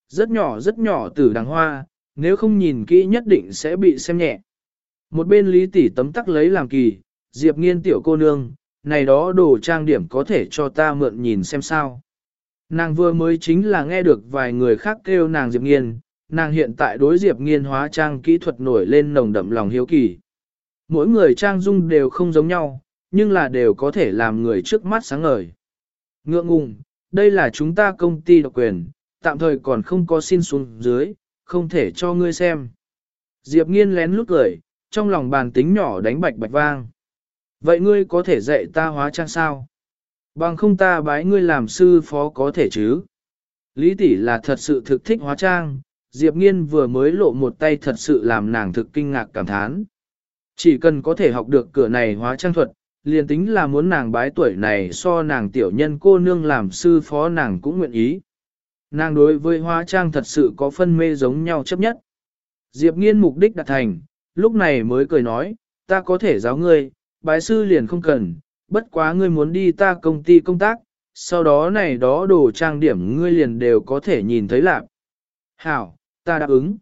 Rất nhỏ rất nhỏ tử đằng hoa, nếu không nhìn kỹ nhất định sẽ bị xem nhẹ. Một bên lý tỷ tấm tắc lấy làm kỳ, Diệp nghiên tiểu cô nương, này đó đồ trang điểm có thể cho ta mượn nhìn xem sao. Nàng vừa mới chính là nghe được vài người khác kêu nàng Diệp nghiên, nàng hiện tại đối Diệp nghiên hóa trang kỹ thuật nổi lên nồng đậm lòng hiếu kỳ. Mỗi người trang dung đều không giống nhau, nhưng là đều có thể làm người trước mắt sáng ngời. Ngượng ngùng, đây là chúng ta công ty độc quyền, tạm thời còn không có xin xuống dưới, không thể cho ngươi xem. Diệp nghiên lén lút cười, trong lòng bàn tính nhỏ đánh bạch bạch vang. Vậy ngươi có thể dạy ta hóa trang sao? Bằng không ta bái ngươi làm sư phó có thể chứ? Lý tỷ là thật sự thực thích hóa trang, Diệp nghiên vừa mới lộ một tay thật sự làm nàng thực kinh ngạc cảm thán. Chỉ cần có thể học được cửa này hóa trang thuật, liền tính là muốn nàng bái tuổi này so nàng tiểu nhân cô nương làm sư phó nàng cũng nguyện ý. Nàng đối với hóa trang thật sự có phân mê giống nhau chấp nhất. Diệp nghiên mục đích đạt thành, lúc này mới cười nói, ta có thể giáo ngươi, bái sư liền không cần, bất quá ngươi muốn đi ta công ty công tác, sau đó này đó đồ trang điểm ngươi liền đều có thể nhìn thấy lạc. Hảo, ta đáp ứng.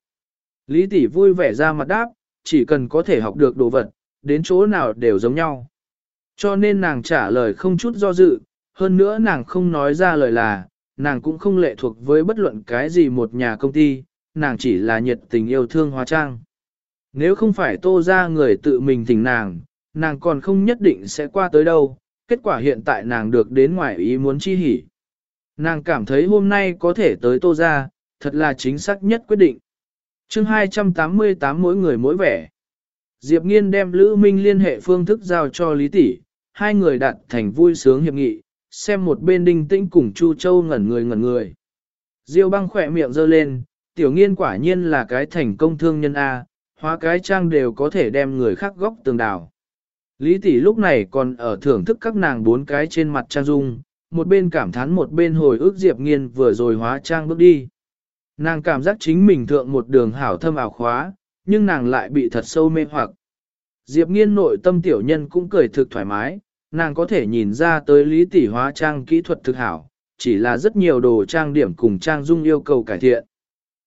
Lý tỷ vui vẻ ra mặt đáp, chỉ cần có thể học được đồ vật, đến chỗ nào đều giống nhau. Cho nên nàng trả lời không chút do dự, hơn nữa nàng không nói ra lời là, nàng cũng không lệ thuộc với bất luận cái gì một nhà công ty, nàng chỉ là nhiệt tình yêu thương hóa trang. Nếu không phải tô ra người tự mình thỉnh nàng, nàng còn không nhất định sẽ qua tới đâu, kết quả hiện tại nàng được đến ngoài ý muốn chi hỉ. Nàng cảm thấy hôm nay có thể tới tô ra, thật là chính xác nhất quyết định. chương 288 mỗi người mỗi vẻ. Diệp Nghiên đem Lữ Minh liên hệ phương thức giao cho Lý Tỷ, hai người đạt thành vui sướng hiệp nghị, xem một bên đinh tĩnh cùng Chu Châu ngẩn người ngẩn người. Diêu băng khỏe miệng giơ lên, tiểu nghiên quả nhiên là cái thành công thương nhân A, hóa cái trang đều có thể đem người khác góc tường đảo. Lý tỷ lúc này còn ở thưởng thức các nàng bốn cái trên mặt trang dung, một bên cảm thán một bên hồi ức Diệp Nghiên vừa rồi hóa trang bước đi. Nàng cảm giác chính mình thượng một đường hảo thâm ảo khóa, nhưng nàng lại bị thật sâu mê hoặc. Diệp Nghiên nội tâm tiểu nhân cũng cười thực thoải mái, nàng có thể nhìn ra tới lý tỷ hóa trang kỹ thuật thực hảo, chỉ là rất nhiều đồ trang điểm cùng trang dung yêu cầu cải thiện.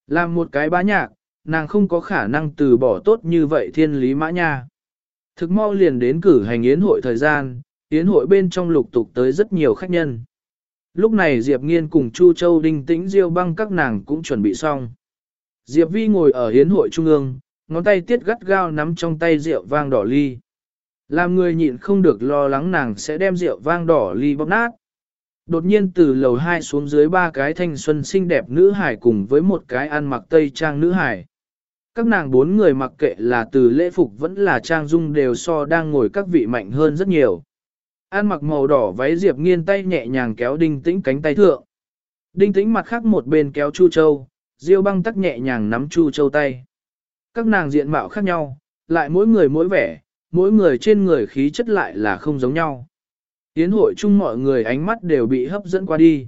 Làm một cái bá nhạc, nàng không có khả năng từ bỏ tốt như vậy thiên lý mã nha. Thực mau liền đến cử hành yến hội thời gian, yến hội bên trong lục tục tới rất nhiều khách nhân. Lúc này Diệp Nghiên cùng Chu Châu Đinh Tĩnh Diêu băng các nàng cũng chuẩn bị xong. Diệp Vi ngồi ở Hiến hội trung ương, ngón tay tiết gắt gao nắm trong tay rượu vang đỏ ly. Làm người nhịn không được lo lắng nàng sẽ đem rượu vang đỏ ly bóp nát. Đột nhiên từ lầu hai xuống dưới ba cái thanh xuân xinh đẹp nữ hải cùng với một cái ăn mặc tây trang nữ hải. Các nàng bốn người mặc kệ là từ lễ phục vẫn là trang dung đều so đang ngồi các vị mạnh hơn rất nhiều. An mặc màu đỏ váy Diệp nghiên tay nhẹ nhàng kéo đinh tĩnh cánh tay thượng. Đinh tĩnh mặt khác một bên kéo Chu Châu, Diêu băng tắc nhẹ nhàng nắm Chu Châu tay. Các nàng diện mạo khác nhau, lại mỗi người mỗi vẻ, mỗi người trên người khí chất lại là không giống nhau. Tiến hội chung mọi người ánh mắt đều bị hấp dẫn qua đi.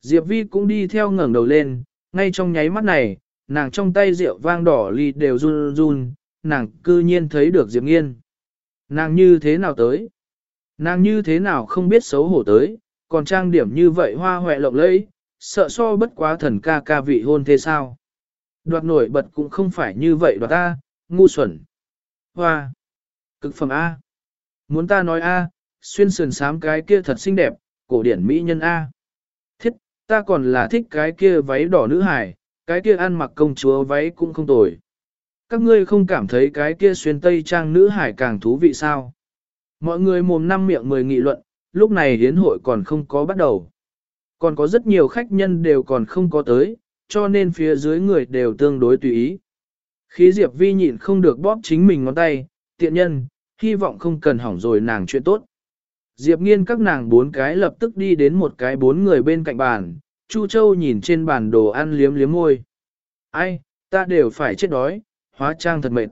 Diệp Vi cũng đi theo ngẩng đầu lên, ngay trong nháy mắt này, nàng trong tay rượu vang đỏ ly đều run run, nàng cư nhiên thấy được Diệp Nghiên. Nàng như thế nào tới? Nàng như thế nào không biết xấu hổ tới, còn trang điểm như vậy hoa hoẹ lộng lẫy, sợ so bất quá thần ca ca vị hôn thế sao? Đoạt nổi bật cũng không phải như vậy đoạt ta, ngu xuẩn. Hoa! Cực phẩm A! Muốn ta nói A, xuyên sườn sám cái kia thật xinh đẹp, cổ điển mỹ nhân A. Thiết, ta còn là thích cái kia váy đỏ nữ hải, cái kia ăn mặc công chúa váy cũng không tồi. Các ngươi không cảm thấy cái kia xuyên tây trang nữ hải càng thú vị sao? Mọi người mồm năm miệng mười nghị luận, lúc này hiến hội còn không có bắt đầu. Còn có rất nhiều khách nhân đều còn không có tới, cho nên phía dưới người đều tương đối tùy ý. Khí Diệp Vi nhịn không được bóp chính mình ngón tay, tiện nhân, hy vọng không cần hỏng rồi nàng chuyện tốt. Diệp nghiên các nàng bốn cái lập tức đi đến một cái bốn người bên cạnh bàn, Chu Châu nhìn trên bàn đồ ăn liếm liếm môi. Ai, ta đều phải chết đói, hóa trang thật mệt.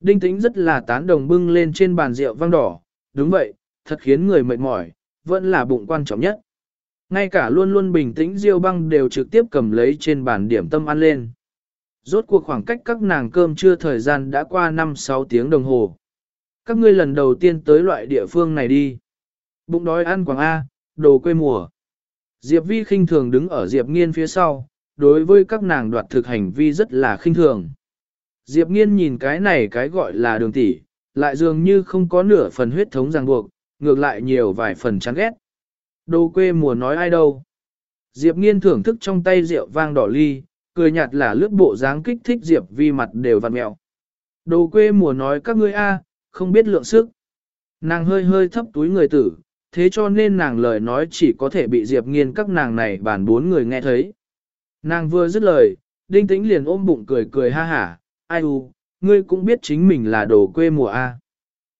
Đinh tĩnh rất là tán đồng bưng lên trên bàn rượu vang đỏ, đúng vậy, thật khiến người mệt mỏi, vẫn là bụng quan trọng nhất. Ngay cả luôn luôn bình tĩnh Diêu băng đều trực tiếp cầm lấy trên bàn điểm tâm ăn lên. Rốt cuộc khoảng cách các nàng cơm trưa thời gian đã qua 5-6 tiếng đồng hồ. Các ngươi lần đầu tiên tới loại địa phương này đi. Bụng đói ăn quảng A, đồ quê mùa. Diệp Vi khinh thường đứng ở Diệp Nghiên phía sau, đối với các nàng đoạt thực hành vi rất là khinh thường. Diệp Nghiên nhìn cái này cái gọi là đường tỷ, lại dường như không có nửa phần huyết thống ràng buộc, ngược lại nhiều vài phần chán ghét. Đồ quê mùa nói ai đâu. Diệp Nghiên thưởng thức trong tay rượu vang đỏ ly, cười nhạt là lướt bộ dáng kích thích Diệp Vi mặt đều vặn mẹo. Đồ quê mùa nói các ngươi a, không biết lượng sức. Nàng hơi hơi thấp túi người tử, thế cho nên nàng lời nói chỉ có thể bị Diệp Nghiên các nàng này bàn bốn người nghe thấy. Nàng vừa dứt lời, Đinh Tĩnh liền ôm bụng cười cười ha hả, ai u, ngươi cũng biết chính mình là đồ quê mùa A.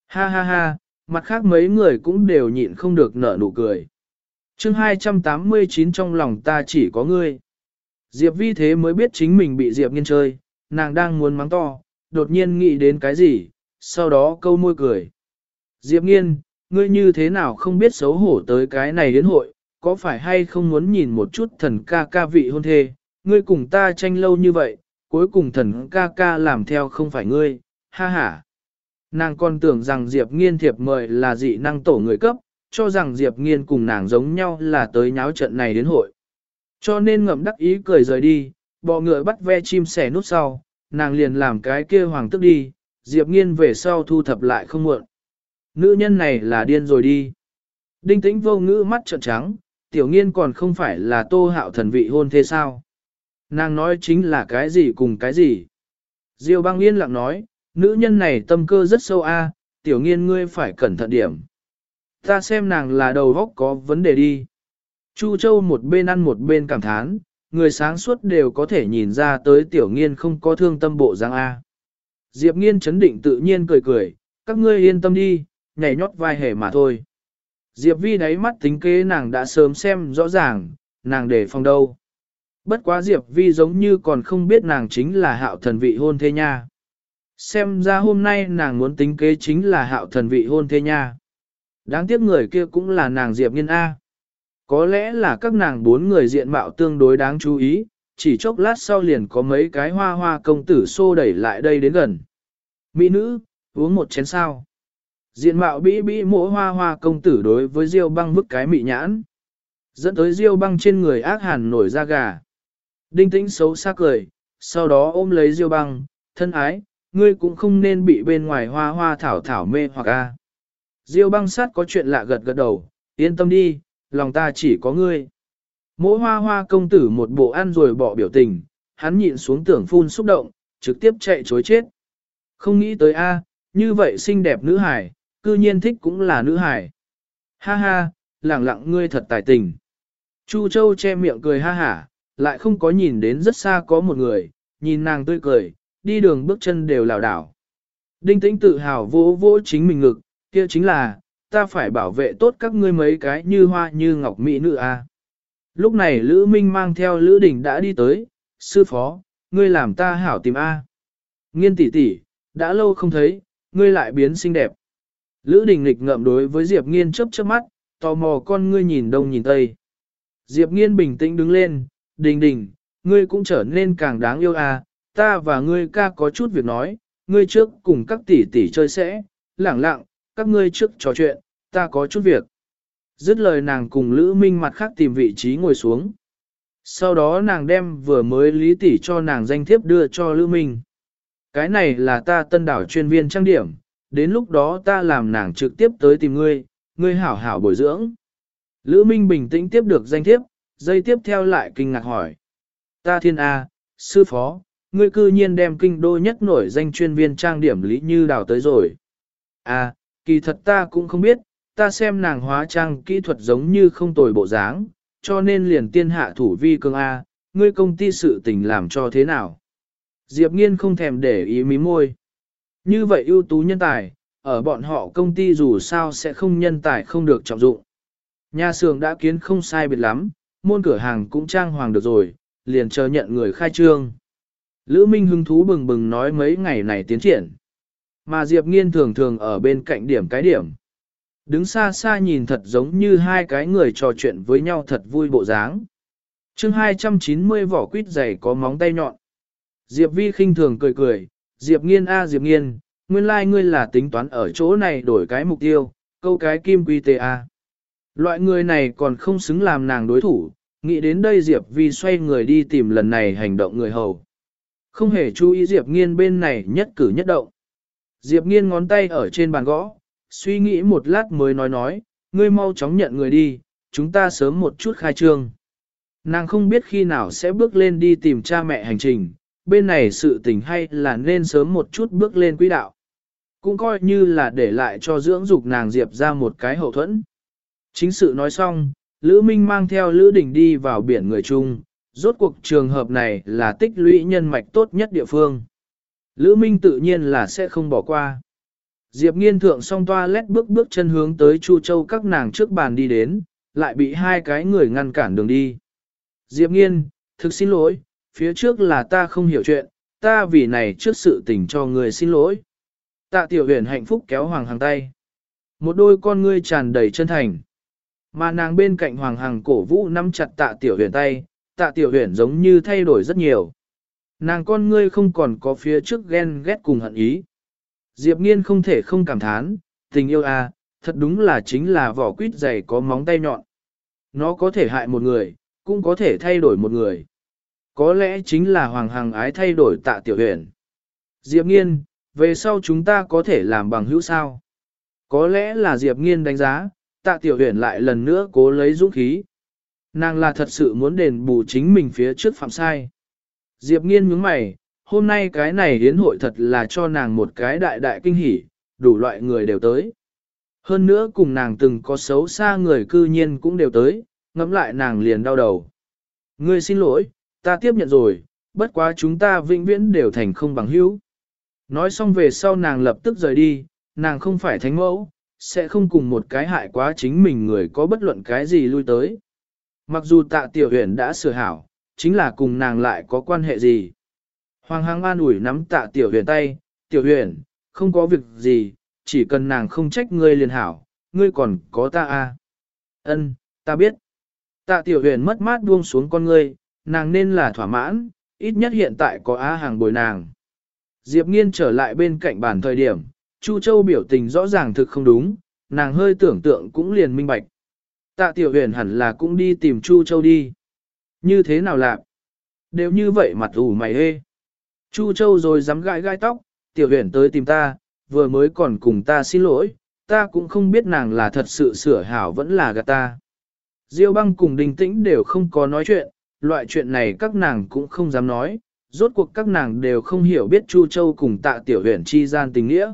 Ha ha ha, mặt khác mấy người cũng đều nhịn không được nở nụ cười. chương 289 trong lòng ta chỉ có ngươi. Diệp vi thế mới biết chính mình bị Diệp nghiên chơi, nàng đang muốn mắng to, đột nhiên nghĩ đến cái gì, sau đó câu môi cười. Diệp nghiên, ngươi như thế nào không biết xấu hổ tới cái này đến hội, có phải hay không muốn nhìn một chút thần ca ca vị hôn thê, ngươi cùng ta tranh lâu như vậy, cuối cùng thần ca ca làm theo không phải ngươi, ha ha. Nàng còn tưởng rằng Diệp Nghiên thiệp mời là dị năng tổ người cấp, cho rằng Diệp Nghiên cùng nàng giống nhau là tới nháo trận này đến hội. Cho nên ngậm đắc ý cười rời đi, bọ ngựa bắt ve chim sẻ nút sau, nàng liền làm cái kia hoàng tức đi, Diệp Nghiên về sau thu thập lại không muộn. Nữ nhân này là điên rồi đi. Đinh tĩnh vô ngữ mắt trợn trắng, tiểu nghiên còn không phải là tô hạo thần vị hôn thế sao. Nàng nói chính là cái gì cùng cái gì. Diêu băng yên lặng nói, nữ nhân này tâm cơ rất sâu a, tiểu nghiên ngươi phải cẩn thận điểm. Ta xem nàng là đầu góc có vấn đề đi. Chu Châu một bên ăn một bên cảm thán, người sáng suốt đều có thể nhìn ra tới tiểu nghiên không có thương tâm bộ dáng A. Diệp nghiên chấn định tự nhiên cười cười, các ngươi yên tâm đi, nhảy nhót vai hề mà thôi. Diệp vi đáy mắt tính kế nàng đã sớm xem rõ ràng, nàng để phòng đâu. Bất quá Diệp vi giống như còn không biết nàng chính là hạo thần vị hôn thê nha. Xem ra hôm nay nàng muốn tính kế chính là hạo thần vị hôn thê nha. Đáng tiếc người kia cũng là nàng Diệp nghiên A. Có lẽ là các nàng bốn người diện mạo tương đối đáng chú ý, chỉ chốc lát sau liền có mấy cái hoa hoa công tử xô đẩy lại đây đến gần. Mỹ nữ, uống một chén sao. Diện mạo bĩ bĩ mỗi hoa hoa công tử đối với Diêu băng vứt cái mị nhãn. Dẫn tới Diêu băng trên người ác hàn nổi da gà. Đinh tĩnh xấu xa cười, sau đó ôm lấy Diêu băng, thân ái, ngươi cũng không nên bị bên ngoài hoa hoa thảo thảo mê hoặc a. Diêu băng sát có chuyện lạ gật gật đầu, yên tâm đi, lòng ta chỉ có ngươi. Mỗi hoa hoa công tử một bộ ăn rồi bỏ biểu tình, hắn nhịn xuống tưởng phun xúc động, trực tiếp chạy chối chết. Không nghĩ tới a, như vậy xinh đẹp nữ hải, cư nhiên thích cũng là nữ hải. Ha ha, lẳng lặng ngươi thật tài tình. Chu Châu che miệng cười ha hả, lại không có nhìn đến rất xa có một người, nhìn nàng tươi cười, đi đường bước chân đều lảo đảo. Đinh tĩnh tự hào vỗ vỗ chính mình ngực, kia chính là, ta phải bảo vệ tốt các ngươi mấy cái như hoa như ngọc mỹ nữ a. Lúc này Lữ Minh mang theo Lữ Đình đã đi tới, sư phó, ngươi làm ta hảo tìm A. Nghiên tỷ tỷ, đã lâu không thấy, ngươi lại biến xinh đẹp. Lữ Đình nghịch ngậm đối với Diệp Nghiên chớp chớp mắt, tò mò con ngươi nhìn đông nhìn tây. Diệp Nghiên bình tĩnh đứng lên, Đình Đình, ngươi cũng trở nên càng đáng yêu à? ta và ngươi ca có chút việc nói, ngươi trước cùng các tỷ tỷ chơi sẽ, lẳng lặng, các ngươi trước trò chuyện, ta có chút việc. Dứt lời nàng cùng Lữ Minh mặt khác tìm vị trí ngồi xuống. Sau đó nàng đem vừa mới lý tỷ cho nàng danh thiếp đưa cho Lữ Minh. Cái này là ta tân đảo chuyên viên trang điểm, đến lúc đó ta làm nàng trực tiếp tới tìm ngươi, ngươi hảo hảo bồi dưỡng. Lữ Minh bình tĩnh tiếp được danh thiếp, dây tiếp theo lại kinh ngạc hỏi. Ta thiên A, sư phó, ngươi cư nhiên đem kinh đô nhất nổi danh chuyên viên trang điểm lý như đào tới rồi. À, kỳ thật ta cũng không biết, ta xem nàng hóa trang kỹ thuật giống như không tồi bộ dáng, cho nên liền tiên hạ thủ vi cương A, ngươi công ty sự tình làm cho thế nào. Diệp nghiên không thèm để ý mí môi. Như vậy ưu tú nhân tài, ở bọn họ công ty dù sao sẽ không nhân tài không được trọng dụng. Nhà xưởng đã kiến không sai biệt lắm, môn cửa hàng cũng trang hoàng được rồi, liền chờ nhận người khai trương. Lữ Minh hứng thú bừng bừng nói mấy ngày này tiến triển. Mà Diệp Nghiên thường thường ở bên cạnh điểm cái điểm. Đứng xa xa nhìn thật giống như hai cái người trò chuyện với nhau thật vui bộ dáng. chương 290 vỏ quýt dày có móng tay nhọn. Diệp Vi khinh thường cười cười, Diệp Nghiên a Diệp Nghiên, nguyên lai like ngươi là tính toán ở chỗ này đổi cái mục tiêu, câu cái kim quy tê a. Loại người này còn không xứng làm nàng đối thủ, nghĩ đến đây Diệp Vi xoay người đi tìm lần này hành động người hầu. Không hề chú ý Diệp Nghiên bên này nhất cử nhất động. Diệp Nghiên ngón tay ở trên bàn gõ, suy nghĩ một lát mới nói nói, ngươi mau chóng nhận người đi, chúng ta sớm một chút khai trương. Nàng không biết khi nào sẽ bước lên đi tìm cha mẹ hành trình, bên này sự tình hay là nên sớm một chút bước lên quỹ đạo. Cũng coi như là để lại cho dưỡng dục nàng Diệp ra một cái hậu thuẫn. Chính sự nói xong, Lữ Minh mang theo Lữ Đình đi vào biển người chung, rốt cuộc trường hợp này là tích lũy nhân mạch tốt nhất địa phương. Lữ Minh tự nhiên là sẽ không bỏ qua. Diệp nghiên thượng song toa lét bước bước chân hướng tới Chu Châu các nàng trước bàn đi đến, lại bị hai cái người ngăn cản đường đi. Diệp nghiên, thực xin lỗi, phía trước là ta không hiểu chuyện, ta vì này trước sự tình cho người xin lỗi. Tạ tiểu huyền hạnh phúc kéo hoàng hàng tay. Một đôi con ngươi tràn đầy chân thành. Mà nàng bên cạnh hoàng hằng cổ vũ nắm chặt tạ tiểu huyền tay, tạ tiểu huyền giống như thay đổi rất nhiều. Nàng con ngươi không còn có phía trước ghen ghét cùng hận ý. Diệp nghiên không thể không cảm thán, tình yêu à, thật đúng là chính là vỏ quýt dày có móng tay nhọn. Nó có thể hại một người, cũng có thể thay đổi một người. Có lẽ chính là Hoàng Hằng ái thay đổi tạ tiểu huyền. Diệp nghiên, về sau chúng ta có thể làm bằng hữu sao? Có lẽ là Diệp nghiên đánh giá, tạ tiểu huyền lại lần nữa cố lấy dũng khí. Nàng là thật sự muốn đền bù chính mình phía trước phạm sai. Diệp nghiên nhướng mày, hôm nay cái này hiến hội thật là cho nàng một cái đại đại kinh hỉ, đủ loại người đều tới. Hơn nữa cùng nàng từng có xấu xa người cư nhiên cũng đều tới, ngẫm lại nàng liền đau đầu. Ngươi xin lỗi, ta tiếp nhận rồi, bất quá chúng ta vĩnh viễn đều thành không bằng hữu. Nói xong về sau nàng lập tức rời đi, nàng không phải thánh mẫu, sẽ không cùng một cái hại quá chính mình người có bất luận cái gì lui tới. Mặc dù tạ tiểu huyền đã sửa hảo, chính là cùng nàng lại có quan hệ gì. Hoàng Hăng an ủi nắm tạ tiểu huyền tay, tiểu huyền, không có việc gì, chỉ cần nàng không trách ngươi liền hảo, ngươi còn có ta à. Ân, ta biết. Tạ tiểu huyền mất mát buông xuống con ngươi, nàng nên là thỏa mãn, ít nhất hiện tại có á hàng bồi nàng. Diệp nghiên trở lại bên cạnh bàn thời điểm, Chu Châu biểu tình rõ ràng thực không đúng, nàng hơi tưởng tượng cũng liền minh bạch. Tạ tiểu huyền hẳn là cũng đi tìm Chu Châu đi. Như thế nào lạc? Đều như vậy mặt ủ mày hê. Chu Châu rồi dám gãi gai tóc, tiểu huyền tới tìm ta, vừa mới còn cùng ta xin lỗi, ta cũng không biết nàng là thật sự sửa hảo vẫn là gạt ta. Diêu băng cùng đình tĩnh đều không có nói chuyện, loại chuyện này các nàng cũng không dám nói, rốt cuộc các nàng đều không hiểu biết Chu Châu cùng tạ tiểu huyền chi gian tình nghĩa.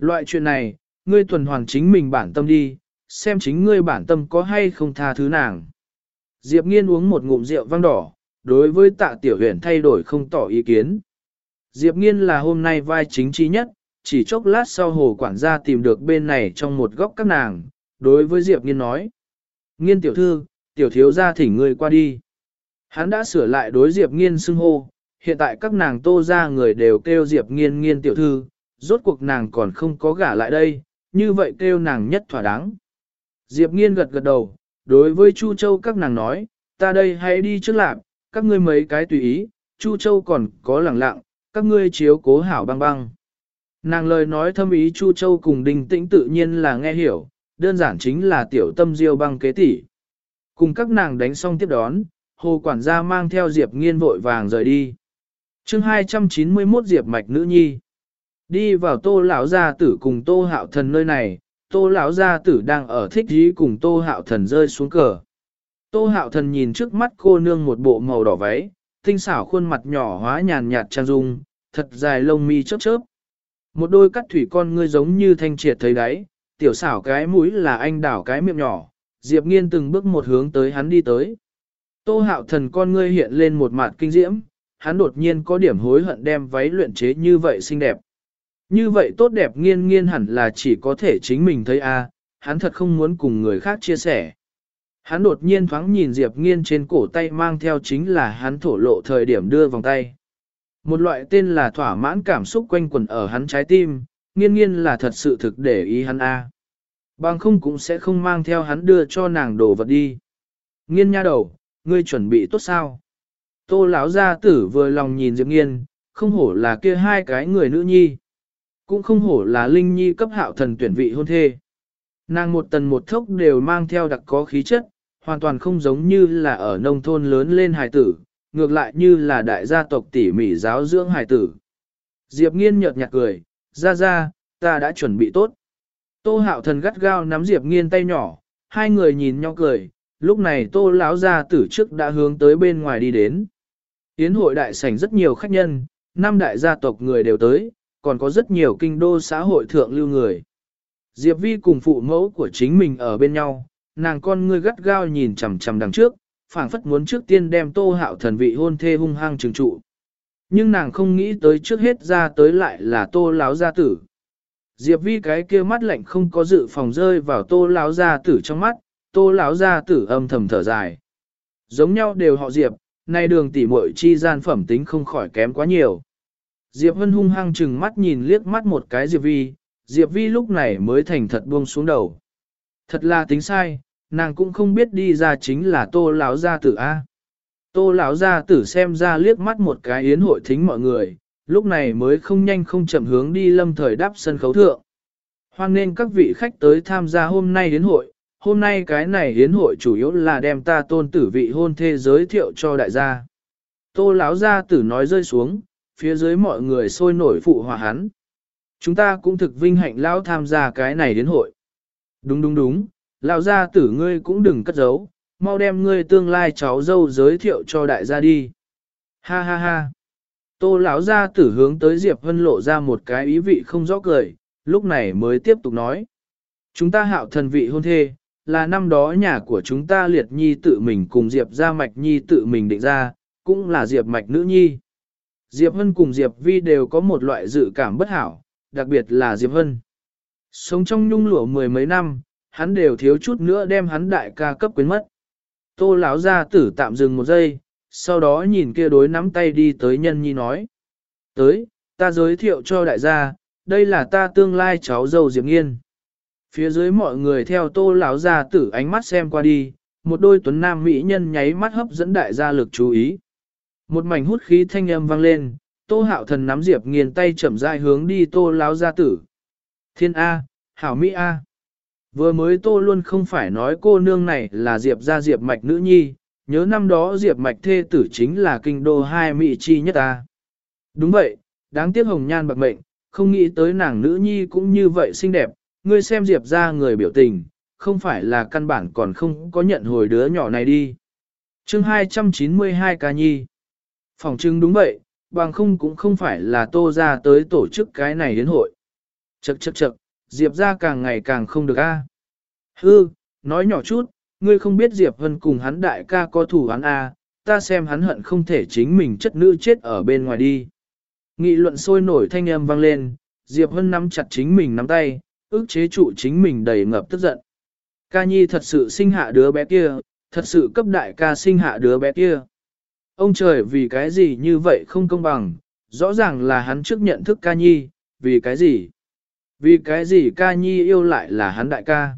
Loại chuyện này, ngươi tuần hoàn chính mình bản tâm đi, xem chính ngươi bản tâm có hay không tha thứ nàng. Diệp nghiên uống một ngụm rượu vang đỏ, đối với tạ tiểu huyền thay đổi không tỏ ý kiến. Diệp nghiên là hôm nay vai chính chi nhất, chỉ chốc lát sau hồ quản gia tìm được bên này trong một góc các nàng, đối với Diệp nghiên nói. Nghiên tiểu thư, tiểu thiếu gia thỉnh ngươi qua đi. Hắn đã sửa lại đối Diệp nghiên xưng hô, hiện tại các nàng tô ra người đều kêu Diệp nghiên nghiên tiểu thư, rốt cuộc nàng còn không có gả lại đây, như vậy kêu nàng nhất thỏa đáng. Diệp nghiên gật gật đầu, đối với Chu Châu các nàng nói, ta đây hãy đi trước lạc, các ngươi mấy cái tùy ý, Chu Châu còn có lẳng lặng, các ngươi chiếu cố hảo băng băng. Nàng lời nói thâm ý Chu Châu cùng Đinh Tĩnh tự nhiên là nghe hiểu, đơn giản chính là tiểu tâm diêu băng kế tỷ. Cùng các nàng đánh xong tiếp đón, hồ quản gia mang theo Diệp nghiên vội vàng rời đi. chương 291 Diệp mạch nữ nhi. Đi vào tô lão gia tử cùng tô hạo thần nơi này, tô lão gia tử đang ở thích ý cùng tô hạo thần rơi xuống cờ. Tô hạo thần nhìn trước mắt cô nương một bộ màu đỏ váy, tinh xảo khuôn mặt nhỏ hóa nhàn nhạt trang dung, thật dài lông mi chớp chớp. Một đôi cắt thủy con ngươi giống như thanh triệt thấy đáy, tiểu xảo cái mũi là anh đảo cái miệng nhỏ, Diệp Nghiên từng bước một hướng tới hắn đi tới. Tô hạo thần con ngươi hiện lên một mặt kinh diễm, hắn đột nhiên có điểm hối hận đem váy luyện chế như vậy xinh đẹp. Như vậy tốt đẹp nghiên nghiên hẳn là chỉ có thể chính mình thấy a, hắn thật không muốn cùng người khác chia sẻ. Hắn đột nhiên thoáng nhìn Diệp nghiên trên cổ tay mang theo chính là hắn thổ lộ thời điểm đưa vòng tay. Một loại tên là thỏa mãn cảm xúc quanh quẩn ở hắn trái tim, nghiên nghiên là thật sự thực để ý hắn a. Bằng không cũng sẽ không mang theo hắn đưa cho nàng đồ vật đi. Nghiên nha đầu, ngươi chuẩn bị tốt sao? Tô lão gia tử vừa lòng nhìn Diệp nghiên, không hổ là kia hai cái người nữ nhi. Cũng không hổ là Linh Nhi cấp hạo thần tuyển vị hôn thê. Nàng một tần một thốc đều mang theo đặc có khí chất, hoàn toàn không giống như là ở nông thôn lớn lên hài tử, ngược lại như là đại gia tộc tỉ mỉ giáo dưỡng hài tử. Diệp nghiên nhợt nhạt cười, ra ra, ta đã chuẩn bị tốt. Tô hạo thần gắt gao nắm Diệp nghiên tay nhỏ, hai người nhìn nhau cười, lúc này tô lão gia tử trước đã hướng tới bên ngoài đi đến. Yến hội đại sảnh rất nhiều khách nhân, năm đại gia tộc người đều tới, còn có rất nhiều kinh đô xã hội thượng lưu người. Diệp Vi cùng phụ mẫu của chính mình ở bên nhau, nàng con ngươi gắt gao nhìn chằm chằm đằng trước, phảng phất muốn trước tiên đem tô hạo thần vị hôn thê hung hăng trừng trụ. Nhưng nàng không nghĩ tới trước hết ra tới lại là tô láo gia tử. Diệp Vi cái kia mắt lạnh không có dự phòng rơi vào tô láo gia tử trong mắt, tô láo gia tử âm thầm thở dài. Giống nhau đều họ Diệp, nay đường tỉ muội chi gian phẩm tính không khỏi kém quá nhiều. Diệp Vân hung hăng chừng mắt nhìn liếc mắt một cái Diệp Vi, Diệp Vi lúc này mới thành thật buông xuống đầu. Thật là tính sai, nàng cũng không biết đi ra chính là tô lão gia tử A. Tô lão gia tử xem ra liếc mắt một cái yến hội thính mọi người, lúc này mới không nhanh không chậm hướng đi lâm thời đáp sân khấu thượng. Hoan nên các vị khách tới tham gia hôm nay yến hội, hôm nay cái này yến hội chủ yếu là đem ta tôn tử vị hôn thê giới thiệu cho đại gia. Tô lão gia tử nói rơi xuống, phía dưới mọi người sôi nổi phụ hòa hắn. Chúng ta cũng thực vinh hạnh lão tham gia cái này đến hội. Đúng đúng đúng, lão gia tử ngươi cũng đừng cất giấu, mau đem ngươi tương lai cháu dâu giới thiệu cho đại gia đi. Ha ha ha. Tô lão gia tử hướng tới Diệp Vân lộ ra một cái ý vị không rõ cười, lúc này mới tiếp tục nói. Chúng ta hạo thần vị hôn thê, là năm đó nhà của chúng ta liệt nhi tự mình cùng Diệp gia mạch nhi tự mình định ra, cũng là Diệp mạch nữ nhi. Diệp Hân cùng Diệp Vi đều có một loại dự cảm bất hảo, đặc biệt là Diệp Hân. Sống trong nhung lụa mười mấy năm, hắn đều thiếu chút nữa đem hắn đại ca cấp quyến mất. Tô lão gia tử tạm dừng một giây, sau đó nhìn kia đối nắm tay đi tới nhân nhi nói. Tới, ta giới thiệu cho đại gia, đây là ta tương lai cháu dâu Diệp Nghiên. Phía dưới mọi người theo tô lão gia tử ánh mắt xem qua đi, một đôi tuấn nam mỹ nhân nháy mắt hấp dẫn đại gia lực chú ý. Một mảnh hút khí thanh âm vang lên, tô hạo thần nắm Diệp nghiền tay chậm rãi hướng đi tô láo gia tử. Thiên A, Hảo Mỹ A. Vừa mới tô luôn không phải nói cô nương này là Diệp gia Diệp mạch nữ nhi, nhớ năm đó Diệp mạch thê tử chính là kinh đô hai Mỹ chi nhất A. Đúng vậy, đáng tiếc hồng nhan bạc mệnh, không nghĩ tới nàng nữ nhi cũng như vậy xinh đẹp, ngươi xem Diệp ra người biểu tình, không phải là căn bản còn không có nhận hồi đứa nhỏ này đi. chương 292 ca nhi Phòng chứng đúng vậy, bằng không cũng không phải là tô ra tới tổ chức cái này đến hội. Chậc chậc chậc, Diệp ra càng ngày càng không được a. Hư, nói nhỏ chút, ngươi không biết Diệp Hân cùng hắn đại ca có thủ hắn à, ta xem hắn hận không thể chính mình chất nữ chết ở bên ngoài đi. Nghị luận sôi nổi thanh âm vang lên, Diệp Hân nắm chặt chính mình nắm tay, ước chế trụ chính mình đầy ngập tức giận. Ca nhi thật sự sinh hạ đứa bé kia, thật sự cấp đại ca sinh hạ đứa bé kia. Ông trời vì cái gì như vậy không công bằng, rõ ràng là hắn trước nhận thức ca nhi, vì cái gì? Vì cái gì ca nhi yêu lại là hắn đại ca?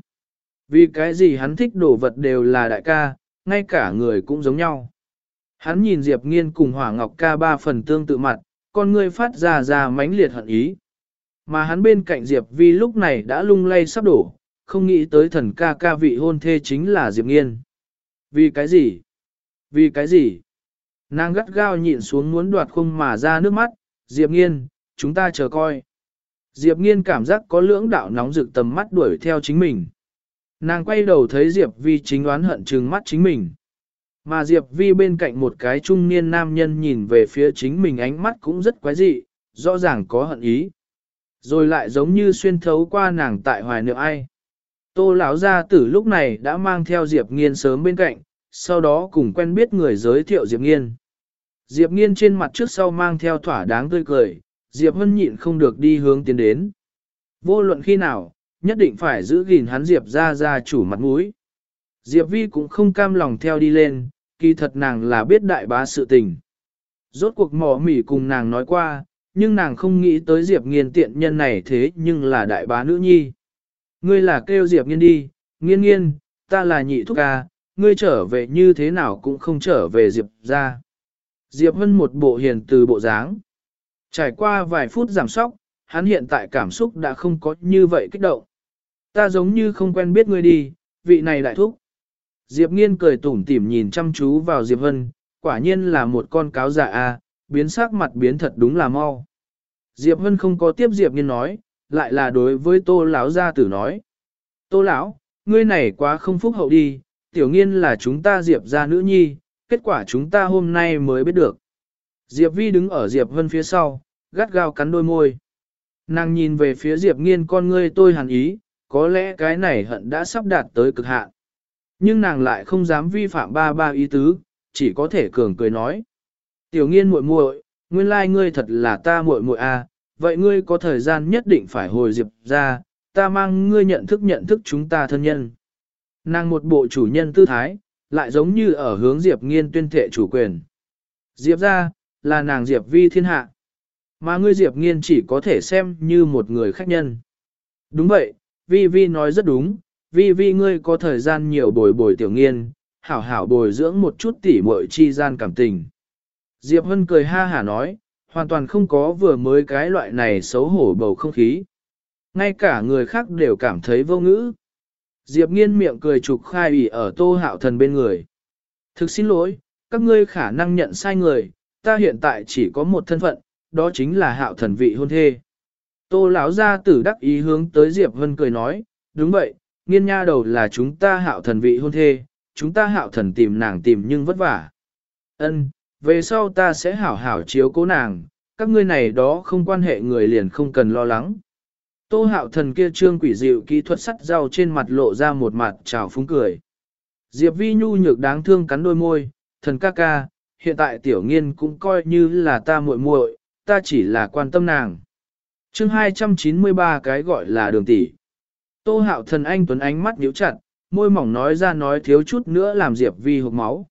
Vì cái gì hắn thích đồ vật đều là đại ca, ngay cả người cũng giống nhau. Hắn nhìn Diệp Nghiên cùng Hỏa Ngọc ca ba phần tương tự mặt, con người phát ra ra mãnh liệt hận ý. Mà hắn bên cạnh Diệp Vi lúc này đã lung lay sắp đổ, không nghĩ tới thần ca ca vị hôn thê chính là Diệp Nghiên. Vì cái gì? Vì cái gì? Nàng gắt gao nhịn xuống muốn đoạt không mà ra nước mắt, Diệp Nghiên, chúng ta chờ coi. Diệp Nghiên cảm giác có lưỡng đạo nóng rực tầm mắt đuổi theo chính mình. Nàng quay đầu thấy Diệp Vi chính đoán hận trừng mắt chính mình. Mà Diệp Vi bên cạnh một cái trung niên nam nhân nhìn về phía chính mình ánh mắt cũng rất quái dị, rõ ràng có hận ý. Rồi lại giống như xuyên thấu qua nàng tại hoài niệm ai. Tô lão gia tử lúc này đã mang theo Diệp Nghiên sớm bên cạnh, sau đó cùng quen biết người giới thiệu Diệp Nghiên. Diệp Nghiên trên mặt trước sau mang theo thỏa đáng tươi cười, Diệp Hân nhịn không được đi hướng tiến đến. Vô luận khi nào, nhất định phải giữ gìn hắn Diệp ra ra chủ mặt mũi. Diệp Vi cũng không cam lòng theo đi lên, kỳ thật nàng là biết đại bá sự tình. Rốt cuộc mỏ mỉ cùng nàng nói qua, nhưng nàng không nghĩ tới Diệp nghiên tiện nhân này thế nhưng là đại bá nữ nhi. Ngươi là kêu Diệp nghiên đi, nghiên nghiên, ta là nhị thúc ca, ngươi trở về như thế nào cũng không trở về Diệp ra. Diệp Hân một bộ hiền từ bộ dáng. Trải qua vài phút giảm sóc, hắn hiện tại cảm xúc đã không có như vậy kích động. Ta giống như không quen biết ngươi đi, vị này đại thúc. Diệp Nghiên cười tủm tỉm nhìn chăm chú vào Diệp Hân, quả nhiên là một con cáo giả a, biến sắc mặt biến thật đúng là mau. Diệp Hân không có tiếp Diệp Nghiên nói, lại là đối với Tô lão gia tử nói: "Tô lão, ngươi này quá không phúc hậu đi, tiểu Nghiên là chúng ta Diệp gia nữ nhi, kết quả chúng ta hôm nay mới biết được." Diệp Vi đứng ở Diệp Vân phía sau, gắt gao cắn đôi môi. Nàng nhìn về phía Diệp Nghiên con ngươi tôi hàn ý, có lẽ cái này hận đã sắp đạt tới cực hạn. Nhưng nàng lại không dám vi phạm ba ba ý tứ, chỉ có thể cường cười nói. Tiểu nghiên muội muội, nguyên lai ngươi thật là ta muội muội a, à, vậy ngươi có thời gian nhất định phải hồi diệp ra, ta mang ngươi nhận thức nhận thức chúng ta thân nhân. Nàng một bộ chủ nhân tư thái, lại giống như ở hướng Diệp nghiên tuyên thệ chủ quyền. Diệp ra, là nàng Diệp vi thiên hạ. Mà ngươi Diệp nghiên chỉ có thể xem như một người khách nhân. Đúng vậy, Vi Vi nói rất đúng, Vi Vi ngươi có thời gian nhiều bồi bồi tiểu nghiên, hảo hảo bồi dưỡng một chút tỉ muội chi gian cảm tình. Diệp Hân cười ha hả nói, hoàn toàn không có vừa mới cái loại này xấu hổ bầu không khí. Ngay cả người khác đều cảm thấy vô ngữ. Diệp nghiên miệng cười trục khai ủy ở tô hạo thần bên người. Thực xin lỗi, các ngươi khả năng nhận sai người, ta hiện tại chỉ có một thân phận, đó chính là hạo thần vị hôn thê. Tô lão gia tử đắc ý hướng tới Diệp Vân cười nói, đúng vậy, nghiên nha đầu là chúng ta hạo thần vị hôn thê, chúng ta hạo thần tìm nàng tìm nhưng vất vả. Ân, về sau ta sẽ hảo hảo chiếu cố nàng, các ngươi này đó không quan hệ người liền không cần lo lắng. Tô hạo thần kia trương quỷ dịu kỹ thuật sắt rau trên mặt lộ ra một mặt trào phúng cười. Diệp vi nhu nhược đáng thương cắn đôi môi, thần ca ca, hiện tại tiểu nghiên cũng coi như là ta muội muội, ta chỉ là quan tâm nàng chương 293 cái gọi là đường tỷ. Tô hạo thần anh tuấn ánh mắt nhíu chặt, môi mỏng nói ra nói thiếu chút nữa làm Diệp Vi hụt máu.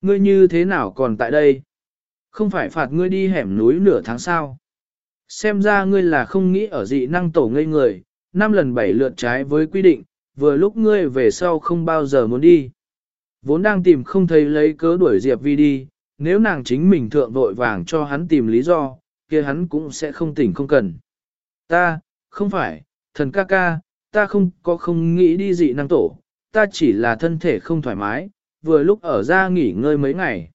Ngươi như thế nào còn tại đây? Không phải phạt ngươi đi hẻm núi nửa tháng sao? Xem ra ngươi là không nghĩ ở dị năng tổ ngây người, năm lần bảy lượt trái với quy định, vừa lúc ngươi về sau không bao giờ muốn đi. Vốn đang tìm không thấy lấy cớ đuổi Diệp Vi đi, nếu nàng chính mình thượng vội vàng cho hắn tìm lý do, kia hắn cũng sẽ không tỉnh không cần. Ta, không phải, thần ca ca, ta không có không nghĩ đi dị năng tổ, ta chỉ là thân thể không thoải mái, vừa lúc ở ra nghỉ ngơi mấy ngày.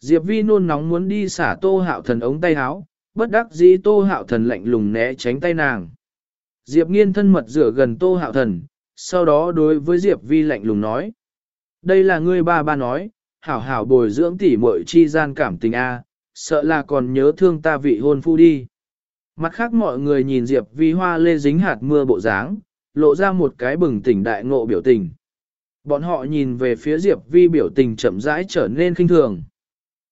Diệp Vi nôn nóng muốn đi xả tô hạo thần ống tay áo, bất đắc dĩ tô hạo thần lạnh lùng né tránh tay nàng. Diệp nghiên thân mật rửa gần tô hạo thần, sau đó đối với Diệp Vi lạnh lùng nói. Đây là ngươi ba ba nói, hảo hảo bồi dưỡng tỉ muội chi gian cảm tình A, sợ là còn nhớ thương ta vị hôn phu đi. Mặt khác mọi người nhìn Diệp Vi Hoa lê dính hạt mưa bộ dáng, lộ ra một cái bừng tỉnh đại ngộ biểu tình. Bọn họ nhìn về phía Diệp Vi biểu tình chậm rãi trở nên khinh thường.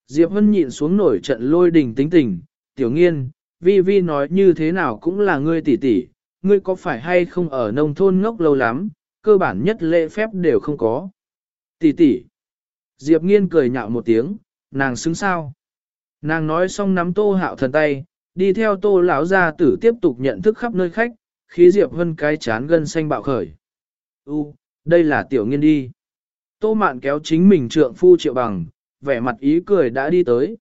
Diệp Hân nhịn xuống nổi trận lôi đình tính tình, tiểu nghiên, Vi Vi nói như thế nào cũng là ngươi tỷ tỷ, ngươi có phải hay không ở nông thôn ngốc lâu lắm, cơ bản nhất lễ phép đều không có. Tỷ tỷ. Diệp nghiên cười nhạo một tiếng, nàng xứng sao. Nàng nói xong nắm tô hạo thần tay, đi theo tô lão gia tử tiếp tục nhận thức khắp nơi khách, khí Diệp Vân cái chán gân xanh bạo khởi. U, đây là tiểu nghiên đi. Tô mạn kéo chính mình trượng phu triệu bằng, vẻ mặt ý cười đã đi tới.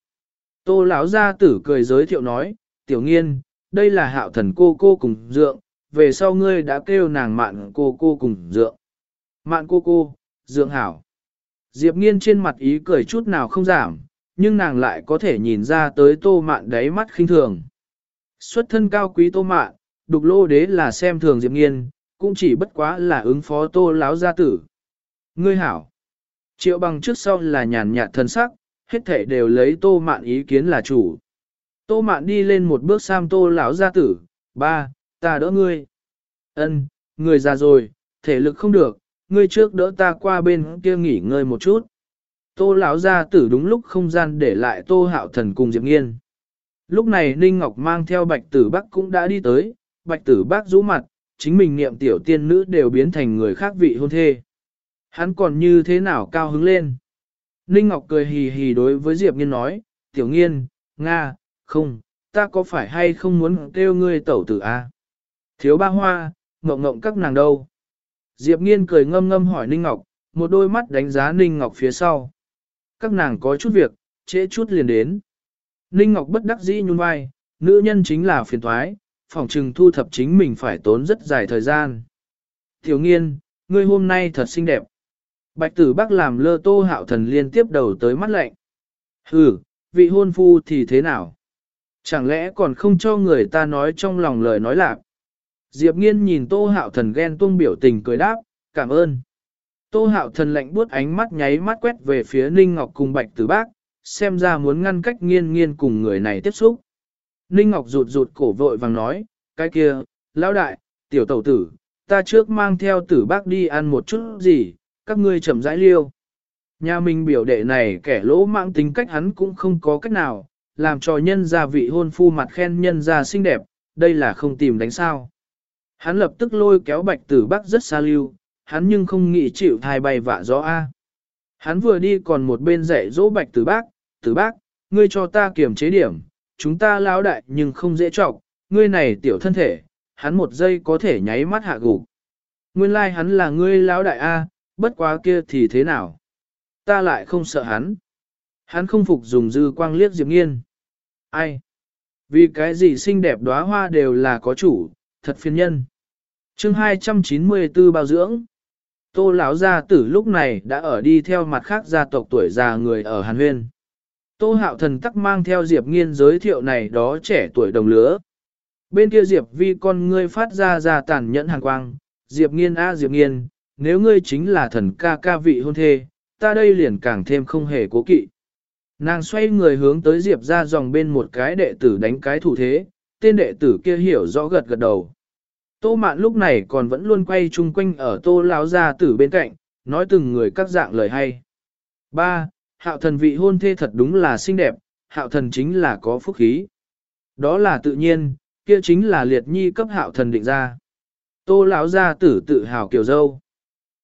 Tô lão gia tử cười giới thiệu nói, tiểu nghiên, đây là hạo thần cô cô cùng dượng, về sau ngươi đã kêu nàng mạn cô cô cùng dượng. Mạn cô cô, dượng hảo. Diệp nghiên trên mặt ý cười chút nào không giảm, nhưng nàng lại có thể nhìn ra tới tô mạn đáy mắt khinh thường. Xuất thân cao quý tô mạn, đục lô đế là xem thường Diệp nghiên, cũng chỉ bất quá là ứng phó tô láo gia tử. Ngươi hảo. Triệu bằng trước sau là nhàn nhạt thân sắc, hết thể đều lấy tô mạn ý kiến là chủ. Tô mạn đi lên một bước sam tô lão gia tử, ba, ta đỡ ngươi. Ân, người già rồi, thể lực không được, ngươi trước đỡ ta qua bên kia nghỉ ngơi một chút. Tô lão gia tử đúng lúc không gian để lại tô hạo thần cùng Diệp Nghiên. Lúc này Ninh Ngọc mang theo bạch tử bắc cũng đã đi tới, bạch tử bác rũ mặt, chính mình niệm tiểu tiên nữ đều biến thành người khác vị hôn thê. Hắn còn như thế nào cao hứng lên. Ninh Ngọc cười hì hì đối với Diệp Nghiên nói, tiểu nghiên, Nga, không, ta có phải hay không muốn kêu ngươi tẩu tử a? À? Thiếu ba hoa, ngộng ngộng các nàng đâu? Diệp Nghiên cười ngâm ngâm hỏi Ninh Ngọc, một đôi mắt đánh giá Ninh Ngọc phía sau. Các nàng có chút việc, trễ chút liền đến. Ninh Ngọc bất đắc dĩ nhún vai, nữ nhân chính là phiền thoái, phòng trừng thu thập chính mình phải tốn rất dài thời gian. Tiểu nghiên, ngươi hôm nay thật xinh đẹp. Bạch tử bác làm lơ tô hạo thần liên tiếp đầu tới mắt lạnh. Hừ, vị hôn phu thì thế nào? Chẳng lẽ còn không cho người ta nói trong lòng lời nói lạc? Diệp nghiên nhìn tô hạo thần ghen tuông biểu tình cười đáp, cảm ơn. Tô hạo thần lạnh buốt ánh mắt nháy mắt quét về phía Ninh Ngọc cùng Bạch tử bác, xem ra muốn ngăn cách nghiên nghiên cùng người này tiếp xúc. Ninh Ngọc rụt rụt cổ vội vàng nói, cái kia, lão đại, tiểu tẩu tử, ta trước mang theo tử bác đi ăn một chút gì, các ngươi chậm rãi liêu. Nhà mình biểu đệ này kẻ lỗ mạng tính cách hắn cũng không có cách nào, làm cho nhân gia vị hôn phu mặt khen nhân gia xinh đẹp, đây là không tìm đánh sao. Hắn lập tức lôi kéo bạch tử bác rất xa lưu, hắn nhưng không nghĩ chịu thai bay vạ gió A. Hắn vừa đi còn một bên dạy dỗ bạch tử bác, tử bác, ngươi cho ta kiểm chế điểm, chúng ta lão đại nhưng không dễ trọng, ngươi này tiểu thân thể, hắn một giây có thể nháy mắt hạ gục. Nguyên lai like hắn là ngươi lão đại A, bất quá kia thì thế nào? Ta lại không sợ hắn. Hắn không phục dùng dư quang liếc Diệp Nghiên. Ai? Vì cái gì xinh đẹp đóa hoa đều là có chủ, thật phiền nhân. chương 294 bao dưỡng. Tô lão gia tử lúc này đã ở đi theo mặt khác gia tộc tuổi già người ở Hàn Huyên. Tô hạo thần tắc mang theo Diệp Nghiên giới thiệu này đó trẻ tuổi đồng lứa. Bên kia Diệp vi con ngươi phát ra ra tàn nhẫn hàng quang, Diệp Nghiên a Diệp Nghiên, nếu ngươi chính là thần ca ca vị hôn thê, ta đây liền càng thêm không hề cố kỵ. Nàng xoay người hướng tới Diệp ra dòng bên một cái đệ tử đánh cái thủ thế, tên đệ tử kia hiểu rõ gật gật đầu. Tô mạn lúc này còn vẫn luôn quay chung quanh ở tô lão gia tử bên cạnh, nói từng người các dạng lời hay. Ba, Hạo thần vị hôn thê thật đúng là xinh đẹp, hạo thần chính là có phúc khí. Đó là tự nhiên, kia chính là liệt nhi cấp hạo thần định ra. Tô lão gia tử tự hào kiểu dâu.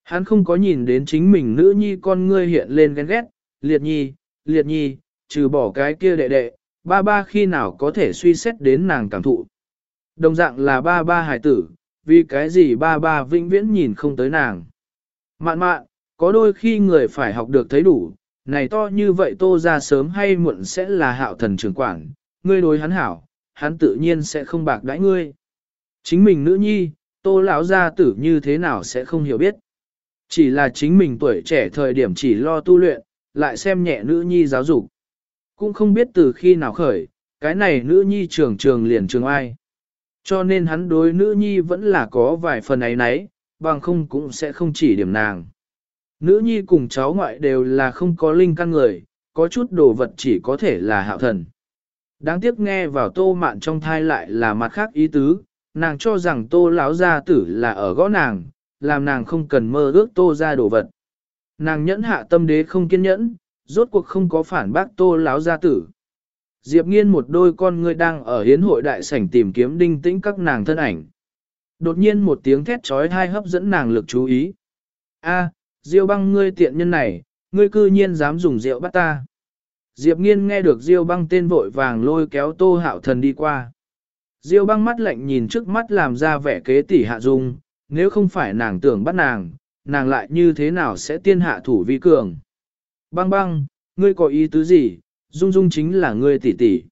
Hắn không có nhìn đến chính mình nữ nhi con ngươi hiện lên ghen ghét, liệt nhi, liệt nhi, trừ bỏ cái kia đệ đệ, ba ba khi nào có thể suy xét đến nàng cảm thụ. Đồng dạng là ba ba hải tử, vì cái gì ba ba vĩnh viễn nhìn không tới nàng. Mạn mạn, có đôi khi người phải học được thấy đủ, này to như vậy tô ra sớm hay muộn sẽ là hạo thần trưởng quản, ngươi đối hắn hảo, hắn tự nhiên sẽ không bạc đãi ngươi. Chính mình nữ nhi, tô lão gia tử như thế nào sẽ không hiểu biết. Chỉ là chính mình tuổi trẻ thời điểm chỉ lo tu luyện, lại xem nhẹ nữ nhi giáo dục. Cũng không biết từ khi nào khởi, cái này nữ nhi trường trường liền trường ai. Cho nên hắn đối nữ nhi vẫn là có vài phần ấy nấy, bằng không cũng sẽ không chỉ điểm nàng. Nữ nhi cùng cháu ngoại đều là không có linh căn người, có chút đồ vật chỉ có thể là hạo thần. Đáng tiếc nghe vào tô mạn trong thai lại là mặt khác ý tứ, nàng cho rằng tô lão gia tử là ở gõ nàng, làm nàng không cần mơ ước tô ra đồ vật. Nàng nhẫn hạ tâm đế không kiên nhẫn, rốt cuộc không có phản bác tô láo gia tử. Diệp nghiên một đôi con ngươi đang ở hiến hội đại sảnh tìm kiếm đinh tĩnh các nàng thân ảnh. Đột nhiên một tiếng thét trói thai hấp dẫn nàng lực chú ý. A, Diêu băng ngươi tiện nhân này, ngươi cư nhiên dám dùng rượu bắt ta. Diệp nghiên nghe được Diêu băng tên vội vàng lôi kéo tô hạo thần đi qua. Diêu băng mắt lạnh nhìn trước mắt làm ra vẻ kế tỷ hạ dung, nếu không phải nàng tưởng bắt nàng, nàng lại như thế nào sẽ tiên hạ thủ vi cường. Băng băng, ngươi có ý tứ gì, dung dung chính là ngươi tỷ tỷ.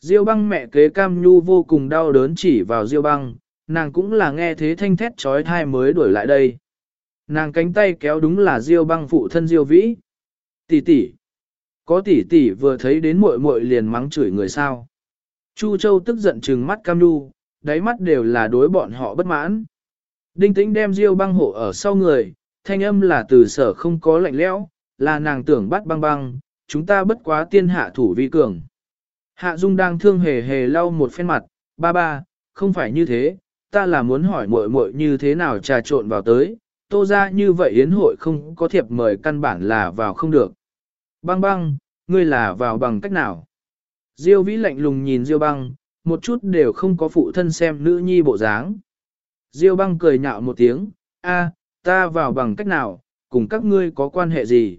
Diêu băng mẹ kế cam nhu vô cùng đau đớn chỉ vào Diêu băng, nàng cũng là nghe thế thanh thét trói thai mới đuổi lại đây. Nàng cánh tay kéo đúng là Diêu băng phụ thân Diêu vĩ. Tỷ tỷ. Có tỷ tỷ vừa thấy đến muội muội liền mắng chửi người sao. Chu Châu tức giận trừng mắt cam nhu, đáy mắt đều là đối bọn họ bất mãn. Đinh tĩnh đem Diêu băng hộ ở sau người, thanh âm là từ sở không có lạnh lẽo, là nàng tưởng bắt băng băng, chúng ta bất quá tiên hạ thủ vi cường. Hạ Dung đang thương hề hề lau một phen mặt, ba ba, không phải như thế, ta là muốn hỏi muội muội như thế nào trà trộn vào tới, tô ra như vậy yến hội không có thiệp mời căn bản là vào không được. Băng băng, ngươi là vào bằng cách nào? Diêu vĩ lạnh lùng nhìn Diêu băng, một chút đều không có phụ thân xem nữ nhi bộ dáng. Diêu băng cười nhạo một tiếng, a, ta vào bằng cách nào, cùng các ngươi có quan hệ gì?